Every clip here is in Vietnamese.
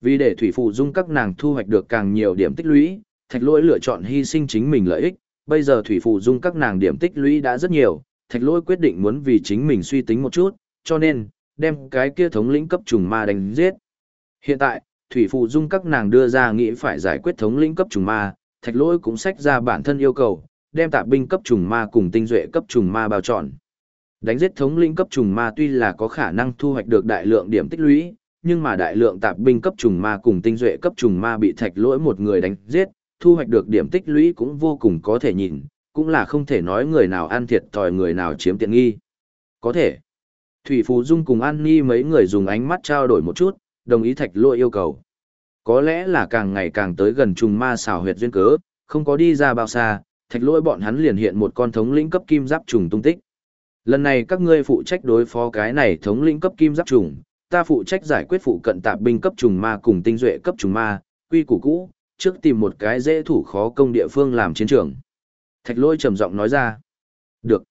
Vì để thủy phụ dung các nàng thu hoạch được càng nhiều điểm tích lũy, thạch lỗi lựa chọn hy sinh chính mình lợi ích, bây giờ thủy phụ dung các nàng điểm tích lũy đã rất nhiều, thạch lỗi quyết định muốn vì chính mình suy tính một chút, cho nên, đem cái kia thống lĩnh cấp trùng ma đánh giết. Hiện tại, thủy phụ dung các nàng đưa ra nghĩ phải giải quyết thống lĩnh cấp trùng ma, thạch lỗi cũng sách ra bản thân yêu cầu, đem tạp binh cấp trùng ma cùng tinh duệ cấp trùng ma bao trọn. Đánh giết thống lĩnh cấp trùng ma tuy là có khả năng thu hoạch được đại lượng điểm tích lũy, nhưng mà đại lượng tạp binh cấp trùng ma cùng tinh duệ cấp trùng ma bị thạch lỗi một người đánh giết, thu hoạch được điểm tích lũy cũng vô cùng có thể nhìn, cũng là không thể nói người nào ăn thiệt thòi người nào chiếm tiện nghi. Có thể. Thủy Phú Dung cùng An Nhi mấy người dùng ánh mắt trao đổi một chút, đồng ý thạch lỗi yêu cầu. Có lẽ là càng ngày càng tới gần trùng ma xảo huyệt duyên cớ, không có đi ra bao xa, thạch lỗi bọn hắn liền hiện một con thống lĩnh cấp kim giáp trùng tung tích. Lần này các ngươi phụ trách đối phó cái này thống lĩnh cấp kim giáp trùng, ta phụ trách giải quyết phụ cận tạp binh cấp trùng ma cùng tinh duệ cấp trùng ma, quy củ cũ, trước tìm một cái dễ thủ khó công địa phương làm chiến trường. Thạch lôi trầm giọng nói ra. Được.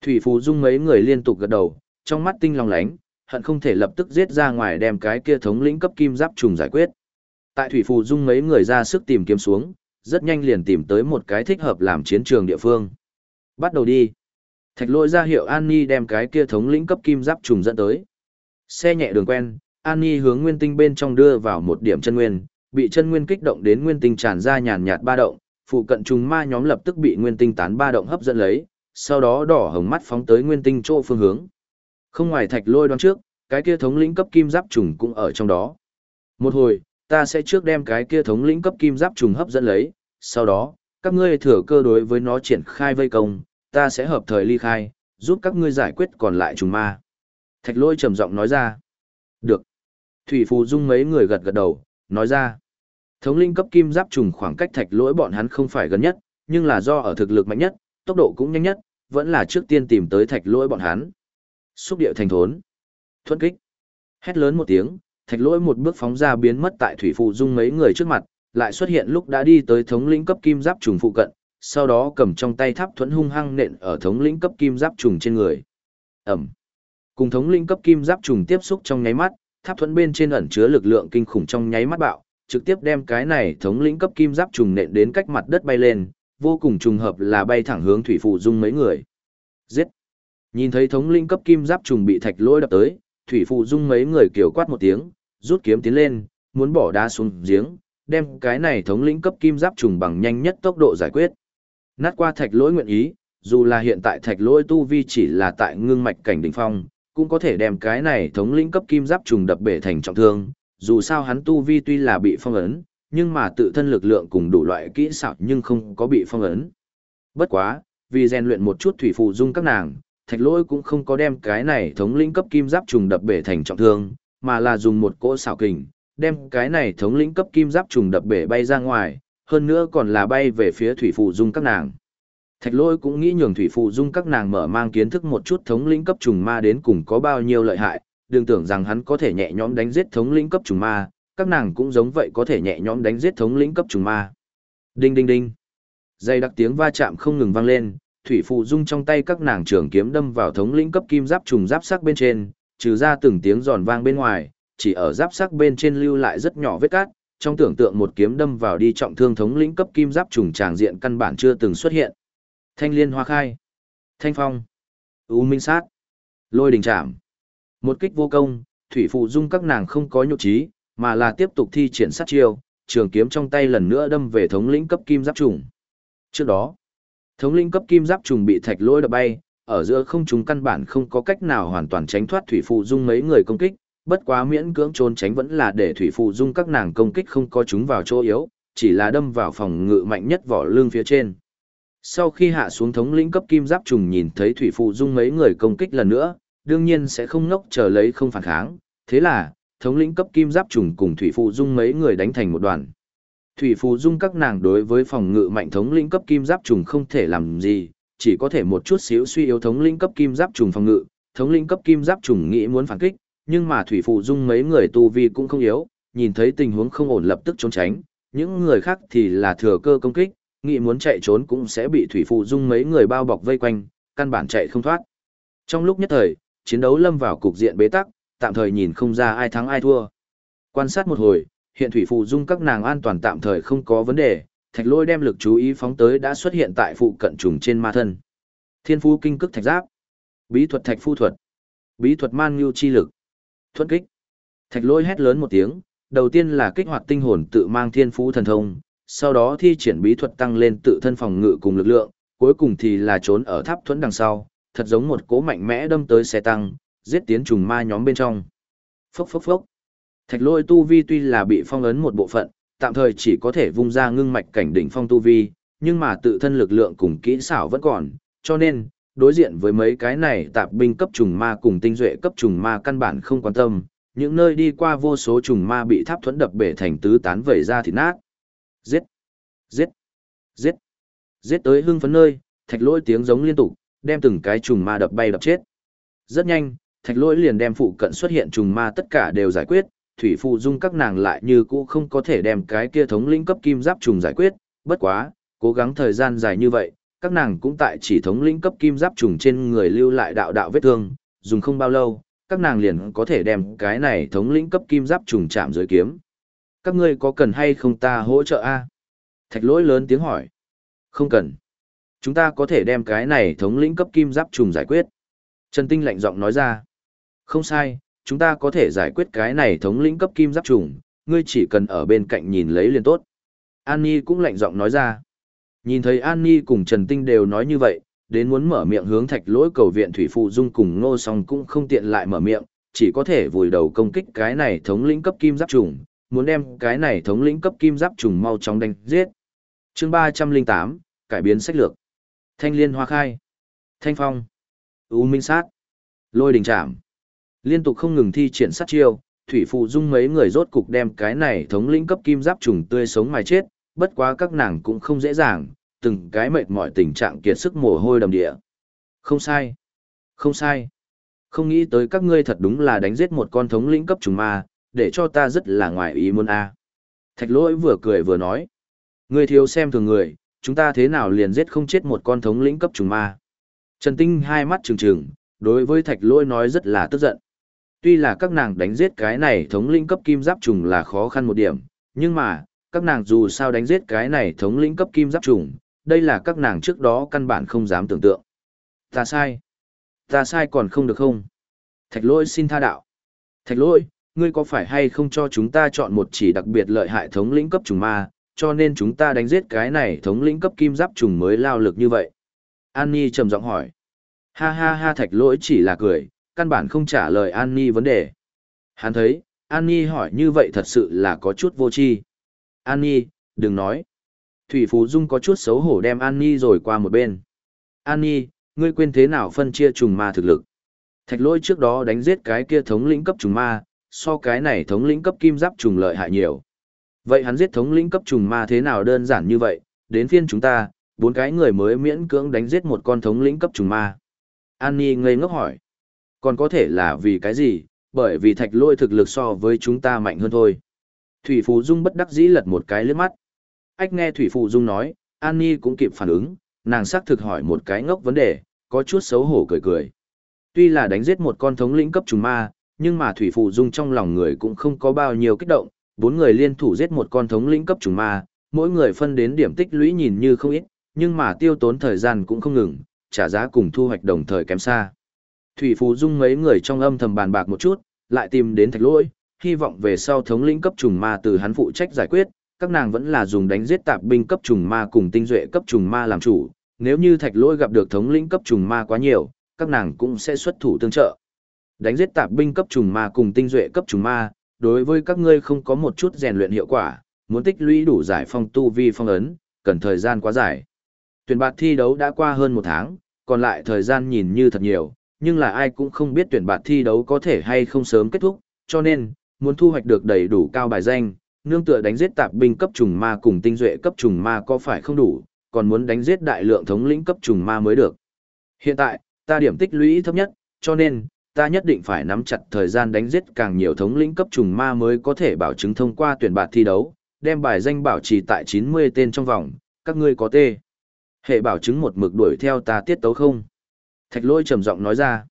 Thủy Phù Dung mấy người liên tục gật đầu, trong mắt tinh long lánh, hận không thể lập tức giết ra ngoài đem cái kia thống lĩnh cấp kim giáp trùng giải quyết. Tại Thủy Phù Dung mấy người ra sức tìm kiếm xuống, rất nhanh liền tìm tới một cái thích hợp làm chiến trường địa phương. Bắt đầu đi. Thạch lôi ra hiệu An Ni đem cái kia thống lĩnh cấp kim giáp trùng dẫn tới. Xe nhẹ đường quen, An Ni hướng nguyên tinh bên trong đưa vào một điểm chân nguyên, bị chân nguyên kích động đến nguyên tinh tràn ra nhàn nhạt ba động, phụ cận trùng ma nhóm lập tức bị nguyên tinh tán ba động hấp dẫn lấy, sau đó đỏ hồng mắt phóng tới nguyên tinh chỗ phương hướng. Không ngoài thạch lôi đoán trước, cái kia thống lĩnh cấp kim giáp trùng cũng ở trong đó. Một hồi, ta sẽ trước đem cái kia thống lĩnh cấp kim giáp trùng hấp dẫn lấy, sau đó, các ngươi thừa cơ đối với nó triển khai vây công, ta sẽ hợp thời ly khai, giúp các ngươi giải quyết còn lại trùng ma. Thạch lôi trầm giọng nói ra. Được. Thủy Phù Dung mấy người gật gật đầu, nói ra. Thống linh cấp kim giáp trùng khoảng cách thạch lỗi bọn hắn không phải gần nhất, nhưng là do ở thực lực mạnh nhất, tốc độ cũng nhanh nhất, vẫn là trước tiên tìm tới thạch lỗi bọn hắn. Xúc điệu thành thốn. Thuận kích. Hét lớn một tiếng, thạch lỗi một bước phóng ra biến mất tại thủy Phù dung mấy người trước mặt, lại xuất hiện lúc đã đi tới thống lĩnh cấp kim giáp trùng phụ cận, sau đó cầm trong tay tháp thuẫn hung hăng nện ở thống lĩnh cấp kim giáp trùng trên người. Ẩm. Cùng thống lĩnh cấp kim giáp trùng tiếp xúc trong nháy mắt, tháp thuẫn bên trên ẩn chứa lực lượng kinh khủng trong nháy mắt bạo, trực tiếp đem cái này thống lĩnh cấp kim giáp trùng nện đến cách mặt đất bay lên, vô cùng trùng hợp là bay thẳng hướng thủy phụ dung mấy người. Giết! Nhìn thấy thống lĩnh cấp kim giáp trùng bị thạch lôi đập tới, thủy phụ dung mấy người kiều quát một tiếng, rút kiếm tiến lên, muốn bỏ đá xuống giếng, đem cái này thống lĩnh cấp kim giáp trùng bằng nhanh nhất tốc độ giải quyết. Nát qua thạch lỗi nguyện ý, dù là hiện tại thạch lỗi tu vi chỉ là tại ngưng mạch cảnh đỉnh phong, cũng có thể đem cái này thống lĩnh cấp kim giáp trùng đập bể thành trọng thương, dù sao hắn tu vi tuy là bị phong ấn, nhưng mà tự thân lực lượng cùng đủ loại kỹ xảo nhưng không có bị phong ấn. Bất quá, vì rèn luyện một chút thủy phụ dung các nàng, thạch lỗi cũng không có đem cái này thống lĩnh cấp kim giáp trùng đập bể thành trọng thương, mà là dùng một cỗ xảo kình, đem cái này thống lĩnh cấp kim giáp trùng đập bể bay ra ngoài, hơn nữa còn là bay về phía thủy phụ dung các nàng. Thạch lỗi cũng nghĩ nhường thủy phụ dung các nàng mở mang kiến thức một chút thống lĩnh cấp trùng ma đến cùng có bao nhiêu lợi hại, đừng tưởng rằng hắn có thể nhẹ nhõm đánh giết thống lĩnh cấp trùng ma, các nàng cũng giống vậy có thể nhẹ nhõm đánh giết thống lĩnh cấp trùng ma. Đinh đinh đinh. Dây đặc tiếng va chạm không ngừng vang lên, thủy phụ dung trong tay các nàng trường kiếm đâm vào thống lĩnh cấp kim giáp trùng giáp sắc bên trên, trừ ra từng tiếng giòn vang bên ngoài, chỉ ở giáp sắc bên trên lưu lại rất nhỏ vết cát, trong tưởng tượng một kiếm đâm vào đi trọng thương thống lĩnh cấp kim giáp trùng tràng diện căn bản chưa từng xuất hiện. Thanh liên hoa khai, thanh phong, u minh sát, lôi đình trảm. Một kích vô công, thủy phụ dung các nàng không có nhục trí, mà là tiếp tục thi triển sát chiêu, trường kiếm trong tay lần nữa đâm về thống lĩnh cấp kim giáp trùng. Trước đó, thống lĩnh cấp kim giáp trùng bị thạch lôi đập bay, ở giữa không chúng căn bản không có cách nào hoàn toàn tránh thoát thủy phụ dung mấy người công kích, bất quá miễn cưỡng trốn tránh vẫn là để thủy phụ dung các nàng công kích không có chúng vào chỗ yếu, chỉ là đâm vào phòng ngự mạnh nhất vỏ lưng phía trên. Sau khi hạ xuống thống lĩnh cấp kim giáp trùng nhìn thấy thủy phụ dung mấy người công kích lần nữa, đương nhiên sẽ không ngốc chờ lấy không phản kháng, thế là, thống lĩnh cấp kim giáp trùng cùng thủy phụ dung mấy người đánh thành một đoàn. Thủy phụ dung các nàng đối với phòng ngự mạnh thống lĩnh cấp kim giáp trùng không thể làm gì, chỉ có thể một chút xíu suy yếu thống lĩnh cấp kim giáp trùng phòng ngự, thống lĩnh cấp kim giáp trùng nghĩ muốn phản kích, nhưng mà thủy phụ dung mấy người tu vi cũng không yếu, nhìn thấy tình huống không ổn lập tức trốn tránh, những người khác thì là thừa cơ công kích, nghĩ muốn chạy trốn cũng sẽ bị thủy phụ dung mấy người bao bọc vây quanh, căn bản chạy không thoát. Trong lúc nhất thời, chiến đấu lâm vào cục diện bế tắc, tạm thời nhìn không ra ai thắng ai thua. Quan sát một hồi, hiện thủy phụ dung các nàng an toàn tạm thời không có vấn đề, thạch lôi đem lực chú ý phóng tới đã xuất hiện tại phụ cận trùng trên ma thân. Thiên phú kinh cức thạch giáp, bí thuật thạch phu thuật, bí thuật man nhu chi lực, thuận kích. Thạch lôi hét lớn một tiếng, đầu tiên là kích hoạt tinh hồn tự mang thiên phú thần thông, sau đó thi triển bí thuật tăng lên tự thân phòng ngự cùng lực lượng, cuối cùng thì là trốn ở tháp thuẫn đằng sau, thật giống một cỗ mạnh mẽ đâm tới xe tăng, giết tiến trùng ma nhóm bên trong. Phốc phốc phốc. Thạch lôi tu vi tuy là bị phong ấn một bộ phận, tạm thời chỉ có thể vung ra ngưng mạch cảnh đỉnh phong tu vi, nhưng mà tự thân lực lượng cùng kỹ xảo vẫn còn, cho nên, đối diện với mấy cái này tạp binh cấp trùng ma cùng tinh duệ cấp trùng ma căn bản không quan tâm, những nơi đi qua vô số trùng ma bị tháp thuẫn đập bể thành tứ tán vẩy ra thịt nát. Giết! Giết! Giết! Giết tới hưng phấn nơi, thạch lỗi tiếng giống liên tục, đem từng cái trùng ma đập bay đập chết. Rất nhanh, thạch lỗi liền đem phụ cận xuất hiện trùng ma tất cả đều giải quyết, thủy phụ dung các nàng lại như cũ không có thể đem cái kia thống lĩnh cấp kim giáp trùng giải quyết, bất quá, cố gắng thời gian dài như vậy, các nàng cũng tại chỉ thống lĩnh cấp kim giáp trùng trên người lưu lại đạo đạo vết thương, dùng không bao lâu, các nàng liền có thể đem cái này thống lĩnh cấp kim giáp trùng chạm dưới kiếm. Các ngươi có cần hay không ta hỗ trợ a? Thạch lỗi lớn tiếng hỏi. Không cần. Chúng ta có thể đem cái này thống lĩnh cấp kim giáp trùng giải quyết. Trần Tinh lạnh giọng nói ra. Không sai, chúng ta có thể giải quyết cái này thống lĩnh cấp kim giáp trùng, ngươi chỉ cần ở bên cạnh nhìn lấy liền tốt. An ni cũng lạnh giọng nói ra. Nhìn thấy An ni cùng Trần Tinh đều nói như vậy, đến muốn mở miệng hướng thạch lỗi cầu viện thủy phụ dung cùng ngô song cũng không tiện lại mở miệng, chỉ có thể vùi đầu công kích cái này thống lĩnh cấp kim giáp trùng, muốn đem cái này thống lĩnh cấp kim giáp trùng mau chóng đánh giết. Chương ba trăm linh tám cải biến sách lược. Thanh liên hoa khai, Thanh phong, U minh sát, Lôi đình trảm. Liên tục không ngừng thi triển sát chiêu, thủy phụ dung mấy người rốt cục đem cái này thống lĩnh cấp kim giáp trùng tươi sống mà chết, bất quá các nàng cũng không dễ dàng, từng cái mệt mỏi tình trạng kiệt sức mồ hôi đầm địa. Không sai. Không sai. Không nghĩ tới các ngươi thật đúng là đánh giết một con thống lĩnh cấp trùng ma, để cho ta rất là ngoài ý muốn a. Thạch lỗi vừa cười vừa nói. Ngươi thiếu xem thường người, chúng ta thế nào liền giết không chết một con thống lĩnh cấp trùng ma. Trần Tinh hai mắt trừng trừng, đối với thạch lỗi nói rất là tức giận. Tuy là các nàng đánh giết cái này thống lĩnh cấp kim giáp trùng là khó khăn một điểm, nhưng mà, các nàng dù sao đánh giết cái này thống lĩnh cấp kim giáp trùng, đây là các nàng trước đó căn bản không dám tưởng tượng. Ta sai. Ta sai còn không được không? Thạch lỗi xin tha đạo. Thạch lỗi, ngươi có phải hay không cho chúng ta chọn một chỉ đặc biệt lợi hại thống lĩnh cấp trùng ma, cho nên chúng ta đánh giết cái này thống lĩnh cấp kim giáp trùng mới lao lực như vậy? An Nhi trầm giọng hỏi. Ha ha ha thạch lỗi chỉ là cười, căn bản không trả lời An Nhi vấn đề. Hắn thấy, An Nhi hỏi như vậy thật sự là có chút vô tri. An Nhi, đừng nói. Thủy Phú Dung có chút xấu hổ đem An Nhi rồi qua một bên. An Nhi, ngươi quên thế nào phân chia trùng ma thực lực? Thạch Lỗi trước đó đánh giết cái kia thống lĩnh cấp trùng ma, so cái này thống lĩnh cấp kim giáp trùng lợi hại nhiều. Vậy hắn giết thống lĩnh cấp trùng ma thế nào đơn giản như vậy, đến phiên chúng ta, bốn cái người mới miễn cưỡng đánh giết một con thống lĩnh cấp trùng ma. Annie ngây ngốc hỏi. Còn có thể là vì cái gì, bởi vì thạch lôi thực lực so với chúng ta mạnh hơn thôi. Thủy phù Dung bất đắc dĩ lật một cái lướt mắt. Ách nghe Thủy phù Dung nói, Annie cũng kịp phản ứng, nàng xác thực hỏi một cái ngốc vấn đề, có chút xấu hổ cười cười. Tuy là đánh giết một con thống lĩnh cấp trùng ma, nhưng mà Thủy phụ Dung trong lòng người cũng không có bao nhiêu kích động, bốn người liên thủ giết một con thống lĩnh cấp trùng ma, mỗi người phân đến điểm tích lũy nhìn như không ít, nhưng mà tiêu tốn thời gian cũng không ngừng, trả giá cùng thu hoạch đồng thời kém xa. Thủy Phù Dung mấy người trong âm thầm bàn bạc một chút, lại tìm đến thạch lỗi, hy vọng về sau thống lĩnh cấp trùng ma từ hắn phụ trách giải quyết, các nàng vẫn là dùng đánh giết tạp binh cấp trùng ma cùng tinh duệ cấp trùng ma làm chủ, nếu như thạch lỗi gặp được thống lĩnh cấp trùng ma quá nhiều, các nàng cũng sẽ xuất thủ tương trợ. Đánh giết tạp binh cấp trùng ma cùng tinh duệ cấp trùng ma, đối với các ngươi không có một chút rèn luyện hiệu quả, muốn tích lũy đủ giải phong tu vi phong ấn, cần thời gian quá dài. Tuyển bạt thi đấu đã qua hơn một tháng, còn lại thời gian nhìn như thật nhiều, nhưng là ai cũng không biết tuyển bạt thi đấu có thể hay không sớm kết thúc, cho nên, muốn thu hoạch được đầy đủ cao bài danh, nương tựa đánh giết tạp binh cấp trùng ma cùng tinh duệ cấp trùng ma có phải không đủ, còn muốn đánh giết đại lượng thống lĩnh cấp trùng ma mới được. Hiện tại, ta điểm tích lũy thấp nhất, cho nên, ta nhất định phải nắm chặt thời gian đánh giết càng nhiều thống lĩnh cấp trùng ma mới có thể bảo chứng thông qua tuyển bạt thi đấu, đem bài danh bảo trì tại 90 tên trong vòng, các ngươi có tê. Hệ bảo chứng một mực đuổi theo ta tiết tấu không? Thạch lôi trầm giọng nói ra.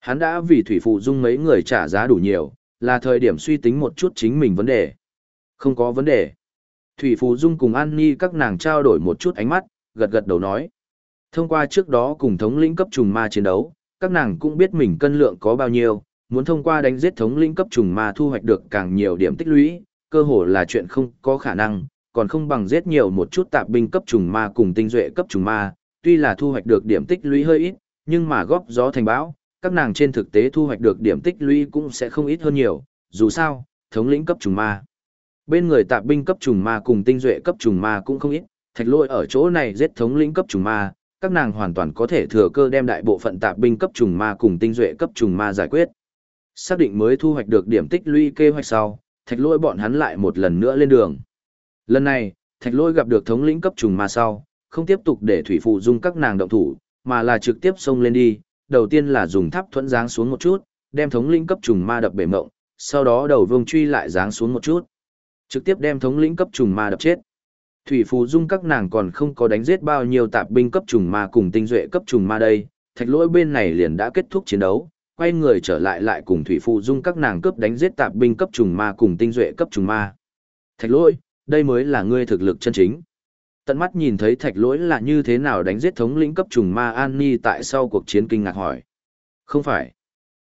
Hắn đã vì thủy phụ dung mấy người trả giá đủ nhiều, là thời điểm suy tính một chút chính mình vấn đề. Không có vấn đề. Thủy Phù Dung cùng An Nhi các nàng trao đổi một chút ánh mắt, gật gật đầu nói. Thông qua trước đó cùng thống lĩnh cấp trùng ma chiến đấu, các nàng cũng biết mình cân lượng có bao nhiêu, muốn thông qua đánh giết thống lĩnh cấp trùng ma thu hoạch được càng nhiều điểm tích lũy, cơ hồ là chuyện không có khả năng, còn không bằng giết nhiều một chút tạp binh cấp trùng ma cùng tinh duệ cấp trùng ma, tuy là thu hoạch được điểm tích lũy hơi ít, nhưng mà góp gió thành bão, các nàng trên thực tế thu hoạch được điểm tích lũy cũng sẽ không ít hơn nhiều, dù sao, thống lĩnh cấp trùng ma. Bên người tạp binh cấp trùng ma cùng tinh duệ cấp trùng ma cũng không ít, thạch lôi ở chỗ này giết thống lĩnh cấp trùng ma, các nàng hoàn toàn có thể thừa cơ đem đại bộ phận tạp binh cấp trùng ma cùng tinh duệ cấp trùng ma giải quyết. Xác định mới thu hoạch được điểm tích lũy kế hoạch sau, thạch lôi bọn hắn lại một lần nữa lên đường. Lần này, thạch lôi gặp được thống lĩnh cấp trùng ma sau, không tiếp tục để thủy phụ dung các nàng động thủ, mà là trực tiếp xông lên đi, đầu tiên là dùng tháp thuẫn giáng xuống một chút, đem thống lĩnh cấp trùng ma đập bể mộng, sau đó đầu vương truy lại giáng xuống một chút. Trực tiếp đem thống lĩnh cấp trùng ma đập chết. Thủy Phù Dung các nàng còn không có đánh giết bao nhiêu tạp binh cấp trùng ma cùng tinh duệ cấp trùng ma đây, thạch lỗi bên này liền đã kết thúc chiến đấu, quay người trở lại lại cùng Thủy Phù Dung các nàng cướp đánh giết tạp binh cấp trùng ma cùng tinh duệ cấp trùng ma. Thạch lỗi, đây mới là ngươi thực lực chân chính. Tận mắt nhìn thấy thạch lỗi là như thế nào đánh giết thống lĩnh cấp trùng ma An Ni tại sau cuộc chiến kinh ngạc hỏi. Không phải.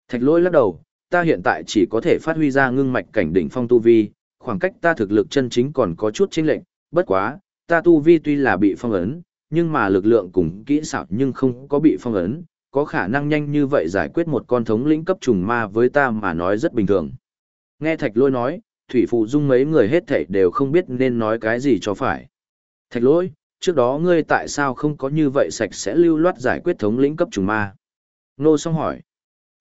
Thạch lỗi lắc đầu, ta hiện tại chỉ có thể phát huy ra ngưng mạch cảnh đỉnh phong tu vi, khoảng cách ta thực lực chân chính còn có chút chênh lệch, bất quá, ta tu vi tuy là bị phong ấn, nhưng mà lực lượng cùng kỹ xảo nhưng không có bị phong ấn, có khả năng nhanh như vậy giải quyết một con thống lĩnh cấp trùng ma với ta mà nói rất bình thường. Nghe Thạch Lôi nói, Thủy Phụ Dung mấy người hết thảy đều không biết nên nói cái gì cho phải. Thạch Lôi, trước đó ngươi tại sao không có như vậy sạch sẽ lưu loát giải quyết thống lĩnh cấp trùng ma? Nô song hỏi.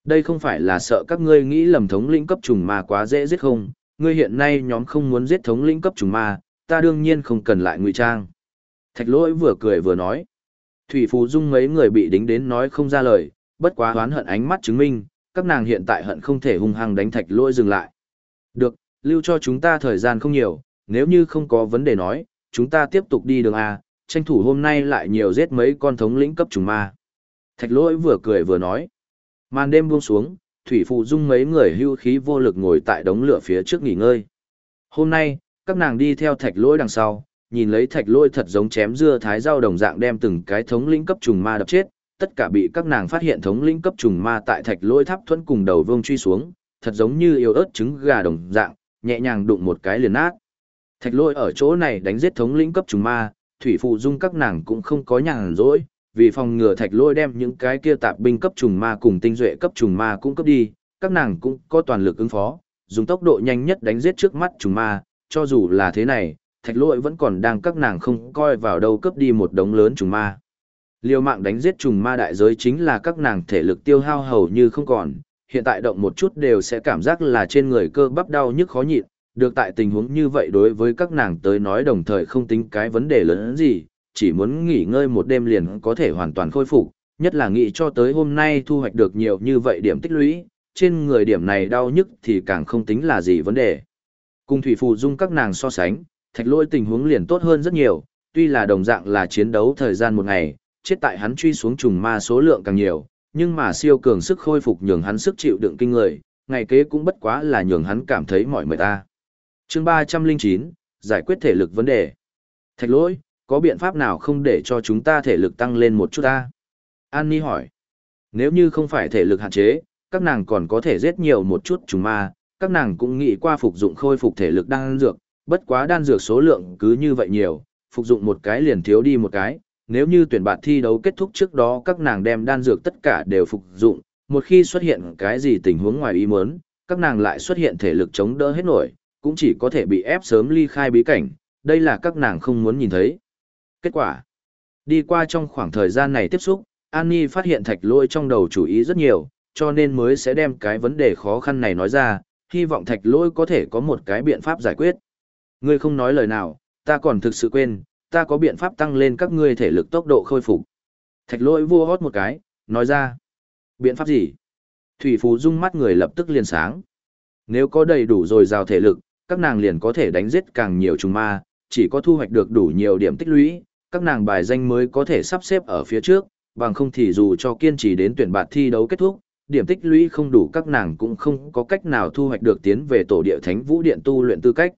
Đây không phải là sợ các ngươi nghĩ lầm thống lĩnh cấp trùng ma quá dễ giết không, ngươi hiện nay nhóm không muốn giết thống lĩnh cấp trùng ma, ta đương nhiên không cần lại ngụy trang. Thạch lỗi vừa cười vừa nói. Thủy Phù Dung mấy người bị đính đến nói không ra lời, bất quá hoán hận ánh mắt chứng minh, các nàng hiện tại hận không thể hung hăng đánh thạch lỗi dừng lại. Được, lưu cho chúng ta thời gian không nhiều, nếu như không có vấn đề nói, chúng ta tiếp tục đi đường A, tranh thủ hôm nay lại nhiều giết mấy con thống lĩnh cấp trùng ma. Thạch lỗi vừa cười vừa nói. Màn đêm buông xuống, Thủy Phù Dung mấy người hưu khí vô lực ngồi tại đống lửa phía trước nghỉ ngơi. Hôm nay, các nàng đi theo thạch lỗi đằng sau, nhìn lấy thạch lỗi thật giống chém dưa thái rau đồng dạng đem từng cái thống lĩnh cấp trùng ma đập chết, tất cả bị các nàng phát hiện thống lĩnh cấp trùng ma tại thạch lỗi tháp thuẫn cùng đầu vương truy xuống, thật giống như yêu ớt trứng gà đồng dạng, nhẹ nhàng đụng một cái liền nát. Thạch lỗi ở chỗ này đánh giết thống lĩnh cấp trùng ma, thủy phụ dung các nàng cũng không có nhàn rỗi, vì phòng ngừa thạch lỗi đem những cái kia tạp binh cấp trùng ma cùng tinh duệ cấp trùng ma cũng cấp đi, các nàng cũng có toàn lực ứng phó, dùng tốc độ nhanh nhất đánh giết trước mắt trùng ma, cho dù là thế này, thạch lỗi vẫn còn đang các nàng không coi vào đâu cướp đi một đống lớn trùng ma. Liều mạng đánh giết trùng ma đại giới chính là các nàng thể lực tiêu hao hầu như không còn, hiện tại động một chút đều sẽ cảm giác là trên người cơ bắp đau nhức khó nhịn, được tại tình huống như vậy đối với các nàng tới nói đồng thời không tính cái vấn đề lớn gì, chỉ muốn nghỉ ngơi một đêm liền có thể hoàn toàn khôi phục, nhất là nghĩ cho tới hôm nay thu hoạch được nhiều như vậy điểm tích lũy, trên người điểm này đau nhức thì càng không tính là gì vấn đề. Cùng thủy phù dung các nàng so sánh, thạch lôi tình huống liền tốt hơn rất nhiều, tuy là đồng dạng là chiến đấu thời gian một ngày, chết tại hắn truy xuống trùng ma số lượng càng nhiều, nhưng mà siêu cường sức khôi phục nhường hắn sức chịu đựng kinh người, ngày kế cũng bất quá là nhường hắn cảm thấy mỏi mệt ta. Chương 309, giải quyết thể lực vấn đề. Thạch Lỗi, có biện pháp nào không để cho chúng ta thể lực tăng lên một chút ta? An Ni hỏi. Nếu như không phải thể lực hạn chế, các nàng còn có thể giết nhiều một chút trùng ma, các nàng cũng nghĩ qua phục dụng khôi phục thể lực đan dược, bất quá đan dược số lượng cứ như vậy nhiều, phục dụng một cái liền thiếu đi một cái, nếu như tuyển bạt thi đấu kết thúc trước đó các nàng đem đan dược tất cả đều phục dụng, một khi xuất hiện cái gì tình huống ngoài ý muốn, các nàng lại xuất hiện thể lực chống đỡ hết nổi, cũng chỉ có thể bị ép sớm ly khai bí cảnh, đây là các nàng không muốn nhìn thấy. Kết quả Đi qua trong khoảng thời gian này tiếp xúc, Annie phát hiện thạch lôi trong đầu chủ ý rất nhiều, cho nên mới sẽ đem cái vấn đề khó khăn này nói ra, hy vọng thạch lỗi có thể có một cái biện pháp giải quyết. Ngươi không nói lời nào, ta còn thực sự quên, ta có biện pháp tăng lên các ngươi thể lực tốc độ khôi phục. Thạch lỗi vua hót một cái, nói ra. Biện pháp gì? Thủy Phú Dung mắt người lập tức liền sáng. Nếu có đầy đủ rồi rào thể lực, các nàng liền có thể đánh giết càng nhiều trùng ma, chỉ có thu hoạch được đủ nhiều điểm tích lũy, các nàng bài danh mới có thể sắp xếp ở phía trước, bằng không thì dù cho kiên trì đến tuyển bạt thi đấu kết thúc, điểm tích lũy không đủ các nàng cũng không có cách nào thu hoạch được tiến về tổ địa thánh vũ điện tu luyện tư cách.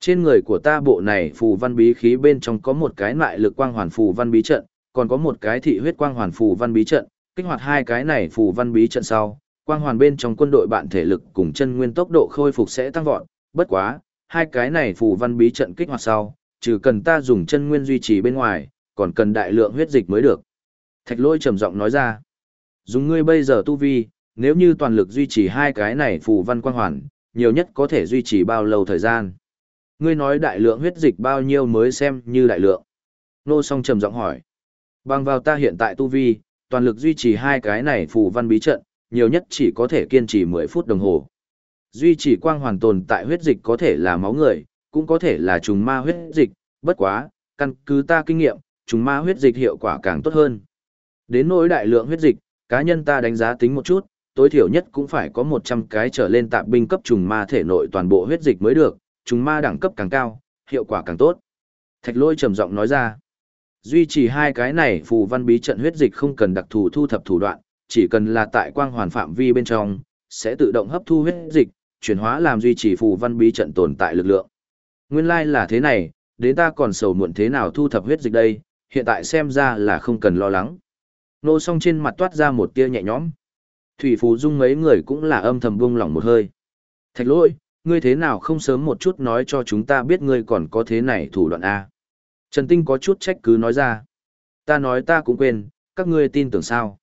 Trên người của ta bộ này phù văn bí khí bên trong có một cái lại lực quang hoàn phù văn bí trận, còn có một cái thị huyết quang hoàn phù văn bí trận, kích hoạt hai cái này phù văn bí trận sau, quang hoàn bên trong quân đội bạn thể lực cùng chân nguyên tốc độ khôi phục sẽ tăng vọt, bất quá, hai cái này phù văn bí trận kích hoạt sau, trừ cần ta dùng chân nguyên duy trì bên ngoài, còn cần đại lượng huyết dịch mới được. Thạch lôi trầm giọng nói ra, dùng ngươi bây giờ tu vi, nếu như toàn lực duy trì hai cái này phù văn quang hoàn, nhiều nhất có thể duy trì bao lâu thời gian. Ngươi nói đại lượng huyết dịch bao nhiêu mới xem như đại lượng. Nô song trầm giọng hỏi. Bằng vào ta hiện tại tu vi, toàn lực duy trì hai cái này phù văn bí trận, nhiều nhất chỉ có thể kiên trì 10 phút đồng hồ. Duy trì quang hoàn tồn tại huyết dịch có thể là máu người, cũng có thể là trùng ma huyết dịch, bất quá, căn cứ ta kinh nghiệm, trùng ma huyết dịch hiệu quả càng tốt hơn. Đến nỗi đại lượng huyết dịch, cá nhân ta đánh giá tính một chút, tối thiểu nhất cũng phải có 100 cái trở lên tạp binh cấp trùng ma thể nội toàn bộ huyết dịch mới được, trùng ma đẳng cấp càng cao, hiệu quả càng tốt. Thạch lôi trầm giọng nói ra, duy trì hai cái này phù văn bí trận huyết dịch không cần đặc thù thu thập thủ đoạn, chỉ cần là tại quang hoàn phạm vi bên trong, sẽ tự động hấp thu huyết dịch, chuyển hóa làm duy trì phù văn bí trận tồn tại lực lượng. Nguyên lai like là thế này, đến ta còn sầu muộn thế nào thu thập huyết dịch đây, hiện tại xem ra là không cần lo lắng. Nô song trên mặt toát ra một tia nhẹ nhõm. Thủy Phù Dung mấy người cũng là âm thầm buông lỏng một hơi. Thạch lỗi, ngươi thế nào không sớm một chút nói cho chúng ta biết ngươi còn có thế này thủ đoạn A. Trần Tinh có chút trách cứ nói ra. Ta nói ta cũng quên, các ngươi tin tưởng sao.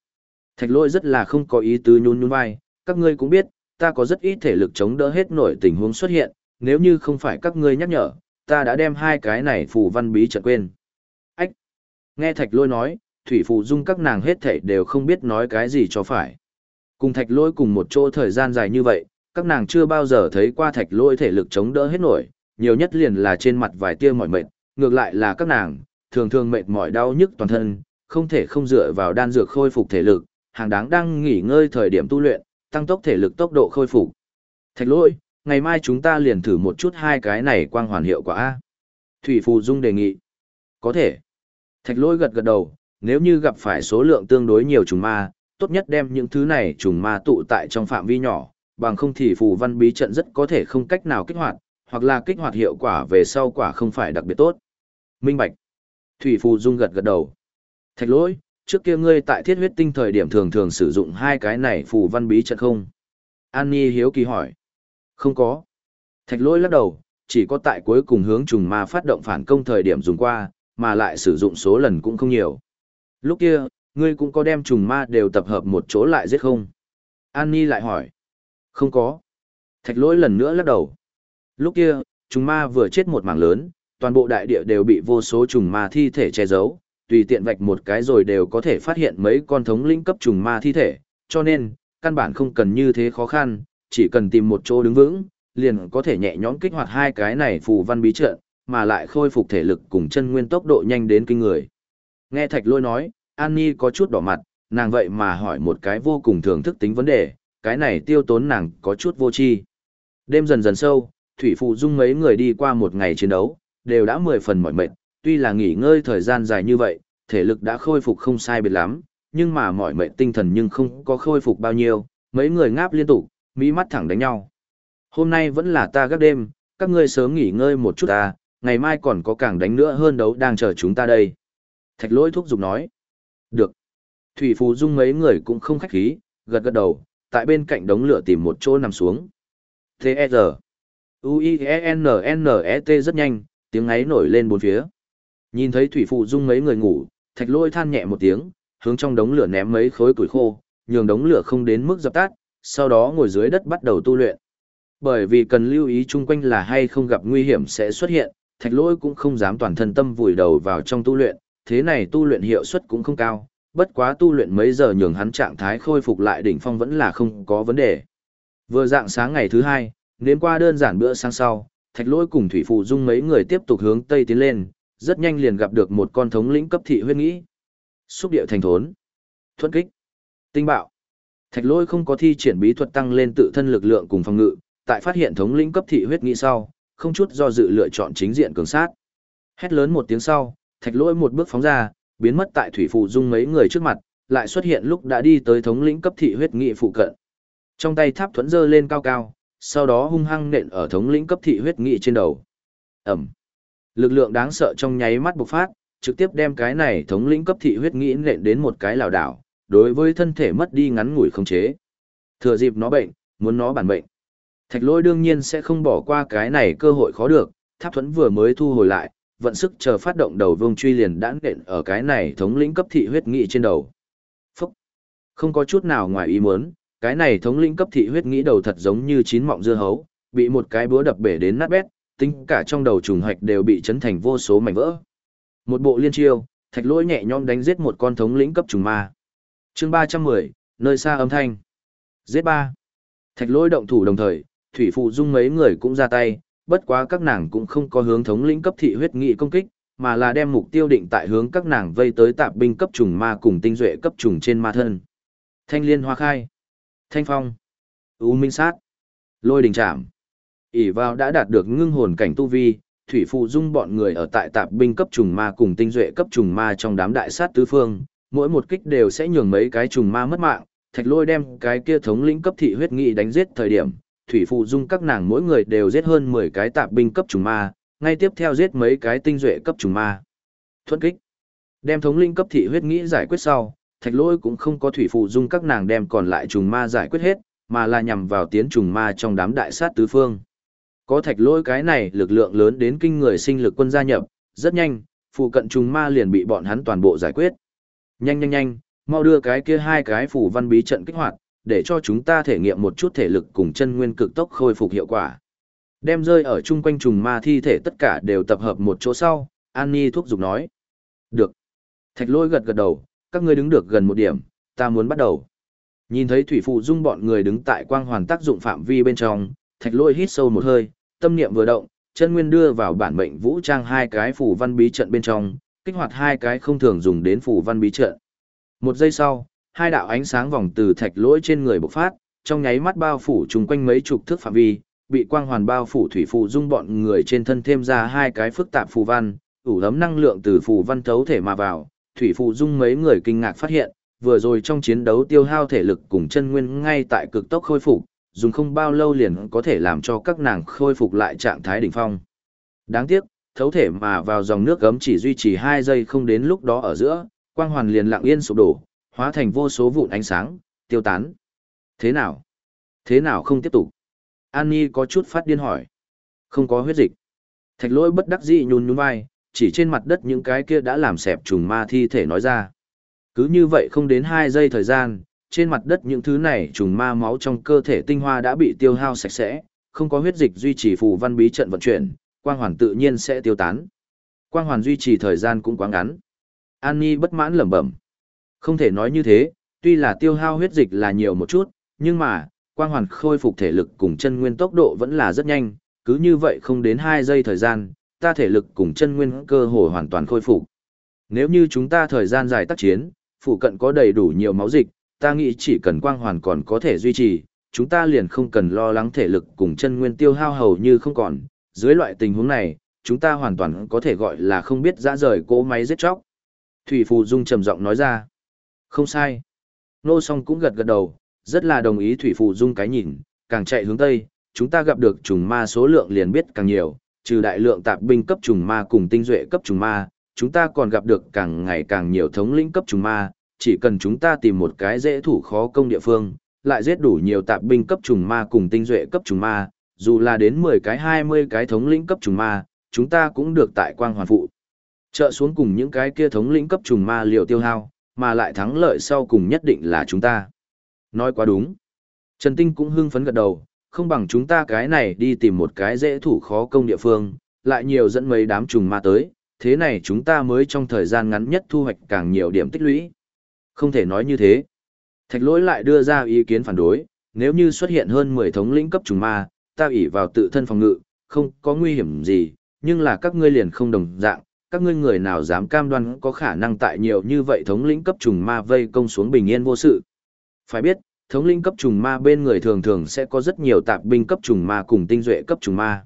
Thạch lỗi rất là không có ý tứ nhún nhún vai, các ngươi cũng biết, ta có rất ít thể lực chống đỡ hết nổi tình huống xuất hiện, nếu như không phải các ngươi nhắc nhở, ta đã đem hai cái này phù văn bí trận quên. Ách! Nghe thạch lôi nói, thủy phù dung các nàng hết thảy đều không biết nói cái gì cho phải. Cùng thạch Lỗi cùng một chỗ thời gian dài như vậy, các nàng chưa bao giờ thấy qua thạch Lỗi thể lực chống đỡ hết nổi, nhiều nhất liền là trên mặt vài tia mỏi mệt, ngược lại là các nàng, thường thường mệt mỏi đau nhức toàn thân, không thể không dựa vào đan dược khôi phục thể lực, hàng đáng đang nghỉ ngơi thời điểm tu luyện, tăng tốc thể lực tốc độ khôi phục. Thạch lỗi, ngày mai chúng ta liền thử một chút hai cái này quang hoàn hiệu quả. A. Thủy Phù Dung đề nghị. Có thể. Thạch lỗi gật gật đầu, nếu như gặp phải số lượng tương đối nhiều trùng ma, tốt nhất đem những thứ này trùng ma tụ tại trong phạm vi nhỏ, bằng không thì phù văn bí trận rất có thể không cách nào kích hoạt, hoặc là kích hoạt hiệu quả về sau quả không phải đặc biệt tốt. Minh Bạch. Thủy Phù Dung gật gật đầu. Thạch lỗi, trước kia ngươi tại thiết huyết tinh thời điểm thường thường sử dụng hai cái này phù văn bí trận không? An Nhi hiếu kỳ hỏi. Không có. Thạch lỗi lắc đầu, chỉ có tại cuối cùng hướng trùng ma phát động phản công thời điểm dùng qua, mà lại sử dụng số lần cũng không nhiều. Lúc kia, ngươi cũng có đem trùng ma đều tập hợp một chỗ lại giết không? An Ni lại hỏi. Không có. Thạch lỗi lần nữa lắc đầu. Lúc kia, trùng ma vừa chết một mảng lớn, toàn bộ đại địa đều bị vô số trùng ma thi thể che giấu, tùy tiện vạch một cái rồi đều có thể phát hiện mấy con thống lĩnh cấp trùng ma thi thể, cho nên, căn bản không cần như thế khó khăn, chỉ cần tìm một chỗ đứng vững, liền có thể nhẹ nhõm kích hoạt hai cái này phù văn bí trận, mà lại khôi phục thể lực cùng chân nguyên tốc độ nhanh đến kinh người. Nghe Thạch Lôi nói, An Nhi có chút đỏ mặt, nàng vậy mà hỏi một cái vô cùng thường thức tính vấn đề, cái này tiêu tốn nàng có chút vô tri. Đêm dần dần sâu, Thủy Phụ Dung mấy người đi qua một ngày chiến đấu, đều đã mười phần mỏi mệt, tuy là nghỉ ngơi thời gian dài như vậy, thể lực đã khôi phục không sai biệt lắm, nhưng mà mỏi mệt tinh thần nhưng không có khôi phục bao nhiêu, mấy người ngáp liên tục, mỹ mắt thẳng đánh nhau. Hôm nay vẫn là ta gác đêm, các ngươi sớm nghỉ ngơi một chút ta, ngày mai còn có càng đánh nữa hơn đấu đang chờ chúng ta đây. Thạch lỗi thúc giục nói. Được. Thủy Phù Dung mấy người cũng không khách khí, gật gật đầu, tại bên cạnh đống lửa tìm một chỗ nằm xuống. T.E.R. U-I-E-N-N-E-T rất nhanh, tiếng ấy nổi lên bốn phía. Nhìn thấy Thủy Phù Dung mấy người ngủ, thạch Lỗi than nhẹ một tiếng, hướng trong đống lửa ném mấy khối củi khô, nhường đống lửa không đến mức dập tắt, sau đó ngồi dưới đất bắt đầu tu luyện. Bởi vì cần lưu ý chung quanh là hay không gặp nguy hiểm sẽ xuất hiện, thạch Lỗi cũng không dám toàn thân tâm vùi đầu vào trong tu luyện, thế này tu luyện hiệu suất cũng không cao, bất quá tu luyện mấy giờ nhường hắn trạng thái khôi phục lại đỉnh phong vẫn là không có vấn đề. Vừa dạng sáng ngày thứ hai, nếm qua đơn giản bữa sáng sau, thạch lôi cùng thủy phụ dung mấy người tiếp tục hướng tây tiến lên, rất nhanh liền gặp được một con thống lĩnh cấp thị huyết nghĩ. Xúc điệu thành thốn. Thuận kích. Tinh bạo. Thạch lôi không có thi triển bí thuật tăng lên tự thân lực lượng cùng phòng ngự, tại phát hiện thống lĩnh cấp thị huyết nghĩ sau, không chút do dự lựa chọn chính diện cường sát. Hét lớn một tiếng sau, thạch Lỗi một bước phóng ra, biến mất tại thủy phụ dung mấy người trước mặt, lại xuất hiện lúc đã đi tới thống lĩnh cấp thị huyết nghị phụ cận. Trong tay tháp thuẫn dơ lên cao cao, sau đó hung hăng nện ở thống lĩnh cấp thị huyết nghị trên đầu. Ẩm. Lực lượng đáng sợ trong nháy mắt bộc phát, trực tiếp đem cái này thống lĩnh cấp thị huyết nghị nện đến một cái lảo đảo, đối với thân thể mất đi ngắn ngủi không chế. Thừa dịp nó bệnh, muốn nó bản bệnh. Thạch lôi đương nhiên sẽ không bỏ qua cái này cơ hội khó được, tháp thuẫn vừa mới thu hồi lại, vận sức chờ phát động đầu vương truy liền đã nện ở cái này thống lĩnh cấp thị huyết nghị trên đầu. Phúc! Không có chút nào ngoài ý muốn, cái này thống lĩnh cấp thị huyết nghĩ đầu thật giống như chín mọng dưa hấu, bị một cái búa đập bể đến nát bét, tính cả trong đầu trùng hạch đều bị chấn thành vô số mảnh vỡ. Một bộ liên chiêu, thạch lỗi nhẹ nhõm đánh giết một con thống lĩnh cấp trùng ma. chương 310, nơi xa âm thanh. Giết ba. Thạch lỗi động thủ đồng thời, thủy phụ dung mấy người cũng ra tay, bất quá các nàng cũng không có hướng thống lĩnh cấp thị huyết nghị công kích, mà là đem mục tiêu định tại hướng các nàng vây tới tạp binh cấp trùng ma cùng tinh duệ cấp trùng trên ma thân. Thanh liên hoa khai, thanh phong, u minh sát, lôi đình trảm. ỉ vào đã đạt được ngưng hồn cảnh tu vi, thủy phụ dung bọn người ở tại tạp binh cấp trùng ma cùng tinh duệ cấp trùng ma trong đám đại sát tứ phương, mỗi một kích đều sẽ nhường mấy cái trùng ma mất mạng, thạch lôi đem cái kia thống lĩnh cấp thị huyết nghị đánh giết thời điểm, thủy phụ dung các nàng mỗi người đều giết hơn 10 cái tạp binh cấp trùng ma, ngay tiếp theo giết mấy cái tinh duệ cấp trùng ma. Thuận kích. Đem thống linh cấp thị huyết nghĩ giải quyết sau, thạch lôi cũng không có thủy phụ dung các nàng đem còn lại trùng ma giải quyết hết, mà là nhằm vào tiến trùng ma trong đám đại sát tứ phương. Có thạch lôi cái này lực lượng lớn đến kinh người sinh lực quân gia nhập, rất nhanh, phụ cận trùng ma liền bị bọn hắn toàn bộ giải quyết. Nhanh nhanh nhanh, mau đưa cái kia hai cái phủ văn bí trận kích hoạt, để cho chúng ta thể nghiệm một chút thể lực cùng chân nguyên cực tốc khôi phục hiệu quả. Đem rơi ở chung quanh trùng ma thi thể tất cả đều tập hợp một chỗ sau, An Nhi thúc giục nói. Được. Thạch lôi gật gật đầu, các ngươi đứng được gần một điểm, ta muốn bắt đầu. Nhìn thấy thủy phụ dung bọn người đứng tại quang hoàn tác dụng phạm vi bên trong, thạch lôi hít sâu một hơi, tâm niệm vừa động, chân nguyên đưa vào bản mệnh vũ trang hai cái phủ văn bí trận bên trong, kích hoạt hai cái không thường dùng đến phủ văn bí trận. Một giây sau, hai đạo ánh sáng vòng từ thạch lỗi trên người bộc phát, trong nháy mắt bao phủ chung quanh mấy chục thước phạm vi, bị quang hoàn bao phủ thủy phù dung bọn người trên thân thêm ra hai cái phức tạp phù văn, ủ lấm năng lượng từ phù văn thấu thể mà vào, thủy phù dung mấy người kinh ngạc phát hiện, vừa rồi trong chiến đấu tiêu hao thể lực cùng chân nguyên ngay tại cực tốc khôi phục, dùng không bao lâu liền có thể làm cho các nàng khôi phục lại trạng thái đỉnh phong. Đáng tiếc, thấu thể mà vào dòng nước gấm chỉ duy trì 2 giây không đến lúc đó ở giữa, quang hoàn liền lặng yên sụp đổ, hóa thành vô số vụn ánh sáng, tiêu tán. Thế nào? Thế nào không tiếp tục? An Nhi có chút phát điên hỏi. Không có huyết dịch. Thạch lỗi bất đắc dĩ nhún nhún vai, chỉ trên mặt đất những cái kia đã làm xẹp trùng ma thi thể nói ra. Cứ như vậy không đến 2 giây thời gian, trên mặt đất những thứ này trùng ma máu trong cơ thể tinh hoa đã bị tiêu hao sạch sẽ, không có huyết dịch duy trì phù văn bí trận vận chuyển, quang hoàn tự nhiên sẽ tiêu tán. Quang hoàn duy trì thời gian cũng quá ngắn. An Nhi bất mãn lẩm bẩm. Không thể nói như thế, tuy là tiêu hao huyết dịch là nhiều một chút, nhưng mà, quang hoàn khôi phục thể lực cùng chân nguyên tốc độ vẫn là rất nhanh, cứ như vậy không đến 2 giây thời gian, ta thể lực cùng chân nguyên cơ hồ hoàn toàn khôi phục. Nếu như chúng ta thời gian dài tác chiến, phụ cận có đầy đủ nhiều máu dịch, ta nghĩ chỉ cần quang hoàn còn có thể duy trì, chúng ta liền không cần lo lắng thể lực cùng chân nguyên tiêu hao hầu như không còn. Dưới loại tình huống này, chúng ta hoàn toàn có thể gọi là không biết dã rời cỗ máy giết chóc. Thủy Phù Dung trầm giọng nói ra. Không sai. Nô song cũng gật gật đầu, rất là đồng ý Thủy Phù Dung cái nhìn, càng chạy hướng Tây, chúng ta gặp được trùng ma số lượng liền biết càng nhiều, trừ đại lượng tạp binh cấp trùng ma cùng tinh duệ cấp trùng ma, chúng ta còn gặp được càng ngày càng nhiều thống lĩnh cấp trùng ma, chỉ cần chúng ta tìm một cái dễ thủ khó công địa phương, lại giết đủ nhiều tạp binh cấp trùng ma cùng tinh duệ cấp trùng ma, dù là đến 10 cái 20 cái thống lĩnh cấp trùng ma, chúng ta cũng được tại quang hoàn phụ. Trợ xuống cùng những cái kia thống lĩnh cấp trùng ma liệu tiêu hao, mà lại thắng lợi sau cùng nhất định là chúng ta. Nói quá đúng. Trần Tinh cũng hưng phấn gật đầu, không bằng chúng ta cái này đi tìm một cái dễ thủ khó công địa phương, lại nhiều dẫn mấy đám trùng ma tới, thế này chúng ta mới trong thời gian ngắn nhất thu hoạch càng nhiều điểm tích lũy. Không thể nói như thế. Thạch lỗi lại đưa ra ý kiến phản đối, nếu như xuất hiện hơn 10 thống lĩnh cấp trùng ma, ta ỷ vào tự thân phòng ngự, không có nguy hiểm gì, nhưng là các ngươi liền không đồng dạng, các ngươi người nào dám cam đoan có khả năng tại nhiều như vậy thống lĩnh cấp trùng ma vây công xuống bình yên vô sự. Phải biết, thống lĩnh cấp trùng ma bên người thường thường sẽ có rất nhiều tạp binh cấp trùng ma cùng tinh duệ cấp trùng ma.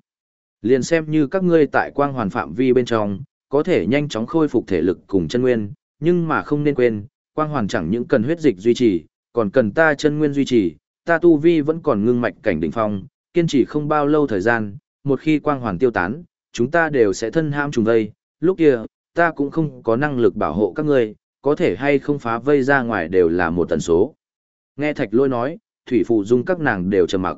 Liền xem như các ngươi tại quang hoàn phạm vi bên trong, có thể nhanh chóng khôi phục thể lực cùng chân nguyên, nhưng mà không nên quên, quang hoàn chẳng những cần huyết dịch duy trì, còn cần ta chân nguyên duy trì, ta tu vi vẫn còn ngưng mạch cảnh đỉnh phong, kiên trì không bao lâu thời gian, một khi quang hoàn tiêu tán, chúng ta đều sẽ thân ham trùng vây, lúc kia, ta cũng không có năng lực bảo hộ các ngươi, có thể hay không phá vây ra ngoài đều là một tần số. Nghe thạch lôi nói, thủy phụ dung các nàng đều trầm mặc.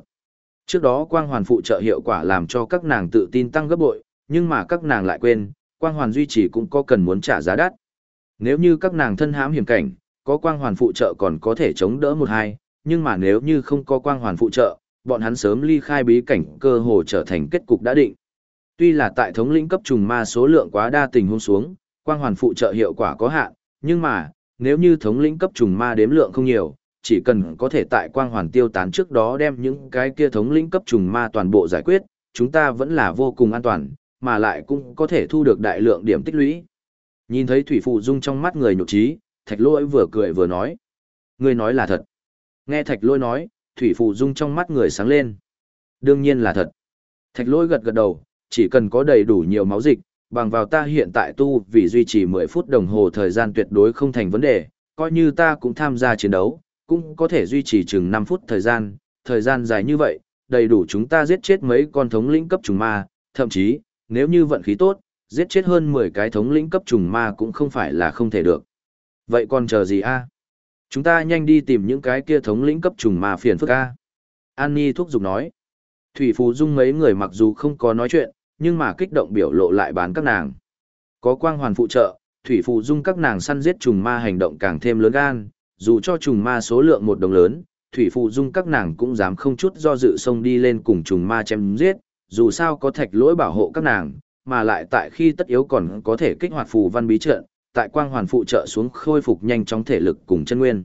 Trước đó quang hoàn phụ trợ hiệu quả làm cho các nàng tự tin tăng gấp bội, nhưng mà các nàng lại quên, quang hoàn duy trì cũng có cần muốn trả giá đắt. Nếu như các nàng thân hãm hiểm cảnh, có quang hoàn phụ trợ còn có thể chống đỡ một hai, nhưng mà nếu như không có quang hoàn phụ trợ, bọn hắn sớm ly khai bí cảnh cơ hồ trở thành kết cục đã định. Tuy là tại thống lĩnh cấp trùng ma số lượng quá đa tình huống xuống, quang hoàn phụ trợ hiệu quả có hạn, nhưng mà, nếu như thống lĩnh cấp trùng ma đếm lượng không nhiều, chỉ cần có thể tại quang hoàn tiêu tán trước đó đem những cái kia thống lĩnh cấp trùng ma toàn bộ giải quyết, chúng ta vẫn là vô cùng an toàn, mà lại cũng có thể thu được đại lượng điểm tích lũy. Nhìn thấy Thủy Phụ Dung trong mắt người nhục trí, Thạch Lỗi vừa cười vừa nói. Người nói là thật. Nghe Thạch Lỗi nói, Thủy Phụ Dung trong mắt người sáng lên. Đương nhiên là thật. Thạch Lỗi gật gật đầu, chỉ cần có đầy đủ nhiều máu dịch, bằng vào ta hiện tại tu vì duy trì 10 phút đồng hồ thời gian tuyệt đối không thành vấn đề, coi như ta cũng tham gia chiến đấu, cũng có thể duy trì chừng 5 phút thời gian, thời gian dài như vậy, đầy đủ chúng ta giết chết mấy con thống lĩnh cấp trùng ma, thậm chí, nếu như vận khí tốt, giết chết hơn 10 cái thống lĩnh cấp trùng ma cũng không phải là không thể được. Vậy còn chờ gì a? Chúng ta nhanh đi tìm những cái kia thống lĩnh cấp trùng ma phiền phức a. Annie thúc giục nói. Thủy Phù Dung mấy người mặc dù không có nói chuyện, nhưng mà kích động biểu lộ lại bán các nàng. Có quang hoàn phụ trợ, Thủy phụ Dung các nàng săn giết trùng ma hành động càng thêm lớn gan, dù cho trùng ma số lượng một đồng lớn, Thủy phụ Dung các nàng cũng dám không chút do dự xông đi lên cùng trùng ma chém giết, dù sao có thạch lỗi bảo hộ các nàng, mà lại tại khi tất yếu còn có thể kích hoạt phù văn bí trận, tại quang hoàn phụ trợ xuống khôi phục nhanh chóng thể lực cùng chân nguyên.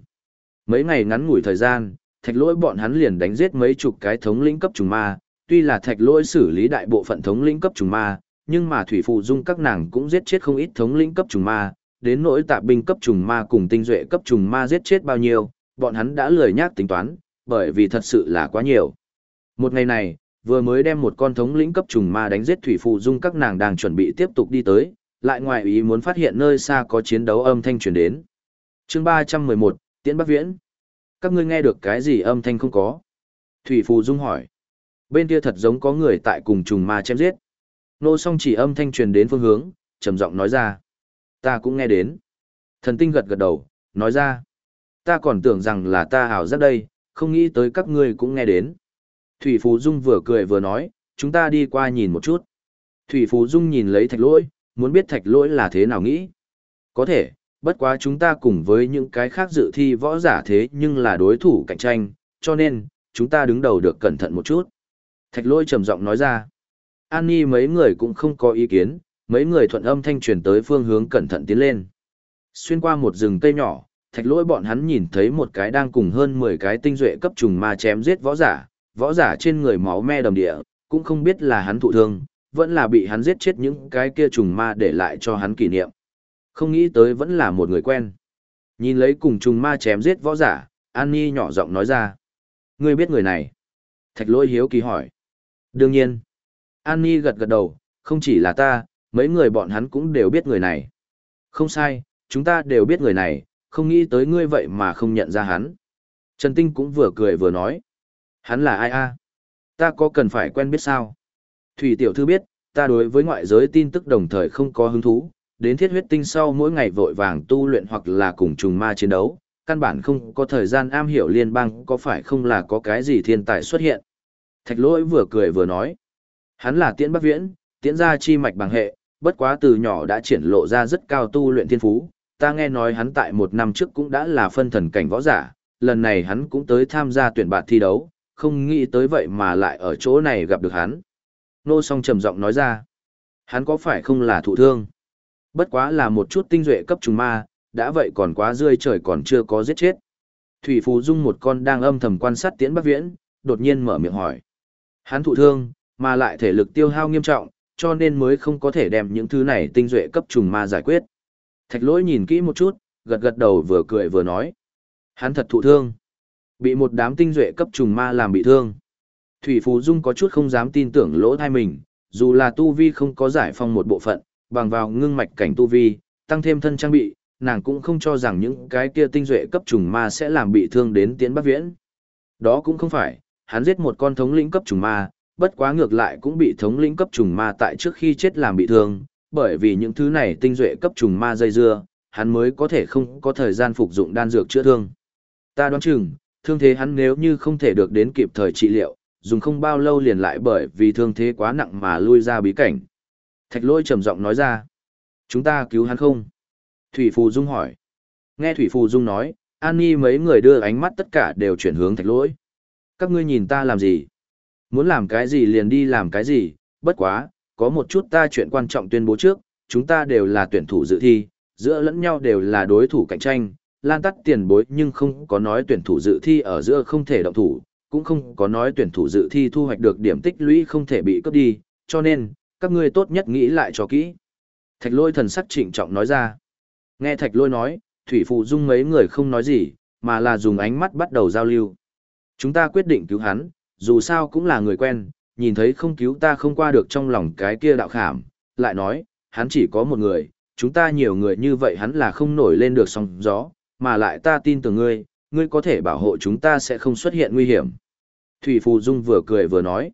Mấy ngày ngắn ngủi thời gian, thạch lỗi bọn hắn liền đánh giết mấy chục cái thống lĩnh cấp trùng ma, tuy là thạch lỗi xử lý đại bộ phận thống lĩnh cấp trùng ma, nhưng mà thủy phụ dung các nàng cũng giết chết không ít thống lĩnh cấp trùng ma, đến nỗi tạ binh cấp trùng ma cùng tinh duệ cấp trùng ma giết chết bao nhiêu, bọn hắn đã lười nhác tính toán, bởi vì thật sự là quá nhiều. Một ngày này, vừa mới đem một con thống lĩnh cấp trùng ma đánh giết thủy phụ dung các nàng đang chuẩn bị tiếp tục đi tới, lại ngoài ý muốn phát hiện nơi xa có chiến đấu âm thanh truyền đến. Chương 311, Tiễn Bắc Viễn. Các ngươi nghe được cái gì âm thanh không có? Thủy Phù Dung hỏi. Bên kia thật giống có người tại cùng trùng ma chém giết. Nô song chỉ âm thanh truyền đến phương hướng, trầm giọng nói ra. Ta cũng nghe đến. Thần tinh gật gật đầu, nói ra. Ta còn tưởng rằng là ta ảo giác đây, không nghĩ tới các ngươi cũng nghe đến. Thủy Phú Dung vừa cười vừa nói, chúng ta đi qua nhìn một chút. Thủy Phú Dung nhìn lấy thạch lỗi, muốn biết thạch lỗi là thế nào nghĩ. Có thể, bất quá chúng ta cùng với những cái khác dự thi võ giả thế nhưng là đối thủ cạnh tranh, cho nên, chúng ta đứng đầu được cẩn thận một chút. Thạch lỗi trầm giọng nói ra. An Nhi mấy người cũng không có ý kiến, mấy người thuận âm thanh truyền tới phương hướng cẩn thận tiến lên. Xuyên qua một rừng cây nhỏ, thạch lỗi bọn hắn nhìn thấy một cái đang cùng hơn 10 cái tinh duệ cấp trùng ma chém giết võ giả, võ giả trên người máu me đầm địa, cũng không biết là hắn thụ thương, vẫn là bị hắn giết chết những cái kia trùng ma để lại cho hắn kỷ niệm. Không nghĩ tới vẫn là một người quen. Nhìn lấy cùng trùng ma chém giết võ giả, An Nhi nhỏ giọng nói ra. Ngươi biết người này? Thạch lôi hiếu kỳ hỏi. Đương nhiên. An Nhi gật gật đầu, không chỉ là ta, mấy người bọn hắn cũng đều biết người này. Không sai, chúng ta đều biết người này, không nghĩ tới ngươi vậy mà không nhận ra hắn. Trần Tinh cũng vừa cười vừa nói. Hắn là ai a? Ta có cần phải quen biết sao? Thủy tiểu thư biết, ta đối với ngoại giới tin tức đồng thời không có hứng thú, đến thiết huyết tinh sau mỗi ngày vội vàng tu luyện hoặc là cùng trùng ma chiến đấu, căn bản không có thời gian am hiểu liên bang có phải không là có cái gì thiên tài xuất hiện. Thạch lỗi vừa cười vừa nói. Hắn là tiễn bắc viễn, tiễn gia chi mạch bằng hệ, bất quá từ nhỏ đã triển lộ ra rất cao tu luyện thiên phú. Ta nghe nói hắn tại một năm trước cũng đã là phân thần cảnh võ giả, lần này hắn cũng tới tham gia tuyển bạt thi đấu, không nghĩ tới vậy mà lại ở chỗ này gặp được hắn. Nô song trầm giọng nói ra. Hắn có phải không là thụ thương? Bất quá là một chút tinh duệ cấp trùng ma, đã vậy còn quá rươi trời còn chưa có giết chết. Thủy Phù Dung một con đang âm thầm quan sát tiễn bắc viễn, đột nhiên mở miệng hỏi. Hắn thụ thương, mà lại thể lực tiêu hao nghiêm trọng, cho nên mới không có thể đem những thứ này tinh duệ cấp trùng ma giải quyết. Thạch lỗi nhìn kỹ một chút, gật gật đầu vừa cười vừa nói. Hắn thật thụ thương. Bị một đám tinh duệ cấp trùng ma làm bị thương. Thủy Phú Dung có chút không dám tin tưởng lỗ thai mình, dù là tu vi không có giải phong một bộ phận, bằng vào ngưng mạch cảnh tu vi, tăng thêm thân trang bị, nàng cũng không cho rằng những cái kia tinh duệ cấp trùng ma sẽ làm bị thương đến tiến bắc viễn. Đó cũng không phải, hắn giết một con thống lĩnh cấp trùng ma, bất quá ngược lại cũng bị thống lĩnh cấp trùng ma tại trước khi chết làm bị thương, bởi vì những thứ này tinh duệ cấp trùng ma dây dưa, hắn mới có thể không có thời gian phục dụng đan dược chữa thương. Ta đoán chừng, thương thế hắn nếu như không thể được đến kịp thời trị liệu, dùng không bao lâu liền lại bởi vì thương thế quá nặng mà lui ra bí cảnh. Thạch lôi trầm giọng nói ra, chúng ta cứu hắn không? Thủy Phù Dung hỏi. Nghe Thủy Phù Dung nói, An Nhi mấy người đưa ánh mắt tất cả đều chuyển hướng thạch lỗi. Các ngươi nhìn ta làm gì? Muốn làm cái gì liền đi làm cái gì, bất quá, có một chút ta chuyện quan trọng tuyên bố trước, chúng ta đều là tuyển thủ dự thi, giữa lẫn nhau đều là đối thủ cạnh tranh, lan tắt tiền bối nhưng không có nói tuyển thủ dự thi ở giữa không thể động thủ, cũng không có nói tuyển thủ dự thi thu hoạch được điểm tích lũy không thể bị cướp đi, cho nên, các ngươi tốt nhất nghĩ lại cho kỹ. Thạch lôi thần sắc trịnh trọng nói ra. Nghe thạch lôi nói, thủy phụ dung mấy người không nói gì, mà là dùng ánh mắt bắt đầu giao lưu. Chúng ta quyết định cứu hắn, dù sao cũng là người quen, nhìn thấy không cứu ta không qua được trong lòng cái kia đạo khảm, lại nói, hắn chỉ có một người, chúng ta nhiều người như vậy hắn là không nổi lên được sóng gió, mà lại ta tin tưởng ngươi, ngươi có thể bảo hộ chúng ta sẽ không xuất hiện nguy hiểm. Thủy Phù Dung vừa cười vừa nói,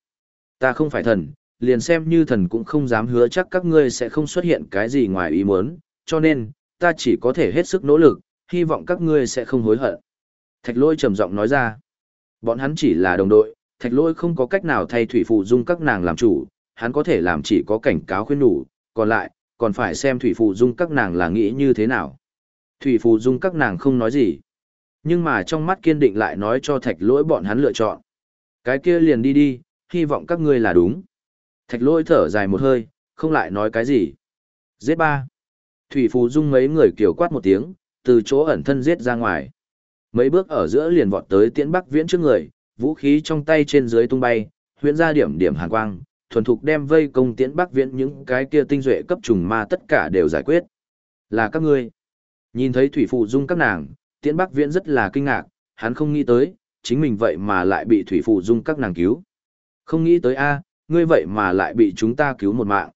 ta không phải thần, liền xem như thần cũng không dám hứa chắc các ngươi sẽ không xuất hiện cái gì ngoài ý muốn, cho nên, ta chỉ có thể hết sức nỗ lực, hy vọng các ngươi sẽ không hối hận. Thạch lôi trầm giọng nói ra, bọn hắn chỉ là đồng đội, thạch lôi không có cách nào thay Thủy phụ Dung các nàng làm chủ, hắn có thể làm chỉ có cảnh cáo khuyên nhủ, còn lại, còn phải xem Thủy phụ Dung các nàng là nghĩ như thế nào. Thủy phụ Dung các nàng không nói gì. Nhưng mà trong mắt kiên định lại nói cho thạch lỗi bọn hắn lựa chọn. Cái kia liền đi đi, hy vọng các ngươi là đúng. Thạch lỗi thở dài một hơi, không lại nói cái gì. Giết ba. Thủy Phù Dung mấy người kiểu quát một tiếng, từ chỗ ẩn thân giết ra ngoài. Mấy bước ở giữa liền vọt tới tiễn bắc viễn trước người, vũ khí trong tay trên dưới tung bay, huyễn ra điểm điểm hàn quang, thuần thục đem vây công tiễn bắc viễn những cái kia tinh duệ cấp trùng ma tất cả đều giải quyết. Là các ngươi. Nhìn thấy Thủy phụ Dung các nàng, tiễn bắc viễn rất là kinh ngạc, hắn không nghĩ tới, chính mình vậy mà lại bị Thủy phụ Dung các nàng cứu. Không nghĩ tới a, ngươi vậy mà lại bị chúng ta cứu một mạng.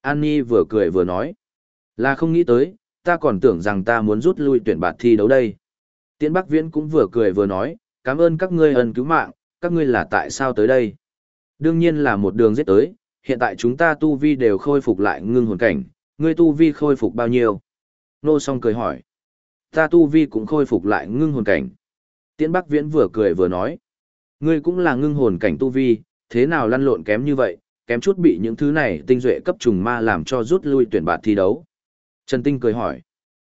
An Nhi vừa cười vừa nói. Là không nghĩ tới, ta còn tưởng rằng ta muốn rút lui tuyển bạt thi đấu đây. Tiễn Bắc Viễn cũng vừa cười vừa nói, cảm ơn các ngươi ân cứu mạng, các ngươi là tại sao tới đây? Đương nhiên là một đường giết tới, hiện tại chúng ta tu vi đều khôi phục lại ngưng hồn cảnh, ngươi tu vi khôi phục bao nhiêu? Nô song cười hỏi. Ta tu vi cũng khôi phục lại ngưng hồn cảnh. Tiễn Bắc Viễn vừa cười vừa nói. Ngươi cũng là ngưng hồn cảnh tu vi, thế nào lăn lộn kém như vậy, kém chút bị những thứ này tinh duệ cấp trùng ma làm cho rút lui tuyển bạt thi đấu. Trần Tinh cười hỏi.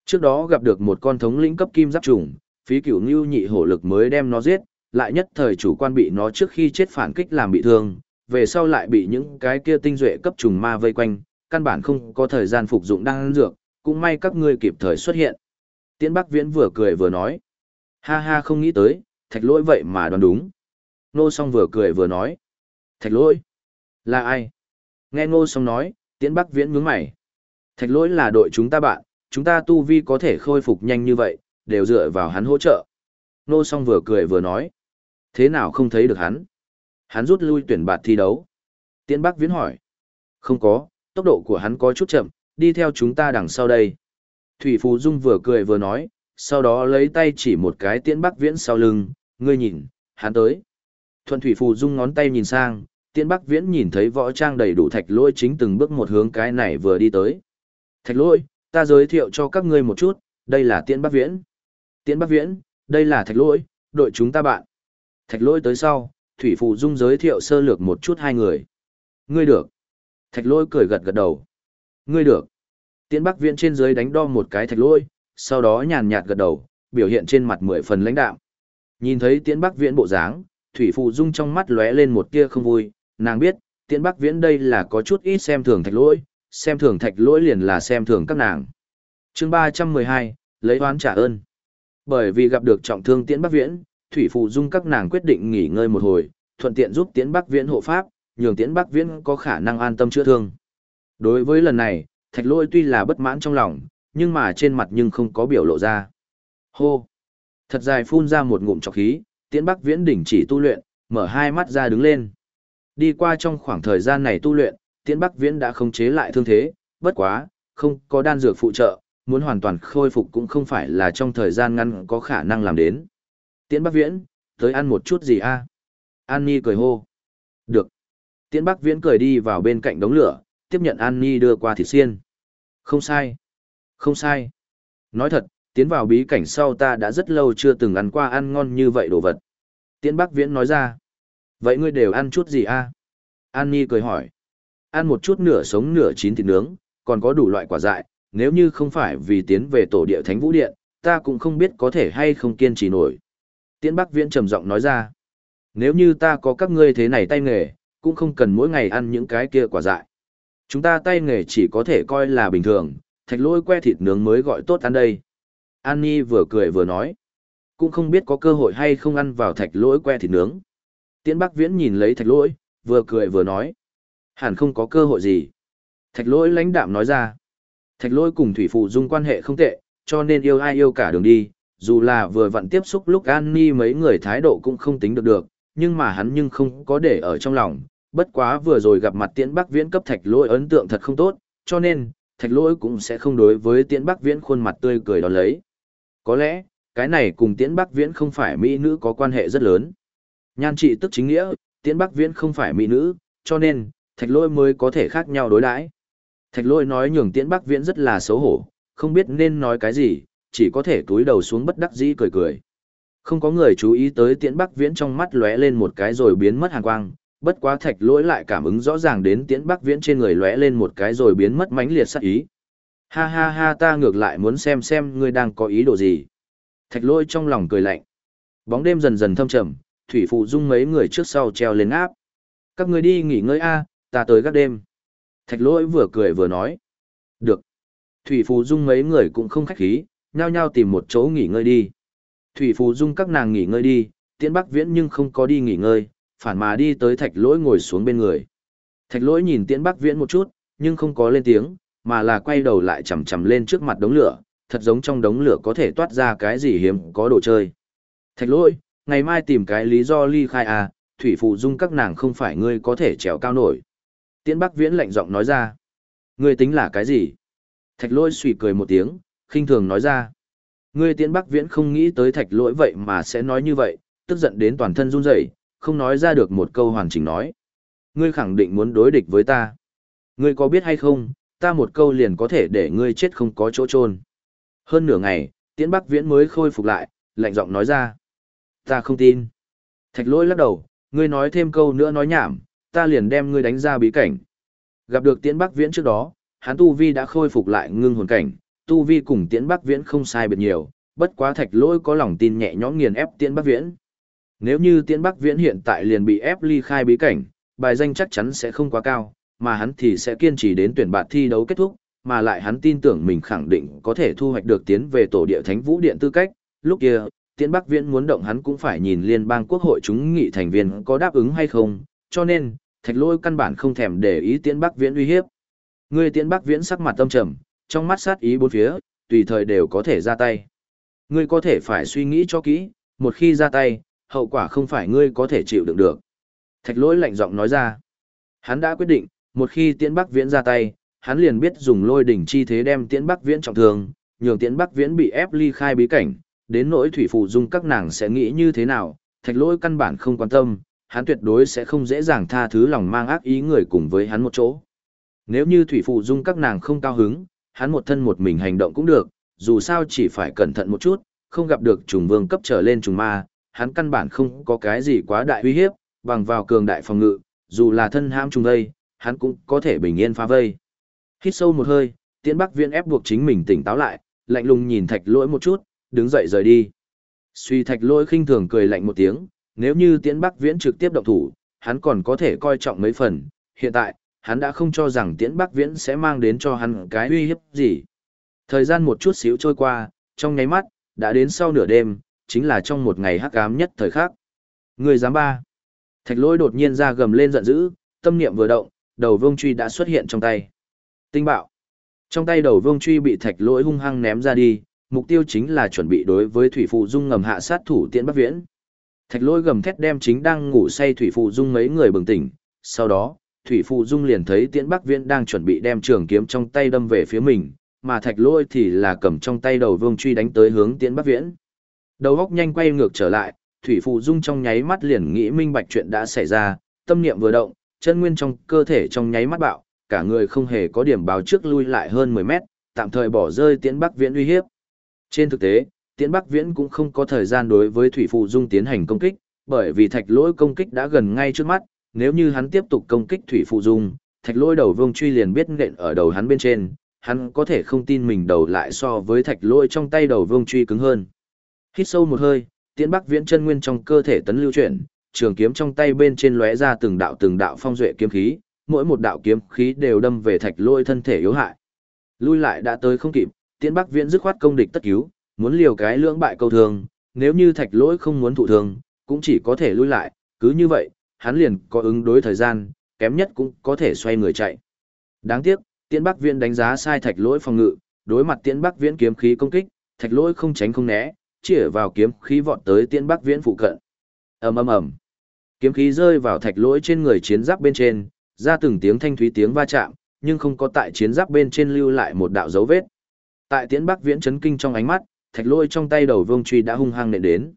Trước đó gặp được một con thống lĩnh cấp kim giáp trùng, phí cửu ngưu nhị hổ lực mới đem nó giết, lại nhất thời chủ quan bị nó trước khi chết phản kích làm bị thương, về sau lại bị những cái kia tinh duệ cấp trùng ma vây quanh, căn bản không có thời gian phục dụng đan dược, cũng may các ngươi kịp thời xuất hiện. Tiễn Bắc Viễn vừa cười vừa nói. Ha ha không nghĩ tới, thạch lỗi vậy mà đoán đúng. Nô song vừa cười vừa nói. Thạch lỗi? Là ai? Nghe ngô song nói, Tiễn Bắc Viễn nhướng mày. Thạch lỗi là đội chúng ta bạn, chúng ta tu vi có thể khôi phục nhanh như vậy, đều dựa vào hắn hỗ trợ. Nô song vừa cười vừa nói. Thế nào không thấy được hắn? Hắn rút lui tuyển bạt thi đấu. Tiễn Bắc Viễn hỏi. Không có, tốc độ của hắn có chút chậm, đi theo chúng ta đằng sau đây. Thủy Phù Dung vừa cười vừa nói, sau đó lấy tay chỉ một cái tiễn Bắc Viễn sau lưng, ngươi nhìn, hắn tới. Thuận Thủy Phù Dung ngón tay nhìn sang, tiễn Bắc Viễn nhìn thấy võ trang đầy đủ thạch lôi chính từng bước một hướng cái này vừa đi tới. Thạch lôi, ta giới thiệu cho các ngươi một chút, đây là tiễn Bắc Viễn. Tiễn Bắc Viễn, đây là thạch Lỗi, đội chúng ta bạn. Thạch Lỗi tới sau, Thủy Phù Dung giới thiệu sơ lược một chút hai người. Ngươi được. Thạch Lỗi cười gật gật đầu. Ngươi được. Tiễn Bắc Viễn trên dưới đánh đo một cái thạch Lỗi, sau đó nhàn nhạt gật đầu, biểu hiện trên mặt mười phần lãnh đạm. Nhìn thấy Tiễn Bắc Viễn bộ dáng, Thủy Phụ Dung trong mắt lóe lên một tia không vui, nàng biết, Tiễn Bắc Viễn đây là có chút ít xem thường thạch Lỗi, xem thường thạch Lỗi liền là xem thường các nàng. Chương ba trăm mười hai, lấy oán trả ơn. Bởi vì gặp được trọng thương Tiễn Bắc Viễn, Thủy Phụ Dung các nàng quyết định nghỉ ngơi một hồi, thuận tiện giúp Tiễn Bắc Viễn hộ pháp, nhường Tiễn Bắc Viễn có khả năng an tâm chữa thương. Đối với lần này, thạch lôi tuy là bất mãn trong lòng, nhưng mà trên mặt nhưng không có biểu lộ ra. Hô! Thật dài phun ra một ngụm trọc khí, tiễn bắc viễn đỉnh chỉ tu luyện, mở hai mắt ra đứng lên. Đi qua trong khoảng thời gian này tu luyện, tiễn bắc viễn đã không chế lại thương thế, bất quá, không có đan dược phụ trợ, muốn hoàn toàn khôi phục cũng không phải là trong thời gian ngắn có khả năng làm đến. Tiễn bắc viễn, tới ăn một chút gì a? An Nhi cười hô. Được. Tiễn Bắc Viễn cười đi vào bên cạnh đống lửa, tiếp nhận An Nhi đưa qua thịt xiên. Không sai. Không sai. Nói thật, tiến vào bí cảnh sau ta đã rất lâu chưa từng ăn qua ăn ngon như vậy đồ vật. Tiễn Bắc Viễn nói ra. Vậy ngươi đều ăn chút gì a? An Nhi cười hỏi. Ăn một chút nửa sống nửa chín thịt nướng, còn có đủ loại quả dại, nếu như không phải vì tiến về tổ địa Thánh Vũ Điện, ta cũng không biết có thể hay không kiên trì nổi. Tiễn Bắc Viễn trầm giọng nói ra. Nếu như ta có các ngươi thế này tay nghề, cũng không cần mỗi ngày ăn những cái kia quả dại. Chúng ta tay nghề chỉ có thể coi là bình thường, thạch lôi que thịt nướng mới gọi tốt ăn đây. An Nhi vừa cười vừa nói. Cũng không biết có cơ hội hay không ăn vào thạch lỗi que thịt nướng. Tiễn Bắc Viễn nhìn lấy thạch lỗi, vừa cười vừa nói. Hẳn không có cơ hội gì. Thạch lỗi lãnh đạm nói ra. Thạch lỗi cùng Thủy Phụ Dung quan hệ không tệ, cho nên yêu ai yêu cả đường đi. Dù là vừa vặn tiếp xúc lúc An Ni mấy người thái độ cũng không tính được được, nhưng mà hắn nhưng không có để ở trong lòng. Bất quá vừa rồi gặp mặt tiễn Bắc Viễn cấp thạch lỗi ấn tượng thật không tốt, cho nên, thạch lỗi cũng sẽ không đối với tiễn Bắc Viễn khuôn mặt tươi cười đón lấy. Có lẽ, cái này cùng tiễn Bắc Viễn không phải mỹ nữ có quan hệ rất lớn. Nhan trị tức chính nghĩa, tiễn Bắc Viễn không phải mỹ nữ, cho nên, thạch lỗi mới có thể khác nhau đối đãi. Thạch lỗi nói nhường tiễn Bắc Viễn rất là xấu hổ, không biết nên nói cái gì, chỉ có thể túi đầu xuống bất đắc dĩ cười cười. Không có người chú ý tới tiễn Bắc Viễn trong mắt lóe lên một cái rồi biến mất hàn quang, bất quá thạch lỗi lại cảm ứng rõ ràng đến tiễn Bắc Viễn trên người lóe lên một cái rồi biến mất mãnh liệt sắc ý. Ha ha ha ta ngược lại muốn xem xem ngươi đang có ý đồ gì. Thạch lỗi trong lòng cười lạnh. Bóng đêm dần dần thâm trầm, thủy phụ dung mấy người trước sau treo lên áp. Các ngươi đi nghỉ ngơi a, ta tới gác đêm. Thạch lỗi vừa cười vừa nói. Được. Thủy Phù dung mấy người cũng không khách khí, nhao nhao tìm một chỗ nghỉ ngơi đi. Thủy Phù dung các nàng nghỉ ngơi đi, tiễn bắc viễn nhưng không có đi nghỉ ngơi, phản mà đi tới thạch lỗi ngồi xuống bên người. Thạch lỗi nhìn tiễn bắc viễn một chút, nhưng không có lên tiếng, mà là quay đầu lại chầm chầm lên trước mặt đống lửa, thật giống trong đống lửa có thể toát ra cái gì hiếm có đồ chơi. Thạch lỗi, ngày mai tìm cái lý do ly khai à, thủy Phù dung các nàng không phải ngươi có thể trèo cao nổi. Tiễn Bắc Viễn lạnh giọng nói ra. Ngươi tính là cái gì? Thạch lỗi suy cười một tiếng, khinh thường nói ra. Ngươi Tiễn Bắc Viễn không nghĩ tới thạch lỗi vậy mà sẽ nói như vậy, tức giận đến toàn thân run rẩy, không nói ra được một câu hoàn chỉnh nói. Ngươi khẳng định muốn đối địch với ta. Ngươi có biết hay không, ta một câu liền có thể để ngươi chết không có chỗ chôn. Hơn nửa ngày, Tiễn Bắc Viễn mới khôi phục lại, lạnh giọng nói ra. Ta không tin. Thạch lỗi lắc đầu, ngươi nói thêm câu nữa nói nhảm, ta liền đem ngươi đánh ra bí cảnh. Gặp được Tiễn Bắc Viễn trước đó, hắn Tu Vi đã khôi phục lại ngưng hồn cảnh, Tu Vi cùng Tiễn Bắc Viễn không sai biệt nhiều, bất quá thạch lỗi có lòng tin nhẹ nhõm nghiền ép Tiễn Bắc Viễn. Nếu như Tiễn Bắc Viễn hiện tại liền bị ép ly khai bí cảnh, bài danh chắc chắn sẽ không quá cao, mà hắn thì sẽ kiên trì đến tuyển bạt thi đấu kết thúc, mà lại hắn tin tưởng mình khẳng định có thể thu hoạch được tiến về tổ địa thánh vũ điện tư cách, lúc kia, Tiễn Bắc Viễn muốn động hắn cũng phải nhìn liên bang quốc hội chúng nghị thành viên có đáp ứng hay không, cho nên, thạch lôi căn bản không thèm để ý Tiễn Bắc Viễn uy hiếp. Người Tiễn Bắc Viễn sắc mặt tâm trầm, trong mắt sát ý bốn phía, tùy thời đều có thể ra tay. Ngươi có thể phải suy nghĩ cho kỹ, một khi ra tay, hậu quả không phải ngươi có thể chịu đựng được. Thạch lỗi lạnh giọng nói ra. Hắn đã quyết định, một khi Tiễn Bắc Viễn ra tay, hắn liền biết dùng lôi đỉnh chi thế đem Tiễn Bắc Viễn trọng thương, nhường Tiễn Bắc Viễn bị ép ly khai bí cảnh, đến nỗi thủy phụ dung các nàng sẽ nghĩ như thế nào, thạch lỗi căn bản không quan tâm, hắn tuyệt đối sẽ không dễ dàng tha thứ lòng mang ác ý người cùng với hắn một chỗ. Nếu như thủy phụ dung các nàng không cao hứng, hắn một thân một mình hành động cũng được, dù sao chỉ phải cẩn thận một chút, không gặp được trùng vương cấp trở lên trùng ma, hắn căn bản không có cái gì quá đại uy hiếp, bằng vào cường đại phòng ngự, dù là thân ham trùng đây, hắn cũng có thể bình yên phá vây. Hít sâu một hơi, tiễn bắc viên ép buộc chính mình tỉnh táo lại, lạnh lùng nhìn thạch lỗi một chút, đứng dậy rời đi. Suy thạch lỗi khinh thường cười lạnh một tiếng, nếu như tiễn bắc viễn trực tiếp động thủ, hắn còn có thể coi trọng mấy phần, hiện tại, hắn đã không cho rằng tiễn bắc viễn sẽ mang đến cho hắn cái uy hiếp gì. Thời gian một chút xíu trôi qua, trong nháy mắt, đã đến sau nửa đêm, chính là trong một ngày hắc ám nhất thời khắc. Người giám ba. Thạch lỗi đột nhiên ra gầm lên giận dữ, tâm niệm vừa động, đầu vương truy đã xuất hiện trong tay. Tinh bạo. Trong tay đầu vương truy bị thạch lỗi hung hăng ném ra đi, mục tiêu chính là chuẩn bị đối với thủy phụ dung ngầm hạ sát thủ tiễn bắc viễn thạch lỗi gầm thét đem chính đang ngủ say thủy phụ dung mấy người bừng tỉnh sau đó thủy phụ dung liền thấy tiễn bắc viễn đang chuẩn bị đem trường kiếm trong tay đâm về phía mình mà thạch lỗi thì là cầm trong tay đầu vương truy đánh tới hướng tiễn bắc viễn đầu góc nhanh quay ngược trở lại thủy phụ dung trong nháy mắt liền nghĩ minh bạch chuyện đã xảy ra tâm niệm vừa động chân nguyên trong cơ thể trong nháy mắt bạo, cả người không hề có điểm báo trước lui lại hơn 10 mét, tạm thời bỏ rơi Tiễn Bắc Viễn uy hiếp. Trên thực tế, Tiễn Bắc Viễn cũng không có thời gian đối với Thủy Phụ Dung tiến hành công kích, bởi vì thạch lỗi công kích đã gần ngay trước mắt, nếu như hắn tiếp tục công kích Thủy Phụ Dung, thạch lỗi đầu vương truy liền biết nện ở đầu hắn bên trên, hắn có thể không tin mình đầu lại so với thạch lỗi trong tay đầu vương truy cứng hơn. Hít sâu một hơi, Tiễn Bắc Viễn chân nguyên trong cơ thể tấn lưu chuyển, trường kiếm trong tay bên trên lóe ra từng đạo từng đạo phong duệ kiếm khí, mỗi một đạo kiếm khí đều đâm về thạch lôi thân thể yếu hại. Lui lại đã tới không kịp, Tiễn Bắc Viễn dứt khoát công địch tất cứu, muốn liều cái lưỡng bại câu thương, nếu như thạch lỗi không muốn thụ thương, cũng chỉ có thể lui lại, cứ như vậy, hắn liền có ứng đối thời gian, kém nhất cũng có thể xoay người chạy. Đáng tiếc, Tiễn Bắc Viễn đánh giá sai thạch lỗi phòng ngự, đối mặt Tiễn Bắc Viễn kiếm khí công kích, thạch lỗi không tránh không né, chỉ vào kiếm khí vọt tới Tiễn Bắc Viễn phụ cận. Ầm ầm ầm. Kiếm khí rơi vào thạch lỗi trên người chiến giáp bên trên, ra từng tiếng thanh thúy tiếng va chạm, nhưng không có tại chiến giáp bên trên lưu lại một đạo dấu vết. Tại Tiễn Bắc Viễn chấn kinh trong ánh mắt, thạch Lôi trong tay đầu vương truy đã hung hăng nện đến.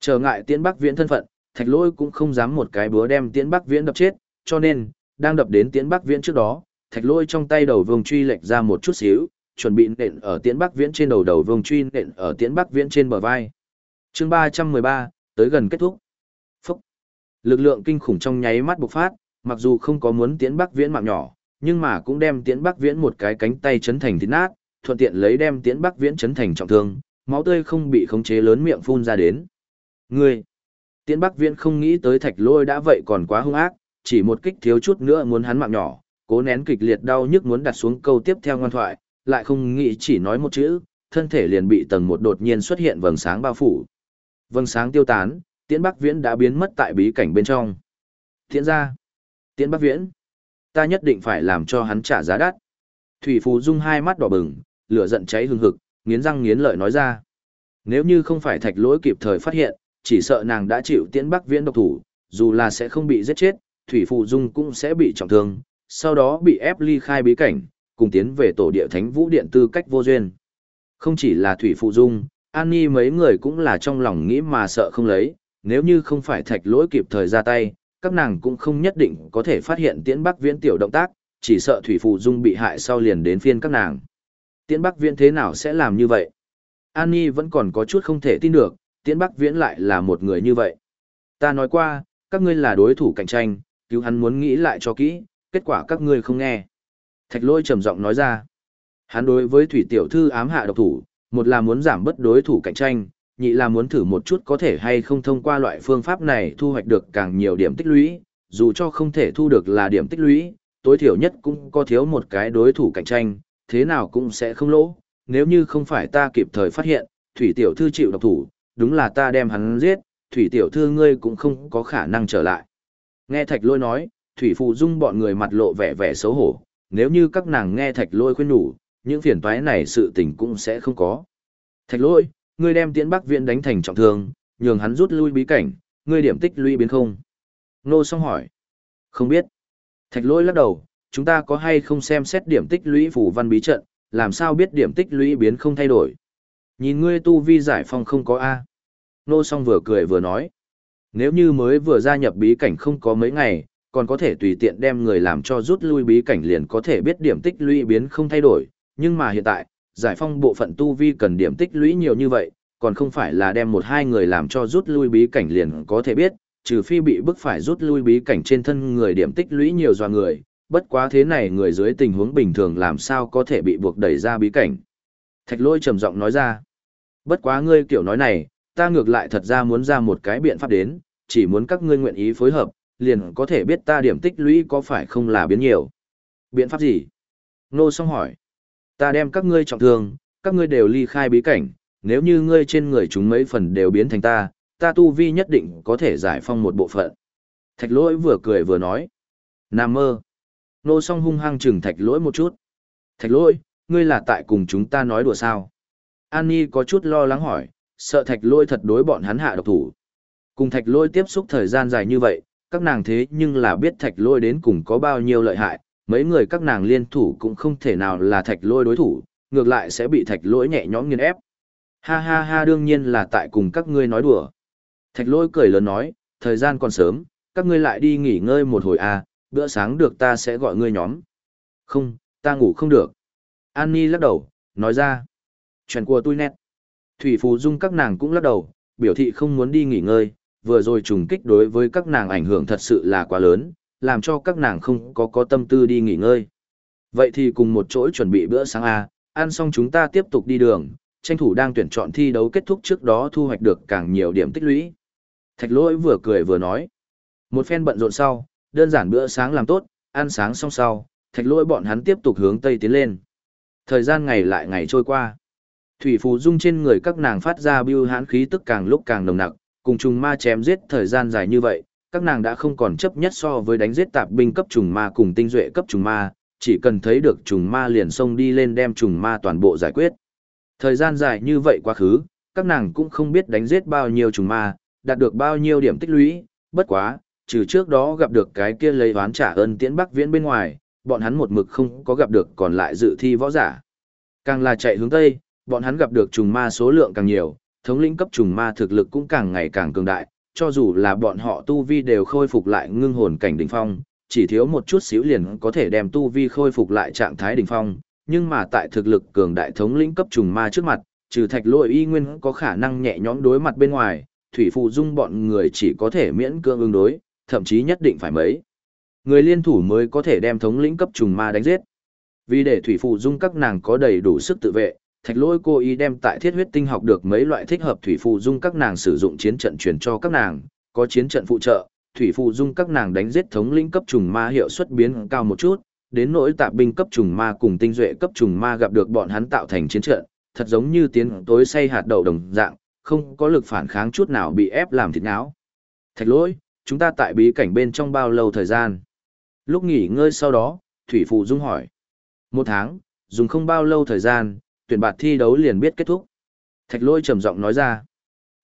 Trở ngại Tiễn Bắc Viễn thân phận, thạch Lôi cũng không dám một cái búa đem Tiễn Bắc Viễn đập chết, cho nên, đang đập đến Tiễn Bắc Viễn trước đó, thạch Lôi trong tay đầu vương truy lệch ra một chút xíu, chuẩn bị nện ở Tiễn Bắc Viễn trên đầu đầu vương truy nện ở Tiễn Bắc Viễn trên bờ vai. Chương 313, tới gần kết thúc. Lực lượng kinh khủng trong nháy mắt bộc phát, mặc dù không có muốn Tiễn Bắc Viễn mạng nhỏ, nhưng mà cũng đem Tiễn Bắc Viễn một cái cánh tay chấn thành thịt nát, thuận tiện lấy đem tiến Bắc Viễn chấn thành trọng thương, máu tươi không bị khống chế lớn miệng phun ra đến. Ngươi, tiến Bắc Viễn không nghĩ tới Thạch Lôi đã vậy còn quá hung ác, chỉ một kích thiếu chút nữa muốn hắn mạng nhỏ, cố nén kịch liệt đau nhức muốn đặt xuống câu tiếp theo ngoan thoại, lại không nghĩ chỉ nói một chữ, thân thể liền bị tầng một đột nhiên xuất hiện vầng sáng bao phủ. Vầng sáng tiêu tán, Tiễn Bắc Viễn đã biến mất tại bí cảnh bên trong. Tiễn ra. Tiễn Bắc Viễn. Ta nhất định phải làm cho hắn trả giá đắt. Thủy Phù Dung hai mắt đỏ bừng, lửa giận cháy hừng hực, nghiến răng nghiến lợi nói ra. Nếu như không phải thạch lỗi kịp thời phát hiện, chỉ sợ nàng đã chịu Tiễn Bắc Viễn độc thủ, dù là sẽ không bị giết chết, Thủy phụ Dung cũng sẽ bị trọng thương, sau đó bị ép ly khai bí cảnh, cùng tiến về tổ địa thánh vũ điện tư cách vô duyên. Không chỉ là Thủy phụ Dung, An Nhi mấy người cũng là trong lòng nghĩ mà sợ không lấy, nếu như không phải thạch lỗi kịp thời ra tay, các nàng cũng không nhất định có thể phát hiện tiễn bắc viễn tiểu động tác, chỉ sợ thủy phụ dung bị hại sau liền đến phiên các nàng. Tiễn bắc viễn thế nào sẽ làm như vậy? An Nhi vẫn còn có chút không thể tin được, tiễn bắc viễn lại là một người như vậy. Ta nói qua, các ngươi là đối thủ cạnh tranh, cứu hắn muốn nghĩ lại cho kỹ, kết quả các ngươi không nghe. Thạch lôi trầm giọng nói ra. Hắn đối với thủy tiểu thư ám hạ độc thủ, một là muốn giảm bất đối thủ cạnh tranh, nhị là muốn thử một chút có thể hay không thông qua loại phương pháp này thu hoạch được càng nhiều điểm tích lũy, dù cho không thể thu được là điểm tích lũy, tối thiểu nhất cũng có thiếu một cái đối thủ cạnh tranh, thế nào cũng sẽ không lỗ, nếu như không phải ta kịp thời phát hiện, thủy tiểu thư chịu độc thủ, đúng là ta đem hắn giết, thủy tiểu thư ngươi cũng không có khả năng trở lại. Nghe thạch lôi nói, thủy phụ dung bọn người mặt lộ vẻ vẻ xấu hổ, nếu như các nàng nghe thạch lôi khuyên nhủ, những phiền toái này sự tình cũng sẽ không có. Thạch lôi, ngươi đem tiễn bắc viện đánh thành trọng thương, nhường hắn rút lui bí cảnh, ngươi điểm tích lũy biến không? Nô song hỏi. Không biết. Thạch lôi lắc đầu, chúng ta có hay không xem xét điểm tích lũy phủ văn bí trận, làm sao biết điểm tích lũy biến không thay đổi? Nhìn ngươi tu vi giải phong không có A. Nô song vừa cười vừa nói. Nếu như mới vừa gia nhập bí cảnh không có mấy ngày, còn có thể tùy tiện đem người làm cho rút lui bí cảnh liền có thể biết điểm tích lũy biến không thay đổi, nhưng mà hiện tại, giải phong bộ phận tu vi cần điểm tích lũy nhiều như vậy, còn không phải là đem một hai người làm cho rút lui bí cảnh liền có thể biết, trừ phi bị bức phải rút lui bí cảnh trên thân người điểm tích lũy nhiều dò người, bất quá thế này người dưới tình huống bình thường làm sao có thể bị buộc đẩy ra bí cảnh. Thạch lôi trầm giọng nói ra, bất quá ngươi kiểu nói này, ta ngược lại thật ra muốn ra một cái biện pháp đến, chỉ muốn các ngươi nguyện ý phối hợp, liền có thể biết ta điểm tích lũy có phải không là biến nhiều. Biện pháp gì? Nô song hỏi. Ta đem các ngươi trọng thương, các ngươi đều ly khai bí cảnh, nếu như ngươi trên người chúng mấy phần đều biến thành ta, ta tu vi nhất định có thể giải phong một bộ phận. Thạch lỗi vừa cười vừa nói. Nam mơ. Nô song hung hăng chừng thạch lỗi một chút. Thạch lỗi, ngươi là tại cùng chúng ta nói đùa sao? An Nhi có chút lo lắng hỏi, sợ thạch lỗi thật đối bọn hắn hạ độc thủ. Cùng thạch lỗi tiếp xúc thời gian dài như vậy, các nàng thế nhưng là biết thạch lỗi đến cùng có bao nhiêu lợi hại, mấy người các nàng liên thủ cũng không thể nào là thạch Lỗi đối thủ, ngược lại sẽ bị thạch lỗi nhẹ nhõm nghiền ép. Ha ha ha đương nhiên là tại cùng các ngươi nói đùa. Thạch Lỗi cười lớn nói, thời gian còn sớm, các ngươi lại đi nghỉ ngơi một hồi à, bữa sáng được ta sẽ gọi ngươi nhóm. Không, ta ngủ không được. Annie lắc đầu, nói ra. Chuyện của tôi nét. Thủy Phù Dung các nàng cũng lắc đầu, biểu thị không muốn đi nghỉ ngơi, vừa rồi trùng kích đối với các nàng ảnh hưởng thật sự là quá lớn, làm cho các nàng không có có tâm tư đi nghỉ ngơi. Vậy thì cùng một chỗ chuẩn bị bữa sáng A, ăn xong chúng ta tiếp tục đi đường, tranh thủ đang tuyển chọn thi đấu kết thúc trước đó thu hoạch được càng nhiều điểm tích lũy. Thạch lỗi vừa cười vừa nói. Một phen bận rộn sau, đơn giản bữa sáng làm tốt, ăn sáng xong sau, thạch lỗi bọn hắn tiếp tục hướng tây tiến lên. Thời gian ngày lại ngày trôi qua. Thủy phù dung trên người các nàng phát ra bưu hán khí tức càng lúc càng nồng nặc, cùng trùng ma chém giết thời gian dài như vậy, các nàng đã không còn chấp nhất so với đánh giết tạp binh cấp trùng ma cùng tinh duệ cấp trùng ma, chỉ cần thấy được trùng ma liền xông đi lên đem trùng ma toàn bộ giải quyết. Thời gian dài như vậy quá khứ, các nàng cũng không biết đánh giết bao nhiêu trùng ma, đạt được bao nhiêu điểm tích lũy, bất quá, trừ trước đó gặp được cái kia lấy oán trả ơn tiễn bắc viễn bên ngoài, bọn hắn một mực không có gặp được còn lại dự thi võ giả. Càng là chạy hướng Tây, bọn hắn gặp được trùng ma số lượng càng nhiều, thống lĩnh cấp trùng ma thực lực cũng càng ngày càng cường đại, cho dù là bọn họ tu vi đều khôi phục lại ngưng hồn cảnh đỉnh phong, chỉ thiếu một chút xíu liền có thể đem tu vi khôi phục lại trạng thái đỉnh phong, nhưng mà tại thực lực cường đại thống lĩnh cấp trùng ma trước mặt, trừ thạch Lỗi y nguyên có khả năng nhẹ nhõm đối mặt bên ngoài, thủy phụ dung bọn người chỉ có thể miễn cưỡng ứng đối, thậm chí nhất định phải mấy. Người liên thủ mới có thể đem thống lĩnh cấp trùng ma đánh giết. Vì để thủy phụ dung các nàng có đầy đủ sức tự vệ, thạch lôi cô ý đem tại thiết huyết tinh học được mấy loại thích hợp thủy phụ dung các nàng sử dụng chiến trận truyền cho các nàng, có chiến trận phụ trợ, thủy phụ dung các nàng đánh giết thống lĩnh cấp trùng ma hiệu suất biến cao một chút, đến nỗi tạp binh cấp trùng ma cùng tinh duệ cấp trùng ma gặp được bọn hắn tạo thành chiến trận, thật giống như tiến tối say hạt đậu đồng dạng, không có lực phản kháng chút nào bị ép làm thịt não. Thạch lỗi, chúng ta tại bí cảnh bên trong bao lâu thời gian? Lúc nghỉ ngơi sau đó, Thủy Phụ Dung hỏi. Một tháng, dùng không bao lâu thời gian, tuyển bạt thi đấu liền biết kết thúc. Thạch lôi trầm giọng nói ra.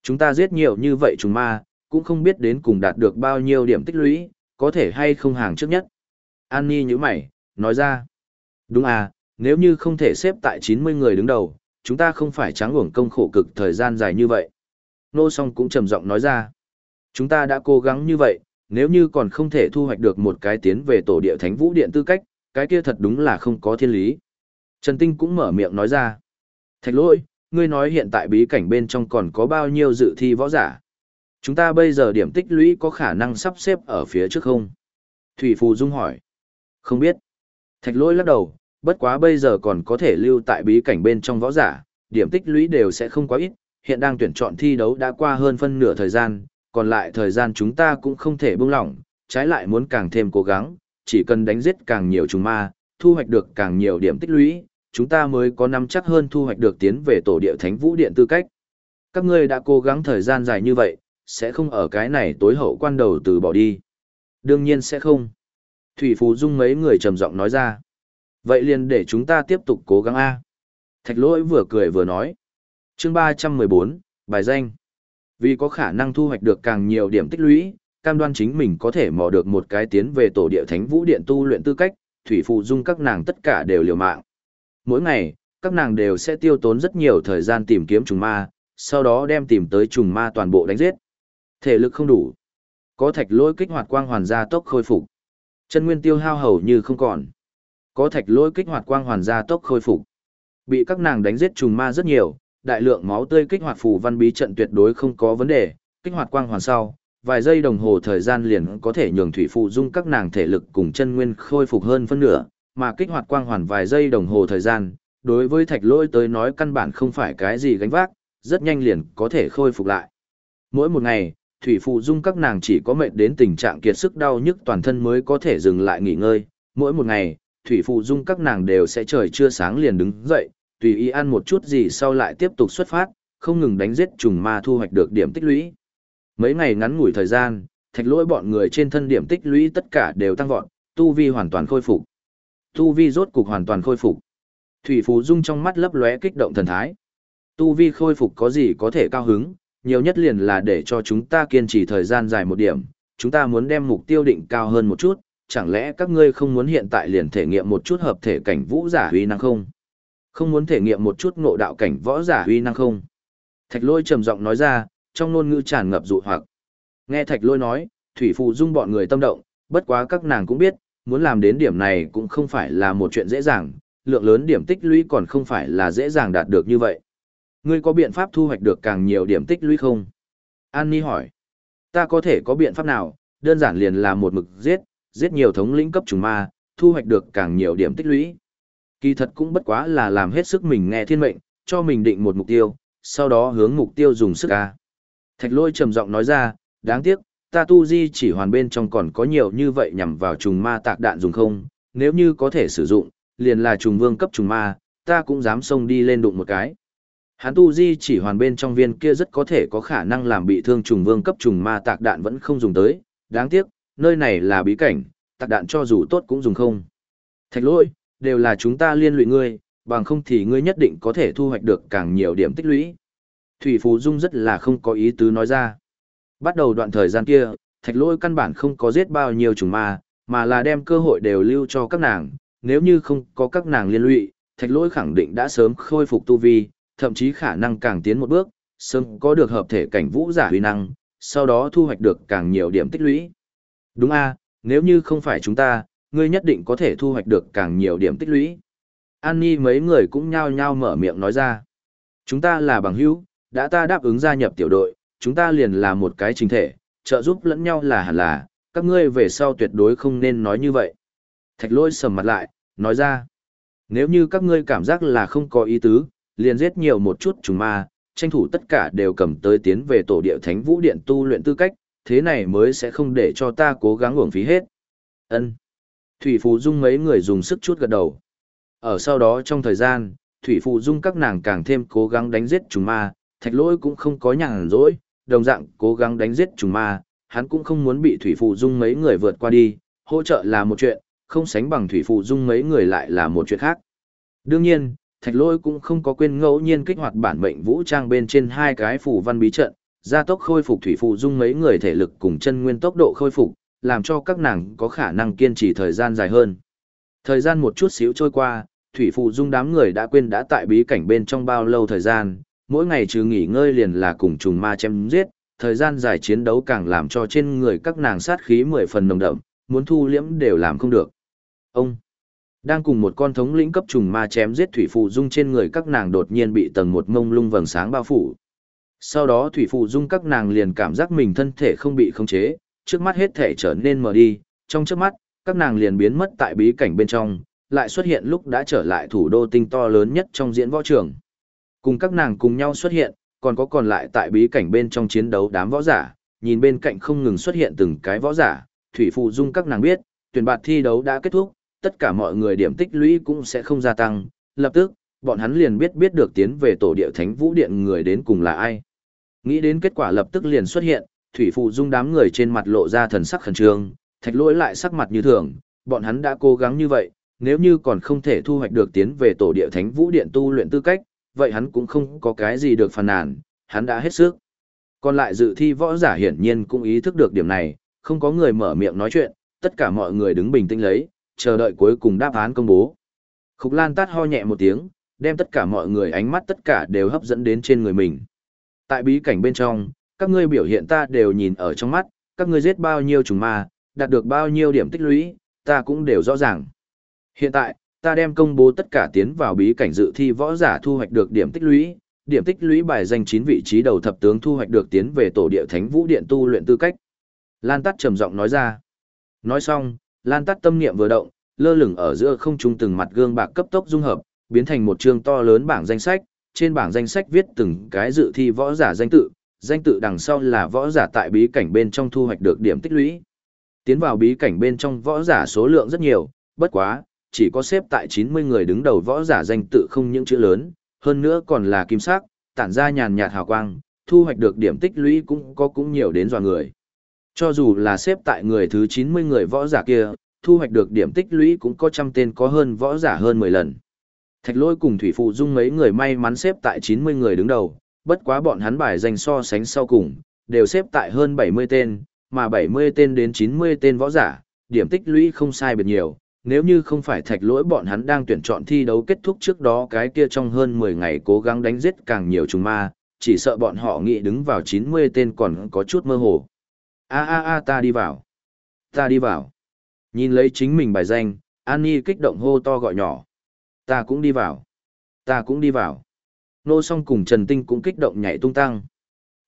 Chúng ta giết nhiều như vậy trùng ma, cũng không biết đến cùng đạt được bao nhiêu điểm tích lũy, có thể hay không hàng trước nhất. An Ni như mày, nói ra. Đúng à, nếu như không thể xếp tại 90 người đứng đầu, chúng ta không phải trắng uổng công khổ cực thời gian dài như vậy. Nô song cũng trầm giọng nói ra. Chúng ta đã cố gắng như vậy, nếu như còn không thể thu hoạch được một cái tiến về tổ địa thánh vũ điện tư cách, cái kia thật đúng là không có thiên lý. Trần Tinh cũng mở miệng nói ra. Thạch lỗi, ngươi nói hiện tại bí cảnh bên trong còn có bao nhiêu dự thi võ giả. Chúng ta bây giờ điểm tích lũy có khả năng sắp xếp ở phía trước không? Thủy Phù Dung hỏi. Không biết. Thạch lỗi lắc đầu, bất quá bây giờ còn có thể lưu tại bí cảnh bên trong võ giả, điểm tích lũy đều sẽ không quá ít, hiện đang tuyển chọn thi đấu đã qua hơn phân nửa thời gian, còn lại thời gian chúng ta cũng không thể buông lỏng, trái lại muốn càng thêm cố gắng, chỉ cần đánh giết càng nhiều chúng ma, thu hoạch được càng nhiều điểm tích lũy, chúng ta mới có nắm chắc hơn thu hoạch được tiến về tổ địa thánh vũ điện tư cách. Các ngươi đã cố gắng thời gian dài như vậy, sẽ không ở cái này tối hậu quan đầu từ bỏ đi. Đương nhiên sẽ không. Thủy Phú Dung mấy người trầm giọng nói ra. Vậy liền để chúng ta tiếp tục cố gắng A. Thạch lỗi vừa cười vừa nói. chương 314, bài danh. Vì có khả năng thu hoạch được càng nhiều điểm tích lũy, cam đoan chính mình có thể mò được một cái tiến về tổ địa thánh vũ điện tu luyện tư cách, thủy phụ dung các nàng tất cả đều liều mạng. Mỗi ngày, các nàng đều sẽ tiêu tốn rất nhiều thời gian tìm kiếm trùng ma, sau đó đem tìm tới trùng ma toàn bộ đánh giết. Thể lực không đủ. Có thạch lỗi kích hoạt quang hoàn gia tốc khôi phục. Chân nguyên tiêu hao hầu như không còn. Có thạch lỗi kích hoạt quang hoàn gia tốc khôi phục. Bị các nàng đánh giết trùng ma rất nhiều, đại lượng máu tươi kích hoạt phù văn bí trận tuyệt đối không có vấn đề, kích hoạt quang hoàn sau, vài giây đồng hồ thời gian liền có thể nhường thủy phụ dung các nàng thể lực cùng chân nguyên khôi phục hơn phân nửa, mà kích hoạt quang hoàn vài giây đồng hồ thời gian, đối với thạch lỗi tới nói căn bản không phải cái gì gánh vác, rất nhanh liền có thể khôi phục lại. Mỗi một ngày, thủy phụ dung các nàng chỉ có mệt đến tình trạng kiệt sức đau nhức toàn thân mới có thể dừng lại nghỉ ngơi, mỗi một ngày, thủy phụ dung các nàng đều sẽ trời chưa sáng liền đứng dậy, tùy ý ăn một chút gì sau lại tiếp tục xuất phát, không ngừng đánh giết trùng ma thu hoạch được điểm tích lũy. Mấy ngày ngắn ngủi thời gian, thạch lỗi bọn người trên thân điểm tích lũy tất cả đều tăng vọt, tu vi hoàn toàn khôi phục. Tu vi rốt cục hoàn toàn khôi phục. Thủy Phú Dung trong mắt lấp lóe kích động thần thái. Tu vi khôi phục có gì có thể cao hứng, nhiều nhất liền là để cho chúng ta kiên trì thời gian dài một điểm, chúng ta muốn đem mục tiêu định cao hơn một chút, chẳng lẽ các ngươi không muốn hiện tại liền thể nghiệm một chút hợp thể cảnh vũ giả uy năng không? Không muốn thể nghiệm một chút ngộ đạo cảnh võ giả uy năng không? Thạch lôi trầm giọng nói ra, trong ngôn ngữ tràn ngập dụ hoặc. Nghe thạch lôi nói, thủy phụ dung bọn người tâm động, bất quá các nàng cũng biết, muốn làm đến điểm này cũng không phải là một chuyện dễ dàng, lượng lớn điểm tích lũy còn không phải là dễ dàng đạt được như vậy. Ngươi có biện pháp thu hoạch được càng nhiều điểm tích lũy không? An Ni hỏi. Ta có thể có biện pháp nào, đơn giản liền là một mực giết, giết nhiều thống lĩnh cấp trùng ma, thu hoạch được càng nhiều điểm tích lũy. Kỳ thật cũng bất quá là làm hết sức mình nghe thiên mệnh, cho mình định một mục tiêu, sau đó hướng mục tiêu dùng sức a. Thạch lôi trầm giọng nói ra, đáng tiếc, ta tu di chỉ hoàn bên trong còn có nhiều như vậy nhằm vào trùng ma tạc đạn dùng không, nếu như có thể sử dụng, liền là trùng vương cấp trùng ma, ta cũng dám xông đi lên đụng một cái. Hắn tu di chỉ hoàn bên trong viên kia rất có thể có khả năng làm bị thương trùng vương cấp trùng ma tạc đạn vẫn không dùng tới, đáng tiếc, nơi này là bí cảnh, tạc đạn cho dù tốt cũng dùng không. Thạch lỗi, đều là chúng ta liên lụy ngươi, bằng không thì ngươi nhất định có thể thu hoạch được càng nhiều điểm tích lũy. Thủy Phú Dung rất là không có ý tứ nói ra. Bắt đầu đoạn thời gian kia, thạch lỗi căn bản không có giết bao nhiêu trùng ma, mà là đem cơ hội đều lưu cho các nàng, nếu như không có các nàng liên lụy, thạch lỗi khẳng định đã sớm khôi phục tu vi, thậm chí khả năng càng tiến một bước, sớm có được hợp thể cảnh vũ giả huy năng, sau đó thu hoạch được càng nhiều điểm tích lũy. Đúng a, nếu như không phải chúng ta, ngươi nhất định có thể thu hoạch được càng nhiều điểm tích lũy. An Nhi mấy người cũng nhao nhao mở miệng nói ra. Chúng ta là bằng hữu, đã ta đáp ứng gia nhập tiểu đội, chúng ta liền là một cái chính thể, trợ giúp lẫn nhau là hẳn là, các ngươi về sau tuyệt đối không nên nói như vậy. Thạch lôi sầm mặt lại, nói ra. Nếu như các ngươi cảm giác là không có ý tứ, liền giết nhiều một chút trùng ma, tranh thủ tất cả đều cầm tới tiến về tổ địa thánh vũ điện tu luyện tư cách, thế này mới sẽ không để cho ta cố gắng uổng phí hết. Ân. Thủy Phù Dung mấy người dùng sức chút gật đầu. Ở sau đó trong thời gian, Thủy Phù Dung các nàng càng thêm cố gắng đánh giết trùng ma, thạch lỗi cũng không có nhàn rỗi, đồng dạng cố gắng đánh giết trùng ma, hắn cũng không muốn bị Thủy Phù Dung mấy người vượt qua đi, hỗ trợ là một chuyện, không sánh bằng Thủy Phù Dung mấy người lại là một chuyện khác. Đương nhiên, thạch lỗi cũng không có quên ngẫu nhiên kích hoạt bản mệnh vũ trang bên trên hai cái phù văn bí trận, gia tốc khôi phục Thủy Phù Dung mấy người thể lực cùng chân nguyên tốc độ khôi phục, làm cho các nàng có khả năng kiên trì thời gian dài hơn. Thời gian một chút xíu trôi qua, Thủy Phụ Dung đám người đã quên đã tại bí cảnh bên trong bao lâu thời gian, mỗi ngày trừ nghỉ ngơi liền là cùng trùng ma chém giết, thời gian dài chiến đấu càng làm cho trên người các nàng sát khí mười phần nồng đậm, muốn thu liễm đều làm không được. Ông đang cùng một con thống lĩnh cấp trùng ma chém giết Thủy Phụ Dung trên người các nàng đột nhiên bị tầng một mông lung vầng sáng bao phủ. Sau đó Thủy Phụ Dung các nàng liền cảm giác mình thân thể không bị khống chế, trước mắt hết thể trở nên mờ đi, trong trước mắt, các nàng liền biến mất tại bí cảnh bên trong, lại xuất hiện lúc đã trở lại thủ đô tinh to lớn nhất trong diễn võ trường. Cùng các nàng cùng nhau xuất hiện, còn có còn lại tại bí cảnh bên trong chiến đấu đám võ giả, nhìn bên cạnh không ngừng xuất hiện từng cái võ giả, thủy phụ dung các nàng biết, tuyển bạt thi đấu đã kết thúc, tất cả mọi người điểm tích lũy cũng sẽ không gia tăng, lập tức, bọn hắn liền biết biết được tiến về tổ địa thánh vũ điện người đến cùng là ai. Nghĩ đến kết quả lập tức liền xuất hiện, thủy phụ dung đám người trên mặt lộ ra thần sắc khẩn trương, thạch lỗi lại sắc mặt như thường, bọn hắn đã cố gắng như vậy, nếu như còn không thể thu hoạch được tiến về tổ địa thánh vũ điện tu luyện tư cách, vậy hắn cũng không có cái gì được phàn nàn, hắn đã hết sức. Còn lại dự thi võ giả hiển nhiên cũng ý thức được điểm này, không có người mở miệng nói chuyện, tất cả mọi người đứng bình tĩnh lấy, chờ đợi cuối cùng đáp án công bố. Khúc Lan tát ho nhẹ một tiếng, đem tất cả mọi người ánh mắt tất cả đều hấp dẫn đến trên người mình. Tại bí cảnh bên trong, các ngươi biểu hiện ta đều nhìn ở trong mắt, các ngươi giết bao nhiêu trùng ma, đạt được bao nhiêu điểm tích lũy, ta cũng đều rõ ràng. Hiện tại, ta đem công bố tất cả tiến vào bí cảnh dự thi võ giả thu hoạch được điểm tích lũy, điểm tích lũy bài danh 9 vị trí đầu thập tướng thu hoạch được tiến về tổ địa thánh vũ điện tu luyện tư cách. Lan Tát trầm giọng nói ra. Nói xong, Lan Tát tâm niệm vừa động, lơ lửng ở giữa không trung từng mặt gương bạc cấp tốc dung hợp, biến thành một chương to lớn bảng danh sách, trên bảng danh sách viết từng cái dự thi võ giả danh tự, danh tự đằng sau là võ giả tại bí cảnh bên trong thu hoạch được điểm tích lũy. Tiến vào bí cảnh bên trong võ giả số lượng rất nhiều, bất quá, chỉ có xếp tại 90 người đứng đầu võ giả danh tự không những chữ lớn, hơn nữa còn là kim sắc, tản ra nhàn nhạt hào quang, thu hoạch được điểm tích lũy cũng có cũng nhiều đến dò người. Cho dù là xếp tại người thứ 90 người võ giả kia, thu hoạch được điểm tích lũy cũng có trăm tên có hơn võ giả hơn 10 lần. Thạch lôi cùng Thủy Phụ Dung mấy người may mắn xếp tại 90 người đứng đầu, bất quá bọn hắn bài danh so sánh sau cùng, đều xếp tại hơn 70 tên, mà 70 tên đến 90 tên võ giả, điểm tích lũy không sai biệt nhiều. Nếu như không phải thạch lỗi bọn hắn đang tuyển chọn thi đấu kết thúc trước đó cái kia trong hơn 10 ngày cố gắng đánh giết càng nhiều trùng ma, chỉ sợ bọn họ nghĩ đứng vào 90 tên còn có chút mơ hồ. A a a ta đi vào. Ta đi vào. Nhìn lấy chính mình bài danh, Annie kích động hô to gọi nhỏ. Ta cũng đi vào. Ta cũng đi vào. Nô song cùng Trần Tinh cũng kích động nhảy tung tăng.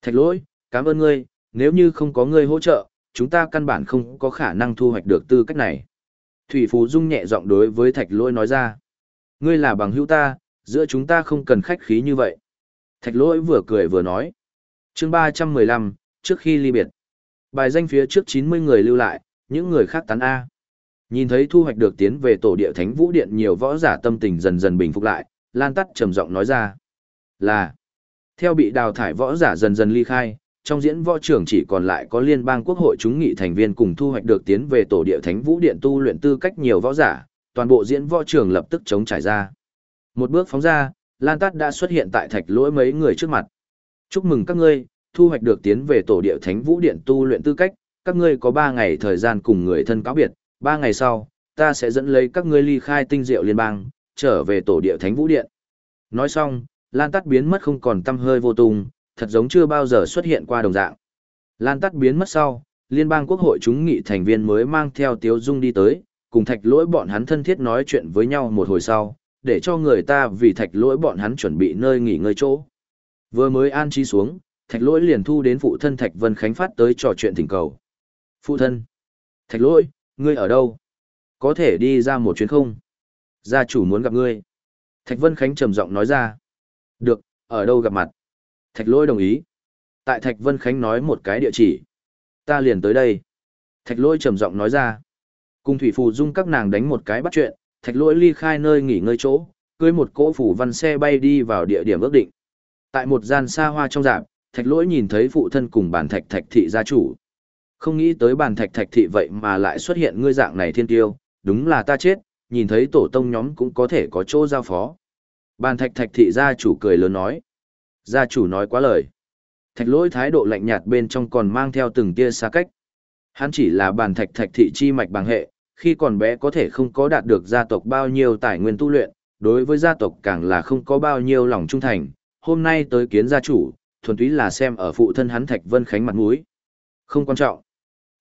Thạch lỗi, cảm ơn ngươi, nếu như không có ngươi hỗ trợ, chúng ta căn bản không có khả năng thu hoạch được tư cách này. Thủy Phú Dung nhẹ giọng đối với thạch lỗi nói ra. Ngươi là bằng hữu ta, giữa chúng ta không cần khách khí như vậy. Thạch lỗi vừa cười vừa nói. chương 315, trước khi ly biệt. Bài danh phía trước 90 người lưu lại, những người khác tán A. Nhìn thấy thu hoạch được tiến về tổ địa thánh vũ điện nhiều võ giả tâm tình dần dần bình phục lại, Lan Tắt trầm giọng nói ra. Là, theo bị đào thải võ giả dần dần ly khai, trong diễn võ trưởng chỉ còn lại có liên bang quốc hội chúng nghị thành viên cùng thu hoạch được tiến về tổ địa thánh vũ điện tu luyện tư cách nhiều võ giả, toàn bộ diễn võ trường lập tức chống trải ra. Một bước phóng ra, Lan Tát đã xuất hiện tại thạch lỗi mấy người trước mặt. Chúc mừng các ngươi, thu hoạch được tiến về tổ địa thánh vũ điện tu luyện tư cách, các ngươi có ba ngày thời gian cùng người thân cáo biệt, ba ngày sau, ta sẽ dẫn lấy các ngươi ly khai tinh diệu liên bang, trở về tổ địa thánh vũ điện. Nói xong, Lan tắt biến mất không còn tâm hơi vô tung, thật giống chưa bao giờ xuất hiện qua đồng dạng. Lan tắt biến mất sau, liên bang quốc hội chúng nghị thành viên mới mang theo Tiếu Dung đi tới, cùng thạch lỗi bọn hắn thân thiết nói chuyện với nhau một hồi sau, để cho người ta vì thạch lỗi bọn hắn chuẩn bị nơi nghỉ ngơi chỗ. Vừa mới an trí xuống, thạch lỗi liền thu đến phụ thân thạch Vân Khánh phát tới trò chuyện thỉnh cầu. Phụ thân, thạch lỗi, ngươi ở đâu? Có thể đi ra một chuyến không? Gia chủ muốn gặp ngươi. Thạch Vân Khánh trầm giọng nói ra. Được, ở đâu gặp mặt? Thạch lỗi đồng ý. Tại Thạch Vân Khánh nói một cái địa chỉ. Ta liền tới đây. Thạch lỗi trầm giọng nói ra. Cùng Thủy Phù Dung các nàng đánh một cái bắt chuyện, Thạch lỗi ly khai nơi nghỉ ngơi chỗ, cưới một cỗ phủ văn xe bay đi vào địa điểm ước định. Tại một gian xa hoa trong dạp, Thạch lỗi nhìn thấy phụ thân cùng bản thạch thạch thị gia chủ. Không nghĩ tới bản thạch thạch thị vậy mà lại xuất hiện ngươi dạng này thiên tiêu, đúng là ta chết, nhìn thấy tổ tông nhóm cũng có thể có chỗ giao phó. Bàn thạch thạch thị gia chủ cười lớn nói. Gia chủ nói quá lời. Thạch lỗi thái độ lạnh nhạt bên trong còn mang theo từng tia xa cách. Hắn chỉ là bàn thạch thạch thị chi mạch bằng hệ, khi còn bé có thể không có đạt được gia tộc bao nhiêu tài nguyên tu luyện, đối với gia tộc càng là không có bao nhiêu lòng trung thành. Hôm nay tới kiến gia chủ, thuần túy là xem ở phụ thân hắn Thạch Vân Khánh mặt mũi. Không quan trọng.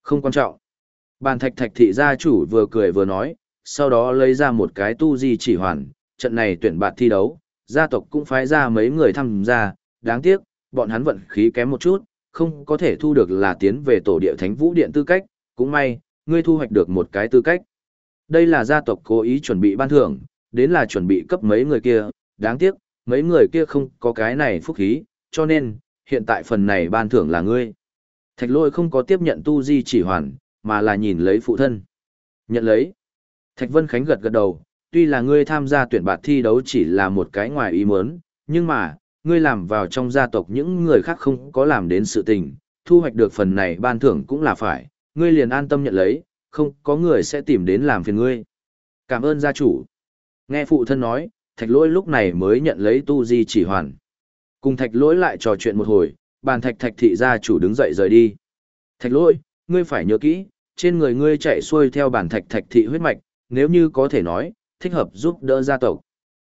Không quan trọng. Bàn thạch thạch thị gia chủ vừa cười vừa nói, sau đó lấy ra một cái tu di chỉ hoàn, trận này tuyển bạt thi đấu, gia tộc cũng phái ra mấy người tham gia, đáng tiếc, bọn hắn vận khí kém một chút, không có thể thu được là tiến về tổ địa thánh vũ điện tư cách, cũng may, ngươi thu hoạch được một cái tư cách. Đây là gia tộc cố ý chuẩn bị ban thưởng, đến là chuẩn bị cấp mấy người kia, đáng tiếc, mấy người kia không có cái này phúc khí, cho nên, hiện tại phần này ban thưởng là ngươi. Thạch lôi không có tiếp nhận tu di chỉ hoàn, mà là nhìn lấy phụ thân. Nhận lấy. Thạch Vân Khánh gật gật đầu, tuy là ngươi tham gia tuyển bạt thi đấu chỉ là một cái ngoài ý muốn, nhưng mà, ngươi làm vào trong gia tộc những người khác không có làm đến sự tình, thu hoạch được phần này ban thưởng cũng là phải, ngươi liền an tâm nhận lấy, không có người sẽ tìm đến làm phiền ngươi. Cảm ơn gia chủ. Nghe phụ thân nói, thạch lỗi lúc này mới nhận lấy tu di chỉ hoàn. Cùng thạch lỗi lại trò chuyện một hồi, bàn thạch thạch thị gia chủ đứng dậy rời đi. Thạch lỗi, ngươi phải nhớ kỹ, trên người ngươi chạy xuôi theo bản thạch thạch thị huyết mạch, nếu như có thể nói, thích hợp giúp đỡ gia tộc.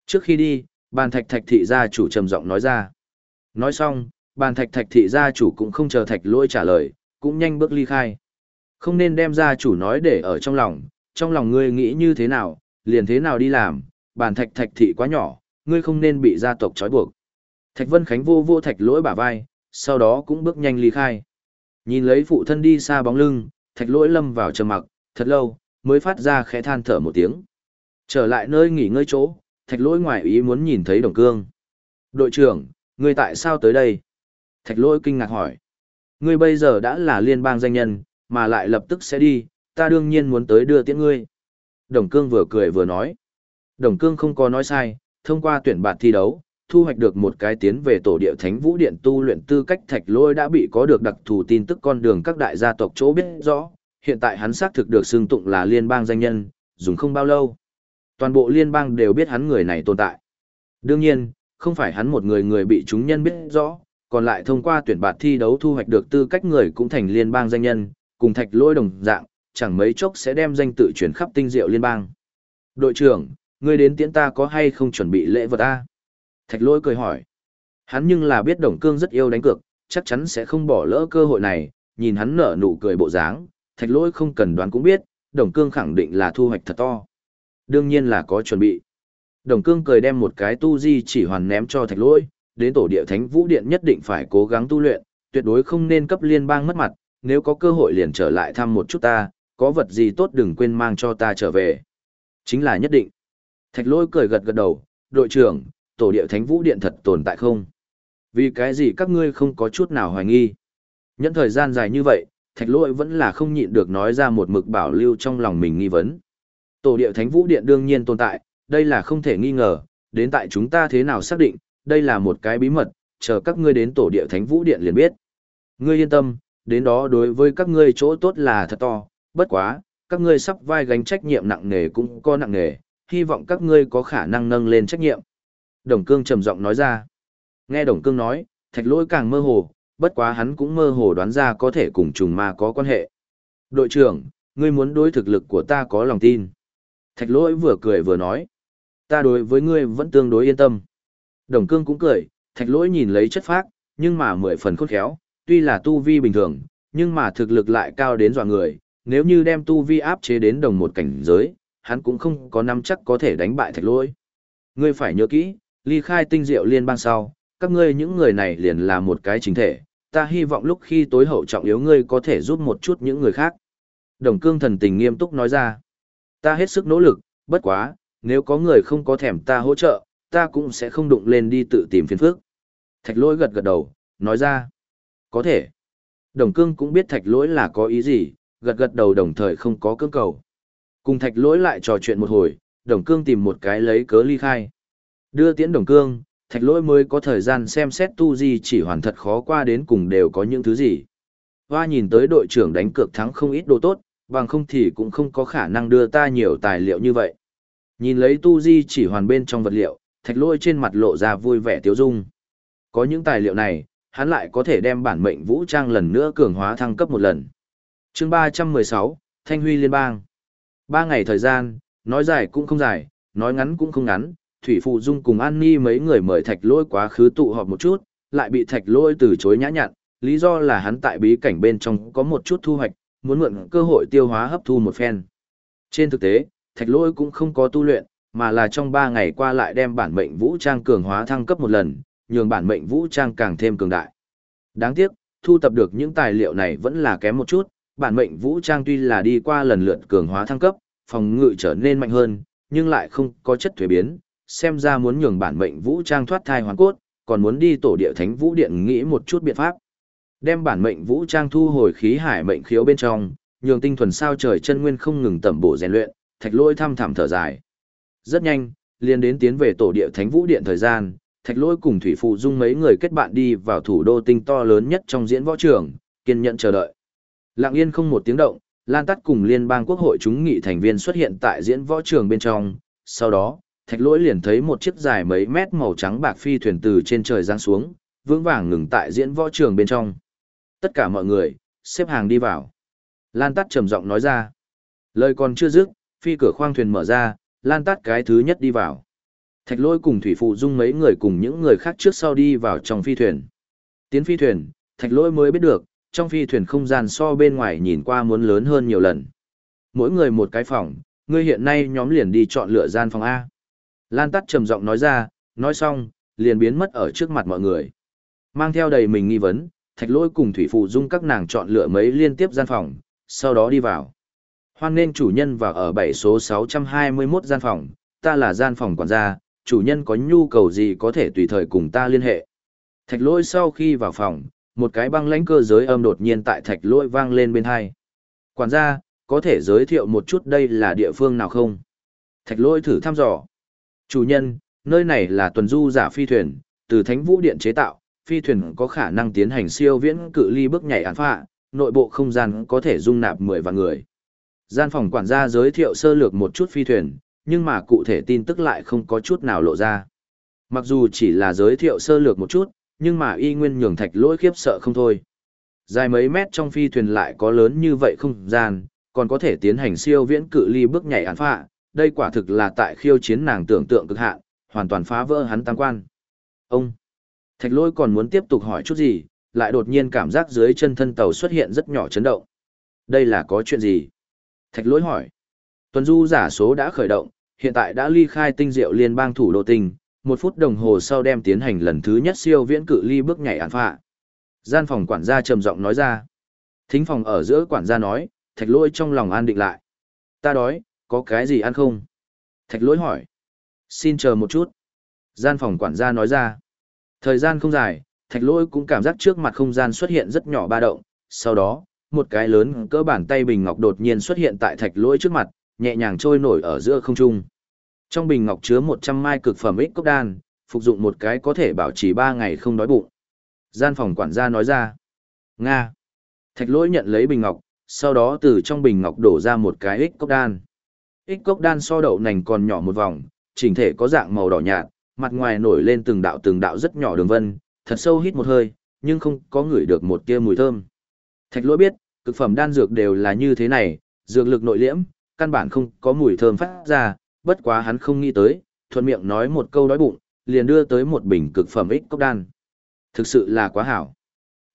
Trước khi đi, bàn thạch thạch thị gia chủ trầm giọng nói ra. Nói xong, bàn thạch thạch thị gia chủ cũng không chờ thạch lỗi trả lời, cũng nhanh bước ly khai. Không nên đem gia chủ nói để ở trong lòng, trong lòng ngươi nghĩ như thế nào, liền thế nào đi làm, bàn thạch thạch thị quá nhỏ, ngươi không nên bị gia tộc trói buộc. Thạch Vân Khánh vô vô thạch lỗi bả vai, sau đó cũng bước nhanh ly khai. Nhìn lấy phụ thân đi xa bóng lưng, thạch lỗi lâm vào trầm mặc, thật lâu, mới phát ra khẽ than thở một tiếng. Trở lại nơi nghỉ ngơi chỗ, thạch lỗi ngoài ý muốn nhìn thấy đồng cương. Đội trưởng, ngươi tại sao tới đây? Thạch lỗi kinh ngạc hỏi. Ngươi bây giờ đã là liên bang danh nhân, mà lại lập tức sẽ đi, ta đương nhiên muốn tới đưa tiễn ngươi. Đồng cương vừa cười vừa nói. Đồng cương không có nói sai, thông qua tuyển bạt thi đấu, thu hoạch được một cái tiến về tổ địa thánh vũ điện tu luyện tư cách thạch lôi đã bị có được đặc thù tin tức con đường các đại gia tộc chỗ biết rõ, hiện tại hắn xác thực được xưng tụng là liên bang danh nhân, dùng không bao lâu. Toàn bộ liên bang đều biết hắn người này tồn tại. Đương nhiên, không phải hắn một người người bị chúng nhân biết rõ, còn lại thông qua tuyển bạt thi đấu thu hoạch được tư cách người cũng thành liên bang danh nhân, cùng thạch lôi đồng dạng, chẳng mấy chốc sẽ đem danh tự chuyển khắp tinh diệu liên bang. Đội trưởng, ngươi đến tiễn ta có hay không chuẩn bị lễ vật ta? Thạch lôi cười hỏi. Hắn nhưng là biết đồng cương rất yêu đánh cược, chắc chắn sẽ không bỏ lỡ cơ hội này, nhìn hắn nở nụ cười bộ dáng, thạch lôi không cần đoán cũng biết, Đồng Cương khẳng định là thu hoạch thật to. Đương nhiên là có chuẩn bị. Đồng Cương cười đem một cái tu di chỉ hoàn ném cho thạch lỗi, đến tổ địa thánh vũ điện nhất định phải cố gắng tu luyện, tuyệt đối không nên cấp liên bang mất mặt, nếu có cơ hội liền trở lại thăm một chút ta, có vật gì tốt đừng quên mang cho ta trở về. Chính là nhất định. Thạch lỗi cười gật gật đầu, đội trưởng, tổ địa thánh vũ điện thật tồn tại không? Vì cái gì các ngươi không có chút nào hoài nghi? Nhẫn thời gian dài như vậy, thạch lỗi vẫn là không nhịn được nói ra một mực bảo lưu trong lòng mình nghi vấn. Tổ địa thánh vũ điện đương nhiên tồn tại, đây là không thể nghi ngờ, đến tại chúng ta thế nào xác định, đây là một cái bí mật, chờ các ngươi đến tổ địa thánh vũ điện liền biết. Ngươi yên tâm, đến đó đối với các ngươi chỗ tốt là thật to, bất quá, các ngươi sắp vai gánh trách nhiệm nặng nề cũng có nặng nề, hy vọng các ngươi có khả năng nâng lên trách nhiệm. Đồng Cương trầm giọng nói ra. Nghe Đồng Cương nói, thạch lỗi càng mơ hồ, bất quá hắn cũng mơ hồ đoán ra có thể cùng trùng ma có quan hệ. Đội trưởng, ngươi muốn đối thực lực của ta có lòng tin. Thạch lỗi vừa cười vừa nói. Ta đối với ngươi vẫn tương đối yên tâm. Đồng cương cũng cười, thạch lỗi nhìn lấy chất phác, nhưng mà mười phần khôn khéo, tuy là tu vi bình thường, nhưng mà thực lực lại cao đến dọa người, nếu như đem tu vi áp chế đến đồng một cảnh giới, hắn cũng không có nắm chắc có thể đánh bại thạch lỗi. Ngươi phải nhớ kỹ, ly khai tinh diệu liên bang sau, các ngươi những người này liền là một cái chính thể, ta hy vọng lúc khi tối hậu trọng yếu ngươi có thể giúp một chút những người khác. Đồng cương thần tình nghiêm túc nói ra, ta hết sức nỗ lực, bất quá, nếu có người không có thèm ta hỗ trợ, ta cũng sẽ không đụng lên đi tự tìm phiền phức. Thạch lỗi gật gật đầu, nói ra, có thể. Đồng cương cũng biết thạch lỗi là có ý gì, gật gật đầu đồng thời không có cưỡng cầu. Cùng thạch lỗi lại trò chuyện một hồi, đồng cương tìm một cái lấy cớ ly khai. Đưa tiễn đồng cương, thạch lỗi mới có thời gian xem xét tu di chỉ hoàn thật khó qua đến cùng đều có những thứ gì. Hoa nhìn tới đội trưởng đánh cược thắng không ít đồ tốt, bằng không thì cũng không có khả năng đưa ta nhiều tài liệu như vậy. Nhìn lấy tu di chỉ hoàn bên trong vật liệu, thạch lôi trên mặt lộ ra vui vẻ tiếu dung. Có những tài liệu này, hắn lại có thể đem bản mệnh vũ trang lần nữa cường hóa thăng cấp một lần. chương 316, Thanh Huy Liên bang. Ba ngày thời gian, nói dài cũng không dài, nói ngắn cũng không ngắn, Thủy Phụ Dung cùng An Ni mấy người mời thạch lôi quá khứ tụ họp một chút, lại bị thạch lôi từ chối nhã nhặn, lý do là hắn tại bí cảnh bên trong có một chút thu hoạch, muốn mượn cơ hội tiêu hóa hấp thu một phen. Trên thực tế, thạch lỗi cũng không có tu luyện, mà là trong 3 ngày qua lại đem bản mệnh vũ trang cường hóa thăng cấp một lần, nhường bản mệnh vũ trang càng thêm cường đại. Đáng tiếc, thu tập được những tài liệu này vẫn là kém một chút, bản mệnh vũ trang tuy là đi qua lần lượt cường hóa thăng cấp, phòng ngự trở nên mạnh hơn, nhưng lại không có chất thuế biến, xem ra muốn nhường bản mệnh vũ trang thoát thai hoàn cốt, còn muốn đi tổ địa thánh vũ điện nghĩ một chút biện pháp. Đem bản mệnh vũ trang thu hồi khí hải mệnh khiếu bên trong, nhường tinh thuần sao trời chân nguyên không ngừng tẩm bổ rèn luyện, thạch lôi thăm thẳm thở dài. Rất nhanh, liền đến tiến về tổ địa thánh vũ điện thời gian, thạch lôi cùng thủy phụ dung mấy người kết bạn đi vào thủ đô tinh to lớn nhất trong diễn võ trường, kiên nhẫn chờ đợi. Lặng yên không một tiếng động, Lan Tắt cùng liên bang quốc hội chúng nghị thành viên xuất hiện tại diễn võ trường bên trong, sau đó, thạch lỗi liền thấy một chiếc dài mấy mét màu trắng bạc phi thuyền từ trên trời giáng xuống, vững vàng ngừng tại diễn võ trường bên trong. Tất cả mọi người, xếp hàng đi vào. Lan Tắt trầm giọng nói ra. Lời còn chưa dứt, phi cửa khoang thuyền mở ra, Lan Tắt cái thứ nhất đi vào. Thạch lỗi cùng thủy phụ dung mấy người cùng những người khác trước sau đi vào trong phi thuyền. Tiến phi thuyền, thạch lỗi mới biết được, trong phi thuyền không gian so bên ngoài nhìn qua muốn lớn hơn nhiều lần. Mỗi người một cái phòng, ngươi hiện nay nhóm liền đi chọn lựa gian phòng A. Lan Tắt trầm giọng nói ra, nói xong, liền biến mất ở trước mặt mọi người. Mang theo đầy mình nghi vấn, thạch lỗi cùng thủy phụ dung các nàng chọn lựa mấy liên tiếp gian phòng, sau đó đi vào. Hoan nên chủ nhân vào ở bảy số 621 gian phòng, ta là gian phòng quản gia, chủ nhân có nhu cầu gì có thể tùy thời cùng ta liên hệ. Thạch lỗi sau khi vào phòng, một cái băng lãnh cơ giới âm đột nhiên tại thạch lỗi vang lên bên hai. Quản gia, có thể giới thiệu một chút đây là địa phương nào không? Thạch lỗi thử thăm dò. Chủ nhân, nơi này là tuần du giả phi thuyền, từ thánh vũ điện chế tạo, phi thuyền có khả năng tiến hành siêu viễn cự ly bước nhảy án phạ, nội bộ không gian có thể dung nạp 10 vạn người. Gian phòng quản gia giới thiệu sơ lược một chút phi thuyền, nhưng mà cụ thể tin tức lại không có chút nào lộ ra. Mặc dù chỉ là giới thiệu sơ lược một chút, nhưng mà y nguyên nhường thạch lỗi khiếp sợ không thôi. Dài mấy mét trong phi thuyền lại có lớn như vậy không gian, còn có thể tiến hành siêu viễn cự ly bước nhảy án phạ, đây quả thực là tại khiêu chiến nàng tưởng tượng cực hạn, hoàn toàn phá vỡ hắn tam quan. Ông, thạch lỗi còn muốn tiếp tục hỏi chút gì, lại đột nhiên cảm giác dưới chân thân tàu xuất hiện rất nhỏ chấn động. Đây là có chuyện gì? Thạch lỗi hỏi. Tuần du giả số đã khởi động, hiện tại đã ly khai tinh diệu liên bang thủ đô tinh, một phút đồng hồ sau đem tiến hành lần thứ nhất siêu viễn cự ly bước nhảy án phạ. Gian phòng quản gia trầm giọng nói ra. Thính phòng ở giữa quản gia nói, thạch lỗi trong lòng an định lại. Ta đói, có cái gì ăn không? Thạch lỗi hỏi. Xin chờ một chút. Gian phòng quản gia nói ra. Thời gian không dài, thạch lỗi cũng cảm giác trước mặt không gian xuất hiện rất nhỏ ba động. Sau đó, một cái lớn cỡ bàn tay bình ngọc đột nhiên xuất hiện tại thạch lỗi trước mặt, nhẹ nhàng trôi nổi ở giữa không trung. Trong bình ngọc chứa 100 mai cực phẩm ích cốc đan, phục dụng một cái có thể bảo trì 3 ngày không đói bụng. Gian phòng quản gia nói ra. Nga. Thạch lỗi nhận lấy bình ngọc, sau đó từ trong bình ngọc đổ ra một cái ích cốc đan. Ích cốc đan so đậu nành còn nhỏ một vòng, chỉnh thể có dạng màu đỏ nhạt, mặt ngoài nổi lên từng đạo từng đạo rất nhỏ đường vân, thật sâu hít một hơi, nhưng không có ngửi được một tia mùi thơm. Thạch lỗi biết, cực phẩm đan dược đều là như thế này, dược lực nội liễm, căn bản không có mùi thơm phát ra, bất quá hắn không nghĩ tới, thuận miệng nói một câu đói bụng, liền đưa tới một bình cực phẩm ích cốc đan. Thực sự là quá hảo.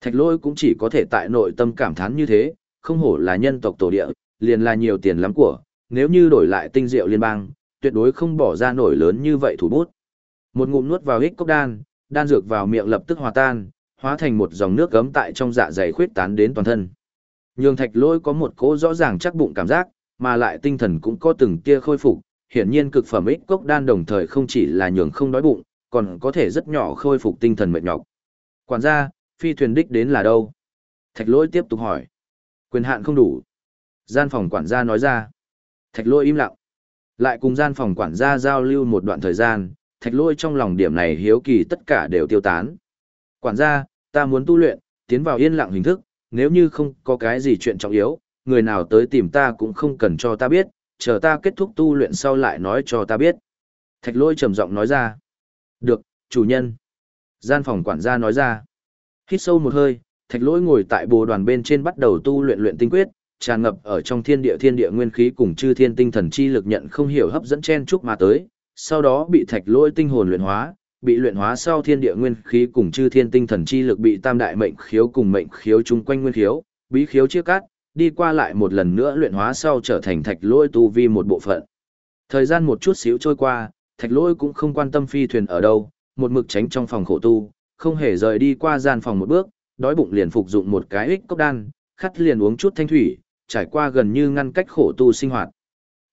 Thạch Lỗi cũng chỉ có thể tại nội tâm cảm thán như thế, không hổ là nhân tộc tổ địa, liền là nhiều tiền lắm của, nếu như đổi lại tinh diệu liên bang, tuyệt đối không bỏ ra nổi lớn như vậy thủ bút. Một ngụm nuốt vào ích cốc đan, đan dược vào miệng lập tức hòa tan, hóa thành một dòng nước gấm tại trong dạ dày khuyết tán đến toàn thân. Nhường thạch lôi có một cỗ rõ ràng chắc bụng cảm giác, mà lại tinh thần cũng có từng tia khôi phục, hiển nhiên cực phẩm ích cốc đan đồng thời không chỉ là nhường không đói bụng, còn có thể rất nhỏ khôi phục tinh thần mệt nhọc. Quản gia, phi thuyền đích đến là đâu? Thạch lôi tiếp tục hỏi. Quyền hạn không đủ. Gian phòng quản gia nói ra. Thạch lôi im lặng. Lại cùng gian phòng quản gia giao lưu một đoạn thời gian, thạch lỗi trong lòng điểm này hiếu kỳ tất cả đều tiêu tán. Quản gia, ta muốn tu luyện, tiến vào yên lặng hình thức, nếu như không có cái gì chuyện trọng yếu, người nào tới tìm ta cũng không cần cho ta biết, chờ ta kết thúc tu luyện sau lại nói cho ta biết. Thạch lôi trầm giọng nói ra. Được, chủ nhân. Gian phòng quản gia nói ra. Hít sâu một hơi, thạch lỗi ngồi tại bồ đoàn bên trên bắt đầu tu luyện luyện tinh quyết, tràn ngập ở trong thiên địa thiên địa nguyên khí cùng chư thiên tinh thần chi lực nhận không hiểu hấp dẫn chen chúc mà tới, sau đó bị thạch lỗi tinh hồn luyện hóa, bị luyện hóa sau thiên địa nguyên khí cùng chư thiên tinh thần chi lực bị tam đại mệnh khiếu cùng mệnh khiếu chung quanh nguyên khiếu, bí khiếu chia cắt, đi qua lại một lần nữa luyện hóa sau trở thành thạch lỗi tu vi một bộ phận. Thời gian một chút xíu trôi qua, thạch lỗi cũng không quan tâm phi thuyền ở đâu, một mực tránh trong phòng khổ tu, không hề rời đi qua gian phòng một bước, đói bụng liền phục dụng một cái ích cốc đan, khát liền uống chút thanh thủy, trải qua gần như ngăn cách khổ tu sinh hoạt.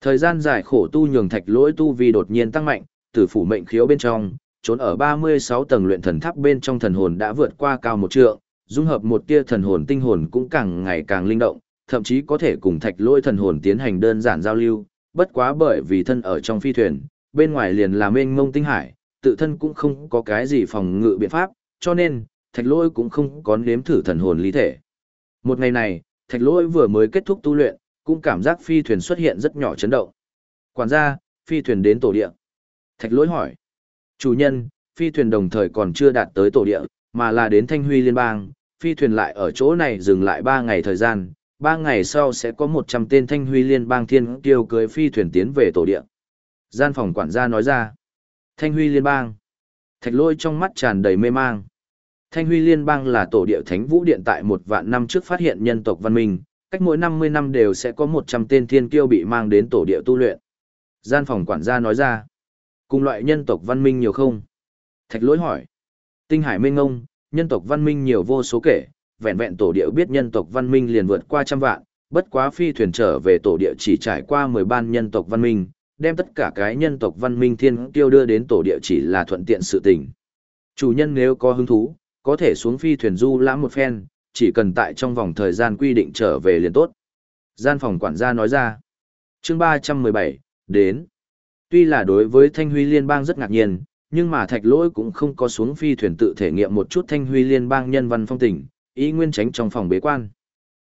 Thời gian dài khổ tu nhường thạch lỗi tu vi đột nhiên tăng mạnh, tử phủ mệnh khiếu bên trong, trốn ở 36 tầng luyện thần tháp bên trong thần hồn đã vượt qua cao một trượng, dung hợp một tia thần hồn tinh hồn cũng càng ngày càng linh động, thậm chí có thể cùng thạch Lỗi thần hồn tiến hành đơn giản giao lưu, bất quá bởi vì thân ở trong phi thuyền, bên ngoài liền là mênh mông tinh hải, tự thân cũng không có cái gì phòng ngự biện pháp, cho nên, thạch Lỗi cũng không có nếm thử thần hồn lý thể. Một ngày này, thạch Lỗi vừa mới kết thúc tu luyện, cũng cảm giác phi thuyền xuất hiện rất nhỏ chấn động. Quản gia, phi thuyền đến tổ địa. Thạch lỗi hỏi. Chủ nhân, phi thuyền đồng thời còn chưa đạt tới tổ địa, mà là đến Thanh Huy Liên bang, phi thuyền lại ở chỗ này dừng lại 3 ngày thời gian, ba ngày sau sẽ có một trăm tên thanh huy liên bang thiên tiêu cưới phi thuyền tiến về tổ địa. Gian phòng quản gia nói ra. Thanh huy liên bang. Thạch lỗi trong mắt tràn đầy mê mang. Thanh huy liên bang là tổ địa thánh vũ điện tại một vạn năm trước phát hiện nhân tộc văn minh, cách mỗi năm mươi năm đều sẽ có một trăm tên thiên kiêu bị mang đến tổ địa tu luyện. Gian phòng quản gia nói ra. Cùng loại nhân tộc văn minh nhiều không? Thạch lỗi hỏi. Tinh hải minh ngông, nhân tộc văn minh nhiều vô số kể, vẹn vẹn tổ địa biết nhân tộc văn minh liền vượt qua trăm vạn, bất quá phi thuyền trở về tổ địa chỉ trải qua 10 ban nhân tộc văn minh, đem tất cả cái nhân tộc văn minh thiên tiêu đưa đến tổ địa chỉ là thuận tiện sự tình. Chủ nhân nếu có hứng thú, có thể xuống phi thuyền du lãm một phen, chỉ cần tại trong vòng thời gian quy định trở về liền tốt. Gian phòng quản gia nói ra. chương 317, đến. Tuy là đối với Thanh Huy Liên bang rất ngạc nhiên, nhưng mà thạch lỗi cũng không có xuống phi thuyền tự thể nghiệm một chút Thanh Huy Liên bang nhân văn phong tình, ý nguyên tránh trong phòng bế quan.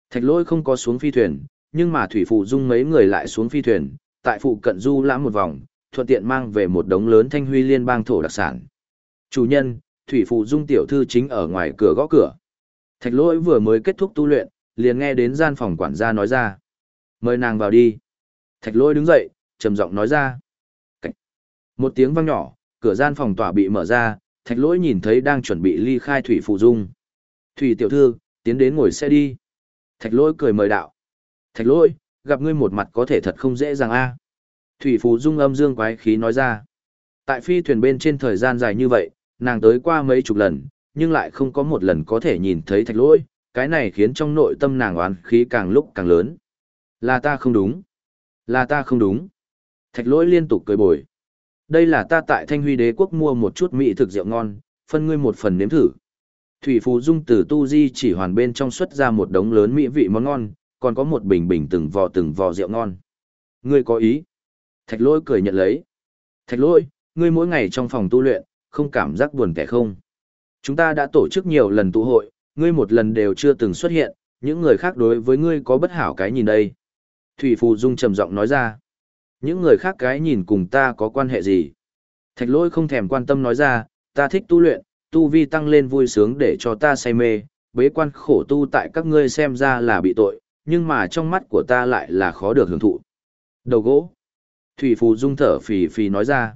Thạch lỗi không có xuống phi thuyền, nhưng mà thủy phụ dung mấy người lại xuống phi thuyền, tại phụ cận du lãm một vòng, thuận tiện mang về một đống lớn thanh huy liên bang thổ đặc sản. Chủ nhân, thủy phụ dung tiểu thư chính ở ngoài cửa gõ cửa. Thạch Lỗi vừa mới kết thúc tu luyện, liền nghe đến gian phòng quản gia nói ra. Mời nàng vào đi. Thạch Lỗi đứng dậy, trầm giọng nói ra. Cách. Một tiếng vang nhỏ, cửa gian phòng tỏa bị mở ra, thạch lỗi nhìn thấy đang chuẩn bị ly khai thủy phụ dung. Thủy tiểu thư, tiến đến ngồi xe đi. Thạch lỗi cười mời đạo. Thạch lỗi, gặp ngươi một mặt có thể thật không dễ dàng a. Thủy Phù Dung âm dương quái khí nói ra. Tại phi thuyền bên trên thời gian dài như vậy, nàng tới qua mấy chục lần, nhưng lại không có một lần có thể nhìn thấy thạch lỗi, cái này khiến trong nội tâm nàng oán khí càng lúc càng lớn. Là ta không đúng. Là ta không đúng. Thạch lỗi liên tục cười bồi. Đây là ta tại Thanh Huy đế quốc mua một chút mỹ thực rượu ngon, phân ngươi một phần nếm thử. Thủy Phù Dung từ tu di chỉ hoàn bên trong xuất ra một đống lớn mỹ vị món ngon, còn có một bình bình từng vò từng vò rượu ngon. Ngươi có ý? Thạch lỗi cười nhận lấy. Thạch lỗi, ngươi mỗi ngày trong phòng tu luyện, không cảm giác buồn kẻ không? Chúng ta đã tổ chức nhiều lần tụ hội, ngươi một lần đều chưa từng xuất hiện, những người khác đối với ngươi có bất hảo cái nhìn đây. Thủy Phù Dung trầm giọng nói ra. Những người khác cái nhìn cùng ta có quan hệ gì? Thạch lỗi không thèm quan tâm nói ra, ta thích tu luyện, tu vi tăng lên vui sướng để cho ta say mê, bế quan khổ tu tại các ngươi xem ra là bị tội, nhưng mà trong mắt của ta lại là khó được hưởng thụ. Đầu gỗ. Thủy Phù Dung thở phì phì nói ra.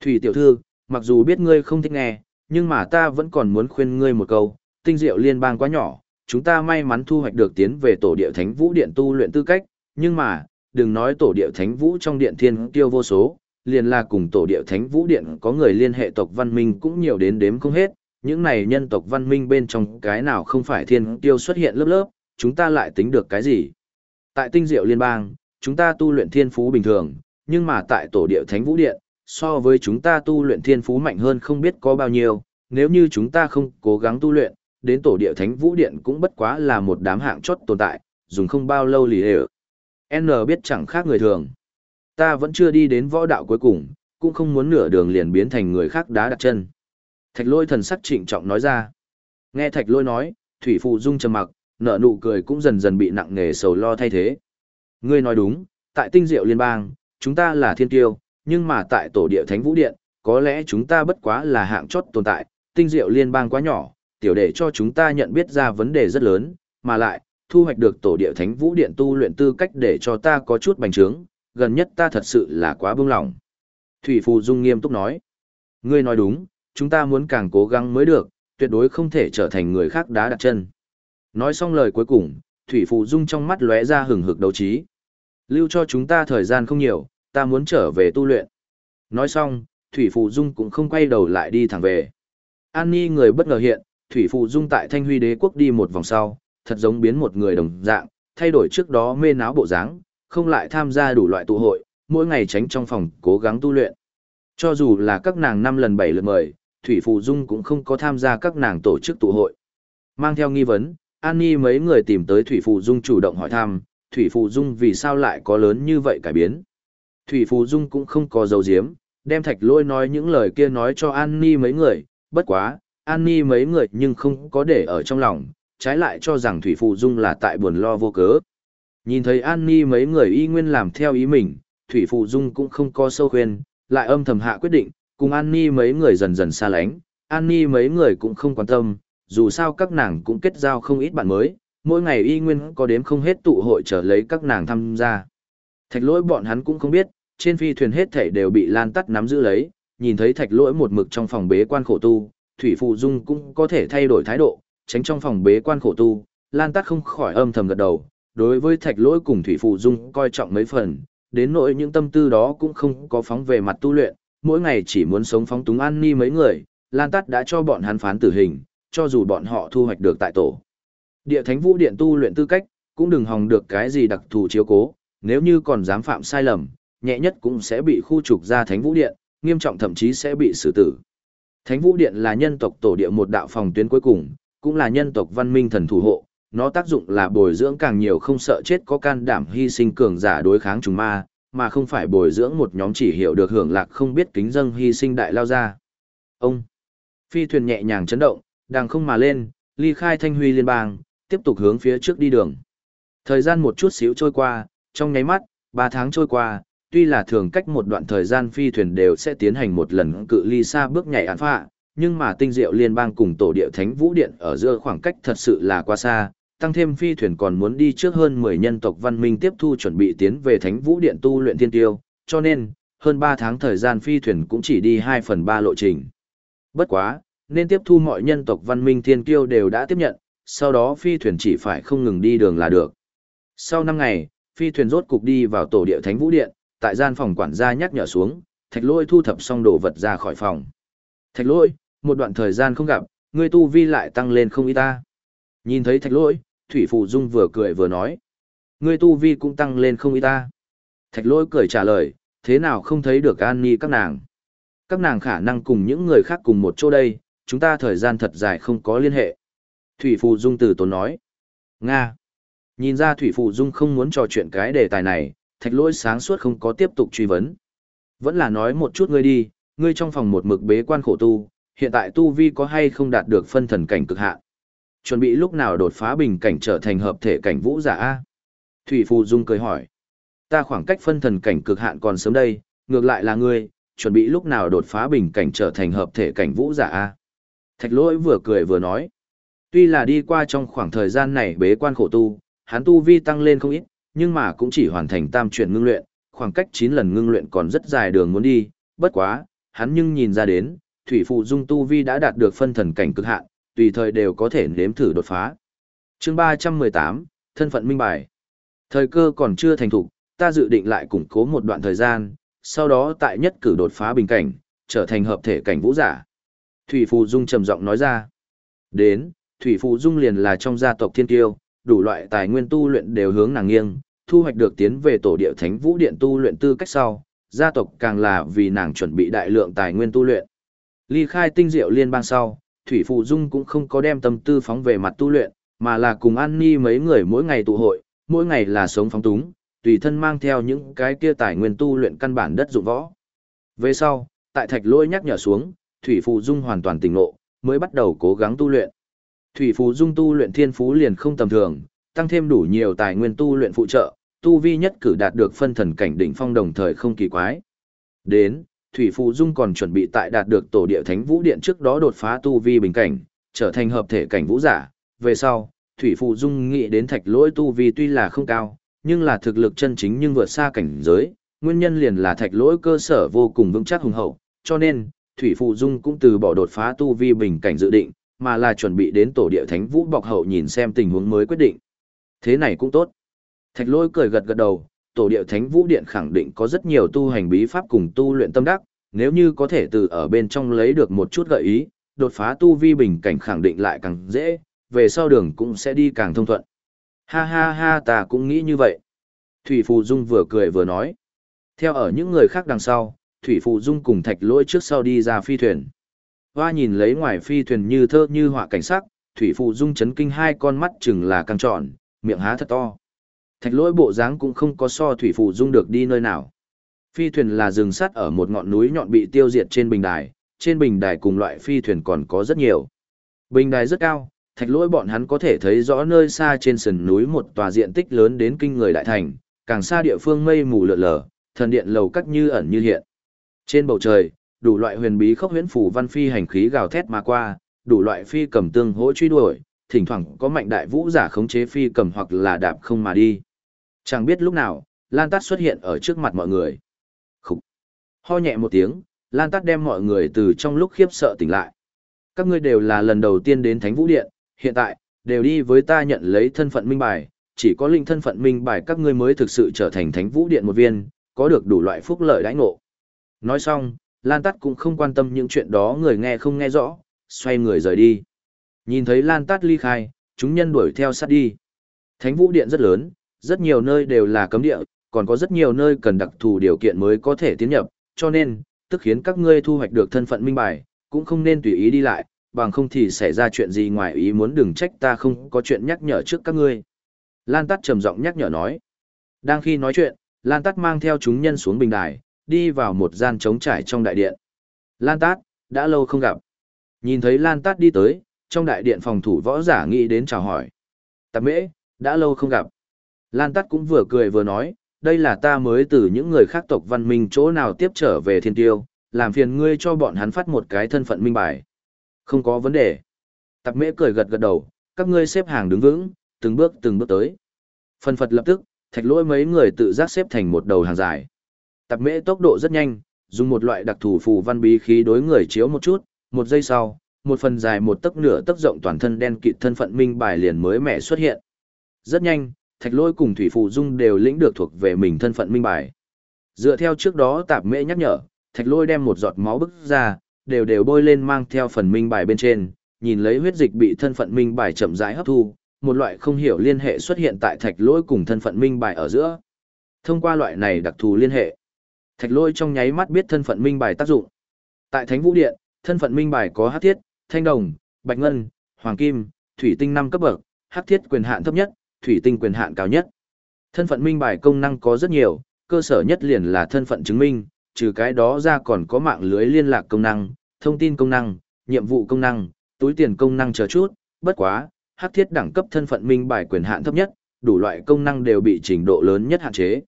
Thủy tiểu thư, mặc dù biết ngươi không thích nghe, nhưng mà ta vẫn còn muốn khuyên ngươi một câu, tinh diệu liên bang quá nhỏ, chúng ta may mắn thu hoạch được tiến về tổ địa thánh vũ điện tu luyện tư cách, nhưng mà, đừng nói tổ địa thánh vũ trong điện thiên tiêu vô số, liền là cùng tổ địa thánh vũ điện có người liên hệ tộc văn minh cũng nhiều đến đếm không hết, những này nhân tộc văn minh bên trong cái nào không phải thiên tiêu xuất hiện lớp lớp, chúng ta lại tính được cái gì? Tại tinh diệu liên bang, chúng ta tu luyện thiên phú bình thường, nhưng mà tại tổ địa thánh vũ điện, so với chúng ta tu luyện thiên phú mạnh hơn không biết có bao nhiêu, nếu như chúng ta không cố gắng tu luyện, đến tổ địa thánh vũ điện cũng bất quá là một đám hạng chót tồn tại, dùng không bao lâu lì hề N biết chẳng khác người thường. Ta vẫn chưa đi đến võ đạo cuối cùng, cũng không muốn nửa đường liền biến thành người khác đá đặt chân. Thạch lôi thần sắc trịnh trọng nói ra. Nghe thạch lôi nói, thủy phụ dung trầm mặc, nợ nụ cười cũng dần dần bị nặng nề sầu lo thay thế. Ngươi nói đúng, tại tinh diệu liên bang, chúng ta là thiên tiêu, nhưng mà tại tổ địa thánh vũ điện, có lẽ chúng ta bất quá là hạng chót tồn tại, tinh diệu liên bang quá nhỏ, tiểu để cho chúng ta nhận biết ra vấn đề rất lớn, mà lại, thu hoạch được tổ địa thánh vũ điện tu luyện tư cách để cho ta có chút bành trướng, gần nhất ta thật sự là quá bưng lòng. Thủy Phù Dung nghiêm túc nói, ngươi nói đúng, chúng ta muốn càng cố gắng mới được, tuyệt đối không thể trở thành người khác đá đặt chân. Nói xong lời cuối cùng, Thủy Phù Dung trong mắt lóe ra hừng hực đấu trí. Lưu cho chúng ta thời gian không nhiều, ta muốn trở về tu luyện. Nói xong, Thủy phụ Dung cũng không quay đầu lại đi thẳng về. An Ni người bất ngờ hiện, Thủy phụ Dung tại Thanh Huy Đế quốc đi một vòng sau, thật giống biến một người đồng dạng, thay đổi trước đó mê náo bộ dáng, không lại tham gia đủ loại tụ hội, mỗi ngày tránh trong phòng cố gắng tu luyện. Cho dù là các nàng năm lần bảy lượt mời, Thủy phụ Dung cũng không có tham gia các nàng tổ chức tụ hội. Mang theo nghi vấn, An Ni mấy người tìm tới Thủy phụ Dung chủ động hỏi thăm, Thủy phụ Dung vì sao lại có lớn như vậy cải biến. Thủy Phù Dung cũng không có dấu diếm, đem thạch lôi nói những lời kia nói cho An Ni mấy người, bất quá, An Ni mấy người nhưng không có để ở trong lòng, trái lại cho rằng Thủy Phù Dung là tại buồn lo vô cớ. Nhìn thấy An Ni mấy người y nguyên làm theo ý mình, Thủy Phù Dung cũng không có sâu khuyên, lại âm thầm hạ quyết định, cùng An Ni mấy người dần dần xa lánh, An Ni mấy người cũng không quan tâm, dù sao các nàng cũng kết giao không ít bạn mới, mỗi ngày y nguyên có đếm không hết tụ hội trở lấy các nàng tham gia. Thạch lỗi bọn hắn cũng không biết, trên phi thuyền hết thảy đều bị lan tắt nắm giữ lấy, nhìn thấy thạch lỗi một mực trong phòng bế quan khổ tu, Thủy Phụ Dung cũng có thể thay đổi thái độ, tránh trong phòng bế quan khổ tu, lan tắt không khỏi âm thầm gật đầu, đối với thạch lỗi cùng Thủy Phụ Dung coi trọng mấy phần, đến nỗi những tâm tư đó cũng không có phóng về mặt tu luyện, mỗi ngày chỉ muốn sống phóng túng an ni mấy người, lan tắt đã cho bọn hắn phán tử hình, cho dù bọn họ thu hoạch được tại tổ. Địa Thánh Vũ Điện tu luyện tư cách, cũng đừng hòng được cái gì đặc thù chiếu cố, nếu như còn dám phạm sai lầm, nhẹ nhất cũng sẽ bị khu trục ra Thánh Vũ Điện, nghiêm trọng thậm chí sẽ bị xử tử. Thánh Vũ Điện là nhân tộc tổ địa một đạo phòng tuyến cuối cùng, cũng là nhân tộc văn minh thần thủ hộ, nó tác dụng là bồi dưỡng càng nhiều không sợ chết có can đảm hy sinh cường giả đối kháng trùng ma, mà không phải bồi dưỡng một nhóm chỉ hiểu được hưởng lạc không biết kính dâng hy sinh đại lao ra. Ông, phi thuyền nhẹ nhàng chấn động, đang không mà lên, ly khai thanh huy liên bang, tiếp tục hướng phía trước đi đường. Thời gian một chút xíu trôi qua, trong nháy mắt, ba tháng trôi qua, tuy là thường cách một đoạn thời gian phi thuyền đều sẽ tiến hành một lần cự ly xa bước nhảy án phạ, nhưng mà tinh diệu liên bang cùng tổ địa thánh vũ điện ở giữa khoảng cách thật sự là quá xa, tăng thêm phi thuyền còn muốn đi trước hơn 10 nhân tộc văn minh tiếp thu chuẩn bị tiến về thánh vũ điện tu luyện thiên tiêu, cho nên, hơn 3 tháng thời gian phi thuyền cũng chỉ đi 2 phần 3 lộ trình. Bất quá, nên tiếp thu mọi nhân tộc văn minh thiên kiêu đều đã tiếp nhận, sau đó phi thuyền chỉ phải không ngừng đi đường là được. Sau 5 ngày, phi thuyền rốt cục đi vào tổ địa thánh vũ điện, tại gian phòng quản gia nhắc nhở xuống, thạch lỗi thu thập xong đồ vật ra khỏi phòng. Thạch lỗi, một đoạn thời gian không gặp, ngươi tu vi lại tăng lên không ít ta. Nhìn thấy thạch lỗi, Thủy Phụ Dung vừa cười vừa nói. Ngươi tu vi cũng tăng lên không ít ta. Thạch lỗi cười trả lời, thế nào không thấy được an ni các nàng. Các nàng khả năng cùng những người khác cùng một chỗ đây, chúng ta thời gian thật dài không có liên hệ. Thủy Phụ Dung từ tốn nói. Nga. Nhìn ra Thủy Phụ Dung không muốn trò chuyện cái đề tài này, thạch lỗi sáng suốt không có tiếp tục truy vấn. Vẫn là nói một chút ngươi đi, ngươi trong phòng một mực bế quan khổ tu, hiện tại tu vi có hay không đạt được phân thần cảnh cực hạn? Chuẩn bị lúc nào đột phá bình cảnh trở thành hợp thể cảnh vũ giả a? Thủy Phù Dung cười hỏi. Ta khoảng cách phân thần cảnh cực hạn còn sớm đây, ngược lại là ngươi, chuẩn bị lúc nào đột phá bình cảnh trở thành hợp thể cảnh vũ giả a? Thạch lỗi vừa cười vừa nói. Tuy là đi qua trong khoảng thời gian này bế quan khổ tu, hắn tu vi tăng lên không ít, nhưng mà cũng chỉ hoàn thành tam chuyển ngưng luyện, khoảng cách 9 lần ngưng luyện còn rất dài đường muốn đi, bất quá, hắn nhưng nhìn ra đến, thủy phụ dung tu vi đã đạt được phân thần cảnh cực hạn, tùy thời đều có thể nếm thử đột phá. Chương 318, thân phận minh bài. Thời cơ còn chưa thành thục, ta dự định lại củng cố một đoạn thời gian, sau đó tại nhất cử đột phá bình cảnh, trở thành hợp thể cảnh vũ giả. Thủy Phù Dung trầm giọng nói ra. Đến, Thủy Phù Dung liền là trong gia tộc thiên tiêu, đủ loại tài nguyên tu luyện đều hướng nàng nghiêng, thu hoạch được tiến về tổ địa thánh vũ điện tu luyện tư cách sau, gia tộc càng là vì nàng chuẩn bị đại lượng tài nguyên tu luyện. Ly khai tinh diệu liên bang sau, Thủy Phụ Dung cũng không có đem tâm tư phóng về mặt tu luyện, mà là cùng An Ni mấy người mỗi ngày tụ hội, mỗi ngày là sống phóng túng, tùy thân mang theo những cái kia tài nguyên tu luyện căn bản đất dụng võ. Về sau, tại thạch lôi nhắc nhở xuống, Thủy Phụ Dung hoàn toàn tỉnh ngộ, mới bắt đầu cố gắng tu luyện. Thủy Phù Dung tu luyện thiên phú liền không tầm thường, tăng thêm đủ nhiều tài nguyên tu luyện phụ trợ, tu vi nhất cử đạt được phân thần cảnh đỉnh phong đồng thời không kỳ quái. Đến, Thủy Phù Dung còn chuẩn bị tại đạt được tổ địa thánh vũ điện trước đó đột phá tu vi bình cảnh, trở thành hợp thể cảnh vũ giả. Về sau, Thủy Phù Dung nghĩ đến thạch lỗi tu vi tuy là không cao, nhưng là thực lực chân chính nhưng vượt xa cảnh giới, nguyên nhân liền là thạch lỗi cơ sở vô cùng vững chắc hùng hậu, cho nên, Thủy Phù Dung cũng từ bỏ đột phá tu vi bình cảnh dự định, mà là chuẩn bị đến tổ địa thánh vũ bọc hậu nhìn xem tình huống mới quyết định. Thế này cũng tốt. Thạch lôi cười gật gật đầu, tổ địa thánh vũ điện khẳng định có rất nhiều tu hành bí pháp cùng tu luyện tâm đắc, nếu như có thể từ ở bên trong lấy được một chút gợi ý, đột phá tu vi bình cảnh khẳng định lại càng dễ, về sau đường cũng sẽ đi càng thông thuận. Ha ha ha ta cũng nghĩ như vậy. Thủy Phù Dung vừa cười vừa nói. Theo ở những người khác đằng sau, Thủy Phù Dung cùng thạch lôi trước sau đi ra phi thuyền. Hoa nhìn lấy ngoài phi thuyền như thơ như họa cảnh sắc, Thủy phụ Dung chấn kinh hai con mắt chừng là căng tròn, miệng há thật to. Thạch lỗi bộ dáng cũng không có so thủy phụ dung được đi nơi nào. Phi thuyền là rừng sắt ở một ngọn núi nhọn bị tiêu diệt trên bình đài, trên bình đài cùng loại phi thuyền còn có rất nhiều. Bình đài rất cao, thạch lỗi bọn hắn có thể thấy rõ nơi xa trên sườn núi một tòa diện tích lớn đến kinh người đại thành, càng xa địa phương mây mù lượn lờ, thần điện lầu cắt như ẩn như hiện. Trên bầu trời, đủ loại huyền bí khốc huyễn phủ văn phi hành khí gào thét mà qua, đủ loại phi cầm tương hỗ truy đuổi, thỉnh thoảng có mạnh đại vũ giả khống chế phi cầm hoặc là đạp không mà đi. Chẳng biết lúc nào, Lan Tát xuất hiện ở trước mặt mọi người. Khục! Ho nhẹ một tiếng, Lan Tát đem mọi người từ trong lúc khiếp sợ tỉnh lại. Các ngươi đều là lần đầu tiên đến Thánh Vũ Điện, hiện tại, đều đi với ta nhận lấy thân phận minh bài, chỉ có linh thân phận minh bài các ngươi mới thực sự trở thành Thánh Vũ Điện một viên, có được đủ loại phúc lợi đãi ngộ. Nói xong, Lan Tát cũng không quan tâm những chuyện đó người nghe không nghe rõ, xoay người rời đi. Nhìn thấy Lan Tát ly khai, chúng nhân đuổi theo sát đi. Thánh Vũ Điện rất lớn, rất nhiều nơi đều là cấm địa, còn có rất nhiều nơi cần đặc thù điều kiện mới có thể tiến nhập, cho nên, tức khiến các ngươi thu hoạch được thân phận minh bài, cũng không nên tùy ý đi lại, bằng không thì xảy ra chuyện gì ngoài ý muốn đừng trách ta không có chuyện nhắc nhở trước các ngươi. Lan Tát trầm giọng nhắc nhở nói. Đang khi nói chuyện, Lan Tát mang theo chúng nhân xuống bình đài, đi vào một gian trống trải trong đại điện. Lan Tát, đã lâu không gặp. Nhìn thấy Lan Tát đi tới, trong đại điện phòng thủ võ giả nghĩ đến chào hỏi. Tạp mễ, đã lâu không gặp. Lan Tát cũng vừa cười vừa nói, đây là ta mới từ những người khác tộc văn minh chỗ nào tiếp trở về thiên tiêu, làm phiền ngươi cho bọn hắn phát một cái thân phận minh bài. Không có vấn đề. Tạp mễ cười gật gật đầu, các ngươi xếp hàng đứng vững, từng bước từng bước tới. Phần phật lập tức, thạch lỗi mấy người tự giác xếp thành một đầu hàng dài. Tạp mễ tốc độ rất nhanh, dùng một loại đặc thù phù văn bí khí đối người chiếu một chút, một giây sau, một phần dài một tấc nửa tấc rộng toàn thân đen kịt thân phận minh bài liền mới mẻ xuất hiện. Rất nhanh, Thạch Lỗi cùng Thủy Phù Dung đều lĩnh được thuộc về mình thân phận minh bài. Dựa theo trước đó tạp mễ nhắc nhở, Thạch Lỗi đem một giọt máu bức ra, đều đều bôi lên mang theo phần minh bài bên trên, nhìn lấy huyết dịch bị thân phận minh bài chậm rãi hấp thu, một loại không hiểu liên hệ xuất hiện tại Thạch Lỗi cùng thân phận minh bài ở giữa. Thông qua loại này đặc thù liên hệ, Thạch Lỗi trong nháy mắt biết thân phận minh bài tác dụng. Tại Thánh Vũ Điện, thân phận minh bài có hắc thiết, thanh đồng, bạch ngân, hoàng kim, thủy tinh năm cấp bậc, hắc thiết quyền hạn thấp nhất, thủy tinh quyền hạn cao nhất. Thân phận minh bài công năng có rất nhiều, cơ sở nhất liền là thân phận chứng minh, trừ cái đó ra còn có mạng lưới liên lạc công năng, thông tin công năng, nhiệm vụ công năng, túi tiền công năng chờ chút, bất quá, hắc thiết đẳng cấp thân phận minh bài quyền hạn thấp nhất, đủ loại công năng đều bị trình độ lớn nhất hạn chế.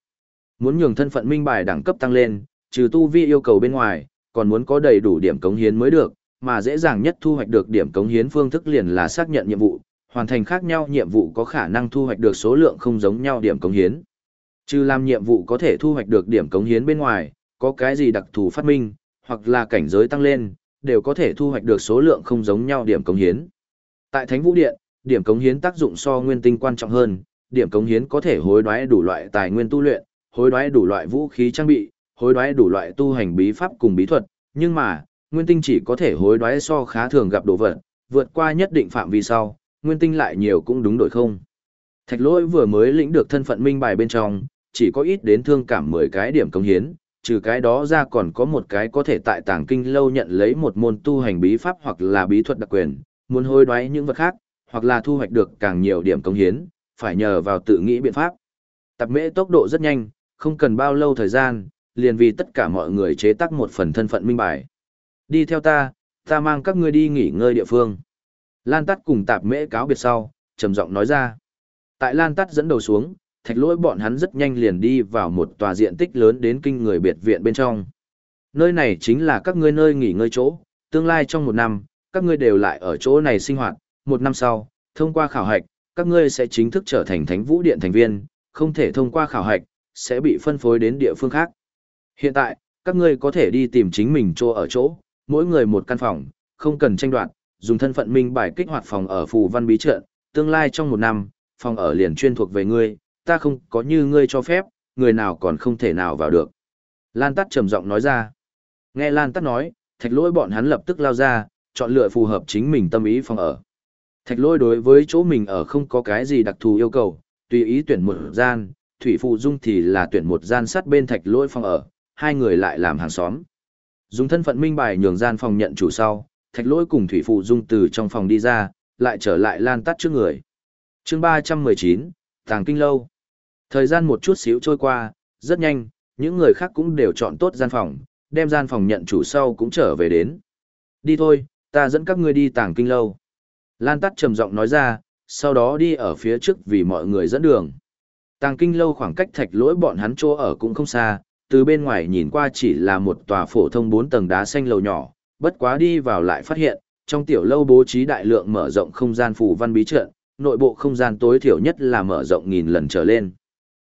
Muốn nhường thân phận minh bài đẳng cấp tăng lên, trừ tu vi yêu cầu bên ngoài, còn muốn có đầy đủ điểm cống hiến mới được, mà dễ dàng nhất thu hoạch được điểm cống hiến phương thức liền là xác nhận nhiệm vụ, hoàn thành khác nhau nhiệm vụ có khả năng thu hoạch được số lượng không giống nhau điểm cống hiến. Trừ làm nhiệm vụ có thể thu hoạch được điểm cống hiến bên ngoài, có cái gì đặc thù phát minh, hoặc là cảnh giới tăng lên, đều có thể thu hoạch được số lượng không giống nhau điểm cống hiến. Tại Thánh Vũ Điện, điểm cống hiến tác dụng so nguyên tinh quan trọng hơn, điểm cống hiến có thể hối đoái đủ loại tài nguyên tu luyện, hối đoái đủ loại vũ khí trang bị, hối đoái đủ loại tu hành bí pháp cùng bí thuật, nhưng mà, nguyên tinh chỉ có thể hối đoái so khá thường gặp đồ vật, vượt qua nhất định phạm vi sau, nguyên tinh lại nhiều cũng đúng đổi không. Thạch lỗi vừa mới lĩnh được thân phận minh bài bên trong, chỉ có ít đến thương cảm 10 cái điểm công hiến, trừ cái đó ra còn có một cái có thể tại tàng kinh lâu nhận lấy một môn tu hành bí pháp hoặc là bí thuật đặc quyền, muốn hối đoái những vật khác, hoặc là thu hoạch được càng nhiều điểm công hiến, phải nhờ vào tự nghĩ biện pháp. Tập mễ tốc độ rất nhanh, không cần bao lâu thời gian, liền vì tất cả mọi người chế tác một phần thân phận minh bài. Đi theo ta, ta mang các ngươi đi nghỉ ngơi địa phương. Lan Tắt cùng tạp mễ cáo biệt sau, trầm giọng nói ra. Tại Lan Tắt dẫn đầu xuống, thạch lỗi bọn hắn rất nhanh liền đi vào một tòa diện tích lớn đến kinh người biệt viện bên trong. Nơi này chính là các ngươi nơi nghỉ ngơi chỗ, tương lai trong một năm, các ngươi đều lại ở chỗ này sinh hoạt, một năm sau, thông qua khảo hạch, các ngươi sẽ chính thức trở thành thánh vũ điện thành viên, không thể thông qua khảo hạch, sẽ bị phân phối đến địa phương khác. Hiện tại, các ngươi có thể đi tìm chính mình chỗ ở chỗ, mỗi người một căn phòng, không cần tranh đoạt, dùng thân phận minh bài kích hoạt phòng ở phù văn bí trận, tương lai trong một năm, phòng ở liền chuyên thuộc về ngươi, ta không có như ngươi cho phép, người nào còn không thể nào vào được. Lan Tắt trầm giọng nói ra. Nghe Lan Tắt nói, thạch lỗi bọn hắn lập tức lao ra, chọn lựa phù hợp chính mình tâm ý phòng ở. Thạch lỗi đối với chỗ mình ở không có cái gì đặc thù yêu cầu, tùy ý tuyển một gian, Thủy Phụ Dung thì là tuyển một gian sát bên thạch lỗi phòng ở, hai người lại làm hàng xóm. Dùng thân phận minh bài nhường gian phòng nhận chủ sau, thạch lỗi cùng Thủy Phụ Dung từ trong phòng đi ra, lại trở lại lan tắt trước người. chương ba trăm mười chín Tàng Kinh Lâu. Thời gian một chút xíu trôi qua, rất nhanh, những người khác cũng đều chọn tốt gian phòng, đem gian phòng nhận chủ sau cũng trở về đến. Đi thôi, ta dẫn các ngươi đi Tàng Kinh Lâu. Lan tắt trầm giọng nói ra, sau đó đi ở phía trước vì mọi người dẫn đường. Tàng kinh lâu khoảng cách thạch lỗi bọn hắn chỗ ở cũng không xa, từ bên ngoài nhìn qua chỉ là một tòa phổ thông bốn tầng đá xanh lầu nhỏ, bất quá đi vào lại phát hiện, trong tiểu lâu bố trí đại lượng mở rộng không gian phù văn bí trận, nội bộ không gian tối thiểu nhất là mở rộng nghìn lần trở lên.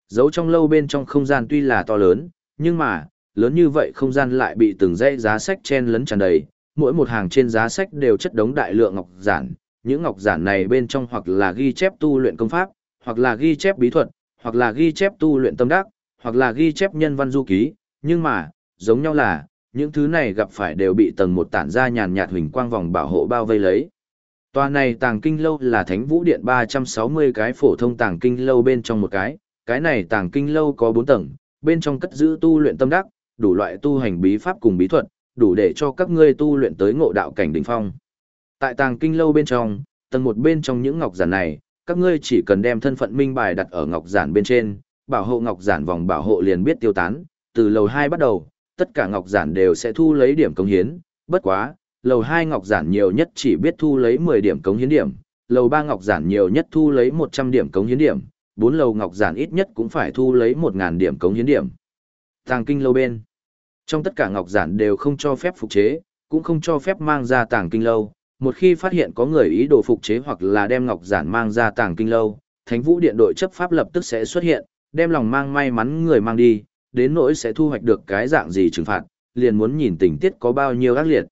Giấu trong lâu bên trong không gian tuy là to lớn, nhưng mà, lớn như vậy không gian lại bị từng dãy giá sách chen lấn tràn đầy, mỗi một hàng trên giá sách đều chất đống đại lượng ngọc giản, những ngọc giản này bên trong hoặc là ghi chép tu luyện công pháp, hoặc là ghi chép bí thuật, hoặc là ghi chép tu luyện tâm đắc, hoặc là ghi chép nhân văn du ký, nhưng mà, giống nhau là, những thứ này gặp phải đều bị tầng một tản ra nhàn nhạt huỳnh quang vòng bảo hộ bao vây lấy. Tòa này tàng kinh lâu là Thánh Vũ Điện 360 cái phổ thông tàng kinh lâu bên trong một cái, cái này tàng kinh lâu có 4 tầng, bên trong cất giữ tu luyện tâm đắc, đủ loại tu hành bí pháp cùng bí thuật, đủ để cho các ngươi tu luyện tới ngộ đạo cảnh đỉnh phong. Tại tàng kinh lâu bên trong, tầng một bên trong những ngọc giản này, các ngươi chỉ cần đem thân phận minh bài đặt ở ngọc giản bên trên, bảo hộ ngọc giản vòng bảo hộ liền biết tiêu tán, từ lầu 2 bắt đầu, tất cả ngọc giản đều sẽ thu lấy điểm công hiến, bất quá, lầu 2 ngọc giản nhiều nhất chỉ biết thu lấy 10 điểm cống hiến điểm, lầu 3 ngọc giản nhiều nhất thu lấy 100 điểm cống hiến điểm, 4 lầu ngọc giản ít nhất cũng phải thu lấy 1000 điểm cống hiến điểm. Tàng kinh lâu bên. Trong tất cả ngọc giản đều không cho phép phục chế, cũng không cho phép mang ra tàng kinh lâu, một khi phát hiện có người ý đồ phục chế hoặc là đem ngọc giản mang ra tàng kinh lâu, Thánh Vũ Điện đội chấp pháp lập tức sẽ xuất hiện, đem lòng mang may mắn người mang đi, đến nỗi sẽ thu hoạch được cái dạng gì trừng phạt, liền muốn nhìn tình tiết có bao nhiêu ác liệt.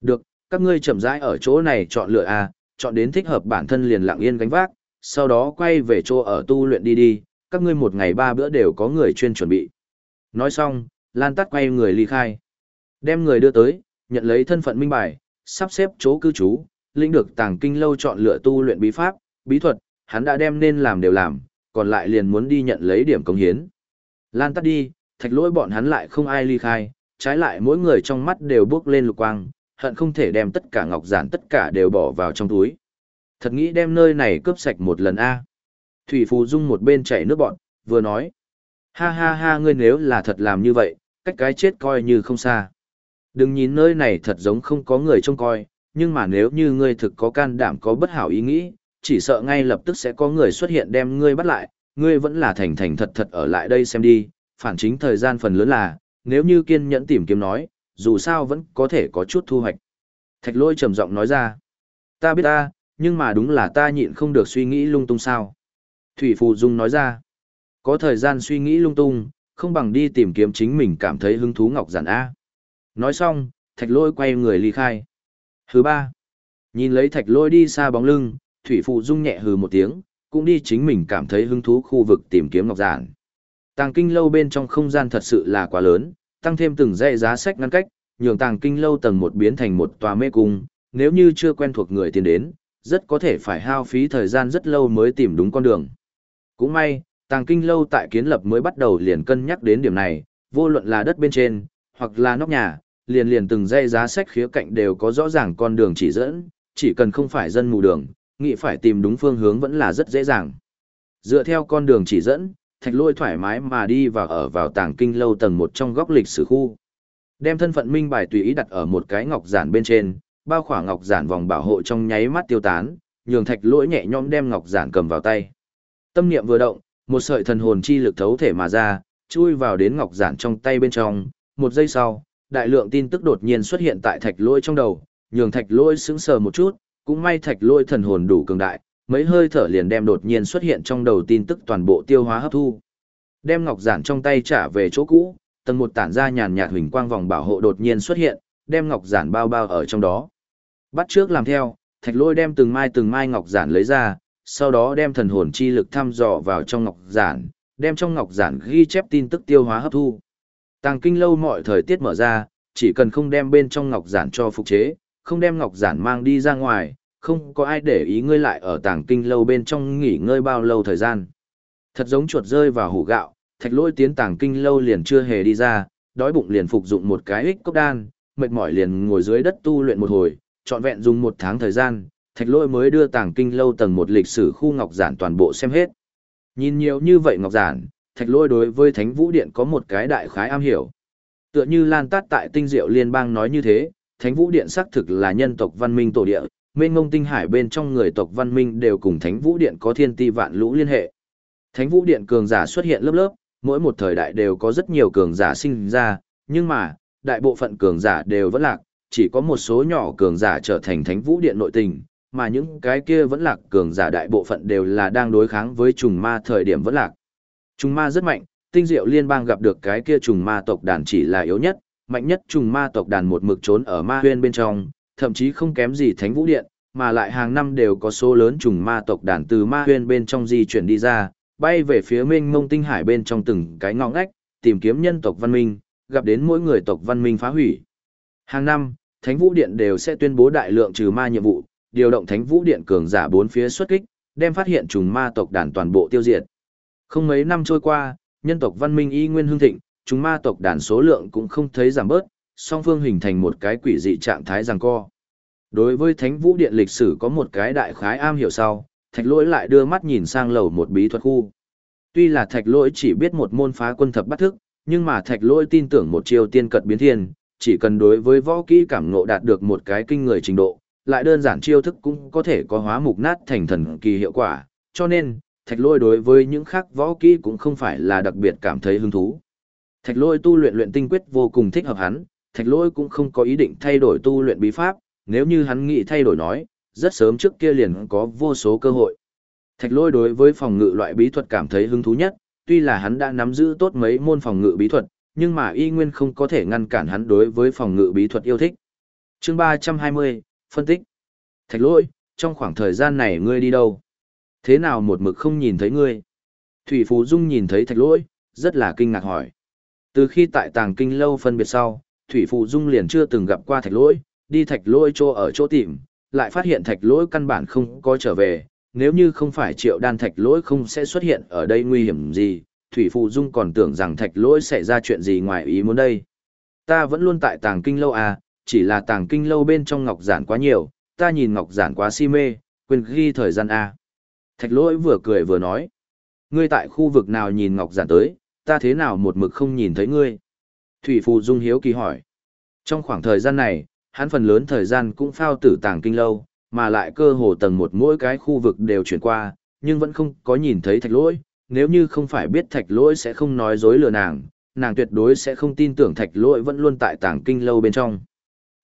Được, các ngươi chậm rãi ở chỗ này chọn lựa a, chọn đến thích hợp bản thân liền lặng yên gánh vác, sau đó quay về chỗ ở tu luyện đi đi, các ngươi một ngày ba bữa đều có người chuyên chuẩn bị. Nói xong, Lan Tát quay người ly khai. Đem người đưa tới, nhận lấy thân phận minh bài, sắp xếp chỗ cư trú, lĩnh được tàng kinh lâu chọn lựa tu luyện bí pháp, bí thuật, hắn đã đem nên làm đều làm, còn lại liền muốn đi nhận lấy điểm công hiến. Lan tắt đi, thạch lỗi bọn hắn lại không ai ly khai, trái lại mỗi người trong mắt đều bước lên lục quang, hận không thể đem tất cả ngọc giản tất cả đều bỏ vào trong túi. Thật nghĩ đem nơi này cướp sạch một lần a. Thủy Phù Dung một bên chảy nước bọn, vừa nói. Ha ha ha ngươi nếu là thật làm như vậy, cách cái chết coi như không xa. Đừng nhìn nơi này thật giống không có người trông coi, nhưng mà nếu như ngươi thực có can đảm có bất hảo ý nghĩ, chỉ sợ ngay lập tức sẽ có người xuất hiện đem ngươi bắt lại, ngươi vẫn là thành thành thật thật ở lại đây xem đi, phản chính thời gian phần lớn là, nếu như kiên nhẫn tìm kiếm nói, dù sao vẫn có thể có chút thu hoạch. Thạch lôi trầm giọng nói ra, ta biết ta, nhưng mà đúng là ta nhịn không được suy nghĩ lung tung sao. Thủy Phù Dung nói ra, có thời gian suy nghĩ lung tung, không bằng đi tìm kiếm chính mình cảm thấy hứng thú ngọc giản A. Nói xong, thạch lôi quay người ly khai. Thứ ba, nhìn lấy thạch lôi đi xa bóng lưng, Thủy phụ Dung nhẹ hừ một tiếng, cũng đi chính mình cảm thấy hứng thú khu vực tìm kiếm ngọc giản. Tàng kinh lâu bên trong không gian thật sự là quá lớn, tăng thêm từng dãy giá sách ngăn cách, nhường tàng kinh lâu tầng một biến thành một tòa mê cung, nếu như chưa quen thuộc người tiến đến, rất có thể phải hao phí thời gian rất lâu mới tìm đúng con đường. Cũng may, tàng kinh lâu tại kiến lập mới bắt đầu liền cân nhắc đến điểm này, vô luận là đất bên trên, hoặc là nóc nhà, liền liền từng dây giá sách khía cạnh đều có rõ ràng con đường chỉ dẫn, chỉ cần không phải dân mù đường, nghĩ phải tìm đúng phương hướng vẫn là rất dễ dàng. Dựa theo con đường chỉ dẫn, thạch lôi thoải mái mà đi và ở vào tàng kinh lâu tầng một trong góc lịch sử khu. Đem thân phận minh bài tùy ý đặt ở một cái ngọc giản bên trên, bao khỏa ngọc giản vòng bảo hộ trong nháy mắt tiêu tán, nhường thạch lỗi nhẹ nhõm đem ngọc giản cầm vào tay. Tâm niệm vừa động, một sợi thần hồn chi lực thấu thể mà ra, chui vào đến ngọc giản trong tay bên trong, một giây sau, đại lượng tin tức đột nhiên xuất hiện tại thạch lôi trong đầu, nhường thạch lôi sững sờ một chút, cũng may thạch lôi thần hồn đủ cường đại, mấy hơi thở liền đem đột nhiên xuất hiện trong đầu tin tức toàn bộ tiêu hóa hấp thu. Đem ngọc giản trong tay trả về chỗ cũ, tầng một tản ra nhàn nhạt huỳnh quang vòng bảo hộ đột nhiên xuất hiện, đem ngọc giản bao bao ở trong đó. Bắt trước làm theo, thạch lôi đem từng mai từng mai ngọc giản lấy ra, sau đó đem thần hồn chi lực thăm dò vào trong ngọc giản, đem trong ngọc giản ghi chép tin tức tiêu hóa hấp thu. Tàng kinh lâu mọi thời tiết mở ra, chỉ cần không đem bên trong ngọc giản cho phục chế, không đem ngọc giản mang đi ra ngoài, không có ai để ý ngươi lại ở tàng kinh lâu bên trong nghỉ ngơi bao lâu thời gian. Thật giống chuột rơi vào hủ gạo, thạch lôi tiến tàng kinh lâu liền chưa hề đi ra, đói bụng liền phục dụng một cái ích cốc đan, mệt mỏi liền ngồi dưới đất tu luyện một hồi, trọn vẹn dùng một tháng thời gian, thạch lôi mới đưa tàng kinh lâu tầng một lịch sử khu ngọc giản toàn bộ xem hết. Nhìn nhiều như vậy ngọc giản, thạch lôi đối với thánh vũ điện có một cái đại khái am hiểu. Tựa như Lan Tát tại tinh diệu liên bang nói như thế, thánh vũ điện xác thực là nhân tộc văn minh tổ địa, mênh ngông tinh hải bên trong người tộc văn minh đều cùng thánh vũ điện có thiên ti vạn lũ liên hệ. Thánh vũ điện cường giả xuất hiện lớp lớp, mỗi một thời đại đều có rất nhiều cường giả sinh ra, nhưng mà, đại bộ phận cường giả đều vẫn lạc, chỉ có một số nhỏ cường giả trở thành thánh vũ điện nội tình, mà những cái kia vẫn lạc cường giả đại bộ phận đều là đang đối kháng với trùng ma thời điểm vẫn lạc. Trùng ma rất mạnh, tinh diệu liên bang gặp được cái kia trùng ma tộc đàn chỉ là yếu nhất, mạnh nhất trùng ma tộc đàn một mực trốn ở ma huyên bên trong, thậm chí không kém gì thánh vũ điện, mà lại hàng năm đều có số lớn trùng ma tộc đàn từ ma huyên bên trong di chuyển đi ra, bay về phía mênh mông tinh hải bên trong từng cái ngõ ngách, tìm kiếm nhân tộc văn minh, gặp đến mỗi người tộc văn minh phá hủy. Hàng năm, Thánh Vũ Điện đều sẽ tuyên bố đại lượng trừ ma nhiệm vụ, điều động Thánh Vũ Điện cường giả bốn phía xuất kích, đem phát hiện trùng ma tộc đàn toàn bộ tiêu diệt. Không mấy năm trôi qua, nhân tộc văn minh y nguyên hương thịnh, chúng ma tộc đàn số lượng cũng không thấy giảm bớt, song phương hình thành một cái quỷ dị trạng thái giằng co. Đối với Thánh Vũ Điện lịch sử có một cái đại khái am hiểu sau, Thạch Lỗi lại đưa mắt nhìn sang lầu một bí thuật khu. Tuy là Thạch Lỗi chỉ biết một môn phá quân thập bắt thức, nhưng mà Thạch Lỗi tin tưởng một chiêu tiên cật biến thiên, chỉ cần đối với võ kỹ cảm ngộ đạt được một cái kinh người trình độ, lại đơn giản chiêu thức cũng có thể có hóa mục nát thành thần kỳ hiệu quả, cho nên, thạch lôi đối với những khác võ kỹ cũng không phải là đặc biệt cảm thấy hứng thú. Thạch lôi tu luyện luyện tinh quyết vô cùng thích hợp hắn, thạch lôi cũng không có ý định thay đổi tu luyện bí pháp, nếu như hắn nghĩ thay đổi nói, rất sớm trước kia liền có vô số cơ hội. Thạch lôi đối với phòng ngự loại bí thuật cảm thấy hứng thú nhất, tuy là hắn đã nắm giữ tốt mấy môn phòng ngự bí thuật, nhưng mà y nguyên không có thể ngăn cản hắn đối với phòng ngự bí thuật yêu thích. chương 320, phân tích. Thạch Lôi, trong khoảng thời gian này ngươi đi đâu? Thế nào một mực không nhìn thấy ngươi? Thủy Phù Dung nhìn thấy thạch lỗi, rất là kinh ngạc hỏi. Từ khi tại tàng kinh lâu phân biệt sau, Thủy Phù Dung liền chưa từng gặp qua thạch lỗi, đi thạch lỗi chỗ ở chỗ tìm, lại phát hiện thạch lỗi căn bản không có trở về, nếu như không phải triệu đan thạch lỗi không sẽ xuất hiện ở đây nguy hiểm gì, Thủy Phù Dung còn tưởng rằng thạch lỗi sẽ ra chuyện gì ngoài ý muốn đây. Ta vẫn luôn tại tàng kinh lâu à, chỉ là tàng kinh lâu bên trong ngọc giản quá nhiều, ta nhìn ngọc giản quá si mê, quên ghi thời gian à. Thạch lỗi vừa cười vừa nói. Ngươi tại khu vực nào nhìn ngọc giản tới, ta thế nào một mực không nhìn thấy ngươi? Thủy Phù Dung hiếu kỳ hỏi. Trong khoảng thời gian này, hắn phần lớn thời gian cũng phao tử tàng kinh lâu, mà lại cơ hồ tầng một mỗi cái khu vực đều chuyển qua, nhưng vẫn không có nhìn thấy thạch lỗi, nếu như không phải biết thạch lỗi sẽ không nói dối lừa nàng, nàng tuyệt đối sẽ không tin tưởng thạch lỗi vẫn luôn tại tàng kinh lâu bên trong.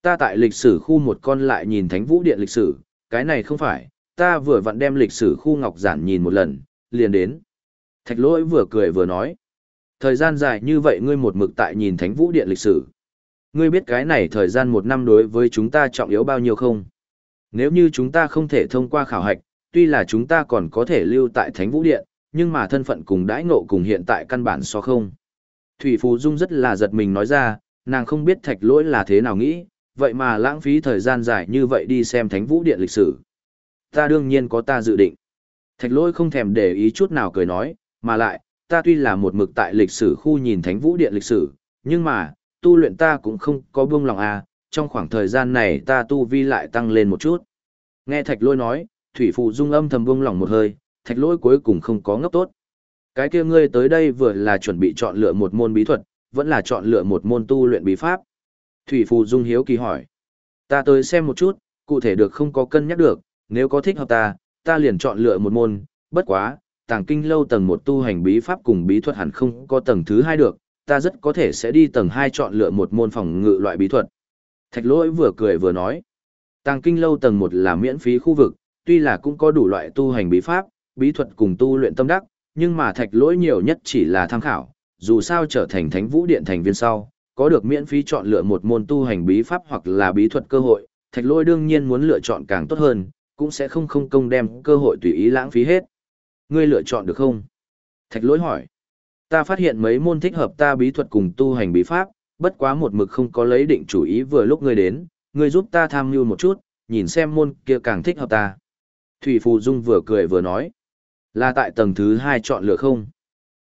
Ta tại lịch sử khu một con lại nhìn thánh vũ điện lịch sử, cái này không phải, ta vừa vặn đem lịch sử khu ngọc giản nhìn một lần, liền đến. Thạch lỗi vừa cười vừa nói. Thời gian dài như vậy ngươi một mực tại nhìn thánh vũ điện lịch sử. Ngươi biết cái này thời gian một năm đối với chúng ta trọng yếu bao nhiêu không? Nếu như chúng ta không thể thông qua khảo hạch, tuy là chúng ta còn có thể lưu tại thánh vũ điện, nhưng mà thân phận cùng đãi ngộ cùng hiện tại căn bản so không. Thủy Phù Dung rất là giật mình nói ra, nàng không biết thạch lỗi là thế nào nghĩ, vậy mà lãng phí thời gian dài như vậy đi xem thánh vũ điện lịch sử. Ta đương nhiên có ta dự định. Thạch lỗi không thèm để ý chút nào cười nói, mà lại, ta tuy là một mực tại lịch sử khu nhìn thánh vũ điện lịch sử, nhưng mà, tu luyện ta cũng không có buông lòng à, trong khoảng thời gian này ta tu vi lại tăng lên một chút. Nghe thạch lỗi nói, thủy phụ dung âm thầm buông lòng một hơi, thạch lỗi cuối cùng không có ngốc tốt. Cái kia ngươi tới đây vừa là chuẩn bị chọn lựa một môn bí thuật, vẫn là chọn lựa một môn tu luyện bí pháp. Thủy Phù Dung hiếu kỳ hỏi. Ta tới xem một chút, cụ thể được không có cân nhắc được, nếu có thích hợp ta, ta liền chọn lựa một môn, bất quá, tàng kinh lâu tầng một tu hành bí pháp cùng bí thuật hẳn không có tầng thứ hai được, ta rất có thể sẽ đi tầng hai chọn lựa một môn phòng ngự loại bí thuật. Thạch lỗi vừa cười vừa nói. Tàng kinh lâu tầng một là miễn phí khu vực, tuy là cũng có đủ loại tu hành bí pháp, bí thuật cùng tu luyện tâm đắc, nhưng mà thạch lỗi nhiều nhất chỉ là tham khảo, dù sao trở thành thánh vũ điện thành viên sau, có được miễn phí chọn lựa một môn tu hành bí pháp hoặc là bí thuật cơ hội, thạch lỗi đương nhiên muốn lựa chọn càng tốt hơn, cũng sẽ không không công đem cơ hội tùy ý lãng phí hết. Ngươi lựa chọn được không? Thạch lỗi hỏi. Ta phát hiện mấy môn thích hợp ta bí thuật cùng tu hành bí pháp, bất quá một mực không có lấy định chủ ý vừa lúc ngươi đến, ngươi giúp ta tham mưu một chút, nhìn xem môn kia càng thích hợp ta. Thủy Phù Dung vừa cười vừa nói. Là tại tầng thứ hai chọn lựa không?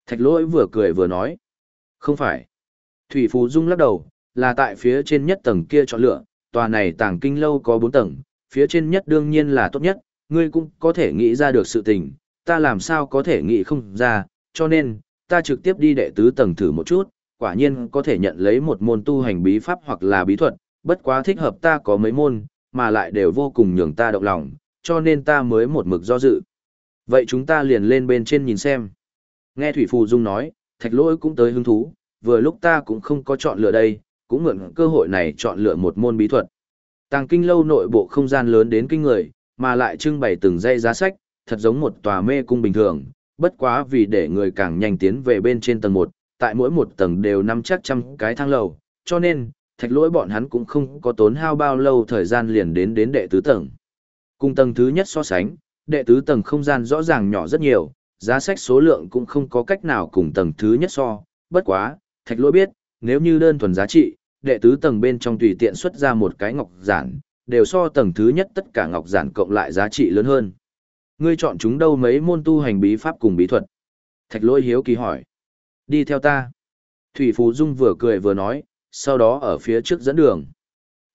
Thạch lỗi vừa cười vừa nói. Không phải. Thủy Phù Dung lắc đầu, là tại phía trên nhất tầng kia chọn lựa, tòa này tàng kinh lâu có bốn tầng, phía trên nhất đương nhiên là tốt nhất, ngươi cũng có thể nghĩ ra được sự tình, ta làm sao có thể nghĩ không ra, cho nên, ta trực tiếp đi đệ tứ tầng thử một chút, quả nhiên có thể nhận lấy một môn tu hành bí pháp hoặc là bí thuật, bất quá thích hợp ta có mấy môn, mà lại đều vô cùng nhường ta động lòng, cho nên ta mới một mực do dự. Vậy chúng ta liền lên bên trên nhìn xem. Nghe Thủy Phù Dung nói, thạch lỗi cũng tới hứng thú, vừa lúc ta cũng không có chọn lựa đây, cũng mượn cơ hội này chọn lựa một môn bí thuật. Tàng kinh lâu nội bộ không gian lớn đến kinh người, mà lại trưng bày từng dây giá sách, thật giống một tòa mê cung bình thường, bất quá vì để người càng nhanh tiến về bên trên tầng 1, tại mỗi một tầng đều nắm chắc trăm cái thang lầu, cho nên, thạch lỗi bọn hắn cũng không có tốn hao bao lâu thời gian liền đến đến đệ tứ tầng. Cùng tầng thứ nhất so sánh, đệ tứ tầng không gian rõ ràng nhỏ rất nhiều, giá sách số lượng cũng không có cách nào cùng tầng thứ nhất so, bất quá, thạch lỗi biết, nếu như đơn thuần giá trị, đệ tứ tầng bên trong tùy tiện xuất ra một cái ngọc giản, đều so tầng thứ nhất tất cả ngọc giản cộng lại giá trị lớn hơn. Ngươi chọn chúng đâu mấy môn tu hành bí pháp cùng bí thuật? Thạch lôi hiếu kỳ hỏi. Đi theo ta. Thủy Phú Dung vừa cười vừa nói, sau đó ở phía trước dẫn đường.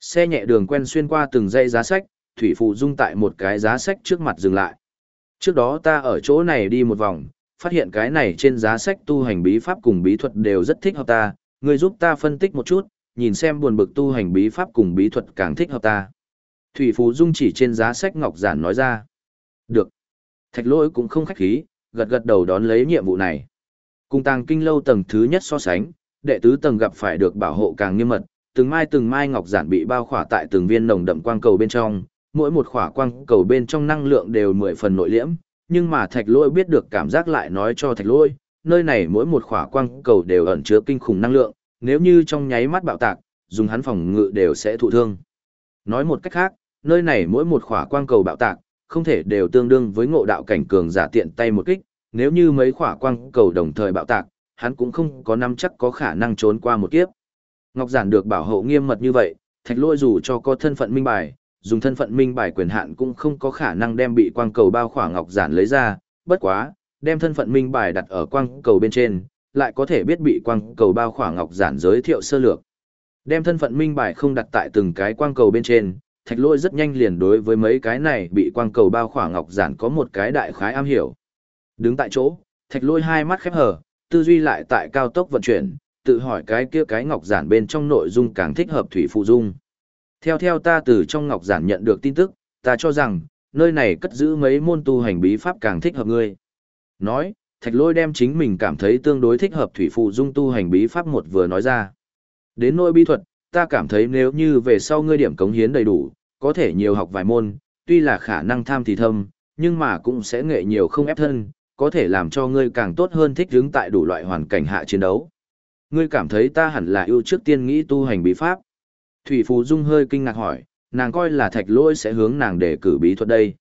Xe nhẹ đường quen xuyên qua từng dãy giá sách, Thủy Phú Dung tại một cái giá sách trước mặt dừng lại. Trước đó ta ở chỗ này đi một vòng, phát hiện cái này trên giá sách tu hành bí pháp cùng bí thuật đều rất thích hợp ta, ngươi giúp ta phân tích một chút, nhìn xem buồn bực tu hành bí pháp cùng bí thuật càng thích hợp ta. Thủy phú Dung chỉ trên giá sách ngọc giản nói ra. Được. Thạch lỗi cũng không khách khí, gật gật đầu đón lấy nhiệm vụ này. Cùng tàng kinh lâu tầng thứ nhất so sánh, đệ tứ tầng gặp phải được bảo hộ càng nghiêm mật, từng mai từng mai ngọc giản bị bao khỏa tại từng viên nồng đậm quang cầu bên trong, mỗi một khỏa quang cầu bên trong năng lượng đều mười phần nội liễm, nhưng mà thạch lỗi biết được cảm giác lại nói cho thạch lỗi nơi này mỗi một khỏa quang cầu đều ẩn chứa kinh khủng năng lượng, nếu như trong nháy mắt bạo tạc, dùng hắn phòng ngự đều sẽ thụ thương. Nói một cách khác, nơi này mỗi một khỏa quang cầu bạo tạc, không thể đều tương đương với ngộ đạo cảnh cường giả tiện tay một kích, nếu như mấy khỏa quang cầu đồng thời bạo tạc, hắn cũng không có nắm chắc có khả năng trốn qua một kiếp. Ngọc Giản được bảo hộ nghiêm mật như vậy, thạch lôi dù cho có thân phận minh bài, dùng thân phận minh bài quyền hạn cũng không có khả năng đem bị quang cầu bao khỏa Ngọc Giản lấy ra, bất quá, đem thân phận minh bài đặt ở quang cầu bên trên, lại có thể biết bị quang cầu bao khỏa Ngọc Giản giới thiệu sơ lược. Đem thân phận minh bài không đặt tại từng cái quang cầu bên trên, thạch lôi rất nhanh liền đối với mấy cái này bị quang cầu bao khỏa Ngọc Giản có một cái đại khái am hiểu. Đứng tại chỗ, thạch lôi hai mắt khép hờ, tư duy lại tại cao tốc vận chuyển, tự hỏi cái kia cái ngọc giản bên trong nội dung càng thích hợp thủy phụ dung. Theo theo ta từ trong ngọc giản nhận được tin tức, ta cho rằng, nơi này cất giữ mấy môn tu hành bí pháp càng thích hợp ngươi. Nói, thạch lôi đem chính mình cảm thấy tương đối thích hợp thủy phụ dung tu hành bí pháp một vừa nói ra. Đến nỗi bí thuật, ta cảm thấy nếu như về sau ngươi điểm cống hiến đầy đủ, có thể nhiều học vài môn, tuy là khả năng tham thì thâm, nhưng mà cũng sẽ nghệ nhiều không ép thân, có thể làm cho ngươi càng tốt hơn thích ứng tại đủ loại hoàn cảnh hạ chiến đấu. Ngươi cảm thấy ta hẳn là ưu trước tiên nghĩ tu hành bí pháp. Thủy Phù Dung hơi kinh ngạc hỏi, nàng coi là thạch lỗi sẽ hướng nàng để cử bí thuật đây.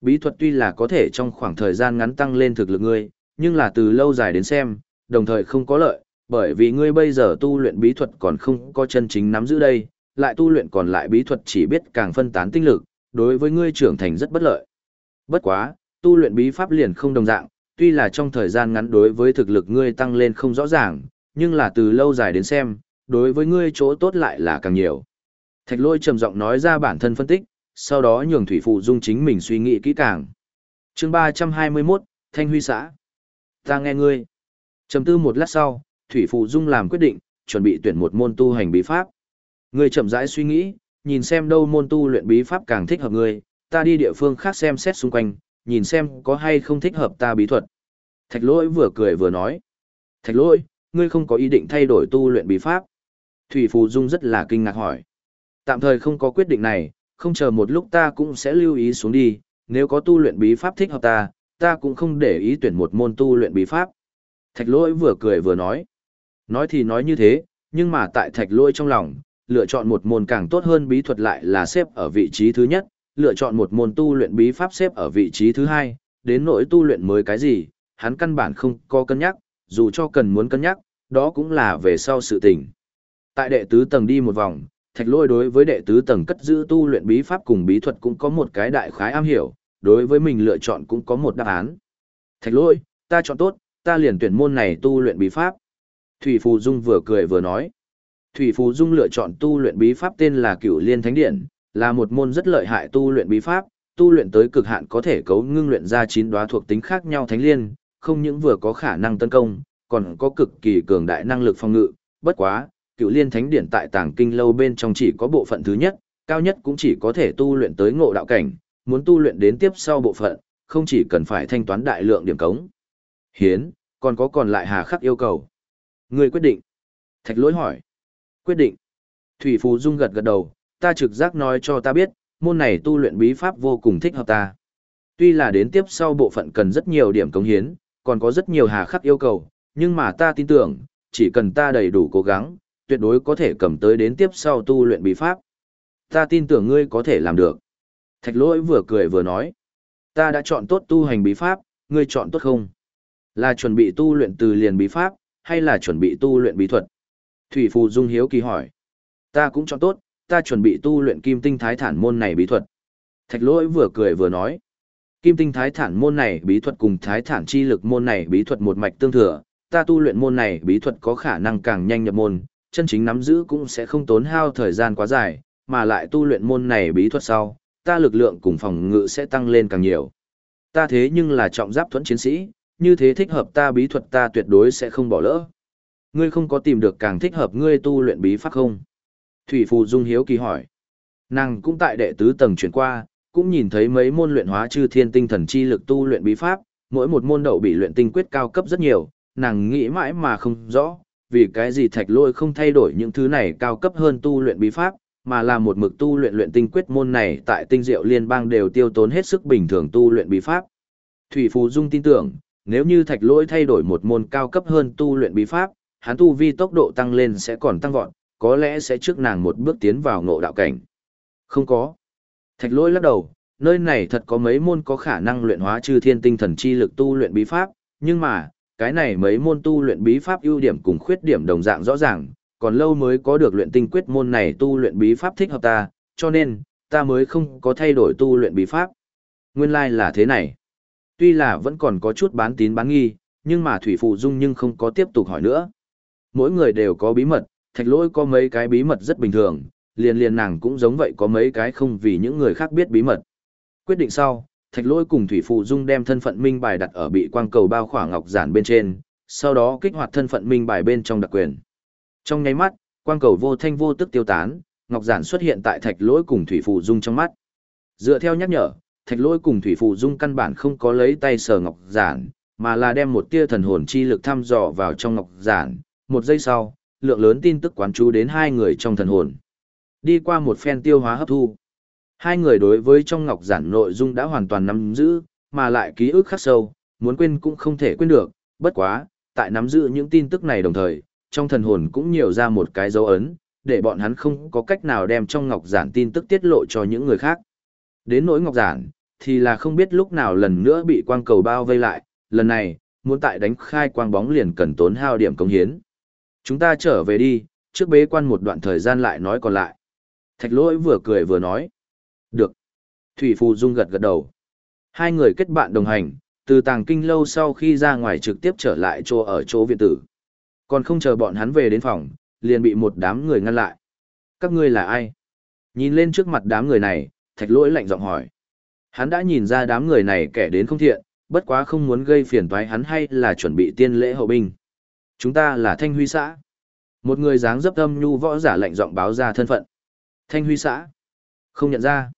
Bí thuật tuy là có thể trong khoảng thời gian ngắn tăng lên thực lực ngươi, nhưng là từ lâu dài đến xem, đồng thời không có lợi, bởi vì ngươi bây giờ tu luyện bí thuật còn không có chân chính nắm giữ đây, lại tu luyện còn lại bí thuật chỉ biết càng phân tán tinh lực, đối với ngươi trưởng thành rất bất lợi. Bất quá, tu luyện bí pháp liền không đồng dạng, tuy là trong thời gian ngắn đối với thực lực ngươi tăng lên không rõ ràng, nhưng là từ lâu dài đến xem, đối với ngươi chỗ tốt lại là càng nhiều. Thạch lôi trầm giọng nói ra bản thân phân tích, sau đó nhường thủy phụ dung chính mình suy nghĩ kỹ càng. chương 321, Thanh Huy xã. Ta nghe ngươi. Trầm tư một lát sau, thủy phụ dung làm quyết định, chuẩn bị tuyển một môn tu hành bí pháp. Ngươi chậm rãi suy nghĩ, nhìn xem đâu môn tu luyện bí pháp càng thích hợp ngươi, ta đi địa phương khác xem xét xung quanh, nhìn xem có hay không thích hợp ta bí thuật. Thạch lỗi vừa cười vừa nói. Thạch lỗi, ngươi không có ý định thay đổi tu luyện bí pháp. Thủy Phù Dung rất là kinh ngạc hỏi. Tạm thời không có quyết định này, không chờ một lúc ta cũng sẽ lưu ý xuống đi, nếu có tu luyện bí pháp thích hợp ta, ta cũng không để ý tuyển một môn tu luyện bí pháp. Thạch lỗi vừa cười vừa nói. Nói thì nói như thế, nhưng mà tại thạch lỗi trong lòng, lựa chọn một môn càng tốt hơn bí thuật lại là xếp ở vị trí thứ nhất, lựa chọn một môn tu luyện bí pháp xếp ở vị trí thứ hai, đến nỗi tu luyện mới cái gì, hắn căn bản không có cân nhắc, dù cho cần muốn cân nhắc, đó cũng là về sau sự tình. Tại đệ tứ tầng đi một vòng, thạch lôi đối với đệ tứ tầng cất giữ tu luyện bí pháp cùng bí thuật cũng có một cái đại khái am hiểu, đối với mình lựa chọn cũng có một đáp án. Thạch lôi, ta chọn tốt, ta liền tuyển môn này tu luyện bí pháp. Thủy Phù Dung vừa cười vừa nói. Thủy Phù Dung lựa chọn tu luyện bí pháp tên là Cửu Liên Thánh Điện, là một môn rất lợi hại tu luyện bí pháp, tu luyện tới cực hạn có thể cấu ngưng luyện ra chín đóa thuộc tính khác nhau thánh liên, không những vừa có khả năng tấn công, còn có cực kỳ cường đại năng lực phòng ngự, bất quá, Cựu Liên Thánh Điện tại Tàng Kinh lâu bên trong chỉ có bộ phận thứ nhất, cao nhất cũng chỉ có thể tu luyện tới ngộ đạo cảnh, muốn tu luyện đến tiếp sau bộ phận, không chỉ cần phải thanh toán đại lượng điểm cống. Hiến, còn có còn lại hà khắc yêu cầu. Người quyết định. Thạch lỗi hỏi. Quyết định. Thủy Phù Dung gật gật đầu, ta trực giác nói cho ta biết, môn này tu luyện bí pháp vô cùng thích hợp ta. Tuy là đến tiếp sau bộ phận cần rất nhiều điểm cống hiến, còn có rất nhiều hà khắc yêu cầu, nhưng mà ta tin tưởng, chỉ cần ta đầy đủ cố gắng, tuyệt đối có thể cầm tới đến tiếp sau tu luyện bí pháp. Ta tin tưởng ngươi có thể làm được. Thạch lỗi vừa cười vừa nói. Ta đã chọn tốt tu hành bí pháp, ngươi chọn tốt không? Là chuẩn bị tu luyện từ liền bí pháp, hay là chuẩn bị tu luyện bí thuật? Thủy Phù Dung hiếu kỳ hỏi. Ta cũng chọn tốt, ta chuẩn bị tu luyện kim tinh thái thản môn này bí thuật. Thạch lỗi vừa cười vừa nói. Kim tinh thái thản môn này bí thuật cùng thái thản chi lực môn này bí thuật một mạch tương thừa, ta tu luyện môn này bí thuật có khả năng càng nhanh nhập môn, chân chính nắm giữ cũng sẽ không tốn hao thời gian quá dài, mà lại tu luyện môn này bí thuật sau, ta lực lượng cùng phòng ngự sẽ tăng lên càng nhiều. Ta thế nhưng là trọng giáp thuẫn chiến sĩ, như thế thích hợp ta bí thuật ta tuyệt đối sẽ không bỏ lỡ. Ngươi không có tìm được càng thích hợp ngươi tu luyện bí pháp không? Thủy Phù Dung hiếu kỳ hỏi. Nàng cũng tại đệ tứ tầng chuyển qua, cũng nhìn thấy mấy môn luyện hóa chư thiên tinh thần chi lực tu luyện bí pháp, mỗi một môn đậu bị luyện tinh quyết cao cấp rất nhiều, nàng nghĩ mãi mà không rõ, vì cái gì thạch lôi không thay đổi những thứ này cao cấp hơn tu luyện bí pháp, mà là một mực tu luyện luyện tinh quyết môn này tại tinh diệu liên bang đều tiêu tốn hết sức bình thường tu luyện bí pháp. Thủy Phù Dung tin tưởng, nếu như thạch lỗi thay đổi một môn cao cấp hơn tu luyện bí pháp, hắn tu vi tốc độ tăng lên sẽ còn tăng vọt, có lẽ sẽ trước nàng một bước tiến vào ngộ đạo cảnh. Không có. Thạch lỗi lắc đầu, nơi này thật có mấy môn có khả năng luyện hóa chư thiên tinh thần chi lực tu luyện bí pháp, nhưng mà, cái này mấy môn tu luyện bí pháp ưu điểm cùng khuyết điểm đồng dạng rõ ràng, còn lâu mới có được luyện tinh quyết môn này tu luyện bí pháp thích hợp ta, cho nên, ta mới không có thay đổi tu luyện bí pháp. Nguyên lai like là thế này. Tuy là vẫn còn có chút bán tín bán nghi, nhưng mà Thủy Phụ Dung nhưng không có tiếp tục hỏi nữa. Mỗi người đều có bí mật, thạch lỗi có mấy cái bí mật rất bình thường, liền liền nàng cũng giống vậy có mấy cái không vì những người khác biết bí mật. Quyết định sau, thạch lỗi cùng Thủy Phụ Dung đem thân phận minh bài đặt ở bị quang cầu bao khỏa ngọc giản bên trên, sau đó kích hoạt thân phận minh bài bên trong đặc quyền. Trong nháy mắt, quang cầu vô thanh vô tức tiêu tán, ngọc giản xuất hiện tại thạch lỗi cùng Thủy phù Dung trong mắt. Dựa theo nhắc nhở, thạch lỗi cùng Thủy phù Dung căn bản không có lấy tay sờ ngọc giản, mà là đem một tia thần hồn chi lực thăm dò vào trong ngọc giản. Một giây sau, lượng lớn tin tức quán chú đến hai người trong thần hồn. Đi qua một phen tiêu hóa hấp thu. Hai người đối với trong ngọc giản nội dung đã hoàn toàn nắm giữ, mà lại ký ức khắc sâu, muốn quên cũng không thể quên được, bất quá, tại nắm giữ những tin tức này đồng thời, trong thần hồn cũng nhiều ra một cái dấu ấn, để bọn hắn không có cách nào đem trong ngọc giản tin tức tiết lộ cho những người khác. Đến nỗi ngọc giản, thì là không biết lúc nào lần nữa bị quang cầu bao vây lại, lần này, muốn tại đánh khai quang bóng liền cần tốn hao điểm công hiến. Chúng ta trở về đi, trước bế quan một đoạn thời gian lại nói còn lại. Thạch lỗi vừa cười vừa nói. Được. Thủy Phù Dung gật gật đầu. Hai người kết bạn đồng hành, từ tàng kinh lâu sau khi ra ngoài trực tiếp trở lại chỗ ở chỗ viện tử. Còn không chờ bọn hắn về đến phòng, liền bị một đám người ngăn lại. Các ngươi là ai? Nhìn lên trước mặt đám người này, thạch lỗi lạnh giọng hỏi. Hắn đã nhìn ra đám người này kẻ đến không thiện, bất quá không muốn gây phiền toái hắn hay là chuẩn bị tiên lễ hậu binh. Chúng ta là Thanh Huy xã. Một người dáng dấp âm nhu võ giả lạnh giọng báo ra thân phận. Thanh Huy xã. Không nhận ra.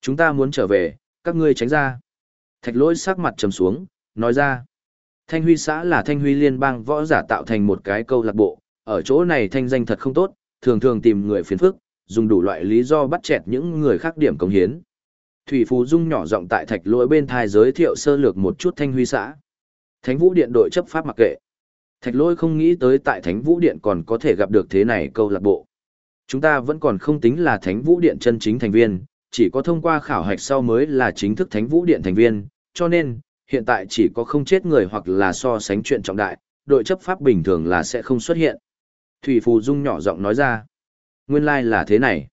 Chúng ta muốn trở về, các ngươi tránh ra. Thạch lỗi sắc mặt trầm xuống, nói ra. Thanh Huy xã là Thanh Huy liên bang võ giả tạo thành một cái câu lạc bộ, ở chỗ này thanh danh thật không tốt, thường thường tìm người phiền phức, dùng đủ loại lý do bắt chẹt những người khác điểm công hiến. Thủy Phú Dung nhỏ giọng tại thạch lỗi bên thai giới thiệu sơ lược một chút Thanh Huy xã. Thánh Vũ Điện đội chấp pháp mặc kệ. Thạch lỗi không nghĩ tới tại Thánh Vũ Điện còn có thể gặp được thế này câu lạc bộ. Chúng ta vẫn còn không tính là Thánh Vũ Điện chân chính thành viên, chỉ có thông qua khảo hạch sau mới là chính thức Thánh Vũ Điện thành viên, cho nên, hiện tại chỉ có không chết người hoặc là so sánh chuyện trọng đại, đội chấp pháp bình thường là sẽ không xuất hiện. Thủy Phù Dung nhỏ giọng nói ra. Nguyên lai like là thế này.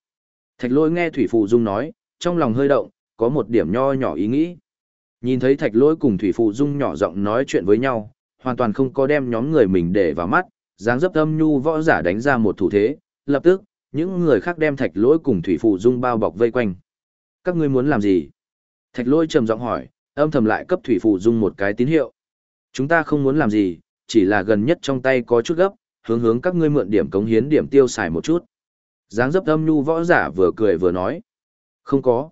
Thạch lôi nghe Thủy Phù Dung nói, trong lòng hơi động, có một điểm nho nhỏ ý nghĩ. Nhìn thấy thạch lôi cùng Thủy Phù Dung nhỏ giọng nói chuyện với nhau, hoàn toàn không có đem nhóm người mình để vào mắt, dáng dấp âm nhu võ giả đánh ra một thủ thế, lập tức, những người khác đem thạch lôi cùng Thủy Phù Dung bao bọc vây quanh. Các ngươi muốn làm gì? Thạch lôi trầm giọng hỏi, âm thầm lại cấp Thủy phủ Dung một cái tín hiệu. Chúng ta không muốn làm gì, chỉ là gần nhất trong tay có chút gấp, hướng hướng các ngươi mượn điểm cống hiến điểm tiêu xài một chút. Giáng dấp âm nhu võ giả vừa cười vừa nói. Không có.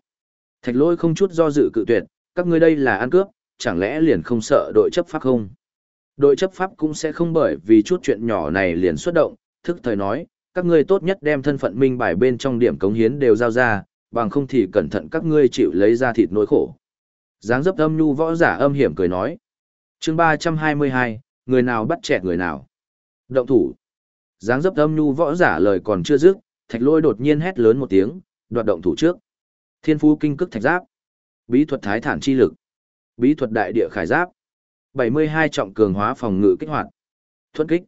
Thạch lôi không chút do dự cự tuyệt, các ngươi đây là ăn cướp, chẳng lẽ liền không sợ đội chấp pháp không? Đội chấp pháp cũng sẽ không bởi vì chút chuyện nhỏ này liền xuất động, thức thời nói, các ngươi tốt nhất đem thân phận minh bài bên trong điểm cống hiến đều giao ra, bằng không thì cẩn thận các ngươi chịu lấy ra thịt nỗi khổ. Dáng dấp âm nhu võ giả âm hiểm cười nói. chương 322, người nào bắt chẹt người nào. Động thủ. Dáng dấp âm nhu võ giả lời còn chưa dứt, thạch lôi đột nhiên hét lớn một tiếng, đoạt động thủ trước. Thiên phú kinh cức thạch giáp. Bí thuật thái thản chi lực. Bí thuật đại địa khải giáp. 72 trọng cường hóa phòng ngự kích hoạt. Thuận kích.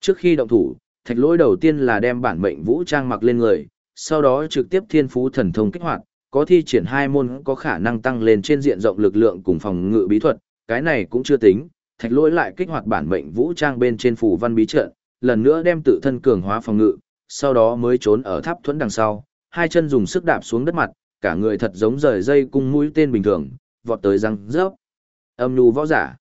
Trước khi động thủ, thạch lôi đầu tiên là đem bản mệnh vũ trang mặc lên người, sau đó trực tiếp thiên phú thần thông kích hoạt, có thi triển hai môn có khả năng tăng lên trên diện rộng lực lượng cùng phòng ngự bí thuật, cái này cũng chưa tính, thạch lỗi lại kích hoạt bản mệnh vũ trang bên trên phủ văn bí trận, lần nữa đem tự thân cường hóa phòng ngự, sau đó mới trốn ở tháp thuẫn đằng sau, hai chân dùng sức đạp xuống đất mặt, cả người thật giống rời dây cung mũi tên bình thường, vọt tới răng rớp. Âm nhu võ giả.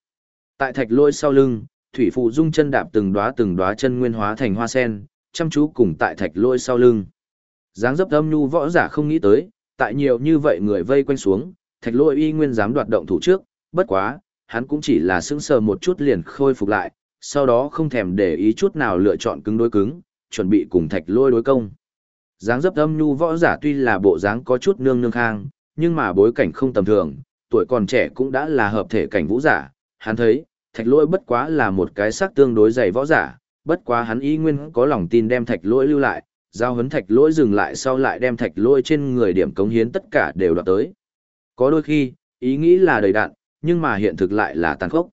Tại thạch lỗi sau lưng, thủy phụ dung chân đạp từng đóa từng đóa chân nguyên hóa thành hoa sen, chăm chú cùng tại thạch lỗi sau lưng. Dáng dấp âm nhu võ giả không nghĩ tới, tại nhiều như vậy người vây quanh xuống, thạch Lôi y nguyên dám đoạt động thủ trước, bất quá, hắn cũng chỉ là sững sờ một chút liền khôi phục lại, sau đó không thèm để ý chút nào lựa chọn cứng đối cứng, chuẩn bị cùng thạch lôi đối công. Dáng dấp âm nhu võ giả tuy là bộ dáng có chút nương nương khang, nhưng mà bối cảnh không tầm thường, tuổi còn trẻ cũng đã là hợp thể cảnh vũ giả, hắn thấy, thạch lôi bất quá là một cái xác tương đối dày võ giả, bất quá hắn Y nguyên có lòng tin đem thạch lôi lưu lại, giao hấn thạch lôi dừng lại sau lại đem thạch lôi trên người điểm cống hiến tất cả đều đoạt tới. có đôi khi, ý nghĩ là đầy đạn, nhưng mà hiện thực lại là tàn khốc.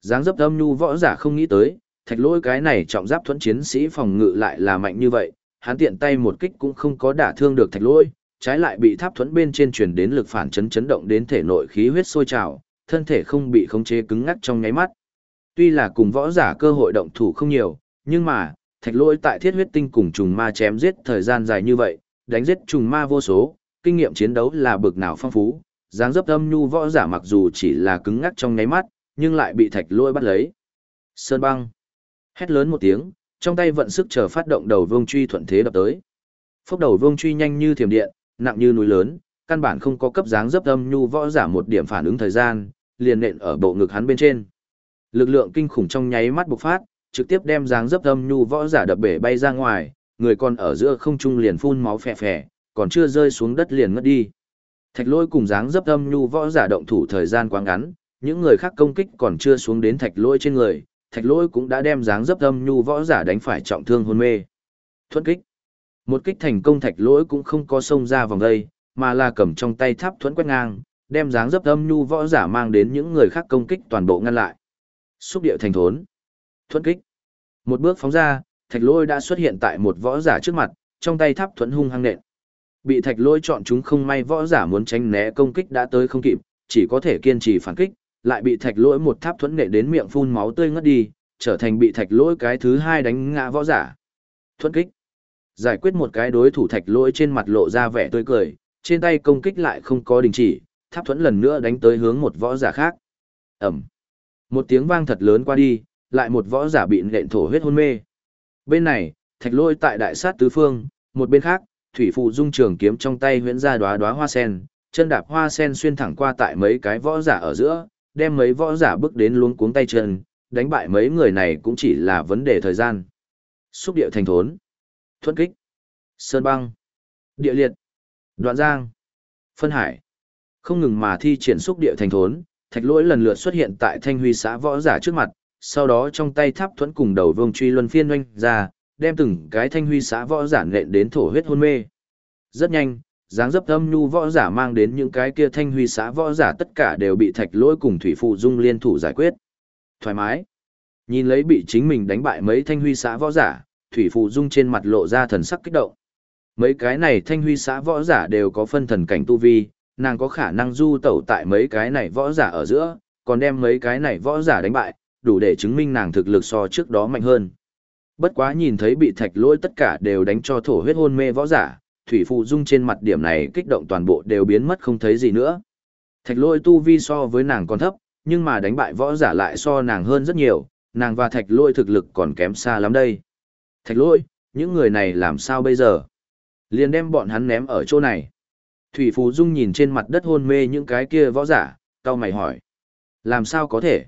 Giáng dấp âm nhu võ giả không nghĩ tới, thạch lỗi cái này trọng giáp thuẫn chiến sĩ phòng ngự lại là mạnh như vậy, hắn tiện tay một kích cũng không có đả thương được thạch lỗi, trái lại bị tháp thuẫn bên trên truyền đến lực phản chấn chấn động đến thể nội khí huyết sôi trào, thân thể không bị khống chế cứng ngắc trong nháy mắt. Tuy là cùng võ giả cơ hội động thủ không nhiều, nhưng mà, thạch lỗi tại thiết huyết tinh cùng trùng ma chém giết thời gian dài như vậy, đánh giết trùng ma vô số, kinh nghiệm chiến đấu là bực nào phong phú, dáng dấp âm nhu võ giả mặc dù chỉ là cứng ngắc trong nháy mắt, nhưng lại bị thạch lỗi bắt lấy. Sơn băng. Hét lớn một tiếng, trong tay vận sức chờ phát động đầu vương truy thuận thế đập tới. Phốc đầu vương truy nhanh như thiểm điện, nặng như núi lớn, căn bản không có cấp dáng dấp âm nhu võ giả một điểm phản ứng thời gian, liền nện ở bộ ngực hắn bên trên. Lực lượng kinh khủng trong nháy mắt bộc phát, trực tiếp đem dáng dấp âm nhu võ giả đập bể bay ra ngoài, người còn ở giữa không trung liền phun máu phè phè, còn chưa rơi xuống đất liền ngất đi. Thạch lôi cùng dáng dấp âm nhu võ giả động thủ thời gian quá ngắn, những người khác công kích còn chưa xuống đến thạch lôi trên người, thạch lôi cũng đã đem dáng dấp âm nhu võ giả đánh phải trọng thương hôn mê. Thuận kích. Một kích thành công thạch lỗi cũng không có xông ra vòng đây, mà là cầm trong tay tháp thuẫn quét ngang, đem dáng dấp âm nhu võ giả mang đến những người khác công kích toàn bộ ngăn lại. Xúc điệu thành thốn. Thuẫn kích. Một bước phóng ra, thạch lôi đã xuất hiện tại một võ giả trước mặt, trong tay tháp thuẫn hung hăng nện. Bị thạch lôi chọn chúng không may võ giả muốn tránh né công kích đã tới không kịp, chỉ có thể kiên trì phản kích, lại bị thạch lôi một tháp thuẫn nện đến miệng phun máu tươi ngất đi, trở thành bị thạch lôi cái thứ hai đánh ngã võ giả. Thuẫn kích. Giải quyết một cái đối thủ thạch lôi trên mặt lộ ra vẻ tươi cười, trên tay công kích lại không có đình chỉ, tháp thuẫn lần nữa đánh tới hướng một võ giả khác. Ẩm. Một tiếng vang thật lớn qua đi, lại một võ giả bị nện thổ huyết hôn mê. Bên này, thạch lôi tại đại sát tứ phương, một bên khác, thủy phụ dung trường kiếm trong tay huyễn ra đóa đóa hoa sen, chân đạp hoa sen xuyên thẳng qua tại mấy cái võ giả ở giữa, đem mấy võ giả bước đến luống cuống tay chân, đánh bại mấy người này cũng chỉ là vấn đề thời gian. Xúc địa thành thốn, thuận kích, sơn băng, địa liệt, đoạn giang, phân hải, không ngừng mà thi triển xúc địa thành thốn, thạch lỗi lần lượt xuất hiện tại thanh huy xã võ giả trước mặt, sau đó trong tay tháp thuẫn cùng đầu vương truy luân phiên oanh ra, đem từng cái thanh huy xã võ giả nện đến thổ huyết hôn mê. Rất nhanh, dáng dấp âm nhu võ giả mang đến những cái kia thanh huy xã võ giả tất cả đều bị thạch lỗi cùng thủy phụ dung liên thủ giải quyết. Thoải mái. Nhìn lấy bị chính mình đánh bại mấy thanh huy xã võ giả, thủy phụ dung trên mặt lộ ra thần sắc kích động. Mấy cái này thanh huy xã võ giả đều có phân thần cảnh tu vi, nàng có khả năng du tẩu tại mấy cái này võ giả ở giữa, còn đem mấy cái này võ giả đánh bại, đủ để chứng minh nàng thực lực so trước đó mạnh hơn. Bất quá nhìn thấy bị thạch lỗi tất cả đều đánh cho thổ huyết hôn mê võ giả, thủy phụ dung trên mặt điểm này kích động toàn bộ đều biến mất không thấy gì nữa. Thạch lỗi tu vi so với nàng còn thấp, nhưng mà đánh bại võ giả lại so nàng hơn rất nhiều, nàng và thạch lỗi thực lực còn kém xa lắm đây. Thạch lỗi, những người này làm sao bây giờ? Liền đem bọn hắn ném ở chỗ này. Thủy Phù Dung nhìn trên mặt đất hôn mê những cái kia võ giả, cao mày hỏi. Làm sao có thể?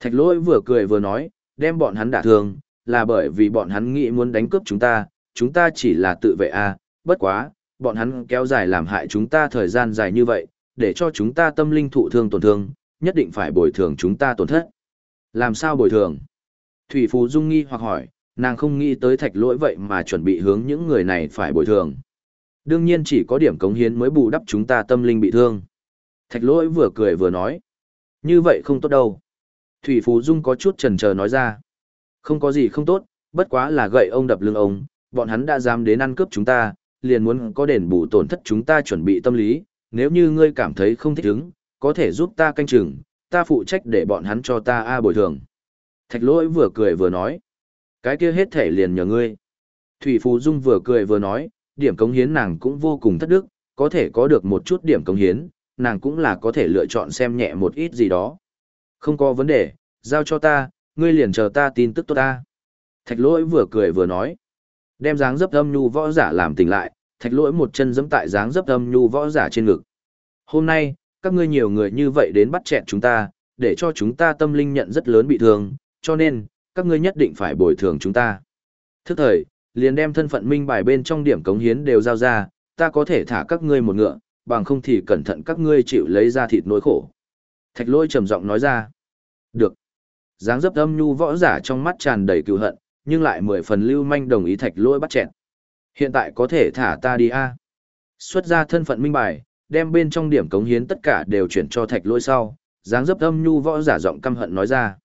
Thạch lỗi vừa cười vừa nói, đem bọn hắn đả thương, là bởi vì bọn hắn nghĩ muốn đánh cướp chúng ta, chúng ta chỉ là tự vệ a à, bất quá, bọn hắn kéo dài làm hại chúng ta thời gian dài như vậy, để cho chúng ta tâm linh thụ thương tổn thương, nhất định phải bồi thường chúng ta tổn thất. Làm sao bồi thường? Thủy Phù Dung nghi hoặc hỏi, nàng không nghĩ tới thạch lỗi vậy mà chuẩn bị hướng những người này phải bồi thường. Đương nhiên chỉ có điểm cống hiến mới bù đắp chúng ta tâm linh bị thương. Thạch lỗi vừa cười vừa nói. Như vậy không tốt đâu. Thủy Phú Dung có chút chần chờ nói ra. Không có gì không tốt, bất quá là gậy ông đập lưng ông, bọn hắn đã dám đến ăn cướp chúng ta, liền muốn có đền bù tổn thất chúng ta chuẩn bị tâm lý, nếu như ngươi cảm thấy không thích ứng, có thể giúp ta canh chừng, ta phụ trách để bọn hắn cho ta a bồi thường. Thạch lỗi vừa cười vừa nói. Cái kia hết thể liền nhờ ngươi. Thủy Phú Dung vừa cười vừa nói, điểm cống hiến nàng cũng vô cùng thất đức, có thể có được một chút điểm cống hiến, nàng cũng là có thể lựa chọn xem nhẹ một ít gì đó. Không có vấn đề, giao cho ta, ngươi liền chờ ta tin tức tốt ta. Thạch lỗi vừa cười vừa nói. Đem dáng dấp âm nhu võ giả làm tỉnh lại, thạch lỗi một chân giẫm tại dáng dấp âm nhu võ giả trên ngực. Hôm nay, các ngươi nhiều người như vậy đến bắt chẹn chúng ta, để cho chúng ta tâm linh nhận rất lớn bị thương, cho nên, các ngươi nhất định phải bồi thường chúng ta. Thức thời, liền đem thân phận minh bài bên trong điểm cống hiến đều giao ra, ta có thể thả các ngươi một ngựa, bằng không thì cẩn thận các ngươi chịu lấy ra thịt nỗi khổ. Thạch lôi trầm giọng nói ra. Được. dáng dấp âm nhu võ giả trong mắt tràn đầy cựu hận, nhưng lại mười phần lưu manh đồng ý thạch lỗi bắt chẹn. Hiện tại có thể thả ta đi a Xuất ra thân phận minh bài, đem bên trong điểm cống hiến tất cả đều chuyển cho thạch lỗi sau, dáng dấp âm nhu võ giả giọng căm hận nói ra.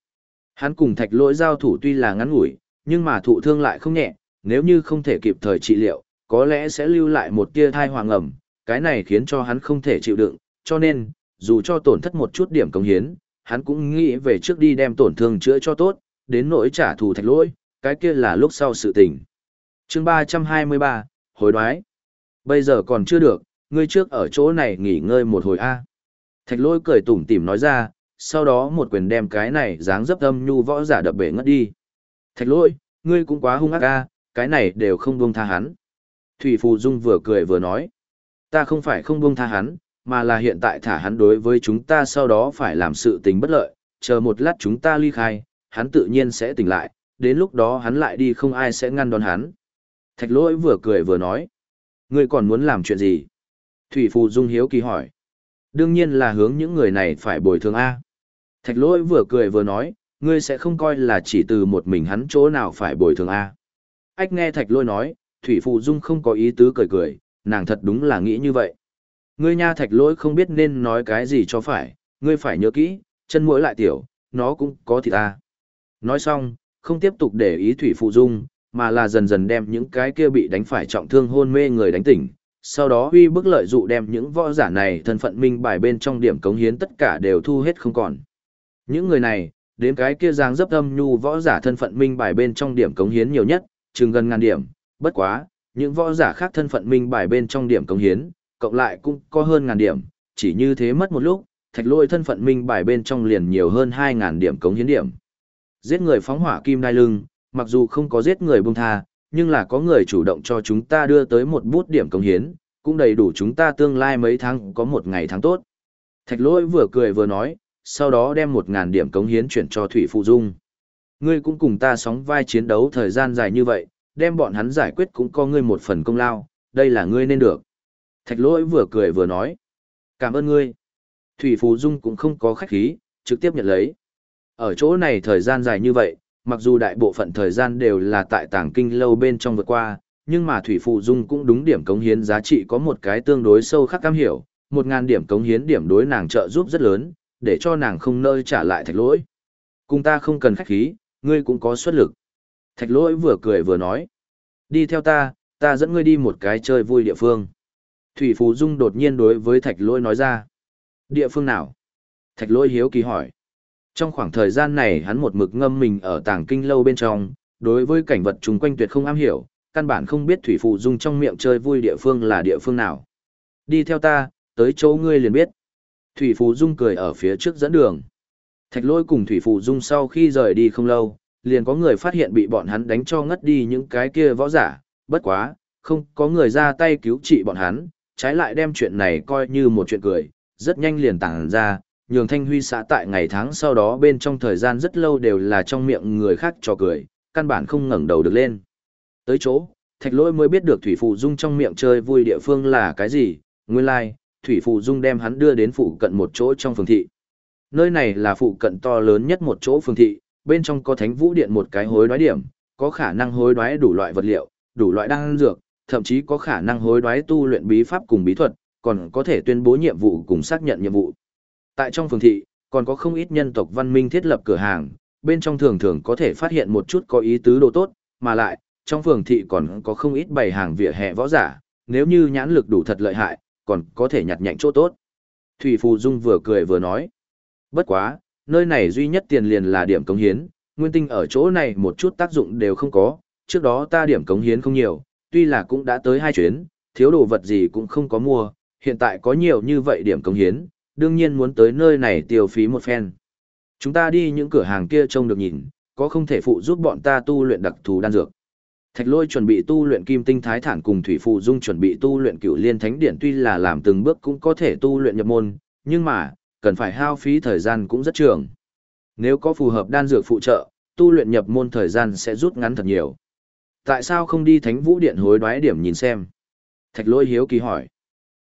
Hắn cùng thạch lỗi giao thủ tuy là ngắn ngủi, nhưng mà thụ thương lại không nhẹ, nếu như không thể kịp thời trị liệu, có lẽ sẽ lưu lại một tia thai hoàng ẩm, cái này khiến cho hắn không thể chịu đựng, cho nên, dù cho tổn thất một chút điểm cống hiến, hắn cũng nghĩ về trước đi đem tổn thương chữa cho tốt, đến nỗi trả thù thạch lỗi, cái kia là lúc sau sự tình. chương 323, hồi đoái. Bây giờ còn chưa được, ngươi trước ở chỗ này nghỉ ngơi một hồi a Thạch lỗi cười tủm tỉm nói ra, sau đó một quyền đem cái này dáng dấp âm nhu võ giả đập bể ngất đi. Thạch lỗi, ngươi cũng quá hung ác a cái này đều không buông tha hắn. Thủy Phù Dung vừa cười vừa nói, ta không phải không buông tha hắn, mà là hiện tại thả hắn đối với chúng ta sau đó phải làm sự tình bất lợi, chờ một lát chúng ta ly khai, hắn tự nhiên sẽ tỉnh lại, đến lúc đó hắn lại đi không ai sẽ ngăn đón hắn. Thạch lỗi vừa cười vừa nói, ngươi còn muốn làm chuyện gì? Thủy Phù Dung hiếu kỳ hỏi. Đương nhiên là hướng những người này phải bồi thường A. Thạch lỗi vừa cười vừa nói, ngươi sẽ không coi là chỉ từ một mình hắn chỗ nào phải bồi thường A. Ách nghe thạch lỗi nói, Thủy Phù Dung không có ý tứ cười cười, nàng thật đúng là nghĩ như vậy. Ngươi nha thạch lỗi không biết nên nói cái gì cho phải, ngươi phải nhớ kỹ, chân mũi lại tiểu, nó cũng có thịt ta. Nói xong, không tiếp tục để ý Thủy Phụ Dung, mà là dần dần đem những cái kia bị đánh phải trọng thương hôn mê người đánh tỉnh. Sau đó huy bức lợi dụ đem những võ giả này thân phận minh bài bên trong điểm cống hiến tất cả đều thu hết không còn. Những người này, đến cái kia dáng dấp âm nhu võ giả thân phận minh bài bên trong điểm cống hiến nhiều nhất, chừng gần ngàn điểm, bất quá, những võ giả khác thân phận minh bài bên trong điểm cống hiến, cộng lại cũng có hơn ngàn điểm, chỉ như thế mất một lúc, thạch lôi thân phận minh bài bên trong liền nhiều hơn 2.000 điểm cống hiến điểm. Giết người phóng hỏa kim đai lưng, mặc dù không có giết người buông tha, nhưng là có người chủ động cho chúng ta đưa tới một bút điểm cống hiến, cũng đầy đủ chúng ta tương lai mấy tháng có một ngày tháng tốt. Thạch lôi vừa cười vừa nói, sau đó đem 1.000 điểm cống hiến chuyển cho Thủy Phụ Dung. Ngươi cũng cùng ta sóng vai chiến đấu thời gian dài như vậy, đem bọn hắn giải quyết cũng có ngươi một phần công lao, đây là ngươi nên được. Thạch lỗi vừa cười vừa nói. Cảm ơn ngươi. Thủy Phú Dung cũng không có khách khí, trực tiếp nhận lấy. Ở chỗ này thời gian dài như vậy, mặc dù đại bộ phận thời gian đều là tại tàng kinh lâu bên trong vượt qua, nhưng mà Thủy Phù Dung cũng đúng điểm cống hiến giá trị có một cái tương đối sâu khắc cam hiểu, một ngàn điểm cống hiến điểm đối nàng trợ giúp rất lớn, để cho nàng không nơi trả lại thạch lỗi. Cùng ta không cần khách khí, ngươi cũng có xuất lực. Thạch lỗi vừa cười vừa nói. Đi theo ta, ta dẫn ngươi đi một cái chơi vui địa phương. Thủy Phú Dung đột nhiên đối với thạch lỗi nói ra. Địa phương nào? Thạch lỗi hiếu kỳ hỏi. Trong khoảng thời gian này hắn một mực ngâm mình ở tàng kinh lâu bên trong, đối với cảnh vật chung quanh tuyệt không am hiểu, căn bản không biết Thủy Phù Dung trong miệng chơi vui địa phương là địa phương nào. Đi theo ta, tới chỗ ngươi liền biết. Thủy Phù Dung cười ở phía trước dẫn đường. Thạch lôi cùng Thủy Phù Dung sau khi rời đi không lâu, liền có người phát hiện bị bọn hắn đánh cho ngất đi những cái kia võ giả, bất quá, không có người ra tay cứu trị bọn hắn, trái lại đem chuyện này coi như một chuyện cười, rất nhanh liền tàng ra, nhường Thanh Huy xã tại ngày tháng sau đó bên trong thời gian rất lâu đều là trong miệng người khác trò cười, căn bản không ngẩng đầu được lên. Tới chỗ, Thạch Lỗi mới biết được Thủy Phụ Dung trong miệng chơi vui địa phương là cái gì, nguyên lai, like, Thủy Phụ Dung đem hắn đưa đến phụ cận một chỗ trong phường thị. Nơi này là phụ cận to lớn nhất một chỗ phường thị, bên trong có thánh vũ điện một cái hối đoái điểm, có khả năng hối đoái đủ loại vật liệu, đủ loại đan dược, thậm chí có khả năng hối đoái tu luyện bí pháp cùng bí thuật, còn có thể tuyên bố nhiệm vụ cùng xác nhận nhiệm vụ. Tại trong phường thị, còn có không ít nhân tộc văn minh thiết lập cửa hàng, bên trong thường thường có thể phát hiện một chút có ý tứ đồ tốt, mà lại, trong phường thị còn có không ít bày hàng vỉa hè võ giả, nếu như nhãn lực đủ thật lợi hại, còn có thể nhặt nhạnh chỗ tốt. Thủy Phù Dung vừa cười vừa nói. Bất quá, nơi này duy nhất tiền liền là điểm cống hiến, nguyên tinh ở chỗ này một chút tác dụng đều không có, trước đó ta điểm cống hiến không nhiều, tuy là cũng đã tới hai chuyến, thiếu đồ vật gì cũng không có mua, hiện tại có nhiều như vậy điểm cống hiến, đương nhiên muốn tới nơi này tiêu phí một phen. Chúng ta đi những cửa hàng kia trông được nhìn, có không thể phụ giúp bọn ta tu luyện đặc thù đan dược. Thạch lôi chuẩn bị tu luyện kim tinh thái thản cùng thủy phụ dung chuẩn bị tu luyện cửu liên thánh điển tuy là làm từng bước cũng có thể tu luyện nhập môn, nhưng mà, cần phải hao phí thời gian cũng rất trường. Nếu có phù hợp đan dược phụ trợ, tu luyện nhập môn thời gian sẽ rút ngắn thật nhiều. Tại sao không đi Thánh Vũ Điện hối đoái điểm nhìn xem? Thạch lôi hiếu kỳ hỏi.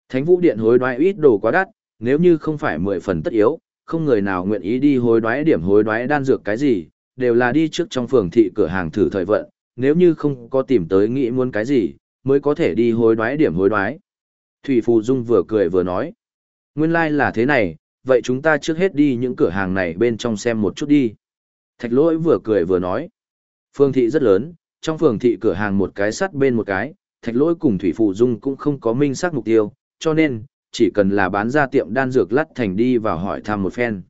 Thánh Vũ Điện hối đoái ít đồ quá đắt, nếu như không phải mười phần tất yếu, không người nào nguyện ý đi hối đoái điểm hối đoái đan dược cái gì, đều là đi trước trong phường thị cửa hàng thử thời vận, nếu như không có tìm tới nghĩ muốn cái gì, mới có thể đi hối đoái điểm hối đoái. Thủy Phù Dung vừa cười vừa nói. Nguyên lai like là thế này, vậy chúng ta trước hết đi những cửa hàng này bên trong xem một chút đi. Thạch lỗi vừa cười vừa nói. Phương thị rất lớn, trong phường thị cửa hàng một cái sắt bên một cái, thạch lỗi cùng Thủy phụ Dung cũng không có minh xác mục tiêu, cho nên, chỉ cần là bán ra tiệm đan dược lắt thành đi vào hỏi thăm một phen.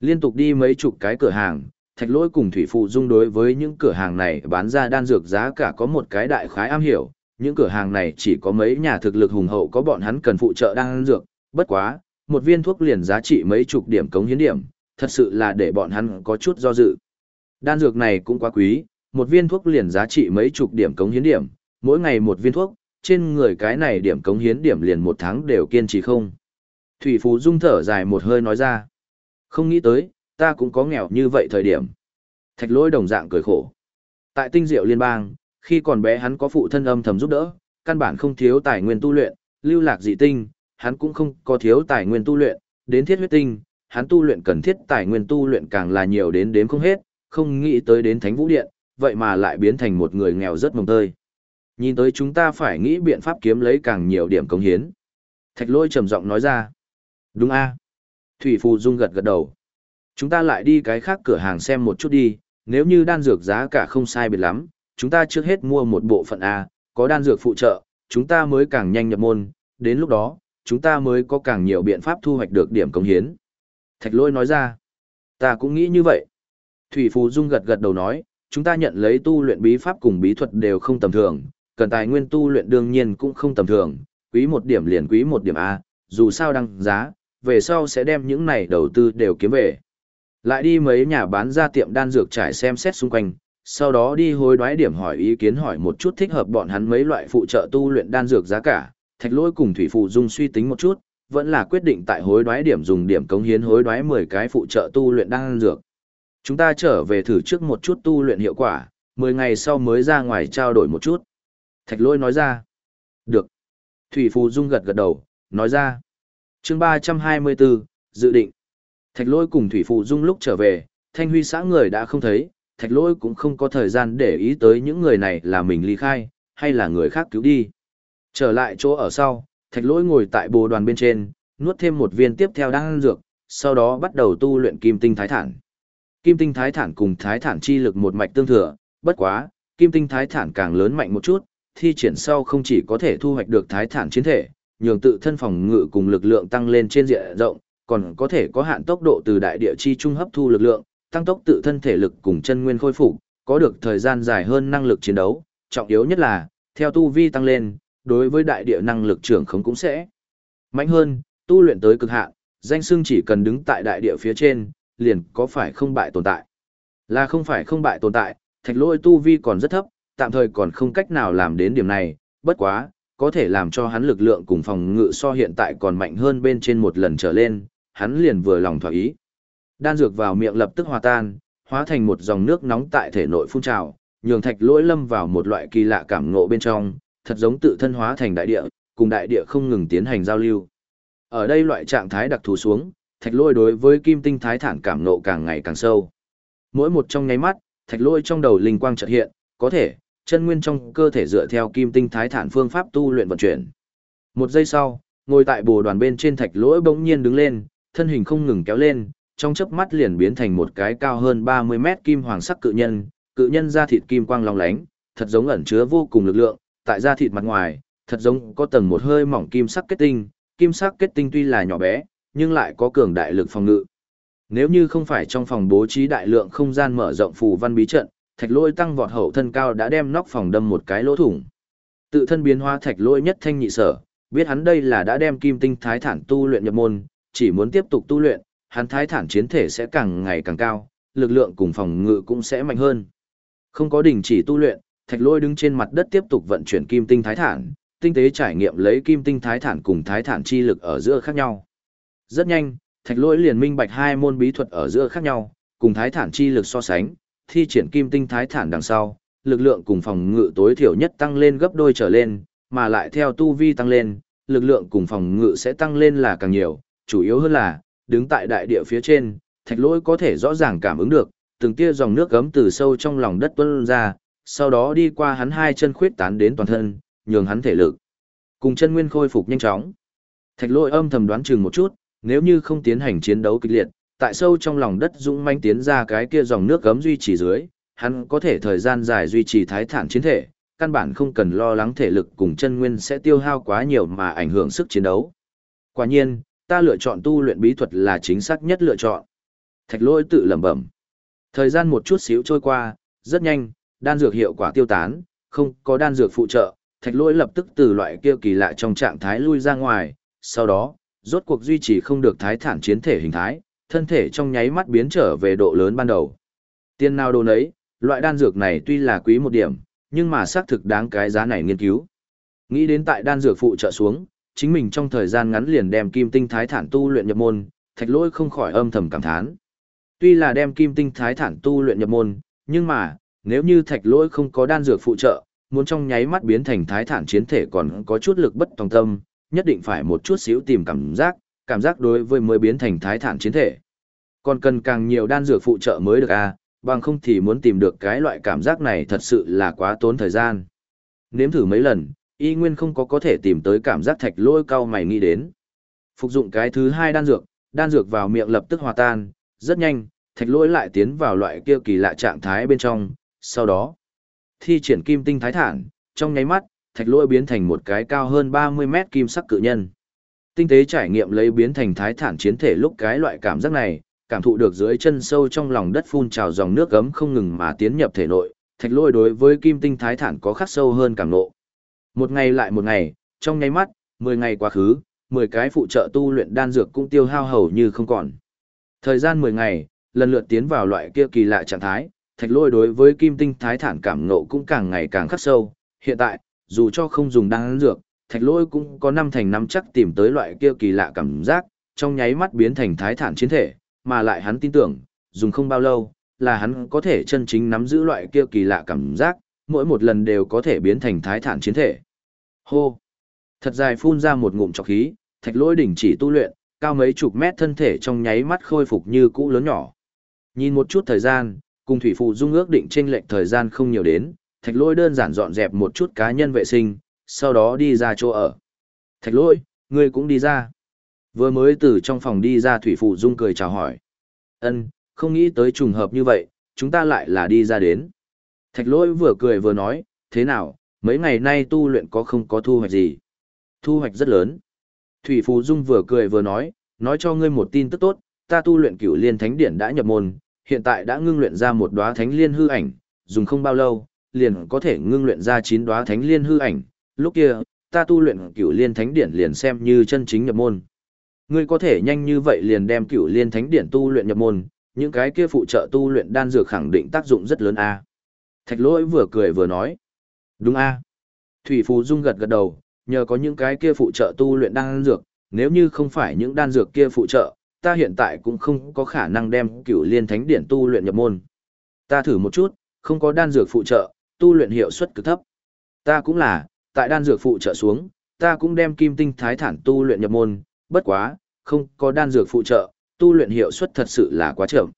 Liên tục đi mấy chục cái cửa hàng, thạch lỗi cùng Thủy phụ Dung đối với những cửa hàng này bán ra đan dược giá cả có một cái đại khái am hiểu, những cửa hàng này chỉ có mấy nhà thực lực hùng hậu có bọn hắn cần phụ trợ đan dược, bất quá, một viên thuốc liền giá trị mấy chục điểm cống hiến điểm, thật sự là để bọn hắn có chút do dự. Đan dược này cũng quá quý, một viên thuốc liền giá trị mấy chục điểm cống hiến điểm, mỗi ngày một viên thuốc, trên người cái này điểm cống hiến điểm liền một tháng đều kiên trì không. Thủy Phú Dung thở dài một hơi nói ra. Không nghĩ tới, ta cũng có nghèo như vậy thời điểm. Thạch lỗi đồng dạng cười khổ. Tại tinh diệu liên bang, khi còn bé hắn có phụ thân âm thầm giúp đỡ, căn bản không thiếu tài nguyên tu luyện, lưu lạc dị tinh, hắn cũng không có thiếu tài nguyên tu luyện, đến thiết huyết tinh, hắn tu luyện cần thiết tài nguyên tu luyện càng là nhiều đến đếm không hết, không nghĩ tới đến Thánh Vũ Điện, vậy mà lại biến thành một người nghèo rất mồng tơi. Nhìn tới chúng ta phải nghĩ biện pháp kiếm lấy càng nhiều điểm công hiến. Thạch lôi trầm giọng nói ra. Đúng a Thủy Phù Dung gật gật đầu. Chúng ta lại đi cái khác cửa hàng xem một chút đi, nếu như đan dược giá cả không sai biệt lắm, chúng ta trước hết mua một bộ phận A, có đan dược phụ trợ, chúng ta mới càng nhanh nhập môn, đến lúc đó, chúng ta mới có càng nhiều biện pháp thu hoạch được điểm công hiến. Thạch lôi nói ra, ta cũng nghĩ như vậy. Thủy Phù Dung gật gật đầu nói, chúng ta nhận lấy tu luyện bí pháp cùng bí thuật đều không tầm thường, cần tài nguyên tu luyện đương nhiên cũng không tầm thường, quý một điểm liền quý một điểm A, dù sao đăng giá, về sau sẽ đem những này đầu tư đều kiếm về. Lại đi mấy nhà bán ra tiệm đan dược trải xem xét xung quanh, sau đó đi hối đoái điểm hỏi ý kiến hỏi một chút thích hợp bọn hắn mấy loại phụ trợ tu luyện đan dược giá cả, thạch lỗi cùng thủy phụ dung suy tính một chút, vẫn là quyết định tại hối đoái điểm dùng điểm cống hiến hối đoái 10 cái phụ trợ tu luyện đan dược. Chúng ta trở về thử trước một chút tu luyện hiệu quả, 10 ngày sau mới ra ngoài trao đổi một chút. Thạch lỗi nói ra. Được. Thủy Phù dung gật gật đầu, nói ra. chương 324, dự định. Thạch lỗi cùng thủy Phù dung lúc trở về, thanh huy xã người đã không thấy, thạch lỗi cũng không có thời gian để ý tới những người này là mình ly khai, hay là người khác cứu đi. Trở lại chỗ ở sau, thạch lỗi ngồi tại bồ đoàn bên trên, nuốt thêm một viên tiếp theo đang ăn dược, sau đó bắt đầu tu luyện kim tinh thái thản. Kim tinh thái thản cùng thái thản chi lực một mạch tương thừa, bất quá, kim tinh thái thản càng lớn mạnh một chút, thi triển sau không chỉ có thể thu hoạch được thái thản chiến thể, nhường tự thân phòng ngự cùng lực lượng tăng lên trên diện rộng, còn có thể có hạn tốc độ từ đại địa chi trung hấp thu lực lượng, tăng tốc tự thân thể lực cùng chân nguyên khôi phục, có được thời gian dài hơn năng lực chiến đấu, trọng yếu nhất là, theo tu vi tăng lên, đối với đại địa năng lực trưởng không cũng sẽ mạnh hơn, tu luyện tới cực hạn, danh xưng chỉ cần đứng tại đại địa phía trên, liền có phải không bại tồn tại. Là không phải không bại tồn tại, thạch lôi tu vi còn rất thấp, tạm thời còn không cách nào làm đến điểm này, bất quá, có thể làm cho hắn lực lượng cùng phòng ngự so hiện tại còn mạnh hơn bên trên một lần trở lên, hắn liền vừa lòng thỏa ý. Đan dược vào miệng lập tức hòa tan, hóa thành một dòng nước nóng tại thể nội phun trào, nhường thạch lỗi lâm vào một loại kỳ lạ cảm ngộ bên trong, thật giống tự thân hóa thành đại địa, cùng đại địa không ngừng tiến hành giao lưu. Ở đây loại trạng thái đặc thù xuống, thạch lôi đối với kim tinh thái thản cảm nộ càng ngày càng sâu. Mỗi một trong nháy mắt, thạch lôi trong đầu linh quang chợt hiện, có thể, chân nguyên trong cơ thể dựa theo kim tinh thái thản phương pháp tu luyện vận chuyển. Một giây sau, ngồi tại bồ đoàn bên trên thạch lỗi bỗng nhiên đứng lên, thân hình không ngừng kéo lên, trong chớp mắt liền biến thành một cái cao hơn 30 mét kim hoàng sắc cự nhân, cự nhân da thịt kim quang long lánh, thật giống ẩn chứa vô cùng lực lượng, tại da thịt mặt ngoài, thật giống có tầng một hơi mỏng kim sắc kết tinh, kim sắc kết tinh tuy là nhỏ bé, nhưng lại có cường đại lực phòng ngự. Nếu như không phải trong phòng bố trí đại lượng không gian mở rộng phù văn bí trận, thạch lôi tăng vọt hậu thân cao đã đem nóc phòng đâm một cái lỗ thủng. Tự thân biến hóa thạch lôi nhất thanh nhị sở, biết hắn đây là đã đem kim tinh thái thản tu luyện nhập môn, chỉ muốn tiếp tục tu luyện, hắn thái thản chiến thể sẽ càng ngày càng cao, lực lượng cùng phòng ngự cũng sẽ mạnh hơn. Không có đình chỉ tu luyện, Thạch Lôi đứng trên mặt đất tiếp tục vận chuyển kim tinh thái thản, tinh tế trải nghiệm lấy kim tinh thái thản cùng thái thản chi lực ở giữa khác nhau. Rất nhanh, Thạch lỗi liền minh bạch hai môn bí thuật ở giữa khác nhau, cùng thái thản chi lực so sánh, thi triển kim tinh thái thản đằng sau, lực lượng cùng phòng ngự tối thiểu nhất tăng lên gấp đôi trở lên, mà lại theo tu vi tăng lên, lực lượng cùng phòng ngự sẽ tăng lên là càng nhiều, chủ yếu hơn là, đứng tại đại địa phía trên, thạch lỗi có thể rõ ràng cảm ứng được, từng tia dòng nước gấm từ sâu trong lòng đất tuôn ra, sau đó đi qua hắn hai chân khuyết tán đến toàn thân, nhường hắn thể lực. Cùng chân nguyên khôi phục nhanh chóng. Thạch lỗi âm thầm đoán chừng một chút, nếu như không tiến hành chiến đấu kịch liệt, tại sâu trong lòng đất dũng manh tiến ra cái kia dòng nước gấm duy trì dưới, hắn có thể thời gian dài duy trì thái thản chiến thể, căn bản không cần lo lắng thể lực cùng chân nguyên sẽ tiêu hao quá nhiều mà ảnh hưởng sức chiến đấu. Quả nhiên, ta lựa chọn tu luyện bí thuật là chính xác nhất lựa chọn. Thạch Lỗi tự lẩm bẩm. Thời gian một chút xíu trôi qua, rất nhanh, đan dược hiệu quả tiêu tán, không có đan dược phụ trợ, thạch Lỗi lập tức từ loại kia kỳ lạ trong trạng thái lui ra ngoài, sau đó, rốt cuộc duy trì không được thái thản chiến thể hình thái, thân thể trong nháy mắt biến trở về độ lớn ban đầu. Tiên nào đồ nấy, loại đan dược này tuy là quý một điểm, nhưng mà xác thực đáng cái giá này nghiên cứu. Nghĩ đến tại đan dược phụ trợ xuống, chính mình trong thời gian ngắn liền đem kim tinh thái thản tu luyện nhập môn, thạch lỗi không khỏi âm thầm cảm thán. Tuy là đem kim tinh thái thản tu luyện nhập môn, nhưng mà, nếu như thạch lỗi không có đan dược phụ trợ, muốn trong nháy mắt biến thành thái thản chiến thể còn có chút lực bất tòng tâm, nhất định phải một chút xíu tìm cảm giác, cảm giác đối với mới biến thành thái thản chiến thể. Còn cần càng nhiều đan dược phụ trợ mới được à, bằng không thì muốn tìm được cái loại cảm giác này thật sự là quá tốn thời gian. Nếm thử mấy lần, y nguyên không có có thể tìm tới cảm giác thạch lôi cao mày nghĩ đến. Phục dụng cái thứ hai đan dược, đan dược vào miệng lập tức hòa tan, rất nhanh, thạch lôi lại tiến vào loại kia kỳ lạ trạng thái bên trong, sau đó, thi triển kim tinh thái thản, trong nháy mắt, thạch Lỗi biến thành một cái cao hơn 30 mét kim sắc cự nhân. Tinh tế trải nghiệm lấy biến thành thái thản chiến thể lúc cái loại cảm giác này, cảm thụ được dưới chân sâu trong lòng đất phun trào dòng nước gấm không ngừng mà tiến nhập thể nội, thạch Lỗi đối với kim tinh thái thản có khắc sâu hơn càng nộ. Một ngày lại một ngày, trong nháy mắt, 10 ngày quá khứ, 10 cái phụ trợ tu luyện đan dược cũng tiêu hao hầu như không còn. Thời gian 10 ngày, lần lượt tiến vào loại kia kỳ lạ trạng thái, thạch lôi đối với kim tinh thái thản cảm nộ cũng càng ngày càng khắc sâu. Hiện tại, dù cho không dùng đan dược, thạch lôi cũng có năm thành năm chắc tìm tới loại kia kỳ lạ cảm giác, trong nháy mắt biến thành thái thản chiến thể, mà lại hắn tin tưởng, dùng không bao lâu, là hắn có thể chân chính nắm giữ loại kia kỳ lạ cảm giác, mỗi một lần đều có thể biến thành thái thản chiến thể. Hô! Thật dài phun ra một ngụm trọc khí, thạch lôi đỉnh chỉ tu luyện, cao mấy chục mét thân thể trong nháy mắt khôi phục như cũ lớn nhỏ. Nhìn một chút thời gian, cùng thủy phụ dung ước định chênh lệch thời gian không nhiều đến, thạch lôi đơn giản dọn dẹp một chút cá nhân vệ sinh, sau đó đi ra chỗ ở. Thạch lôi, ngươi cũng đi ra. Vừa mới từ trong phòng đi ra thủy phụ dung cười chào hỏi. Ân, không nghĩ tới trùng hợp như vậy, chúng ta lại là đi ra đến. Thạch lôi vừa cười vừa nói, thế nào, mấy ngày nay tu luyện có không có thu hoạch gì? Thu hoạch rất lớn. Thủy Phù Dung vừa cười vừa nói, nói cho ngươi một tin tức tốt, ta tu luyện cửu liên thánh điển đã nhập môn, hiện tại đã ngưng luyện ra một đóa thánh liên hư ảnh, dùng không bao lâu, liền có thể ngưng luyện ra chín đóa thánh liên hư ảnh, lúc kia, ta tu luyện cửu liên thánh điển liền xem như chân chính nhập môn. Ngươi có thể nhanh như vậy liền đem cửu liên thánh điển tu luyện nhập môn, những cái kia phụ trợ tu luyện đan dược khẳng định tác dụng rất lớn a. Thạch Lỗi vừa cười vừa nói, đúng a. Thủy Phù Dung gật gật đầu, nhờ có những cái kia phụ trợ tu luyện đan dược, nếu như không phải những đan dược kia phụ trợ, ta hiện tại cũng không có khả năng đem cửu liên thánh điển tu luyện nhập môn. Ta thử một chút, không có đan dược phụ trợ, tu luyện hiệu suất cực thấp. Ta cũng là, tại đan dược phụ trợ xuống, ta cũng đem kim tinh thái thản tu luyện nhập môn, bất quá, không có đan dược phụ trợ, tu luyện hiệu suất thật sự là quá chậm.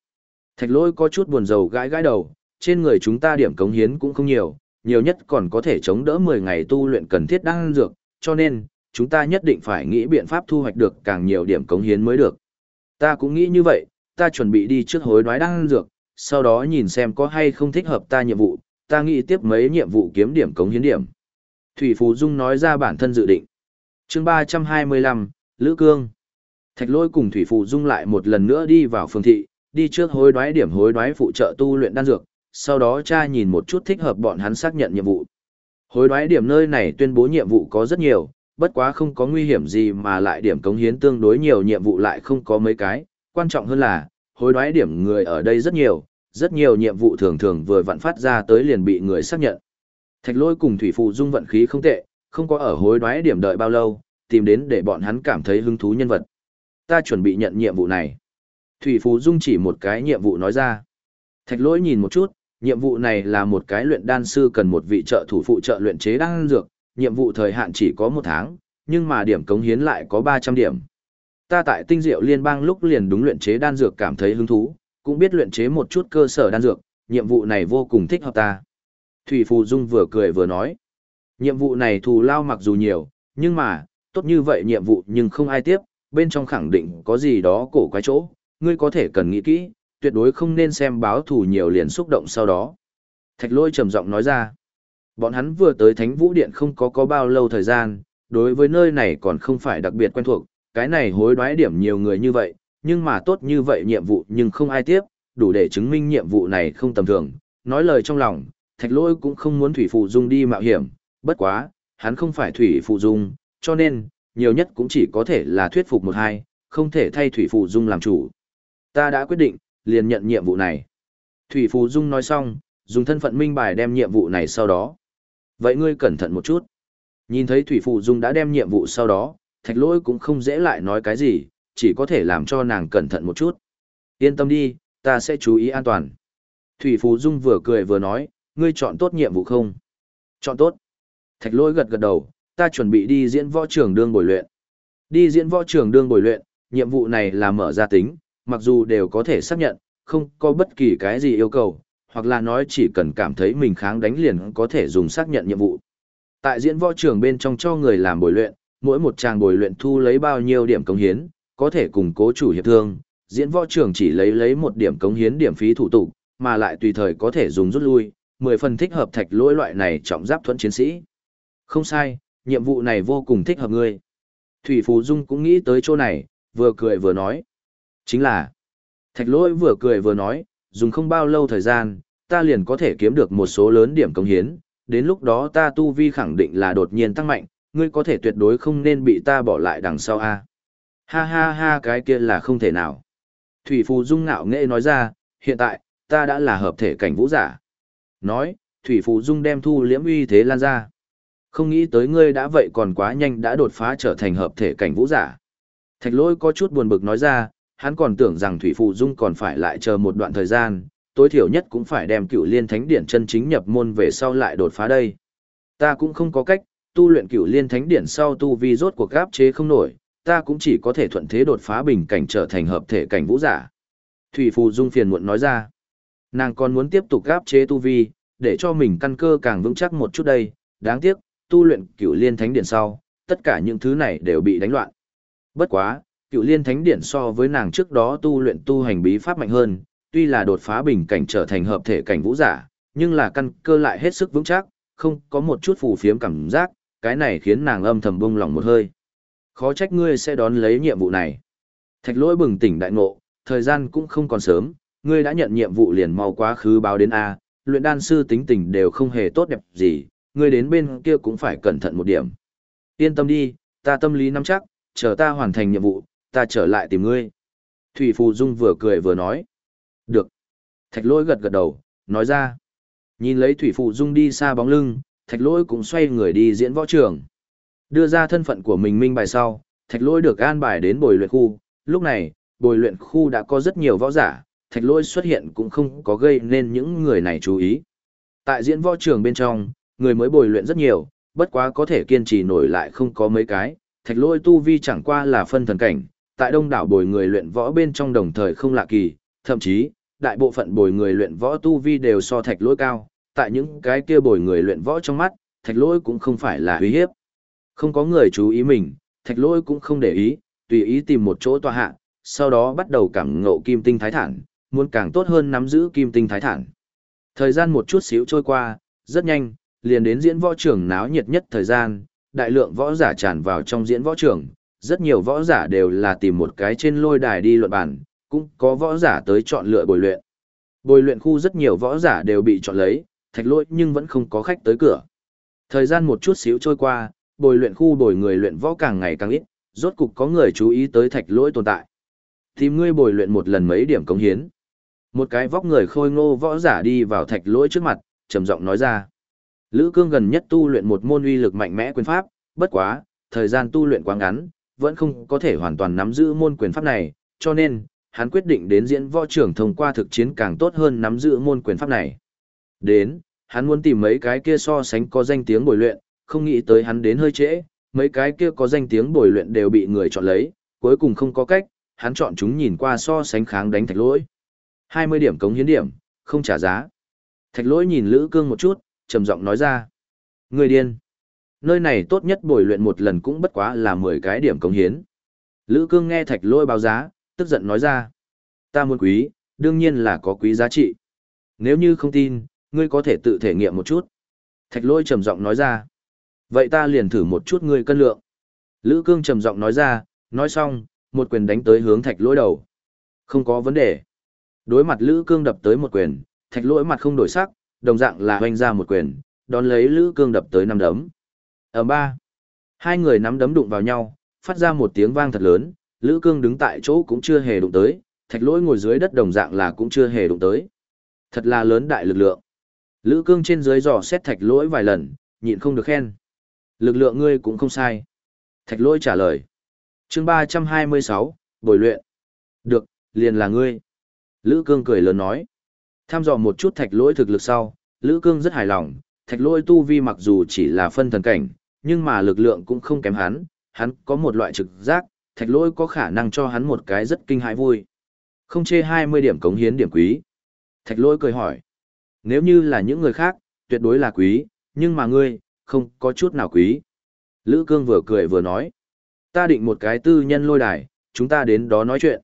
Thạch lôi có chút buồn rầu gãi gãi đầu, trên người chúng ta điểm cống hiến cũng không nhiều, nhiều nhất còn có thể chống đỡ 10 ngày tu luyện cần thiết đan dược, cho nên, chúng ta nhất định phải nghĩ biện pháp thu hoạch được càng nhiều điểm cống hiến mới được. Ta cũng nghĩ như vậy, ta chuẩn bị đi trước hối đoái đan dược, sau đó nhìn xem có hay không thích hợp ta nhiệm vụ, ta nghĩ tiếp mấy nhiệm vụ kiếm điểm cống hiến điểm. Thủy Phú Dung nói ra bản thân dự định. chương 325, Lữ Cương. Thạch lôi cùng Thủy Phù Dung lại một lần nữa đi vào phương thị, đi trước hối đoái điểm hối đoái phụ trợ tu luyện đan dược, sau đó cha nhìn một chút thích hợp bọn hắn xác nhận nhiệm vụ. Hối đoái điểm nơi này tuyên bố nhiệm vụ có rất nhiều, bất quá không có nguy hiểm gì mà lại điểm cống hiến tương đối nhiều nhiệm vụ lại không có mấy cái, quan trọng hơn là, hối đoái điểm người ở đây rất nhiều, rất nhiều nhiệm vụ thường thường vừa vặn phát ra tới liền bị người xác nhận. Thạch lôi cùng thủy phụ dung vận khí không tệ, không có ở hối đoái điểm đợi bao lâu, tìm đến để bọn hắn cảm thấy hứng thú nhân vật. Ta chuẩn bị nhận nhiệm vụ này. Thủy Phú Dung chỉ một cái nhiệm vụ nói ra. Thạch lỗi nhìn một chút, nhiệm vụ này là một cái luyện đan sư cần một vị trợ thủ phụ trợ luyện chế đan dược, nhiệm vụ thời hạn chỉ có một tháng, nhưng mà điểm cống hiến lại có 300 điểm. Ta tại tinh diệu liên bang lúc liền đúng luyện chế đan dược cảm thấy hứng thú, cũng biết luyện chế một chút cơ sở đan dược, nhiệm vụ này vô cùng thích hợp ta. Thủy Phù Dung vừa cười vừa nói. Nhiệm vụ này thù lao mặc dù nhiều, Nhưng mà, tốt như vậy nhiệm vụ nhưng không ai tiếp, bên trong khẳng định có gì đó cổ quái chỗ, ngươi có thể cần nghĩ kỹ, tuyệt đối không nên xem báo thù nhiều liền xúc động sau đó. Thạch lôi trầm giọng nói ra, bọn hắn vừa tới Thánh Vũ Điện không có có bao lâu thời gian, đối với nơi này còn không phải đặc biệt quen thuộc, cái này hối đoái điểm nhiều người như vậy, nhưng mà tốt như vậy nhiệm vụ nhưng không ai tiếp, đủ để chứng minh nhiệm vụ này không tầm thường. Nói lời trong lòng, thạch lôi cũng không muốn Thủy Phụ Dung đi mạo hiểm, bất quá, hắn không phải Thủy Phụ Dung, cho nên, nhiều nhất cũng chỉ có thể là thuyết phục một hai, không thể thay Thủy Phụ Dung làm chủ. Ta đã quyết định, liền nhận nhiệm vụ này. Thủy Phụ Dung nói xong, dùng thân phận minh bài đem nhiệm vụ này sau đó. Vậy ngươi cẩn thận một chút. Nhìn thấy Thủy Phụ Dung đã đem nhiệm vụ sau đó, thạch lỗi cũng không dễ lại nói cái gì, chỉ có thể làm cho nàng cẩn thận một chút. Yên tâm đi, ta sẽ chú ý an toàn. Thủy Phú Dung vừa cười vừa nói, ngươi chọn tốt nhiệm vụ không? Chọn tốt. Thạch lôi gật gật đầu, ta chuẩn bị đi diễn võ trường đương bồi luyện. Đi diễn võ trường đương bồi luyện, nhiệm vụ này là mở ra tính, mặc dù đều có thể xác nhận, không có bất kỳ cái gì yêu cầu, hoặc là nói chỉ cần cảm thấy mình kháng đánh liền có thể dùng xác nhận nhiệm vụ. Tại diễn võ trường bên trong cho người làm bồi luyện, mỗi một tràng bồi luyện thu lấy bao nhiêu điểm công hiến, có thể cùng cố chủ hiệp thương, diễn võ trưởng chỉ lấy lấy một điểm cống hiến điểm phí thủ tục, mà lại tùy thời có thể dùng rút lui, mười phần thích hợp thạch lỗi loại này trọng giáp thuẫn chiến sĩ. Không sai, nhiệm vụ này vô cùng thích hợp ngươi. Thủy Phú Dung cũng nghĩ tới chỗ này, vừa cười vừa nói. Chính là, thạch lỗi vừa cười vừa nói, dùng không bao lâu thời gian, ta liền có thể kiếm được một số lớn điểm cống hiến, đến lúc đó ta tu vi khẳng định là đột nhiên tăng mạnh, ngươi có thể tuyệt đối không nên bị ta bỏ lại đằng sau a. Ha ha ha cái kia là không thể nào. Thủy Phù Dung ngạo nghệ nói ra, hiện tại, ta đã là hợp thể cảnh vũ giả. Nói, Thủy Phù Dung đem thu liễm uy thế lan ra. Không nghĩ tới ngươi đã vậy còn quá nhanh đã đột phá trở thành hợp thể cảnh vũ giả. Thạch Lỗi có chút buồn bực nói ra, hắn còn tưởng rằng Thủy Phù Dung còn phải lại chờ một đoạn thời gian, tối thiểu nhất cũng phải đem cựu liên thánh điển chân chính nhập môn về sau lại đột phá đây. Ta cũng không có cách, tu luyện cựu liên thánh điển sau tu vi rốt cuộc gáp chế không nổi, ta cũng chỉ có thể thuận thế đột phá bình cảnh trở thành hợp thể cảnh vũ giả. Thủy Phù Dung phiền muộn nói ra, nàng còn muốn tiếp tục gáp chế tu vi, để cho mình căn cơ càng vững chắc một chút đây, đáng tiếc, tu luyện cựu liên thánh điển sau, tất cả những thứ này đều bị đánh loạn. Bất quá, cựu liên thánh điển so với nàng trước đó tu luyện tu hành bí pháp mạnh hơn, tuy là đột phá bình cảnh trở thành hợp thể cảnh vũ giả, nhưng là căn cơ lại hết sức vững chắc, không có một chút phù phiếm cảm giác, cái này khiến nàng âm thầm bông lòng một hơi. Khó trách ngươi sẽ đón lấy nhiệm vụ này. Thạch lỗi bừng tỉnh đại ngộ, thời gian cũng không còn sớm, ngươi đã nhận nhiệm vụ liền mau quá khứ báo đến A, luyện đan sư tính tình đều không hề tốt đẹp gì, ngươi đến bên kia cũng phải cẩn thận một điểm. Yên tâm đi, ta tâm lý nắm chắc, chờ ta hoàn thành nhiệm vụ, ta trở lại tìm ngươi. Thủy Phù Dung vừa cười vừa nói. Được. Thạch lỗi gật gật đầu, nói ra. Nhìn lấy Thủy Phù Dung đi xa bóng lưng, thạch lỗi cũng xoay người đi diễn võ trường. Đưa ra thân phận của mình minh bài sau, thạch lỗi được an bài đến bồi luyện khu, lúc này, bồi luyện khu đã có rất nhiều võ giả, thạch lỗi xuất hiện cũng không có gây nên những người này chú ý. Tại diễn võ trường bên trong, người mới bồi luyện rất nhiều, bất quá có thể kiên trì nổi lại không có mấy cái, thạch lỗi tu vi chẳng qua là phân thần cảnh, tại đông đảo bồi người luyện võ bên trong đồng thời không lạ kỳ, thậm chí, đại bộ phận bồi người luyện võ tu vi đều so thạch lỗi cao, tại những cái kia bồi người luyện võ trong mắt, thạch lỗi cũng không phải là uy hiếp. Không có người chú ý mình, thạch lỗi cũng không để ý, tùy ý tìm một chỗ tòa hạ, sau đó bắt đầu cảm ngộ kim tinh thái thản, muốn càng tốt hơn nắm giữ kim tinh thái thản. Thời gian một chút xíu trôi qua, rất nhanh, liền đến diễn võ trường náo nhiệt nhất thời gian, đại lượng võ giả tràn vào trong diễn võ trường, rất nhiều võ giả đều là tìm một cái trên lôi đài đi luận bản, cũng có võ giả tới chọn lựa bồi luyện. Bồi luyện khu rất nhiều võ giả đều bị chọn lấy, thạch lỗi nhưng vẫn không có khách tới cửa. Thời gian một chút xíu trôi qua, bồi luyện khu bồi người luyện võ càng ngày càng ít, rốt cục có người chú ý tới thạch lỗi tồn tại. Tìm ngươi bồi luyện một lần mấy điểm cống hiến. Một cái vóc người khôi ngô võ giả đi vào thạch lỗi trước mặt, trầm giọng nói ra. Lữ cương gần nhất tu luyện một môn uy lực mạnh mẽ quyền pháp, bất quá, thời gian tu luyện quá ngắn, vẫn không có thể hoàn toàn nắm giữ môn quyền pháp này, cho nên, hắn quyết định đến diễn võ trưởng thông qua thực chiến càng tốt hơn nắm giữ môn quyền pháp này. Đến, hắn muốn tìm mấy cái kia so sánh có danh tiếng bồi luyện, không nghĩ tới hắn đến hơi trễ, mấy cái kia có danh tiếng bồi luyện đều bị người chọn lấy, cuối cùng không có cách, hắn chọn chúng nhìn qua so sánh kháng đánh thạch lỗi. 20 điểm cống hiến điểm, không trả giá. Thạch lỗi nhìn Lữ Cương một chút, trầm giọng nói ra. Người điên. nơi này tốt nhất bồi luyện một lần cũng bất quá là 10 cái điểm cống hiến. Lữ cương nghe thạch lỗi báo giá, tức giận nói ra. Ta muốn quý, đương nhiên là có quý giá trị. Nếu như không tin, ngươi có thể tự thể nghiệm một chút. Thạch lỗi trầm giọng nói ra. Vậy ta liền thử một chút ngươi cân lượng. Lữ cương trầm giọng nói ra, nói xong, một quyền đánh tới hướng thạch lỗi đầu. Không có vấn đề. Đối mặt Lữ cương đập tới một quyền, thạch lỗi mặt không đổi sắc, đồng dạng là hoanh ra một quyền, đón lấy Lữ cương đập tới năm đấm. Ở ba, hai người nắm đấm đụng vào nhau, phát ra một tiếng vang thật lớn, Lữ cương đứng tại chỗ cũng chưa hề đụng tới, thạch lỗi ngồi dưới đất đồng dạng là cũng chưa hề đụng tới. Thật là lớn đại lực lượng. Lữ cương trên dưới dò xét thạch lỗi vài lần, nhịn không được khen. Lực lượng ngươi cũng không sai. Thạch lỗi trả lời. chương ba trăm hai mươi sáu, bồi luyện. Được, liền là ngươi. Lữ cương cười lớn nói. Tham dò một chút thạch lỗi thực lực sau, Lữ cương rất hài lòng. Thạch lỗi tu vi mặc dù chỉ là phân thần cảnh, nhưng mà lực lượng cũng không kém hắn. Hắn có một loại trực giác, thạch lỗi có khả năng cho hắn một cái rất kinh hãi vui. Không chê hai mươi điểm cống hiến điểm quý. Thạch lỗi cười hỏi. Nếu như là những người khác, tuyệt đối là quý, nhưng mà ngươi, không có chút nào quý. Lữ cương vừa cười vừa nói. Ta định một cái tư nhân lôi đài, chúng ta đến đó nói chuyện.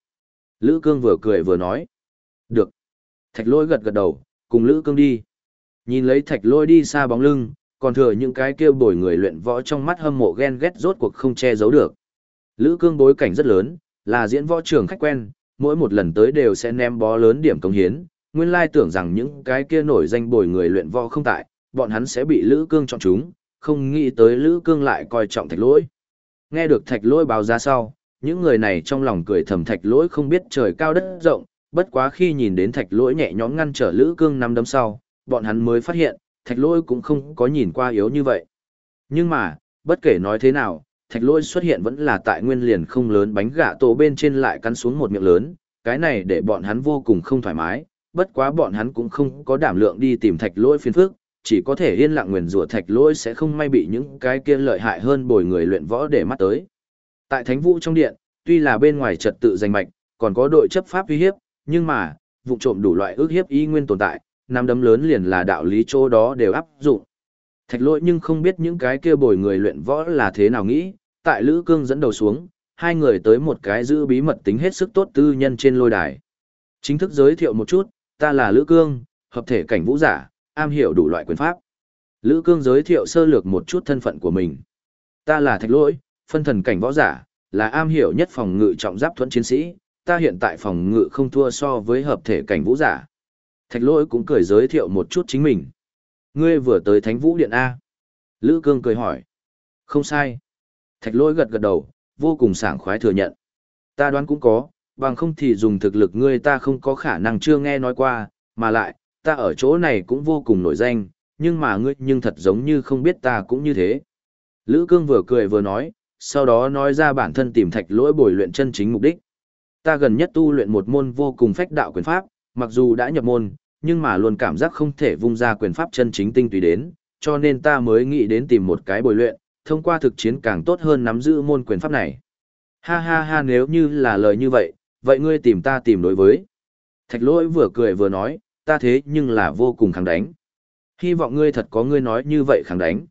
Lữ cương vừa cười vừa nói. Được. Thạch lôi gật gật đầu, cùng Lữ cương đi. Nhìn lấy thạch lôi đi xa bóng lưng, còn thừa những cái kêu bồi người luyện võ trong mắt hâm mộ ghen ghét rốt cuộc không che giấu được. Lữ cương bối cảnh rất lớn, là diễn võ trường khách quen, mỗi một lần tới đều sẽ ném bó lớn điểm công hiến, nguyên lai tưởng rằng những cái kia nổi danh bồi người luyện võ không tại, bọn hắn sẽ bị Lữ Cương chọn chúng, không nghĩ tới Lữ Cương lại coi trọng thạch lỗi. Nghe được thạch lỗi báo ra sau, những người này trong lòng cười thầm thạch lỗi không biết trời cao đất rộng, bất quá khi nhìn đến thạch lỗi nhẹ nhõm ngăn trở Lữ Cương năm đấm sau, bọn hắn mới phát hiện, thạch lỗi cũng không có nhìn qua yếu như vậy. Nhưng mà, bất kể nói thế nào, thạch lỗi xuất hiện vẫn là tại nguyên liền không lớn bánh gạ tổ bên trên lại cắn xuống một miệng lớn, cái này để bọn hắn vô cùng không thoải mái, bất quá bọn hắn cũng không có đảm lượng đi tìm thạch lỗi phiền phức, chỉ có thể yên lặng nguyền rủa thạch lỗi sẽ không may bị những cái kia lợi hại hơn bồi người luyện võ để mắt tới. Tại thánh vũ trong điện, tuy là bên ngoài trật tự danh mạch, còn có đội chấp pháp uy hiếp, nhưng mà, vụ trộm đủ loại ước hiếp y nguyên tồn tại, năm đấm lớn liền là đạo lý chỗ đó đều áp dụng. Thạch lỗi nhưng không biết những cái kia bồi người luyện võ là thế nào nghĩ, tại Lữ Cương dẫn đầu xuống, hai người tới một cái giữ bí mật tính hết sức tốt tư nhân trên lôi đài. Chính thức giới thiệu một chút, ta là Lữ Cương, hợp thể cảnh vũ giả, am hiểu đủ loại quyền pháp. Lữ Cương giới thiệu sơ lược một chút thân phận của mình. Ta là Thạch Lỗi, phân thần cảnh võ giả, là am hiểu nhất phòng ngự trọng giáp thuẫn chiến sĩ, ta hiện tại phòng ngự không thua so với hợp thể cảnh vũ giả. Thạch Lỗi cũng cười giới thiệu một chút chính mình. Ngươi vừa tới Thánh Vũ Điện A. Lữ Cương cười hỏi. Không sai. Thạch Lỗi gật gật đầu, vô cùng sảng khoái thừa nhận. Ta đoán cũng có, bằng không thì dùng thực lực ngươi ta không có khả năng chưa nghe nói qua, mà lại, ta ở chỗ này cũng vô cùng nổi danh, nhưng mà ngươi nhưng thật giống như không biết ta cũng như thế. Lữ Cương vừa cười vừa nói, sau đó nói ra bản thân tìm thạch lỗi bồi luyện chân chính mục đích. Ta gần nhất tu luyện một môn vô cùng phách đạo quyền pháp, mặc dù đã nhập môn, nhưng mà luôn cảm giác không thể vung ra quyền pháp chân chính tinh tùy đến, cho nên ta mới nghĩ đến tìm một cái bồi luyện, thông qua thực chiến càng tốt hơn nắm giữ môn quyền pháp này. Ha ha ha nếu như là lời như vậy, vậy ngươi tìm ta tìm đối với. Thạch lỗi vừa cười vừa nói, ta thế nhưng là vô cùng kháng đánh. Hy vọng ngươi thật có ngươi nói như vậy kháng đánh.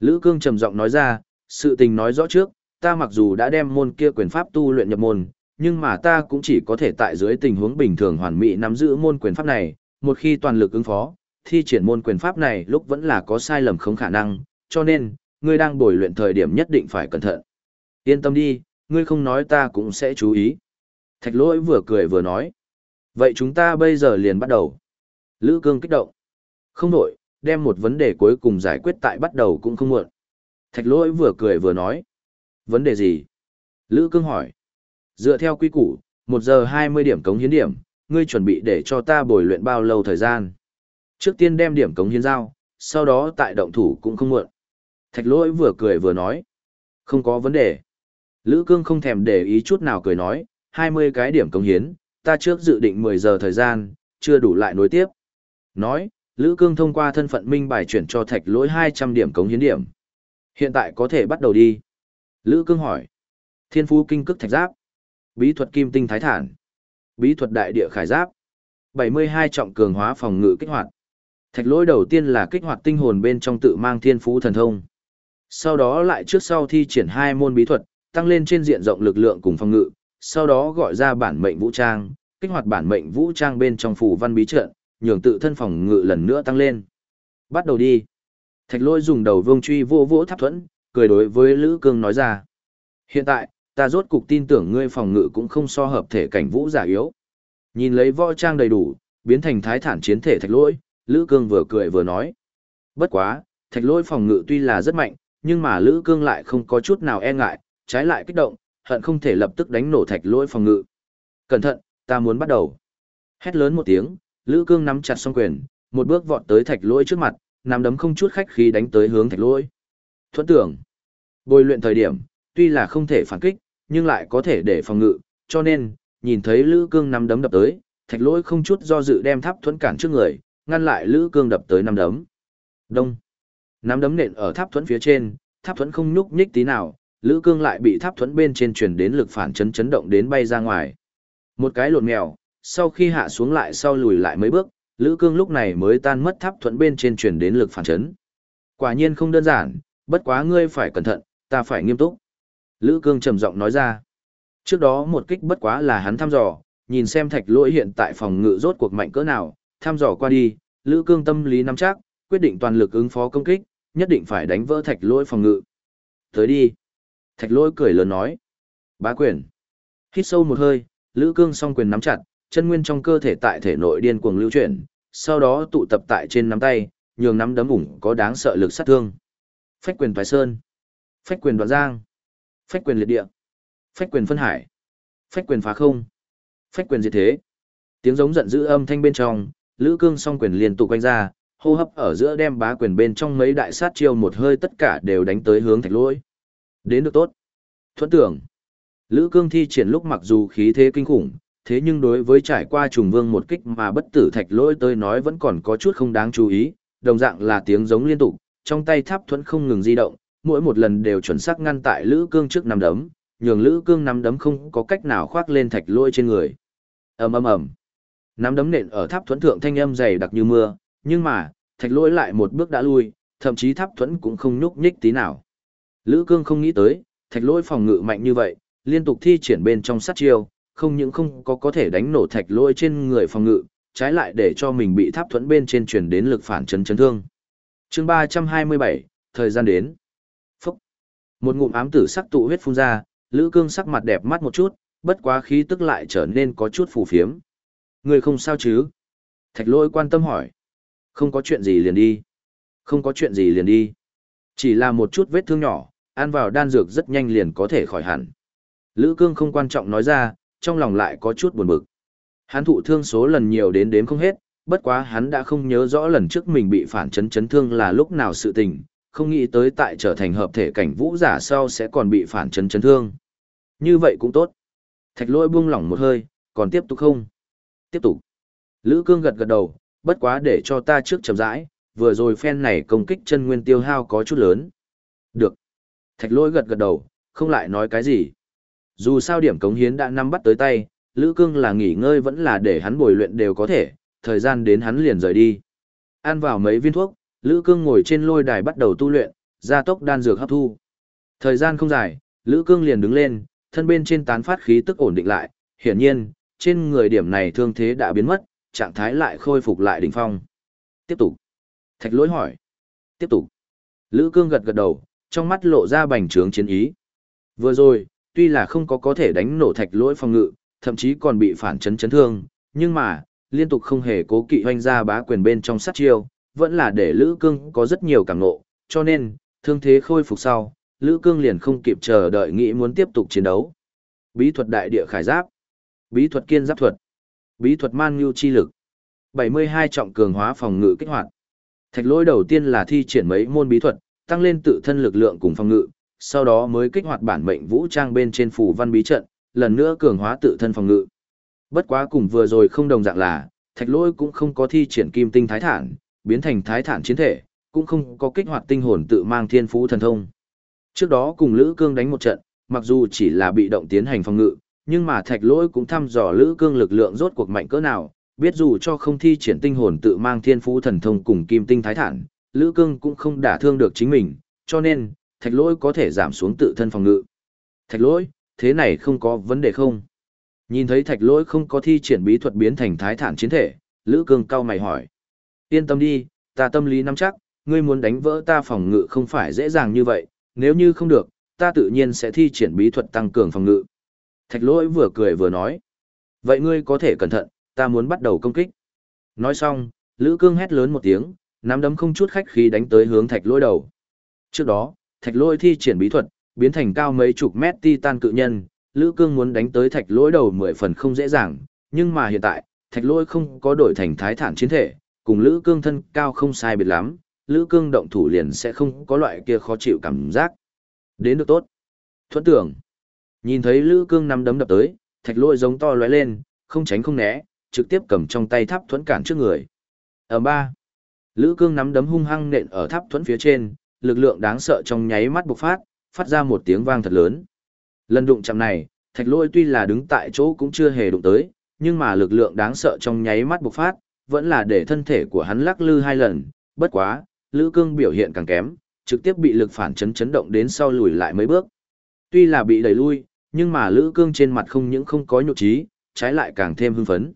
Lữ cương trầm giọng nói ra, sự tình nói rõ trước, ta mặc dù đã đem môn kia quyền pháp tu luyện nhập môn, nhưng mà ta cũng chỉ có thể tại dưới tình huống bình thường hoàn mỹ nắm giữ môn quyền pháp này, một khi toàn lực ứng phó, thi triển môn quyền pháp này lúc vẫn là có sai lầm không khả năng, cho nên, ngươi đang bồi luyện thời điểm nhất định phải cẩn thận. Yên tâm đi, ngươi không nói ta cũng sẽ chú ý. Thạch lỗi vừa cười vừa nói. Vậy chúng ta bây giờ liền bắt đầu. Lữ cương kích động. Không đổi, đem một vấn đề cuối cùng giải quyết tại bắt đầu cũng không muộn. Thạch lỗi vừa cười vừa nói. Vấn đề gì? Lữ cương hỏi. Dựa theo quy củ, một giờ hai mươi điểm cống hiến điểm, ngươi chuẩn bị để cho ta bồi luyện bao lâu thời gian? Trước tiên đem điểm cống hiến giao, sau đó tại động thủ cũng không muộn. Thạch lỗi vừa cười vừa nói. Không có vấn đề. Lữ cương không thèm để ý chút nào cười nói, 20 cái điểm cống hiến, ta trước dự định 10 giờ thời gian, chưa đủ lại nối tiếp. Nói, Lữ Cương thông qua thân phận minh bài chuyển cho thạch lỗi 200 điểm cống hiến điểm. Hiện tại có thể bắt đầu đi. Lữ Cương hỏi. Thiên phú kinh cức thạch giáp. Bí thuật kim tinh thái thản. Bí thuật đại địa khải giáp. 72 trọng cường hóa phòng ngự kích hoạt. Thạch lỗi đầu tiên là kích hoạt tinh hồn bên trong tự mang thiên phú thần thông. Sau đó lại trước sau thi triển hai môn bí thuật, tăng lên trên diện rộng lực lượng cùng phòng ngự, sau đó gọi ra bản mệnh vũ trang, kích hoạt bản mệnh vũ trang bên trong phù văn bí trận, nhường tự thân phòng ngự lần nữa tăng lên. Bắt đầu đi. Thạch lôi dùng đầu vương truy vô vỗ tháp thuẫn, cười đối với Lữ Cương nói ra. Hiện tại, ta rốt cục tin tưởng ngươi phòng ngự cũng không so hợp thể cảnh vũ giả yếu. Nhìn lấy võ trang đầy đủ, biến thành thái thản chiến thể thạch lôi, Lữ Cương vừa cười vừa nói. Bất quá, thạch lôi phòng ngự tuy là rất mạnh, nhưng mà Lữ Cương lại không có chút nào e ngại, trái lại kích động, hận không thể lập tức đánh nổ thạch lôi phòng ngự. Cẩn thận, ta muốn bắt đầu. Hét lớn một tiếng, Lữ Cương nắm chặt song quyền, một bước vọt tới thạch lôi trước mặt, nắm đấm không chút khách khí đánh tới hướng thạch lôi. Thuận tưởng, bồi luyện thời điểm, tuy là không thể phản kích, nhưng lại có thể để phòng ngự, cho nên, nhìn thấy Lữ Cương nắm đấm đập tới, thạch lôi không chút do dự đem tháp thuẫn cản trước người, ngăn lại Lữ Cương đập tới nắm đấm. Đông. Nắm đấm nện ở tháp thuẫn phía trên, tháp thuẫn không nhúc nhích tí nào, Lữ Cương lại bị tháp thuẫn bên trên truyền đến lực phản chấn chấn động đến bay ra ngoài. Một cái lộn mèo, sau khi hạ xuống lại sau lùi lại mấy bước, Lữ Cương lúc này mới tan mất tháp thuẫn bên trên truyền đến lực phản chấn. Quả nhiên không đơn giản, bất quá ngươi phải cẩn thận, ta phải nghiêm túc. Lữ Cương trầm giọng nói ra. Trước đó một kích bất quá là hắn thăm dò, nhìn xem thạch lỗi hiện tại phòng ngự rốt cuộc mạnh cỡ nào, thăm dò qua đi, Lữ Cương tâm lý nắm chắc, quyết định toàn lực ứng phó công kích, nhất định phải đánh vỡ thạch lỗi phòng ngự. Tới đi. Thạch lỗi cười lớn nói. Bá quyền. Hít sâu một hơi, Lữ Cương song quyền nắm chặt, chân nguyên trong cơ thể tại thể nội điên cuồng lưu chuyển, sau đó tụ tập tại trên nắm tay, nhường nắm đấm ủng có đáng sợ lực sát thương. Phách quyền Thái Sơn, phách quyền Đoạn Giang, phách quyền Liệt Địa, phách quyền Phân Hải, phách quyền Phá Không, phách quyền Diệt Thế. Tiếng giống giận dữ âm thanh bên trong, Lữ Cương song quyền liên tục quanh ra, hô hấp ở giữa đem bá quyền bên trong mấy đại sát chiêu một hơi tất cả đều đánh tới hướng Thạch Lỗi. Đến được tốt. Thuận tưởng. Lữ Cương thi triển lúc mặc dù khí thế kinh khủng, thế nhưng đối với trải qua trùng vương một kích mà bất tử thạch lỗi tới nói vẫn còn có chút không đáng chú ý, đồng dạng là tiếng giống liên tục, trong tay tháp thuẫn không ngừng di động, mỗi một lần đều chuẩn xác ngăn tại Lữ Cương trước nắm đấm, nhường Lữ Cương nắm đấm không có cách nào khoác lên thạch lỗi trên người. Ầm ầm ầm. Nắm đấm nện ở tháp thuẫn thượng thanh âm dày đặc như mưa, nhưng mà, thạch lỗi lại một bước đã lui, thậm chí tháp thuẫn cũng không nhúc nhích tí nào. Lữ Cương không nghĩ tới, thạch lỗi phòng ngự mạnh như vậy, liên tục thi triển bên trong sát chiêu, không những không có có thể đánh nổ thạch lôi trên người phòng ngự, trái lại để cho mình bị tháp thuẫn bên trên truyền đến lực phản chấn chấn thương. chương 327, thời gian đến. Phúc. Một ngụm ám tử sắc tụ huyết phun ra, Lữ Cương sắc mặt đẹp mắt một chút, bất quá khí tức lại trở nên có chút phù phiếm. Người không sao chứ? Thạch lôi quan tâm hỏi. Không có chuyện gì liền đi. Không có chuyện gì liền đi. Chỉ là một chút vết thương nhỏ, ăn vào đan dược rất nhanh liền có thể khỏi hẳn. Lữ Cương không quan trọng nói ra, trong lòng lại có chút buồn bực. Hắn thụ thương số lần nhiều đến đếm không hết, bất quá hắn đã không nhớ rõ lần trước mình bị phản chấn chấn thương là lúc nào sự tình, không nghĩ tới tại trở thành hợp thể cảnh vũ giả sau sẽ còn bị phản chấn chấn thương. Như vậy cũng tốt. Thạch lôi buông lỏng một hơi, còn tiếp tục không? Tiếp tục. Lữ cương gật gật đầu, bất quá để cho ta trước chậm rãi, vừa rồi phen này công kích chân nguyên tiêu hao có chút lớn. Được. Thạch lôi gật gật đầu, không lại nói cái gì. Dù sao điểm cống hiến đã nắm bắt tới tay, Lữ Cương là nghỉ ngơi vẫn là để hắn bồi luyện đều có thể, thời gian đến hắn liền rời đi. Ăn vào mấy viên thuốc, Lữ Cương ngồi trên lôi đài bắt đầu tu luyện, gia tốc đan dược hấp thu. Thời gian không dài, Lữ Cương liền đứng lên, thân bên trên tán phát khí tức ổn định lại, hiển nhiên, trên người điểm này thương thế đã biến mất, trạng thái lại khôi phục lại đỉnh phong. Tiếp tục. Thạch lỗi hỏi. Tiếp tục. Lữ Cương gật gật đầu, trong mắt lộ ra bành trướng chiến ý. Vừa rồi, tuy là không có có thể đánh nổ thạch lỗi phòng ngự, thậm chí còn bị phản chấn chấn thương, nhưng mà, liên tục không hề cố kỵ hoanh ra bá quyền bên trong sát chiêu, vẫn là để Lữ Cương có rất nhiều cảm ngộ, cho nên, thương thế khôi phục sau, Lữ Cương liền không kịp chờ đợi nghĩ muốn tiếp tục chiến đấu. Bí thuật đại địa khải giáp, bí thuật kiên giáp thuật, bí thuật man nhu chi lực, 72 trọng cường hóa phòng ngự kích hoạt. Thạch lỗi đầu tiên là thi triển mấy môn bí thuật, tăng lên tự thân lực lượng cùng phòng ngự, sau đó mới kích hoạt bản mệnh vũ trang bên trên phủ văn bí trận, lần nữa cường hóa tự thân phòng ngự. Bất quá cùng vừa rồi không đồng dạng là, thạch lôi cũng không có thi triển kim tinh thái thản, biến thành thái thản chiến thể, cũng không có kích hoạt tinh hồn tự mang thiên phú thần thông. Trước đó cùng Lữ Cương đánh một trận, mặc dù chỉ là bị động tiến hành phòng ngự, nhưng mà thạch lôi cũng thăm dò Lữ Cương lực lượng rốt cuộc mạnh cỡ nào, biết dù cho không thi triển tinh hồn tự mang thiên phú thần thông cùng kim tinh thái thản, Lữ Cương cũng không đả thương được chính mình, cho nên, thạch lỗi có thể giảm xuống tự thân phòng ngự. Thạch lỗi, thế này không có vấn đề không? Nhìn thấy thạch lỗi không có thi triển bí thuật biến thành thái thản chiến thể, Lữ Cương cao mày hỏi. Yên tâm đi, ta tâm lý nắm chắc, ngươi muốn đánh vỡ ta phòng ngự không phải dễ dàng như vậy, nếu như không được, ta tự nhiên sẽ thi triển bí thuật tăng cường phòng ngự. Thạch lỗi vừa cười vừa nói. Vậy ngươi có thể cẩn thận, ta muốn bắt đầu công kích. Nói xong, Lữ Cương hét lớn một tiếng, nắm đấm không chút khách khí đánh tới hướng thạch lỗi đầu. Trước đó, thạch lỗi thi triển bí thuật, biến thành cao mấy chục mét titan cự nhân, Lữ Cương muốn đánh tới thạch lỗi đầu mười phần không dễ dàng, nhưng mà hiện tại, thạch lỗi không có đổi thành thái thản chiến thể, cùng Lữ Cương thân cao không sai biệt lắm, Lữ Cương động thủ liền sẽ không có loại kia khó chịu cảm giác. Đến được tốt. Thuẫn tưởng. Nhìn thấy Lữ Cương nắm đấm đập tới, thạch lỗi giống to lóe lên, không tránh không né, trực tiếp cầm trong tay tháp thuẫn cản trước người. Ở ba, Lữ Cương nắm đấm hung hăng nện ở tháp thuẫn phía trên, lực lượng đáng sợ trong nháy mắt bộc phát, phát ra một tiếng vang thật lớn. Lần đụng chạm này, thạch lôi tuy là đứng tại chỗ cũng chưa hề đụng tới, nhưng mà lực lượng đáng sợ trong nháy mắt bộc phát, vẫn là để thân thể của hắn lắc lư hai lần, bất quá, Lữ Cương biểu hiện càng kém, trực tiếp bị lực phản chấn chấn động đến sau lùi lại mấy bước. Tuy là bị đẩy lui, nhưng mà Lữ Cương trên mặt không những không có nhục trí, trái lại càng thêm hưng phấn.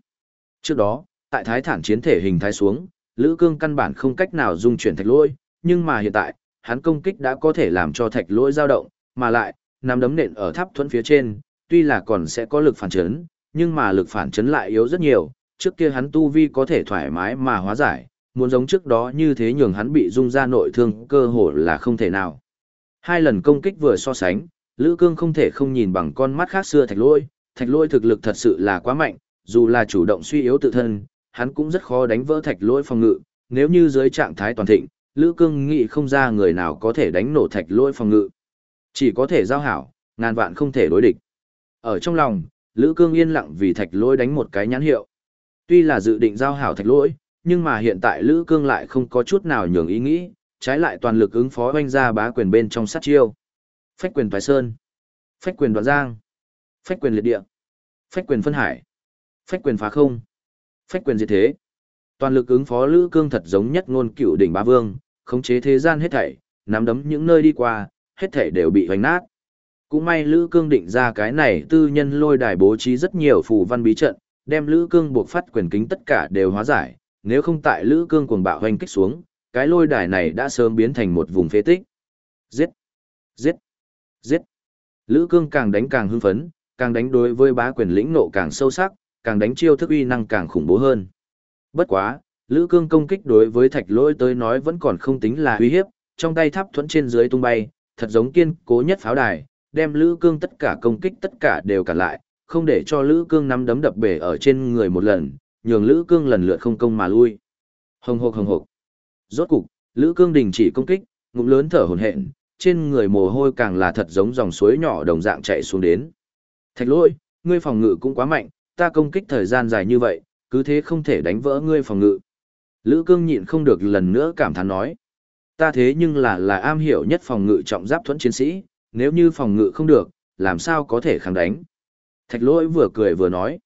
Trước đó, tại thái thản chiến thể hình thái xuống, Lữ Cương căn bản không cách nào dung chuyển thạch lôi, nhưng mà hiện tại, hắn công kích đã có thể làm cho thạch lôi dao động, mà lại, nắm đấm nện ở tháp thuẫn phía trên, tuy là còn sẽ có lực phản chấn, nhưng mà lực phản chấn lại yếu rất nhiều, trước kia hắn tu vi có thể thoải mái mà hóa giải, muốn giống trước đó như thế nhường hắn bị dung ra nội thương cơ hồ là không thể nào. Hai lần công kích vừa so sánh, Lữ Cương không thể không nhìn bằng con mắt khác xưa thạch lôi, thạch lôi thực lực thật sự là quá mạnh, dù là chủ động suy yếu tự thân, hắn cũng rất khó đánh vỡ thạch lôi phòng ngự, nếu như dưới trạng thái toàn thịnh, Lữ Cương nghĩ không ra người nào có thể đánh nổ thạch Lỗi phòng ngự. Chỉ có thể giao hảo, ngàn vạn không thể đối địch. Ở trong lòng, Lữ Cương yên lặng vì thạch Lỗi đánh một cái nhãn hiệu. Tuy là dự định giao hảo thạch Lỗi, nhưng mà hiện tại Lữ Cương lại không có chút nào nhường ý nghĩ, trái lại toàn lực ứng phó oanh ra bá quyền bên trong sát chiêu. Phách quyền Thoái Sơn, phách quyền Đoạn Giang, phách quyền Liệt Địa, phách quyền Phân Hải, phách quyền Phá Không, phách quyền Diệt Thế. Toàn lực ứng phó Lữ Cương thật giống nhất ngôn cựu đỉnh ba vương, khống chế thế gian hết thảy, nắm đấm những nơi đi qua, hết thảy đều bị hoành nát. Cũng may Lữ Cương định ra cái này tư nhân lôi đài bố trí rất nhiều phù văn bí trận, đem Lữ Cương buộc phát quyền kính tất cả đều hóa giải, nếu không tại Lữ Cương cuồng bạo hoành kích xuống, cái lôi đài này đã sớm biến thành một vùng phế tích. Giết! Giết! Giết! Lữ Cương càng đánh càng hưng phấn, càng đánh đối với bá quyền lĩnh nộ càng sâu sắc, càng đánh chiêu thức uy năng càng khủng bố hơn. Bất quá, Lữ Cương công kích đối với thạch lỗi tới nói vẫn còn không tính là uy hiếp, trong tay tháp thuẫn trên dưới tung bay, thật giống kiên cố nhất pháo đài, đem Lữ Cương tất cả công kích tất cả đều cản lại, không để cho Lữ Cương nắm đấm đập bể ở trên người một lần, nhường Lữ Cương lần lượt không công mà lui. Hồng hộc hồng hộc. Rốt cục, Lữ Cương đình chỉ công kích, ngụm lớn thở hổn hển, trên người mồ hôi càng là thật giống dòng suối nhỏ đồng dạng chạy xuống đến. Thạch lỗi, ngươi phòng ngự cũng quá mạnh, ta công kích thời gian dài như vậy, cứ thế không thể đánh vỡ ngươi phòng ngự. Lữ cương nhịn không được lần nữa cảm thán nói. Ta thế nhưng là là am hiểu nhất phòng ngự trọng giáp thuẫn chiến sĩ, nếu như phòng ngự không được, làm sao có thể kháng đánh. Thạch lỗi vừa cười vừa nói.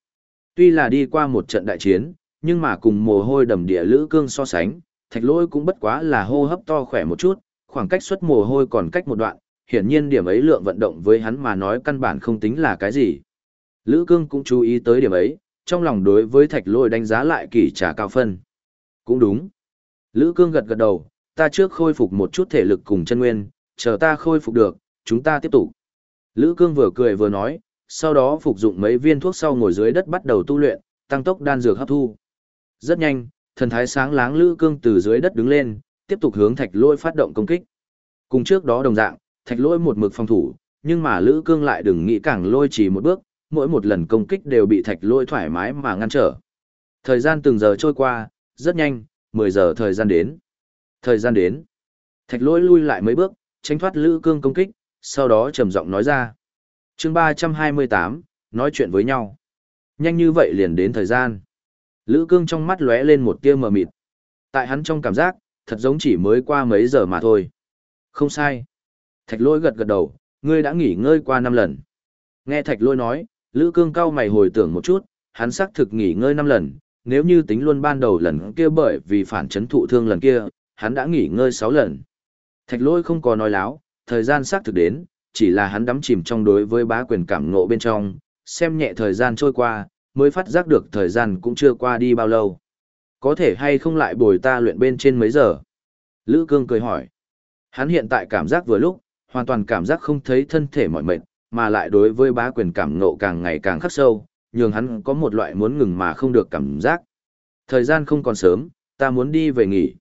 Tuy là đi qua một trận đại chiến, nhưng mà cùng mồ hôi đầm địa lữ cương so sánh, thạch lỗi cũng bất quá là hô hấp to khỏe một chút, khoảng cách xuất mồ hôi còn cách một đoạn, hiển nhiên điểm ấy lượng vận động với hắn mà nói căn bản không tính là cái gì. Lữ cương cũng chú ý tới điểm ấy, trong lòng đối với thạch lỗi đánh giá lại kỳ trả cao phân. Cũng đúng. Lữ cương gật gật đầu, ta trước khôi phục một chút thể lực cùng chân nguyên, chờ ta khôi phục được, chúng ta tiếp tục. Lữ cương vừa cười vừa nói, sau đó phục dụng mấy viên thuốc sau ngồi dưới đất bắt đầu tu luyện, tăng tốc đan dược hấp thu. Rất nhanh, thần thái sáng láng Lữ cương từ dưới đất đứng lên, tiếp tục hướng thạch lôi phát động công kích. Cùng trước đó đồng dạng, thạch lôi một mực phòng thủ, nhưng mà Lữ cương lại đừng nghĩ càng lôi chỉ một bước, mỗi một lần công kích đều bị thạch lôi thoải mái mà ngăn trở. Thời gian từng giờ trôi qua, rất nhanh, 10 giờ thời gian đến. Thời gian đến. Thạch lỗi lui lại mấy bước, tránh thoát lữ cương công kích, sau đó trầm giọng nói ra. chương 328, nói chuyện với nhau. Nhanh như vậy liền đến thời gian. Lữ cương trong mắt lóe lên một tia mờ mịt. Tại hắn trong cảm giác, thật giống chỉ mới qua mấy giờ mà thôi. Không sai. Thạch lỗi gật gật đầu, ngươi đã nghỉ ngơi qua năm lần. Nghe thạch lỗi nói, Lữ cương cao mày hồi tưởng một chút, hắn xác thực nghỉ ngơi năm lần, nếu như tính luôn ban đầu lần kia bởi vì phản chấn thụ thương lần kia, hắn đã nghỉ ngơi 6 lần. Thạch lôi không có nói láo, thời gian xác thực đến, chỉ là hắn đắm chìm trong đối với bá quyền cảm ngộ bên trong, xem nhẹ thời gian trôi qua, mới phát giác được thời gian cũng chưa qua đi bao lâu. Có thể hay không lại bồi ta luyện bên trên mấy giờ? Lữ Cương cười hỏi. Hắn hiện tại cảm giác vừa lúc, hoàn toàn cảm giác không thấy thân thể mỏi mệt, mà lại đối với bá quyền cảm ngộ càng ngày càng khắc sâu, nhường hắn có một loại muốn ngừng mà không được cảm giác. Thời gian không còn sớm, ta muốn đi về nghỉ.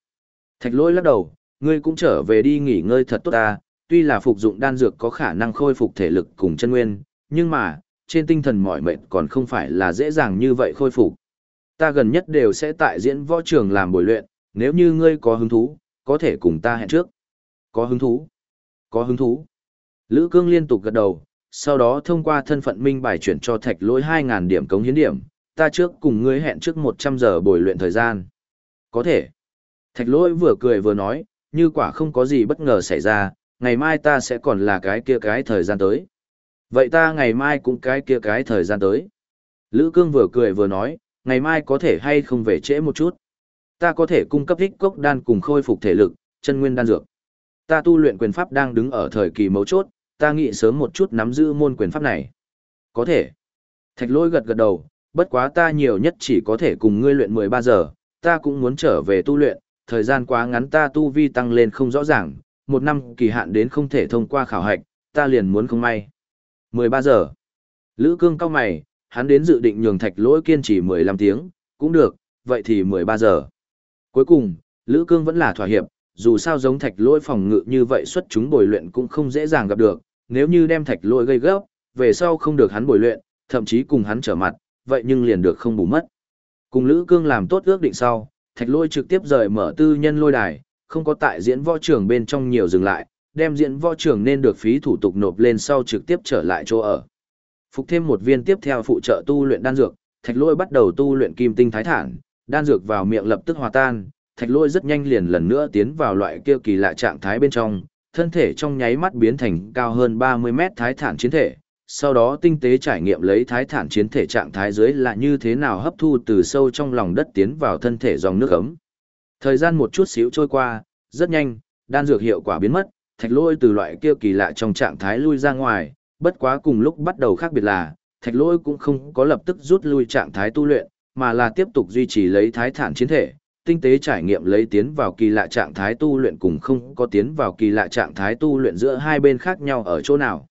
Thạch lỗi lắc đầu, ngươi cũng trở về đi nghỉ ngơi thật tốt ta, tuy là phục dụng đan dược có khả năng khôi phục thể lực cùng chân nguyên, nhưng mà, trên tinh thần mỏi mệt còn không phải là dễ dàng như vậy khôi phục. Ta gần nhất đều sẽ tại diễn võ trường làm buổi luyện, nếu như ngươi có hứng thú, có thể cùng ta hẹn trước. Có hứng thú? Có hứng thú. Lữ Cương liên tục gật đầu, sau đó thông qua thân phận minh bài chuyển cho thạch lỗi 2.000 điểm cống hiến điểm, ta trước cùng ngươi hẹn trước 100 giờ buổi luyện thời gian. Có thể. Thạch lỗi vừa cười vừa nói, như quả không có gì bất ngờ xảy ra, ngày mai ta sẽ còn là cái kia cái thời gian tới. Vậy ta ngày mai cũng cái kia cái thời gian tới. Lữ Cương vừa cười vừa nói, ngày mai có thể hay không về trễ một chút. Ta có thể cung cấp thích cốc đan cùng khôi phục thể lực, chân nguyên đan dược. Ta tu luyện quyền pháp đang đứng ở thời kỳ mấu chốt, ta nghĩ sớm một chút nắm giữ môn quyền pháp này. Có thể. Thạch lôi gật gật đầu, bất quá ta nhiều nhất chỉ có thể cùng ngươi luyện 13 giờ, ta cũng muốn trở về tu luyện, thời gian quá ngắn ta tu vi tăng lên không rõ ràng, một năm kỳ hạn đến không thể thông qua khảo hạch, ta liền muốn không may. 13 giờ. Lữ cương cao mày, hắn đến dự định nhường thạch lỗi kiên trì 15 tiếng, cũng được, vậy thì 13 giờ. Cuối cùng, Lữ cương vẫn là thỏa hiệp, dù sao giống thạch lỗi phòng ngự như vậy xuất chúng bồi luyện cũng không dễ dàng gặp được, nếu như đem thạch lỗi gây gấp, về sau không được hắn bồi luyện, thậm chí cùng hắn trở mặt, vậy nhưng liền được không bù mất. Cùng Lữ Cương làm tốt ước định sau, thạch lỗi trực tiếp rời mở tư nhân lôi đài, không có tại diễn võ trường bên trong nhiều dừng lại, đem diễn võ trường nên được phí thủ tục nộp lên sau trực tiếp trở lại chỗ ở. Phục thêm một viên tiếp theo phụ trợ tu luyện đan dược, thạch lỗi bắt đầu tu luyện kim tinh thái thản, đan dược vào miệng lập tức hòa tan, thạch lỗi rất nhanh liền lần nữa tiến vào loại kia kỳ lạ trạng thái bên trong, thân thể trong nháy mắt biến thành cao hơn 30 mét thái thản chiến thể. Sau đó tinh tế trải nghiệm lấy thái thản chiến thể trạng thái dưới là như thế nào hấp thu từ sâu trong lòng đất tiến vào thân thể dòng nước ấm. Thời gian một chút xíu trôi qua, rất nhanh, đan dược hiệu quả biến mất, thạch lôi từ loại kia kỳ lạ trong trạng thái lui ra ngoài, bất quá cùng lúc bắt đầu khác biệt là, thạch lôi cũng không có lập tức rút lui trạng thái tu luyện, mà là tiếp tục duy trì lấy thái thản chiến thể, tinh tế trải nghiệm lấy tiến vào kỳ lạ trạng thái tu luyện cùng không có tiến vào kỳ lạ trạng thái tu luyện giữa hai bên khác nhau ở chỗ nào.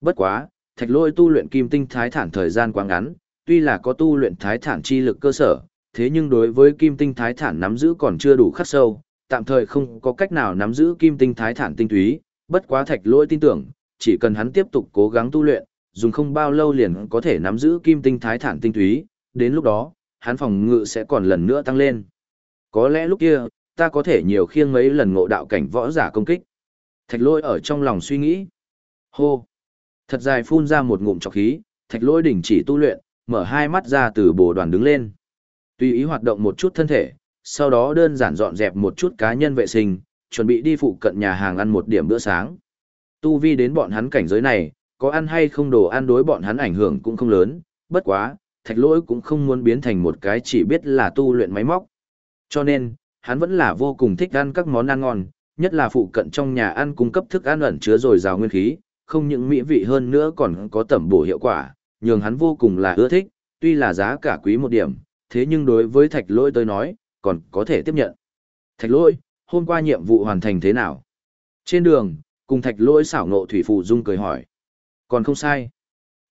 Bất quá, thạch lôi tu luyện kim tinh thái thản thời gian quá ngắn, tuy là có tu luyện thái thản chi lực cơ sở, thế nhưng đối với kim tinh thái thản nắm giữ còn chưa đủ khắc sâu, tạm thời không có cách nào nắm giữ kim tinh thái thản tinh túy, bất quá thạch lôi tin tưởng, chỉ cần hắn tiếp tục cố gắng tu luyện, dùng không bao lâu liền có thể nắm giữ kim tinh thái thản tinh túy, đến lúc đó, hắn phòng ngự sẽ còn lần nữa tăng lên. Có lẽ lúc kia, ta có thể nhiều khiêng mấy lần ngộ đạo cảnh võ giả công kích. Thạch lôi ở trong lòng suy nghĩ. Hô! Thật dài phun ra một ngụm trọc khí, thạch lôi đình chỉ tu luyện, mở hai mắt ra từ bồ đoàn đứng lên. Tùy ý hoạt động một chút thân thể, sau đó đơn giản dọn dẹp một chút cá nhân vệ sinh, chuẩn bị đi phụ cận nhà hàng ăn một điểm bữa sáng. Tu vi đến bọn hắn cảnh giới này, có ăn hay không đồ ăn đối bọn hắn ảnh hưởng cũng không lớn, bất quá, thạch lỗi cũng không muốn biến thành một cái chỉ biết là tu luyện máy móc. Cho nên, hắn vẫn là vô cùng thích ăn các món ăn ngon, nhất là phụ cận trong nhà ăn cung cấp thức ăn ẩn chứa dồi dào nguyên khí, không những mỹ vị hơn nữa còn có tẩm bổ hiệu quả, nhường hắn vô cùng là ưa thích, tuy là giá cả quý một điểm, thế nhưng đối với thạch lỗi tôi nói, còn có thể tiếp nhận. Thạch lỗi, hôm qua nhiệm vụ hoàn thành thế nào? Trên đường, cùng thạch lỗi xảo nộ thủy phụ dung cười hỏi. Còn không sai.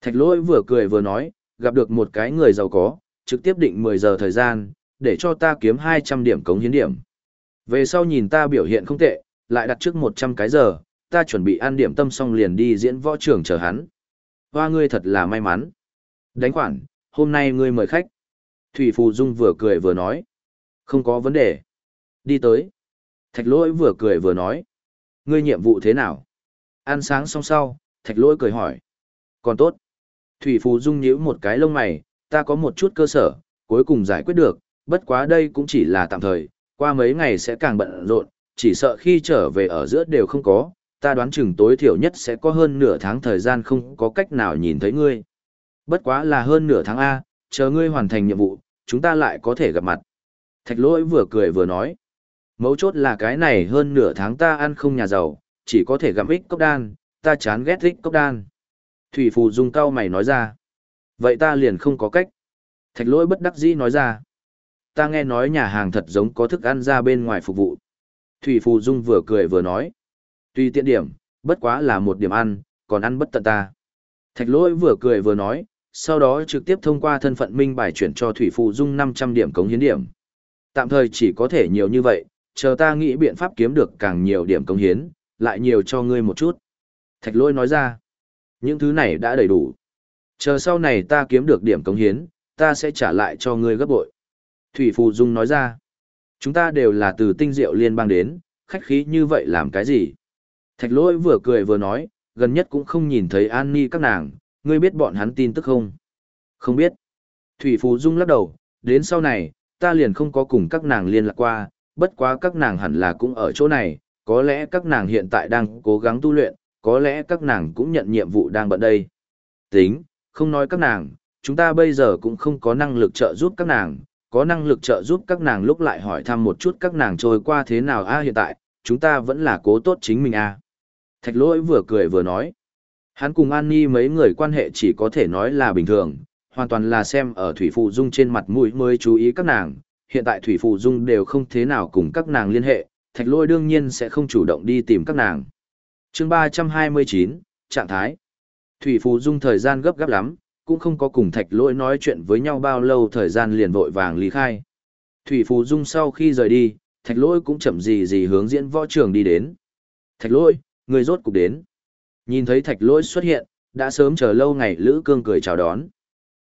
Thạch lỗi vừa cười vừa nói, gặp được một cái người giàu có, trực tiếp định 10 giờ thời gian, để cho ta kiếm 200 điểm cống hiến điểm. Về sau nhìn ta biểu hiện không tệ, lại đặt trước 100 cái giờ, ta chuẩn bị ăn điểm tâm xong liền đi diễn võ trưởng chờ hắn. Hoa ngươi thật là may mắn. Đánh khoản, hôm nay ngươi mời khách. Thủy Phù Dung vừa cười vừa nói. Không có vấn đề. Đi tới. Thạch lỗi vừa cười vừa nói. Ngươi nhiệm vụ thế nào? Ăn sáng xong sau, thạch lỗi cười hỏi. Còn tốt. Thủy Phù Dung nhíu một cái lông mày, ta có một chút cơ sở, cuối cùng giải quyết được, bất quá đây cũng chỉ là tạm thời, qua mấy ngày sẽ càng bận rộn, chỉ sợ khi trở về ở giữa đều không có, ta đoán chừng tối thiểu nhất sẽ có hơn nửa tháng thời gian không có cách nào nhìn thấy ngươi. Bất quá là hơn nửa tháng A, chờ ngươi hoàn thành nhiệm vụ, chúng ta lại có thể gặp mặt. Thạch lỗi vừa cười vừa nói. Mấu chốt là cái này hơn nửa tháng ta ăn không nhà giàu, chỉ có thể gặm ích cốc đan, ta chán ghét ích cốc đan. Thủy Phù Dung cao mày nói ra. Vậy ta liền không có cách. Thạch lỗi bất đắc dĩ nói ra. Ta nghe nói nhà hàng thật giống có thức ăn ra bên ngoài phục vụ. Thủy Phù Dung vừa cười vừa nói. Tuy tiện điểm, bất quá là một điểm ăn, còn ăn bất tận ta. Thạch lỗi vừa cười vừa nói, sau đó trực tiếp thông qua thân phận minh bài chuyển cho Thủy Phù Dung 500 điểm cống hiến điểm. Tạm thời chỉ có thể nhiều như vậy, chờ ta nghĩ biện pháp kiếm được càng nhiều điểm cống hiến, lại nhiều cho ngươi một chút. Thạch lỗi nói ra, những thứ này đã đầy đủ. Chờ sau này ta kiếm được điểm cống hiến, ta sẽ trả lại cho ngươi gấp bội. Thủy Phù Dung nói ra, chúng ta đều là từ tinh diệu liên bang đến, khách khí như vậy làm cái gì? Thạch lỗi vừa cười vừa nói, gần nhất cũng không nhìn thấy An Ni các nàng, ngươi biết bọn hắn tin tức không? Không biết. Thủy Phù Dung lắc đầu, đến sau này, ta liền không có cùng các nàng liên lạc qua, bất quá các nàng hẳn là cũng ở chỗ này, có lẽ các nàng hiện tại đang cố gắng tu luyện, có lẽ các nàng cũng nhận nhiệm vụ đang bận đây. Tính, không nói các nàng, chúng ta bây giờ cũng không có năng lực trợ giúp các nàng, có năng lực trợ giúp các nàng lúc lại hỏi thăm một chút các nàng trôi qua thế nào a hiện tại, chúng ta vẫn là cố tốt chính mình a. Thạch lỗi vừa cười vừa nói. Hắn cùng An Ni mấy người quan hệ chỉ có thể nói là bình thường, hoàn toàn là xem ở Thủy Phụ Dung trên mặt mũi mới chú ý các nàng. Hiện tại Thủy Phụ Dung đều không thế nào cùng các nàng liên hệ, thạch lôi đương nhiên sẽ không chủ động đi tìm các nàng. chương 329, Trạng thái. Thủy Phụ Dung thời gian gấp gáp lắm, cũng không có cùng thạch Lỗi nói chuyện với nhau bao lâu thời gian liền vội vàng lý khai. Thủy Phù Dung sau khi rời đi, thạch Lỗi cũng chậm gì gì hướng diễn võ trường đi đến. Thạch Lỗi người rốt cục đến. Nhìn thấy thạch Lỗi xuất hiện, đã sớm chờ lâu ngày Lữ Cương cười chào đón.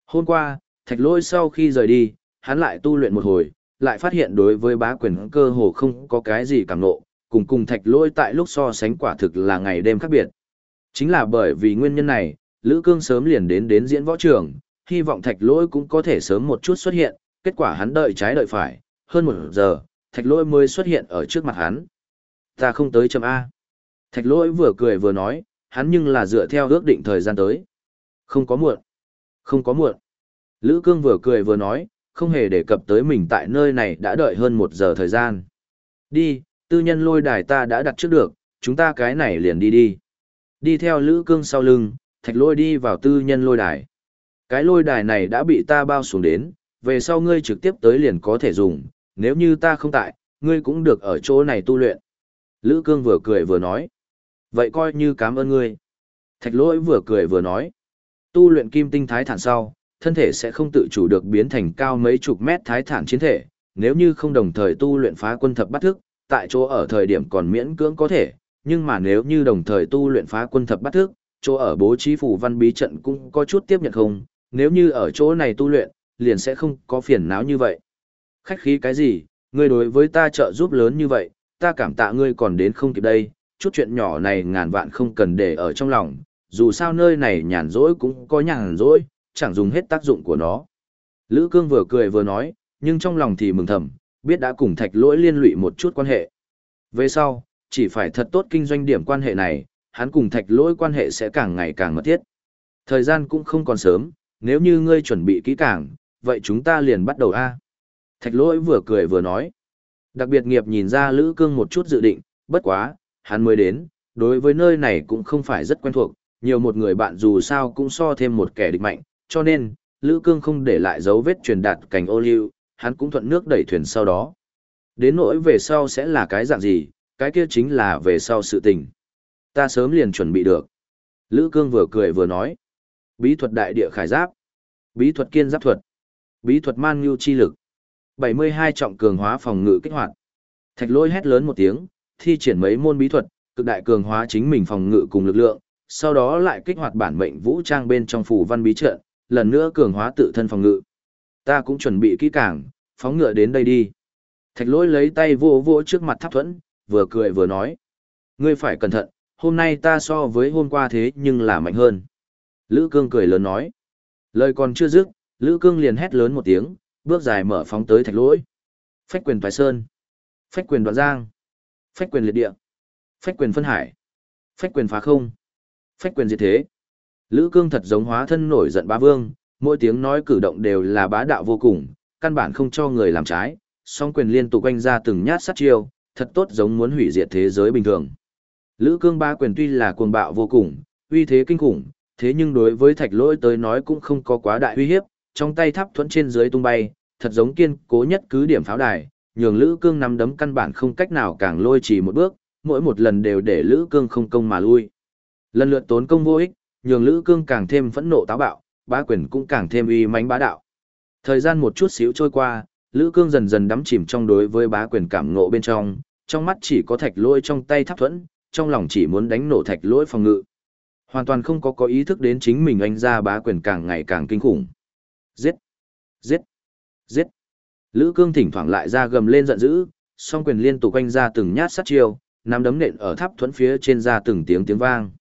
Hôm qua, thạch Lỗi sau khi rời đi, hắn lại tu luyện một hồi, lại phát hiện đối với bá quyền cơ hồ không có cái gì cảm nộ, cùng cùng thạch Lỗi tại lúc so sánh quả thực là ngày đêm khác biệt. Chính là bởi vì nguyên nhân này, Lữ Cương sớm liền đến đến diễn võ trường, hy vọng thạch Lỗi cũng có thể sớm một chút xuất hiện, kết quả hắn đợi trái đợi phải, hơn một giờ, thạch Lỗi mới xuất hiện ở trước mặt hắn. Ta không tới chấm A. Thạch Lỗi vừa cười vừa nói, hắn nhưng là dựa theo ước định thời gian tới. Không có muộn. Không có muộn. Lữ Cương vừa cười vừa nói, không hề đề cập tới mình tại nơi này đã đợi hơn một giờ thời gian. Đi, tư nhân lôi đài ta đã đặt trước được, chúng ta cái này liền đi đi. Đi theo Lữ Cương sau lưng, thạch lôi đi vào tư nhân lôi đài. Cái lôi đài này đã bị ta bao xuống đến, về sau ngươi trực tiếp tới liền có thể dùng, nếu như ta không tại, ngươi cũng được ở chỗ này tu luyện. Lữ Cương vừa cười vừa nói. Vậy coi như cảm ơn ngươi. Thạch lôi vừa cười vừa nói. Tu luyện kim tinh thái thản sau, thân thể sẽ không tự chủ được biến thành cao mấy chục mét thái thản chiến thể, nếu như không đồng thời tu luyện phá quân thập bắt thức, tại chỗ ở thời điểm còn miễn cưỡng có thể, nhưng mà nếu như đồng thời tu luyện phá quân thập bắt thức, chỗ ở bố trí phủ văn bí trận cũng có chút tiếp nhận không, nếu như ở chỗ này tu luyện, liền sẽ không có phiền não như vậy. Khách khí cái gì, ngươi đối với ta trợ giúp lớn như vậy, ta cảm tạ ngươi còn đến không kịp đây, chút chuyện nhỏ này ngàn vạn không cần để ở trong lòng, dù sao nơi này nhàn rỗi cũng có nhàn rỗi, chẳng dùng hết tác dụng của nó. Lữ Cương vừa cười vừa nói, nhưng trong lòng thì mừng thầm, biết đã cùng thạch lỗi liên lụy một chút quan hệ. Về sau, chỉ phải thật tốt kinh doanh điểm quan hệ này, hắn cùng thạch lỗi quan hệ sẽ càng ngày càng mật thiết. Thời gian cũng không còn sớm, nếu như ngươi chuẩn bị kỹ càng, vậy chúng ta liền bắt đầu a. Thạch lỗi vừa cười vừa nói. Đặc biệt nghiệp nhìn ra Lữ Cương một chút dự định, bất quá, hắn mới đến, đối với nơi này cũng không phải rất quen thuộc, nhiều một người bạn dù sao cũng so thêm một kẻ địch mạnh, cho nên, Lữ Cương không để lại dấu vết truyền đạt cảnh ô liu, hắn cũng thuận nước đẩy thuyền sau đó. Đến nỗi về sau sẽ là cái dạng gì, cái kia chính là về sau sự tình. Ta sớm liền chuẩn bị được. Lữ Cương vừa cười vừa nói. Bí thuật đại địa khải giáp. Bí thuật kiên giáp thuật. Bí thuật man nhu chi lực. 72 trọng cường hóa phòng ngự kích hoạt. Thạch lôi hét lớn một tiếng, thi triển mấy môn bí thuật, cực đại cường hóa chính mình phòng ngự cùng lực lượng, sau đó lại kích hoạt bản mệnh vũ trang bên trong phủ văn bí trận, lần nữa cường hóa tự thân phòng ngự. Ta cũng chuẩn bị kỹ càng, phóng ngựa đến đây đi. Thạch lỗi lấy tay vô vô trước mặt tháp thuẫn, vừa cười vừa nói. Ngươi phải cẩn thận, hôm nay ta so với hôm qua thế nhưng là mạnh hơn. Lữ cương cười lớn nói. Lời còn chưa dứt, Lữ cương liền hét lớn một tiếng, bước dài mở phóng tới thạch lỗi. Phách quyền toái sơn. Phách quyền đoạn giang. Phách quyền liệt địa. Phách quyền phân hải. Phách quyền phá không. Phách quyền diệt thế. Lữ cương thật giống hóa thân nổi giận bá vương, mỗi tiếng nói cử động đều là bá đạo vô cùng, căn bản không cho người làm trái, song quyền liên tục quanh ra từng nhát sát chiêu, thật tốt giống muốn hủy diệt thế giới bình thường. Lữ cương ba quyền tuy là cuồng bạo vô cùng, uy thế kinh khủng, thế nhưng đối với thạch lỗi tới nói cũng không có quá đại uy hiếp, trong tay tháp thuẫn trên dưới tung bay, thật giống kiên cố nhất cứ điểm pháo đài, nhường Lữ Cương nắm đấm căn bản không cách nào càng lôi chỉ một bước, mỗi một lần đều để Lữ Cương không công mà lui. Lần lượt tốn công vô ích, nhường Lữ Cương càng thêm phẫn nộ táo bạo, bá quyền cũng càng thêm uy mãnh bá đạo. Thời gian một chút xíu trôi qua, Lữ Cương dần dần đắm chìm trong đối với bá quyền cảm ngộ bên trong, trong mắt chỉ có thạch lôi trong tay tháp thuẫn, trong lòng chỉ muốn đánh nổ thạch lỗi phòng ngự. Hoàn toàn không có có ý thức đến chính mình anh ra bá quyền càng ngày càng kinh khủng. Giết! Giết! Giết! Lữ cương thỉnh thoảng lại ra gầm lên giận dữ, song quyền liên tục quanh ra từng nhát sát chiêu, nắm đấm nện ở tháp thuẫn phía trên ra từng tiếng tiếng vang.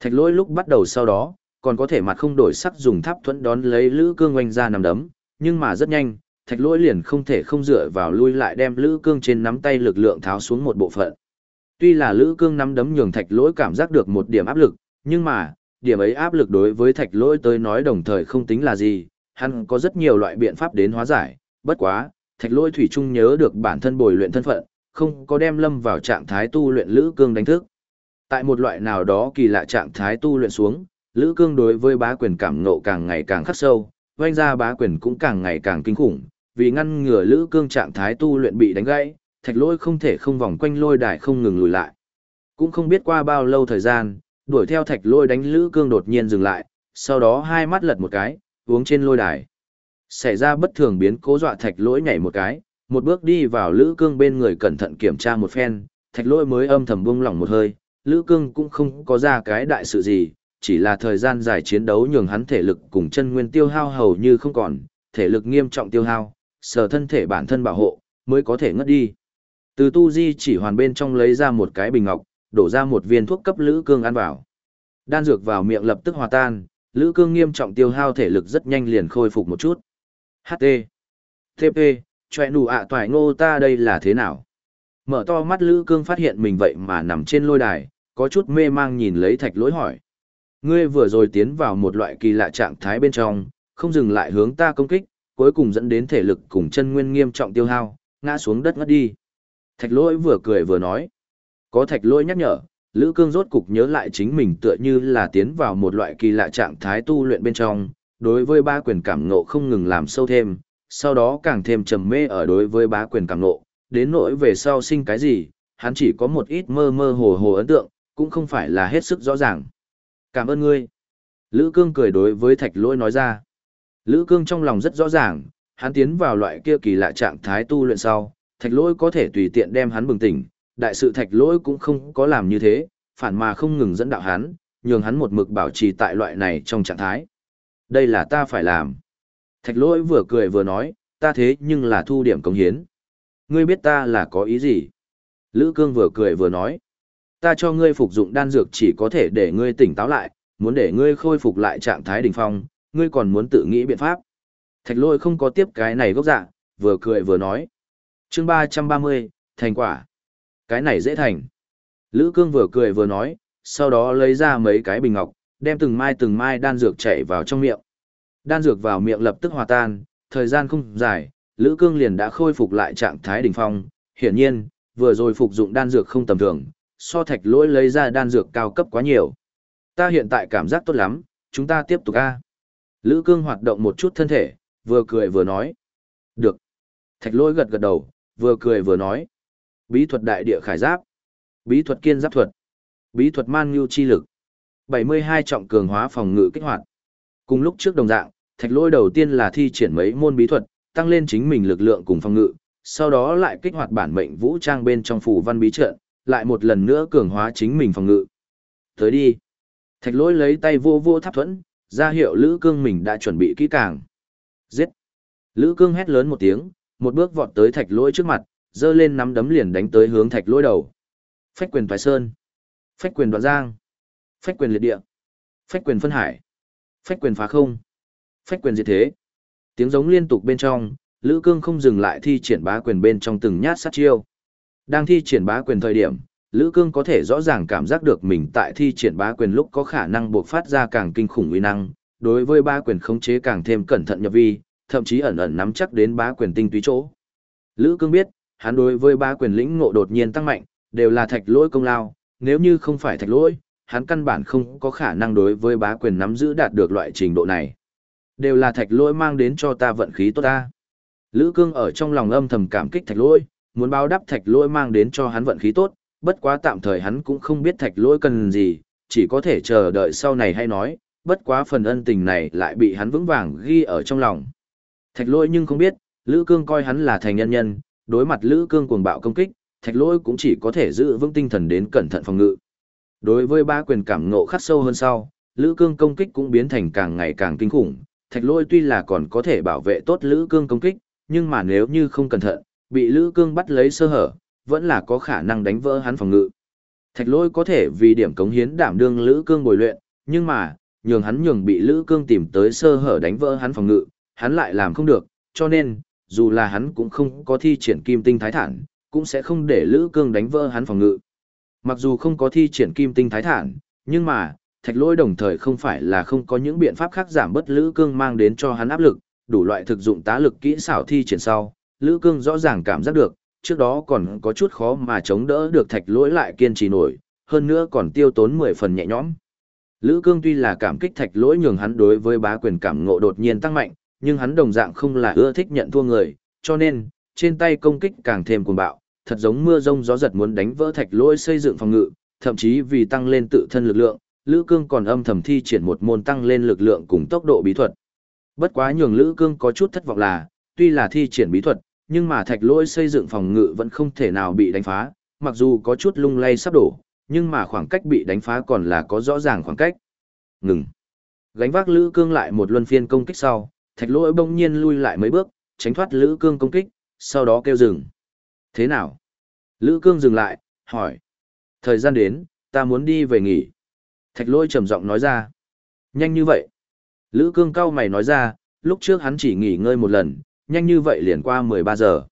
Thạch lỗi lúc bắt đầu sau đó, còn có thể mặt không đổi sắc dùng tháp thuẫn đón lấy lữ cương anh ra nắm đấm, nhưng mà rất nhanh, thạch lỗi liền không thể không dựa vào lui lại đem lữ cương trên nắm tay lực lượng tháo xuống một bộ phận. Tuy là lữ cương nắm đấm nhường thạch lỗi cảm giác được một điểm áp lực, nhưng mà, điểm ấy áp lực đối với thạch lỗi tới nói đồng thời không tính là gì, hắn có rất nhiều loại biện pháp đến hóa giải, bất quá, thạch lỗi thủy chung nhớ được bản thân bồi luyện thân phận, không có đem lâm vào trạng thái tu luyện lữ cương đánh thức. Tại một loại nào đó kỳ lạ trạng thái tu luyện xuống, lữ cương đối với bá quyền cảm ngộ càng ngày càng khắc sâu, vanh ra bá quyền cũng càng ngày càng kinh khủng, vì ngăn ngừa lữ cương trạng thái tu luyện bị đánh gãy, thạch lỗi không thể không vòng quanh lôi đài không ngừng lùi lại. Cũng không biết qua bao lâu thời gian, đuổi theo thạch lôi đánh lữ cương đột nhiên dừng lại, sau đó hai mắt lật một cái, uống trên lôi đài. Xảy ra bất thường biến cố dọa thạch lỗi nhảy một cái, một bước đi vào lữ cương bên người cẩn thận kiểm tra một phen, thạch lỗi mới âm thầm buông lỏng một hơi, lữ cương cũng không có ra cái đại sự gì, chỉ là thời gian dài chiến đấu nhường hắn thể lực cùng chân nguyên tiêu hao hầu như không còn, thể lực nghiêm trọng tiêu hao, sở thân thể bản thân bảo hộ, mới có thể ngất đi. Từ tu di chỉ hoàn bên trong lấy ra một cái bình ngọc, đổ ra một viên thuốc cấp Lữ Cương ăn vào. Đan dược vào miệng lập tức hòa tan, Lữ Cương nghiêm trọng tiêu hao thể lực rất nhanh liền khôi phục một chút. HT. TP, chòe nụ ạ toài ngô ta đây là thế nào? Mở to mắt Lữ Cương phát hiện mình vậy mà nằm trên lôi đài, có chút mê mang nhìn lấy thạch lỗi hỏi. Ngươi vừa rồi tiến vào một loại kỳ lạ trạng thái bên trong, không dừng lại hướng ta công kích, cuối cùng dẫn đến thể lực cùng chân nguyên nghiêm trọng tiêu hao, ngã xuống đất ngất đi. Thạch lỗi vừa cười vừa nói. Có thạch lỗi nhắc nhở, Lữ Cương rốt cục nhớ lại chính mình tựa như là tiến vào một loại kỳ lạ trạng thái tu luyện bên trong, đối với ba quyền cảm ngộ không ngừng làm sâu thêm, sau đó càng thêm trầm mê ở đối với ba quyền cảm ngộ, đến nỗi về sau sinh cái gì, hắn chỉ có một ít mơ mơ hồ hồ ấn tượng, cũng không phải là hết sức rõ ràng. Cảm ơn ngươi. Lữ Cương cười đối với thạch lỗi nói ra. Lữ Cương trong lòng rất rõ ràng, hắn tiến vào loại kia kỳ lạ trạng thái tu luyện sau, thạch lỗi có thể tùy tiện đem hắn bừng tỉnh, đại sự thạch lỗi cũng không có làm như thế, phản mà không ngừng dẫn đạo hắn, nhường hắn một mực bảo trì tại loại này trong trạng thái. Đây là ta phải làm. Thạch lỗi vừa cười vừa nói, ta thế nhưng là thu điểm công hiến. Ngươi biết ta là có ý gì? Lữ cương vừa cười vừa nói, ta cho ngươi phục dụng đan dược chỉ có thể để ngươi tỉnh táo lại, muốn để ngươi khôi phục lại trạng thái đỉnh phong, ngươi còn muốn tự nghĩ biện pháp. Thạch lỗi không có tiếp cái này gốc dạ, vừa cười vừa nói chương ba trăm ba mươi thành quả. Cái này dễ thành. Lữ cương vừa cười vừa nói, sau đó lấy ra mấy cái bình ngọc, đem từng mai từng mai đan dược chảy vào trong miệng. Đan dược vào miệng lập tức hòa tan, thời gian không dài, Lữ Cương liền đã khôi phục lại trạng thái đỉnh phong. Hiển nhiên, vừa rồi phục dụng đan dược không tầm thường, so thạch lỗi lấy ra đan dược cao cấp quá nhiều. Ta hiện tại cảm giác tốt lắm, chúng ta tiếp tục a. Lữ Cương hoạt động một chút thân thể, vừa cười vừa nói. Được. Thạch lỗi gật gật đầu, vừa cười vừa nói. Bí thuật đại địa khải giáp. Bí thuật kiên giáp thuật. Bí thuật man nhu chi lực. 72 trọng cường hóa phòng ngự kích hoạt. Cùng lúc trước đồng dạng, thạch lôi đầu tiên là thi triển mấy môn bí thuật, tăng lên chính mình lực lượng cùng phòng ngự, sau đó lại kích hoạt bản mệnh vũ trang bên trong phù văn bí trận, lại một lần nữa cường hóa chính mình phòng ngự. Tới đi. Thạch lôi lấy tay vô vô tháp thuẫn, ra hiệu Lữ Cương mình đã chuẩn bị kỹ càng. Giết! Lữ Cương hét lớn một tiếng, một bước vọt tới thạch lỗi trước mặt, giơ lên nắm đấm liền đánh tới hướng thạch lỗi đầu. Phách quyền thoái sơn. Phách quyền đoạn giang. Phách quyền liệt địa. Phách quyền phân hải. Phách quyền phá không. Phách quyền diệt thế. Tiếng giống liên tục bên trong, Lữ Cương không dừng lại thi triển bá quyền bên trong từng nhát sát chiêu. Đang thi triển bá quyền thời điểm, Lữ Cương có thể rõ ràng cảm giác được mình tại thi triển bá quyền lúc có khả năng buộc phát ra càng kinh khủng uy năng, đối với ba quyền khống chế càng thêm cẩn thận nhập vi, thậm chí ẩn ẩn nắm chắc đến bá quyền tinh túy chỗ. Lữ Cương biết, hắn đối với bá quyền lĩnh ngộ đột nhiên tăng mạnh, đều là thạch lỗi công lao, nếu như không phải thạch lỗi, hắn căn bản không có khả năng đối với bá quyền nắm giữ đạt được loại trình độ này. Đều là thạch lỗi mang đến cho ta vận khí tốt ta. Lữ cương ở trong lòng âm thầm cảm kích thạch lỗi, muốn báo đáp thạch lỗi mang đến cho hắn vận khí tốt, bất quá tạm thời hắn cũng không biết thạch lỗi cần gì, chỉ có thể chờ đợi sau này hay nói, bất quá phần ân tình này lại bị hắn vững vàng ghi ở trong lòng. Thạch lỗi nhưng không biết, Lữ Cương coi hắn là thành nhân nhân, đối mặt Lữ Cương cuồng bạo công kích, thạch lỗi cũng chỉ có thể giữ vững tinh thần đến cẩn thận phòng ngự. Đối với ba quyền cảm ngộ khắc sâu hơn sau, Lữ Cương công kích cũng biến thành càng ngày càng kinh khủng, thạch lỗi tuy là còn có thể bảo vệ tốt Lữ Cương công kích, nhưng mà nếu như không cẩn thận, bị Lữ Cương bắt lấy sơ hở, vẫn là có khả năng đánh vỡ hắn phòng ngự. Thạch lỗi có thể vì điểm cống hiến đảm đương Lữ Cương bồi luyện, nhưng mà, nhường hắn nhường bị Lữ Cương tìm tới sơ hở đánh vỡ hắn phòng ngự, hắn lại làm không được, cho nên, dù là hắn cũng không có thi triển kim tinh thái thản, cũng sẽ không để Lữ Cương đánh vỡ hắn phòng ngự. Mặc dù không có thi triển kim tinh thái thản, nhưng mà, thạch lỗi đồng thời không phải là không có những biện pháp khác giảm bớt Lữ Cương mang đến cho hắn áp lực, đủ loại thực dụng tá lực kỹ xảo thi triển sau, Lữ Cương rõ ràng cảm giác được, trước đó còn có chút khó mà chống đỡ được thạch lỗi lại kiên trì nổi, hơn nữa còn tiêu tốn 10 phần nhẹ nhõm. Lữ Cương tuy là cảm kích thạch lỗi nhường hắn đối với bá quyền cảm ngộ đột nhiên tăng mạnh, nhưng hắn đồng dạng không là ưa thích nhận thua người, cho nên, trên tay công kích càng thêm cuồng bạo, thật giống mưa rông gió giật muốn đánh vỡ thạch lỗi xây dựng phòng ngự, thậm chí vì tăng lên tự thân lực lượng, Lữ Cương còn âm thầm thi triển một môn tăng lên lực lượng cùng tốc độ bí thuật. Bất quá nhường Lữ Cương có chút thất vọng là, tuy là thi triển bí thuật, nhưng mà thạch lỗi xây dựng phòng ngự vẫn không thể nào bị đánh phá, mặc dù có chút lung lay sắp đổ, nhưng mà khoảng cách bị đánh phá còn là có rõ ràng khoảng cách. Ngừng. Gánh vác Lữ Cương lại một luân phiên công kích sau, thạch lỗi bỗng nhiên lui lại mấy bước, tránh thoát Lữ Cương công kích, sau đó kêu dừng. Thế nào? Lữ Cương dừng lại, hỏi. Thời gian đến, ta muốn đi về nghỉ. Thạch lỗi trầm giọng nói ra. Nhanh như vậy. Lữ Cương cao mày nói ra, lúc trước hắn chỉ nghỉ ngơi một lần, nhanh như vậy liền qua 13 giờ.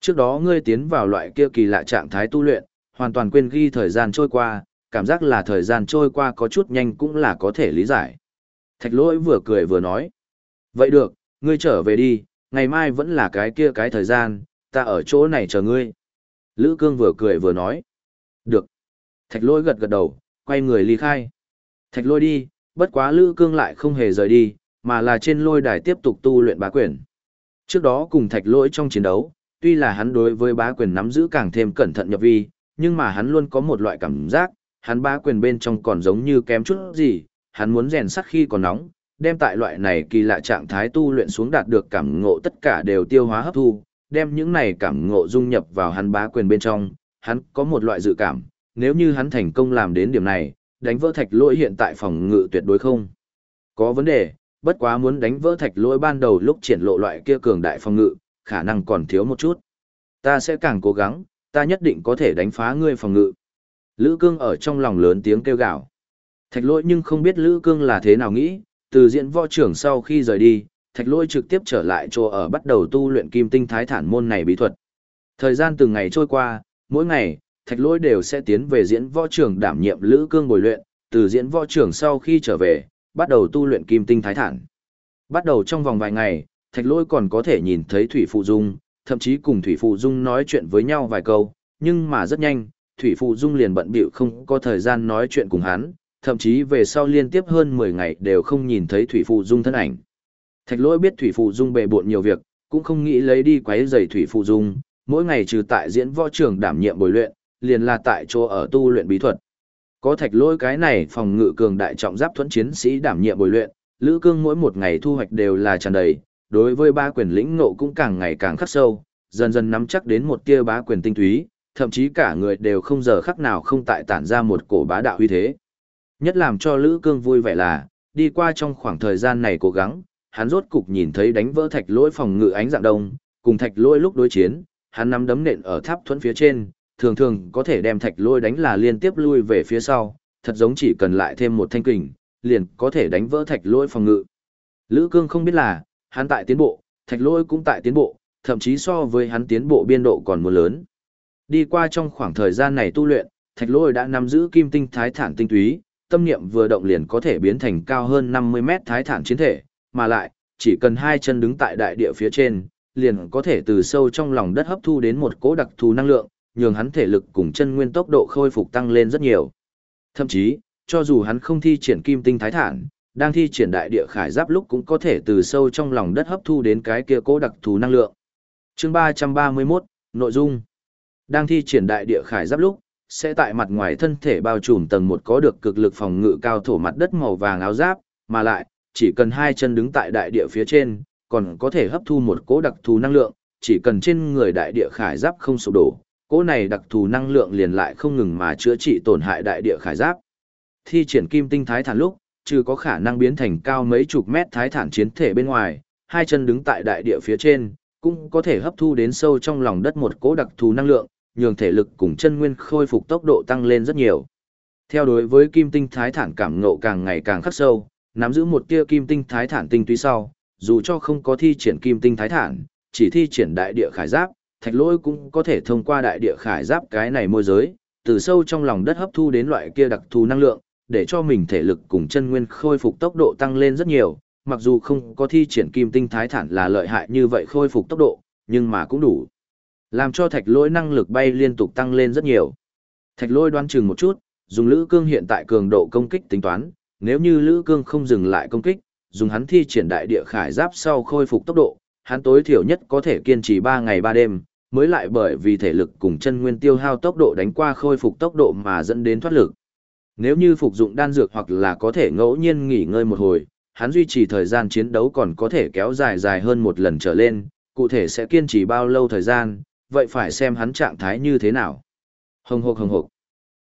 Trước đó ngươi tiến vào loại kia kỳ lạ trạng thái tu luyện, hoàn toàn quên ghi thời gian trôi qua, cảm giác là thời gian trôi qua có chút nhanh cũng là có thể lý giải. Thạch lỗi vừa cười vừa nói. Vậy được, ngươi trở về đi, ngày mai vẫn là cái kia cái thời gian, ta ở chỗ này chờ ngươi. Lữ cương vừa cười vừa nói. Được. Thạch Lôi gật gật đầu, quay người ly khai. Thạch Lôi đi, bất quá Lữ cương lại không hề rời đi, mà là trên lôi đài tiếp tục tu luyện bá quyền. Trước đó cùng thạch lỗi trong chiến đấu, tuy là hắn đối với bá quyền nắm giữ càng thêm cẩn thận nhập vi, nhưng mà hắn luôn có một loại cảm giác, hắn bá quyền bên trong còn giống như kém chút gì, hắn muốn rèn sắt khi còn nóng, đem tại loại này kỳ lạ trạng thái tu luyện xuống đạt được cảm ngộ tất cả đều tiêu hóa hấp thu, đem những này cảm ngộ dung nhập vào hắn bá quyền bên trong, hắn có một loại dự cảm, nếu như hắn thành công làm đến điểm này, đánh vỡ thạch lỗi hiện tại phòng ngự tuyệt đối không. Có vấn đề, bất quá muốn đánh vỡ thạch lỗi ban đầu lúc triển lộ loại kia cường đại phòng ngự, khả năng còn thiếu một chút. Ta sẽ càng cố gắng, ta nhất định có thể đánh phá ngươi phòng ngự. Lữ cương ở trong lòng lớn tiếng kêu gào. Thạch lỗi nhưng không biết Lữ cương là thế nào nghĩ, từ diễn võ trưởng sau khi rời đi, thạch lỗi trực tiếp trở lại chỗ ở bắt đầu tu luyện kim tinh thái thản môn này bí thuật. Thời gian từng ngày trôi qua, mỗi ngày, thạch lỗi đều sẽ tiến về diễn võ trưởng đảm nhiệm Lữ cương bồi luyện, từ diễn võ trưởng sau khi trở về, bắt đầu tu luyện kim tinh thái thản. Bắt đầu trong vòng vài ngày, thạch lỗi còn có thể nhìn thấy Thủy Phụ Dung, thậm chí cùng Thủy Phụ Dung nói chuyện với nhau vài câu, nhưng mà rất nhanh, Thủy Phụ Dung liền bận bịu không có thời gian nói chuyện cùng hắn, thậm chí về sau liên tiếp hơn 10 ngày đều không nhìn thấy Thủy Phụ Dung thân ảnh. Thạch lỗi biết Thủy Phụ Dung bề bộn nhiều việc, cũng không nghĩ lấy đi quấy giày Thủy Phụ Dung, mỗi ngày trừ tại diễn võ trường đảm nhiệm bồi luyện, liền là tại chỗ ở tu luyện bí thuật. Có thạch lỗi cái này phòng ngự cường đại trọng giáp thuẫn chiến sĩ đảm nhiệm bồi luyện, Lữ Cương mỗi một ngày thu hoạch đều là tràn đầy, đối với ba quyền lĩnh ngộ cũng càng ngày càng khắc sâu, dần dần nắm chắc đến một tia bá quyền tinh túy, thậm chí cả người đều không giờ khắc nào không tại tản ra một cổ bá đạo uy thế. Nhất làm cho Lữ Cương vui vẻ là, đi qua trong khoảng thời gian này cố gắng, hắn rốt cục nhìn thấy đánh vỡ thạch lỗi phòng ngự ánh dạng đông, cùng thạch lỗi lúc đối chiến, hắn nắm đấm nện ở tháp thuẫn phía trên, thường thường có thể đem thạch lôi đánh là liên tiếp lui về phía sau, thật giống chỉ cần lại thêm một thanh kình, liền có thể đánh vỡ thạch lôi phòng ngự. Lữ cương không biết là, hắn tại tiến bộ, thạch lôi cũng tại tiến bộ, thậm chí so với hắn tiến bộ biên độ còn muốn lớn. Đi qua trong khoảng thời gian này tu luyện, thạch lôi đã nắm giữ kim tinh thái thản tinh túy, tâm niệm vừa động liền có thể biến thành cao hơn 50 mét thái thản chiến thể, mà lại, chỉ cần hai chân đứng tại đại địa phía trên, liền có thể từ sâu trong lòng đất hấp thu đến một cỗ đặc thù năng lượng, nhường hắn thể lực cùng chân nguyên tốc độ khôi phục tăng lên rất nhiều. Thậm chí, cho dù hắn không thi triển kim tinh thái thản, đang thi triển đại địa khải giáp lúc cũng có thể từ sâu trong lòng đất hấp thu đến cái kia cỗ đặc thù năng lượng. Chương 331, nội dung. Đang thi triển đại địa khải giáp lúc, sẽ tại mặt ngoài thân thể bao trùm tầng một có được cực lực phòng ngự cao thổ mặt đất màu vàng áo giáp, mà lại, chỉ cần hai chân đứng tại đại địa phía trên, còn có thể hấp thu một cố đặc thù năng lượng, chỉ cần trên người đại địa khải giáp không sụp đổ, cố này đặc thù năng lượng liền lại không ngừng mà chữa trị tổn hại đại địa khải giáp. Thi triển kim tinh thái thản lúc, trừ có khả năng biến thành cao mấy chục mét thái thản chiến thể bên ngoài, hai chân đứng tại đại địa phía trên, cũng có thể hấp thu đến sâu trong lòng đất một cố đặc thù năng lượng, nhường thể lực cùng chân nguyên khôi phục tốc độ tăng lên rất nhiều. Theo đối với kim tinh thái thản cảm ngộ càng ngày càng khắc sâu, nắm giữ một tia kim tinh thái thản tinh túy sau, dù cho không có thi triển kim tinh thái thản, chỉ thi triển đại địa khải giáp, thạch lỗi cũng có thể thông qua đại địa khải giáp cái này môi giới, từ sâu trong lòng đất hấp thu đến loại kia đặc thù năng lượng, để cho mình thể lực cùng chân nguyên khôi phục tốc độ tăng lên rất nhiều, mặc dù không có thi triển kim tinh thái thản là lợi hại như vậy khôi phục tốc độ, nhưng mà cũng đủ. Làm cho thạch lỗi năng lực bay liên tục tăng lên rất nhiều. Thạch lỗi đoán chừng một chút, dùng lữ cương hiện tại cường độ công kích tính toán, nếu như lữ cương không dừng lại công kích, dùng hắn thi triển đại địa khải giáp sau khôi phục tốc độ, hắn tối thiểu nhất có thể kiên trì 3 ngày 3 đêm, mới lại bởi vì thể lực cùng chân nguyên tiêu hao tốc độ đánh qua khôi phục tốc độ mà dẫn đến thoát lực. Nếu như phục dụng đan dược hoặc là có thể ngẫu nhiên nghỉ ngơi một hồi, hắn duy trì thời gian chiến đấu còn có thể kéo dài dài hơn một lần trở lên, cụ thể sẽ kiên trì bao lâu thời gian, vậy phải xem hắn trạng thái như thế nào. Hồng hộc hồng hộc.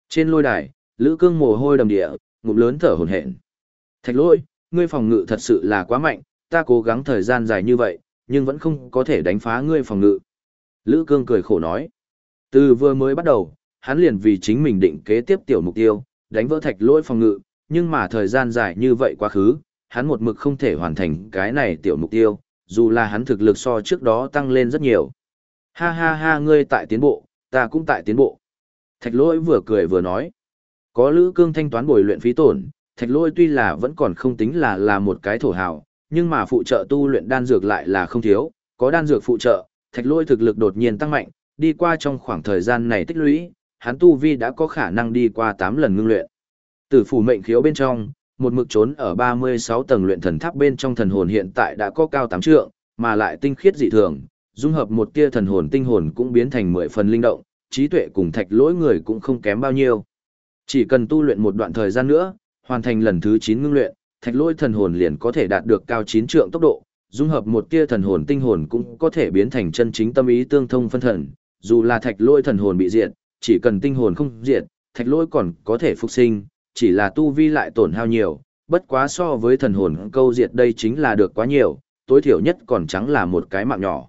Trên lôi đài, Lữ Cương mồ hôi đầm địa, ngụm lớn thở hổn hển. Thạch Lỗi, ngươi phòng ngự thật sự là quá mạnh, ta cố gắng thời gian dài như vậy, nhưng vẫn không có thể đánh phá ngươi phòng ngự. Lữ Cương cười khổ nói. Từ vừa mới bắt đầu, hắn liền vì chính mình định kế tiếp tiểu mục tiêu, đánh vỡ thạch lỗi phòng ngự, nhưng mà thời gian dài như vậy quá khứ, hắn một mực không thể hoàn thành cái này tiểu mục tiêu, dù là hắn thực lực so trước đó tăng lên rất nhiều. Ha ha ha ngươi tại tiến bộ, ta cũng tại tiến bộ. Thạch lỗi vừa cười vừa nói. Có lữ cương thanh toán bồi luyện phí tổn, thạch lỗi tuy là vẫn còn không tính là là một cái thổ hào, nhưng mà phụ trợ tu luyện đan dược lại là không thiếu, có đan dược phụ trợ, thạch lỗi thực lực đột nhiên tăng mạnh, đi qua trong khoảng thời gian này tích lũy, hắn tu vi đã có khả năng đi qua 8 lần ngưng luyện. Từ phủ mệnh khiếu bên trong, một mực trốn ở 36 tầng luyện thần tháp bên trong thần hồn hiện tại đã có cao 8 trượng, mà lại tinh khiết dị thường, dung hợp một tia thần hồn tinh hồn cũng biến thành 10 phần linh động, trí tuệ cùng thạch lỗi người cũng không kém bao nhiêu. Chỉ cần tu luyện một đoạn thời gian nữa, hoàn thành lần thứ 9 ngưng luyện, thạch lỗi thần hồn liền có thể đạt được cao 9 trượng tốc độ, dung hợp một tia thần hồn tinh hồn cũng có thể biến thành chân chính tâm ý tương thông phân thần, dù là thạch lỗi thần hồn bị diệt, chỉ cần tinh hồn không diệt, thạch lỗi còn có thể phục sinh, chỉ là tu vi lại tổn hao nhiều, bất quá so với thần hồn câu diệt đây chính là được quá nhiều, tối thiểu nhất còn chẳng là một cái mạng nhỏ.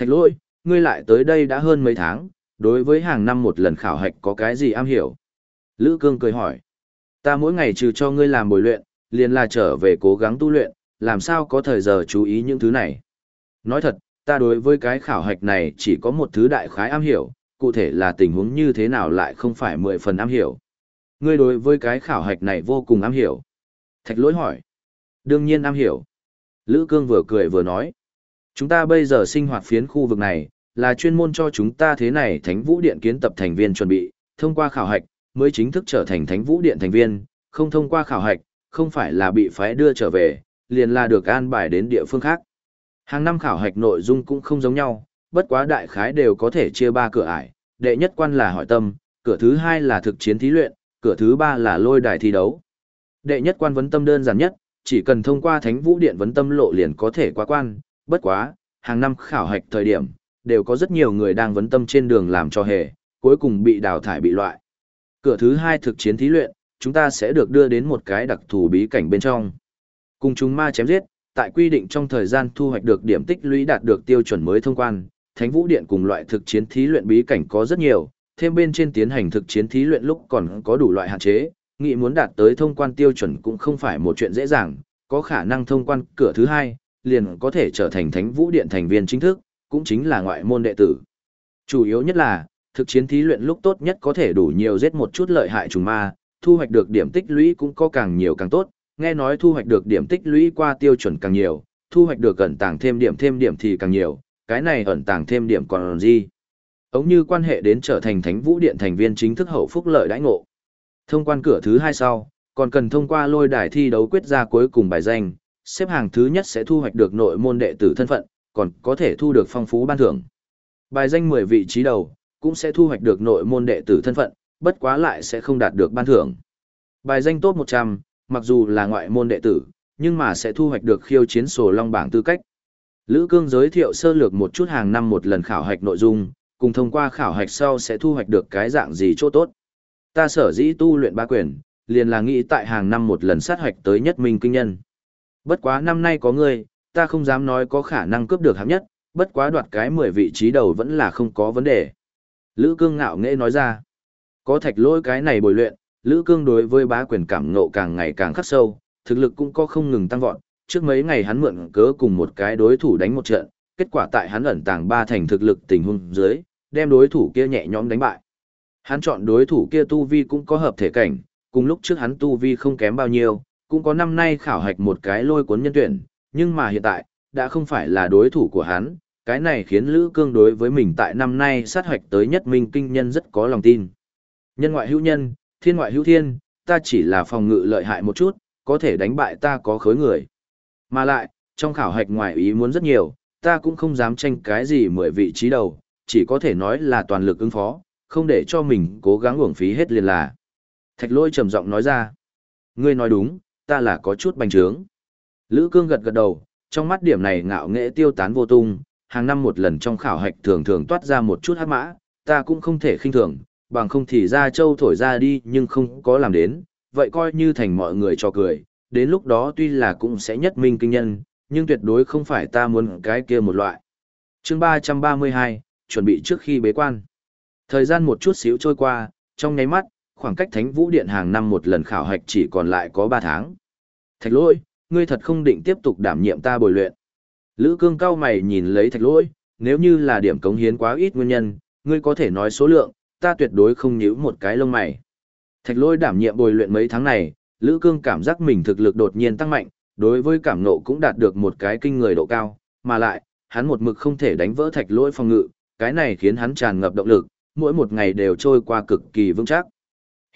Thạch lỗi, ngươi lại tới đây đã hơn mấy tháng, đối với hàng năm một lần khảo hạch có cái gì am hiểu? Lữ Cương cười hỏi, ta mỗi ngày trừ cho ngươi làm bồi luyện, liền là trở về cố gắng tu luyện, làm sao có thời giờ chú ý những thứ này. Nói thật, ta đối với cái khảo hạch này chỉ có một thứ đại khái am hiểu, cụ thể là tình huống như thế nào lại không phải mười phần am hiểu. Ngươi đối với cái khảo hạch này vô cùng am hiểu. Thạch lỗi hỏi. Đương nhiên am hiểu. Lữ Cương vừa cười vừa nói. Chúng ta bây giờ sinh hoạt phiến khu vực này, là chuyên môn cho chúng ta thế này Thánh Vũ Điện kiến tập thành viên chuẩn bị, thông qua khảo hạch, mới chính thức trở thành Thánh Vũ Điện thành viên, không thông qua khảo hạch, không phải là bị phái đưa trở về, liền là được an bài đến địa phương khác. Hàng năm khảo hạch nội dung cũng không giống nhau, bất quá đại khái đều có thể chia ba cửa ải, đệ nhất quan là hỏi tâm, cửa thứ hai là thực chiến thí luyện, cửa thứ ba là lôi đài thi đấu. Đệ nhất quan vấn tâm đơn giản nhất, chỉ cần thông qua Thánh Vũ Điện vấn tâm lộ liền có thể qua quan, bất quá, hàng năm khảo hạch thời điểm, đều có rất nhiều người đang vấn tâm trên đường làm cho hề, cuối cùng bị đào thải bị loại. Cửa thứ hai thực chiến thí luyện, chúng ta sẽ được đưa đến một cái đặc thù bí cảnh bên trong. Cùng chúng ma chém giết, tại quy định trong thời gian thu hoạch được điểm tích lũy đạt được tiêu chuẩn mới thông quan, Thánh Vũ Điện cùng loại thực chiến thí luyện bí cảnh có rất nhiều, thêm bên trên tiến hành thực chiến thí luyện lúc còn có đủ loại hạn chế, nghĩ muốn đạt tới thông quan tiêu chuẩn cũng không phải một chuyện dễ dàng, có khả năng thông quan cửa thứ hai, liền có thể trở thành Thánh Vũ Điện thành viên chính thức, cũng chính là ngoại môn đệ tử. Chủ yếu nhất là, thực chiến thí luyện lúc tốt nhất có thể đủ nhiều giết một chút lợi hại trùng ma, thu hoạch được điểm tích lũy cũng có càng nhiều càng tốt, nghe nói thu hoạch được điểm tích lũy qua tiêu chuẩn càng nhiều, thu hoạch được ẩn tàng thêm điểm thêm điểm thì càng nhiều, cái này ẩn tàng thêm điểm còn gì. Ống như quan hệ đến trở thành thánh vũ điện thành viên chính thức hậu phúc lợi đãi ngộ. Thông quan cửa thứ hai sau, còn cần thông qua lôi đài thi đấu quyết ra cuối cùng bài danh, xếp hàng thứ nhất sẽ thu hoạch được nội môn đệ tử thân phận, còn có thể thu được phong phú ban thưởng. Bài danh 10 vị trí đầu, cũng sẽ thu hoạch được nội môn đệ tử thân phận, bất quá lại sẽ không đạt được ban thưởng. Bài danh top 100, mặc dù là ngoại môn đệ tử, nhưng mà sẽ thu hoạch được khiêu chiến sổ long bảng tư cách. Lữ Cương giới thiệu sơ lược một chút hàng năm một lần khảo hạch nội dung, cùng thông qua khảo hạch sau sẽ thu hoạch được cái dạng gì chỗ tốt. Ta sở dĩ tu luyện ba quyền, liền là nghĩ tại hàng năm một lần sát hạch tới nhất minh kinh nhân. Bất quá năm nay có ngươi, ta không dám nói có khả năng cướp được hạng nhất, bất quá đoạt cái 10 vị trí đầu vẫn là không có vấn đề. Lữ Cương ngạo nghễ nói ra, có thạch lỗi cái này bồi luyện, Lữ Cương đối với bá quyền cảm ngộ càng ngày càng khắc sâu, thực lực cũng có không ngừng tăng vọt, trước mấy ngày hắn mượn cớ cùng một cái đối thủ đánh một trận, kết quả tại hắn ẩn tàng ba thành thực lực tình huống dưới, đem đối thủ kia nhẹ nhõm đánh bại. Hắn chọn đối thủ kia tu vi cũng có hợp thể cảnh, cùng lúc trước hắn tu vi không kém bao nhiêu, cũng có năm nay khảo hạch một cái lôi cuốn nhân tuyển, nhưng mà hiện tại, đã không phải là đối thủ của hắn, cái này khiến Lữ Cương đối với mình tại năm nay sát hạch tới nhất minh kinh nhân rất có lòng tin. Nhân ngoại hữu nhân, thiên ngoại hữu thiên, ta chỉ là phòng ngự lợi hại một chút, có thể đánh bại ta có khối người. Mà lại, trong khảo hạch ngoại ý muốn rất nhiều, ta cũng không dám tranh cái gì mười vị trí đầu, chỉ có thể nói là toàn lực ứng phó, không để cho mình cố gắng uổng phí hết liền là. Thạch lôi trầm giọng nói ra. Ngươi nói đúng, ta là có chút bành trướng. Lữ cương gật gật đầu, trong mắt điểm này ngạo nghệ tiêu tán vô tung, hàng năm một lần trong khảo hạch thường thường toát ra một chút hát mã, ta cũng không thể khinh thường, bằng không thì ra châu thổi ra đi nhưng không có làm đến, vậy coi như thành mọi người cho cười, đến lúc đó tuy là cũng sẽ nhất minh kinh nhân, nhưng tuyệt đối không phải ta muốn cái kia một loại. chương 332, chuẩn bị trước khi bế quan. Thời gian một chút xíu trôi qua, trong nháy mắt, khoảng cách Thánh Vũ Điện hàng năm một lần khảo hạch chỉ còn lại có 3 tháng. Thạch lỗi, ngươi thật không định tiếp tục đảm nhiệm ta bồi luyện. Lữ cương cao mày nhìn lấy thạch lỗi, nếu như là điểm cống hiến quá ít nguyên nhân, ngươi có thể nói số lượng, ta tuyệt đối không nhíu một cái lông mày. Thạch lỗi đảm nhiệm bồi luyện mấy tháng này, Lữ cương cảm giác mình thực lực đột nhiên tăng mạnh, đối với cảm nộ cũng đạt được một cái kinh người độ cao, mà lại, hắn một mực không thể đánh vỡ thạch lỗi phòng ngự, cái này khiến hắn tràn ngập động lực, mỗi một ngày đều trôi qua cực kỳ vững chắc.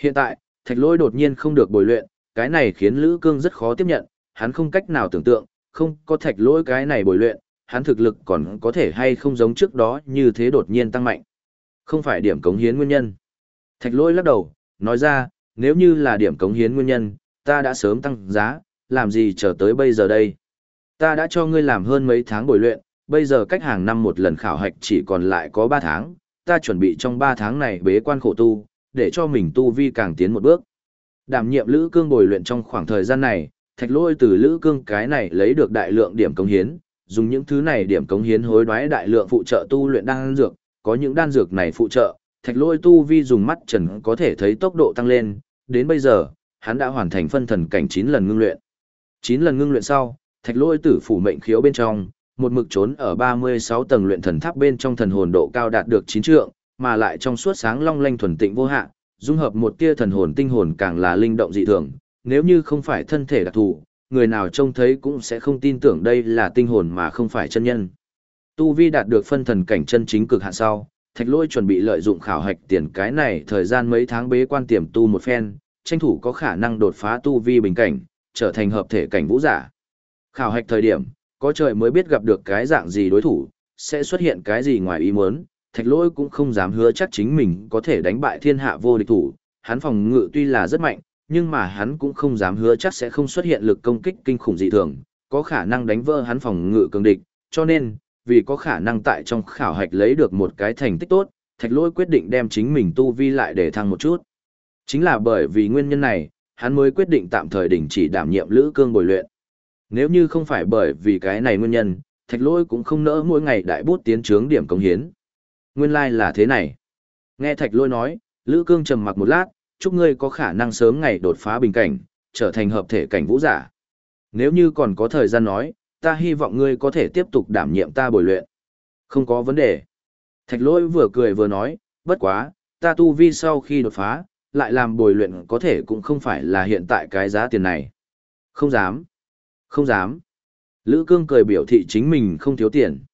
Hiện tại, thạch lôi đột nhiên không được bồi luyện, cái này khiến Lữ Cương rất khó tiếp nhận, hắn không cách nào tưởng tượng, không có thạch lôi cái này bồi luyện, hắn thực lực còn có thể hay không giống trước đó như thế đột nhiên tăng mạnh. Không phải điểm cống hiến nguyên nhân. Thạch lôi lắc đầu, nói ra, nếu như là điểm cống hiến nguyên nhân, ta đã sớm tăng giá, làm gì chờ tới bây giờ đây. Ta đã cho ngươi làm hơn mấy tháng bồi luyện, bây giờ cách hàng năm một lần khảo hạch chỉ còn lại có 3 tháng, ta chuẩn bị trong 3 tháng này bế quan khổ tu, để cho mình tu vi càng tiến một bước. Đảm nhiệm Lữ Cương bồi luyện trong khoảng thời gian này, Thạch Lôi từ Lữ Cương cái này lấy được đại lượng điểm cống hiến, dùng những thứ này điểm cống hiến hối đoái đại lượng phụ trợ tu luyện đan dược, có những đan dược này phụ trợ, Thạch Lôi tu vi dùng mắt trần có thể thấy tốc độ tăng lên, đến bây giờ, hắn đã hoàn thành phân thần cảnh 9 lần ngưng luyện. 9 lần ngưng luyện sau, Thạch Lôi tử phủ mệnh khiếu bên trong, một mực trốn ở 36 tầng luyện thần tháp bên trong thần hồn độ cao đạt được 9 trượng, mà lại trong suốt sáng long lanh thuần tịnh vô hạn, dung hợp một tia thần hồn tinh hồn càng là linh động dị thường, nếu như không phải thân thể đặc thù, người nào trông thấy cũng sẽ không tin tưởng đây là tinh hồn mà không phải chân nhân. Tu Vi đạt được phân thần cảnh chân chính cực hạn sau, Thạch Lôi chuẩn bị lợi dụng khảo hạch tiền cái này thời gian mấy tháng bế quan tiềm tu một phen, tranh thủ có khả năng đột phá tu vi bình cảnh, trở thành hợp thể cảnh vũ giả. Khảo hạch thời điểm, có trời mới biết gặp được cái dạng gì đối thủ, sẽ xuất hiện cái gì ngoài ý muốn, thạch lỗi cũng không dám hứa chắc chính mình có thể đánh bại thiên hạ vô địch thủ, hắn phòng ngự tuy là rất mạnh, nhưng mà hắn cũng không dám hứa chắc sẽ không xuất hiện lực công kích kinh khủng dị thường, có khả năng đánh vỡ hắn phòng ngự cường địch, cho nên, vì có khả năng tại trong khảo hạch lấy được một cái thành tích tốt, thạch lỗi quyết định đem chính mình tu vi lại để thăng một chút. Chính là bởi vì nguyên nhân này, hắn mới quyết định tạm thời đình chỉ đảm nhiệm lữ cương bồi luyện. Nếu như không phải bởi vì cái này nguyên nhân, thạch lỗi cũng không nỡ mỗi ngày đại bút tiến trướng điểm công hiến. Nguyên lai like là thế này. Nghe thạch lỗi nói, lữ cương trầm mặc một lát, chúc ngươi có khả năng sớm ngày đột phá bình cảnh, trở thành hợp thể cảnh vũ giả. Nếu như còn có thời gian nói, ta hy vọng ngươi có thể tiếp tục đảm nhiệm ta bồi luyện. Không có vấn đề. Thạch lỗi vừa cười vừa nói, bất quá, ta tu vi sau khi đột phá, lại làm bồi luyện có thể cũng không phải là hiện tại cái giá tiền này. Không dám. Không dám. Lữ Cương cười biểu thị chính mình không thiếu tiền.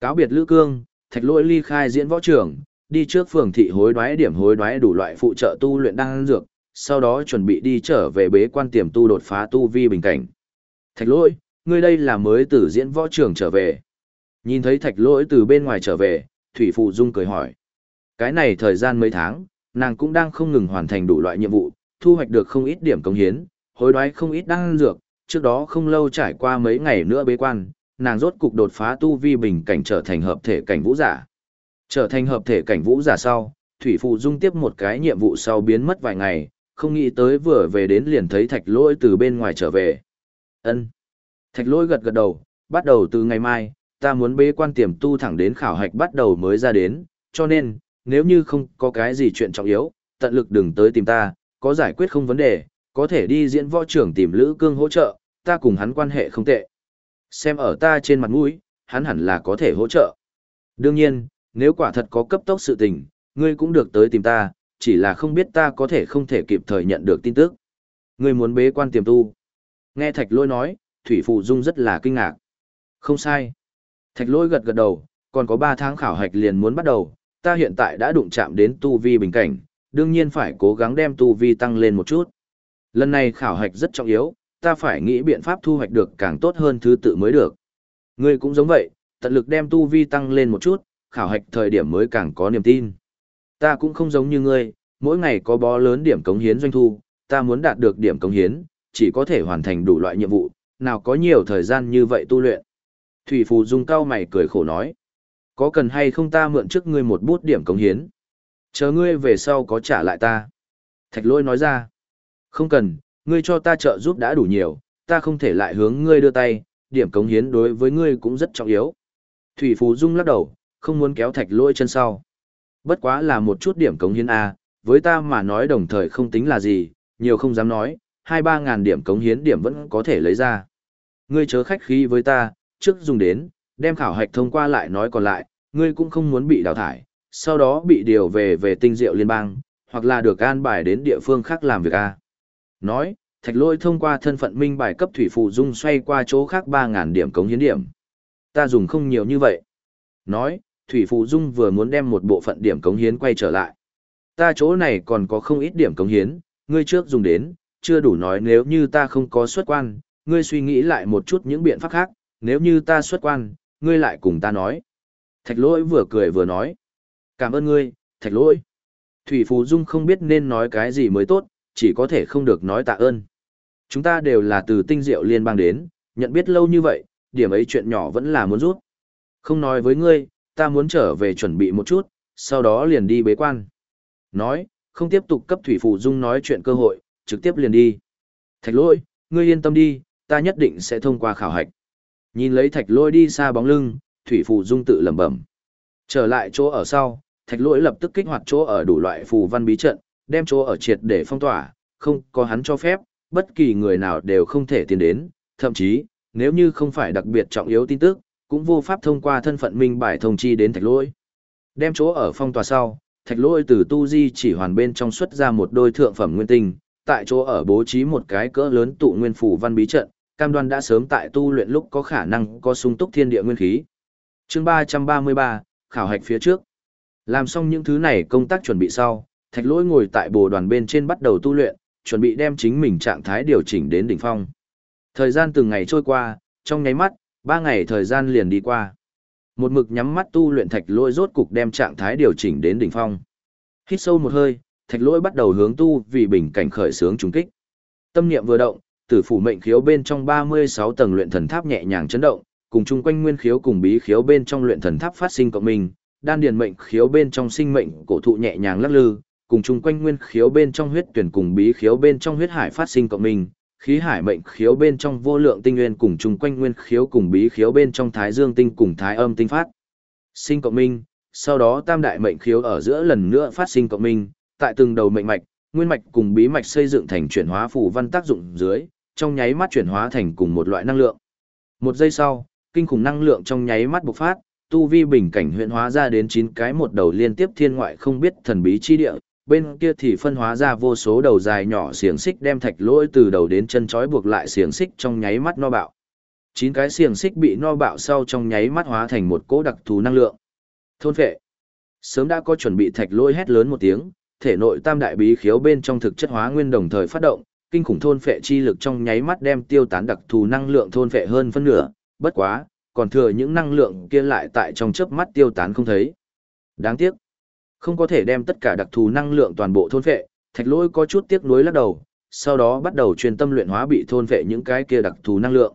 Cáo biệt Lữ Cương, thạch lỗi ly khai diễn võ trưởng, đi trước phường thị hối đoái điểm hối đoái đủ loại phụ trợ tu luyện đan dược, sau đó chuẩn bị đi trở về bế quan tiềm tu đột phá tu vi bình cảnh. Thạch lỗi, ngươi đây là mới từ diễn võ trường trở về. Nhìn thấy thạch lỗi từ bên ngoài trở về, Thủy Phụ Dung cười hỏi. Cái này thời gian mấy tháng, nàng cũng đang không ngừng hoàn thành đủ loại nhiệm vụ, thu hoạch được không ít điểm công hiến, hối đoái không ít đan dược, trước đó không lâu trải qua mấy ngày nữa bế quan, nàng rốt cục đột phá tu vi bình cảnh trở thành hợp thể cảnh vũ giả. Trở thành hợp thể cảnh vũ giả sau, Thủy Phụ Dung tiếp một cái nhiệm vụ sau biến mất vài ngày, không nghĩ tới vừa về đến liền thấy thạch lỗi từ bên ngoài trở về. ân Thạch lỗi gật gật đầu, bắt đầu từ ngày mai, ta muốn bế quan tiềm tu thẳng đến khảo hạch bắt đầu mới ra đến, cho nên, nếu như không có cái gì chuyện trọng yếu, tận lực đừng tới tìm ta, có giải quyết không vấn đề, có thể đi diễn võ trưởng tìm Lữ Cương hỗ trợ, ta cùng hắn quan hệ không tệ. Xem ở ta trên mặt mũi, hắn hẳn là có thể hỗ trợ. Đương nhiên, nếu quả thật có cấp tốc sự tình, ngươi cũng được tới tìm ta, chỉ là không biết ta có thể không thể kịp thời nhận được tin tức. Ngươi muốn bế quan tiềm tu. Nghe Thạch Lôi nói, Thủy Phụ Dung rất là kinh ngạc. Không sai. Thạch Lôi gật gật đầu, còn có 3 tháng khảo hạch liền muốn bắt đầu, ta hiện tại đã đụng chạm đến tu vi bình cảnh, đương nhiên phải cố gắng đem tu vi tăng lên một chút. Lần này khảo hạch rất trọng yếu, ta phải nghĩ biện pháp thu hoạch được càng tốt hơn thứ tự mới được. Ngươi cũng giống vậy, tận lực đem tu vi tăng lên một chút, khảo hạch thời điểm mới càng có niềm tin. Ta cũng không giống như ngươi, mỗi ngày có bó lớn điểm cống hiến doanh thu, ta muốn đạt được điểm cống hiến, chỉ có thể hoàn thành đủ loại nhiệm vụ, nào có nhiều thời gian như vậy tu luyện. Thủy Phù Dung cao mày cười khổ nói. Có cần hay không ta mượn trước ngươi một bút điểm cống hiến? Chờ ngươi về sau có trả lại ta. Thạch lôi nói ra. Không cần, ngươi cho ta trợ giúp đã đủ nhiều, ta không thể lại hướng ngươi đưa tay, điểm cống hiến đối với ngươi cũng rất trọng yếu. Thủy Phú Dung lắc đầu, không muốn kéo thạch lôi chân sau. Bất quá là một chút điểm cống hiến A, với ta mà nói đồng thời không tính là gì, nhiều không dám nói, hai ba ngàn điểm cống hiến điểm vẫn có thể lấy ra. Ngươi chớ khách khí với ta, trước dùng đến, đem khảo hạch thông qua lại nói còn lại, ngươi cũng không muốn bị đào thải, sau đó bị điều về về tinh diệu liên bang, hoặc là được an bài đến địa phương khác làm việc A. Nói, thạch lôi thông qua thân phận minh bài cấp thủy phụ dung xoay qua chỗ khác 3.000 điểm cống hiến điểm. Ta dùng không nhiều như vậy. Nói, thủy phụ dung vừa muốn đem một bộ phận điểm cống hiến quay trở lại. Ta chỗ này còn có không ít điểm cống hiến, ngươi trước dùng đến, chưa đủ nói nếu như ta không có xuất quan, ngươi suy nghĩ lại một chút những biện pháp khác, nếu như ta xuất quan, ngươi lại cùng ta nói. Thạch lỗi vừa cười vừa nói. Cảm ơn ngươi, thạch lỗi. Thủy Phù Dung không biết nên nói cái gì mới tốt, chỉ có thể không được nói tạ ơn. Chúng ta đều là từ tinh diệu liên bang đến, nhận biết lâu như vậy, điểm ấy chuyện nhỏ vẫn là muốn rút. Không nói với ngươi, ta muốn trở về chuẩn bị một chút, sau đó liền đi bế quan. Nói, không tiếp tục cấp Thủy phụ Dung nói chuyện cơ hội, trực tiếp liền đi. Thạch lỗi, ngươi yên tâm đi, ta nhất định sẽ thông qua khảo hạch. Nhìn lấy thạch lỗi đi xa bóng lưng, Thủy phụ Dung tự lẩm bẩm. Trở lại chỗ ở sau, thạch lỗi lập tức kích hoạt chỗ ở đủ loại phù văn bí trận, đem chỗ ở triệt để phong tỏa, không có hắn cho phép, bất kỳ người nào đều không thể tiến đến, thậm chí, nếu như không phải đặc biệt trọng yếu tin tức, cũng vô pháp thông qua thân phận minh bài thông chi đến thạch lỗi. Đem chỗ ở phong tỏa sau, thạch lỗi từ tu di chỉ hoàn bên trong xuất ra một đôi thượng phẩm nguyên tinh, tại chỗ ở bố trí một cái cỡ lớn tụ nguyên phủ văn bí trận, cam đoan đã sớm tại tu luyện lúc có khả năng có sung túc thiên địa nguyên khí. Chương 333, khảo hạch phía trước. Làm xong những thứ này công tác chuẩn bị sau, thạch lỗi ngồi tại bồ đoàn bên trên bắt đầu tu luyện, chuẩn bị đem chính mình trạng thái điều chỉnh đến đỉnh phong. Thời gian từng ngày trôi qua, trong nháy mắt, ba ngày thời gian liền đi qua. Một mực nhắm mắt tu luyện thạch lỗi rốt cục đem trạng thái điều chỉnh đến đỉnh phong. Hít sâu một hơi, thạch lỗi bắt đầu hướng tu vì bình cảnh khởi sướng trùng kích. Tâm niệm vừa động, tử phủ mệnh khiếu bên trong 36 tầng luyện thần tháp nhẹ nhàng chấn động, cùng chung quanh nguyên khiếu cùng bí khiếu bên trong luyện thần tháp phát sinh cộng minh, đan điền mệnh khiếu bên trong sinh mệnh cổ thụ nhẹ nhàng lắc lư, cùng chung quanh nguyên khiếu bên trong huyết tuyển cùng bí khiếu bên trong huyết hải phát sinh cộng minh, khí hải mệnh khiếu bên trong vô lượng tinh nguyên cùng chung quanh nguyên khiếu cùng bí khiếu bên trong thái dương tinh cùng thái âm tinh phát sinh cộng minh, sau đó tam đại mệnh khiếu ở giữa lần nữa phát sinh cộng minh, tại từng đầu mệnh mạch, nguyên mạch cùng bí mạch xây dựng thành chuyển hóa phù văn tác dụng dưới, trong nháy mắt chuyển hóa thành cùng một loại năng lượng. Một giây sau, kinh khủng năng lượng trong nháy mắt bộc phát, tu vi bình cảnh huyện hóa ra đến chín cái một đầu liên tiếp thiên ngoại không biết thần bí chi địa, bên kia thì phân hóa ra vô số đầu dài nhỏ xiềng xích đem thạch lỗi từ đầu đến chân trói buộc lại xiềng xích trong nháy mắt no bạo. chín cái xiềng xích bị no bạo sau trong nháy mắt hóa thành một cỗ đặc thù năng lượng. Thôn phệ. Sớm đã có chuẩn bị thạch lôi hét lớn một tiếng, thể nội tam đại bí khiếu bên trong thực chất hóa nguyên đồng thời phát động, kinh khủng thôn phệ chi lực trong nháy mắt đem tiêu tán đặc thù năng lượng thôn phệ hơn phân nửa, bất quá, còn thừa những năng lượng kia lại tại trong chớp mắt tiêu tán không thấy. Đáng tiếc, không có thể đem tất cả đặc thù năng lượng toàn bộ thôn phệ, thạch lỗi có chút tiếc nuối lắc đầu, sau đó bắt đầu truyền tâm luyện hóa bị thôn phệ những cái kia đặc thù năng lượng.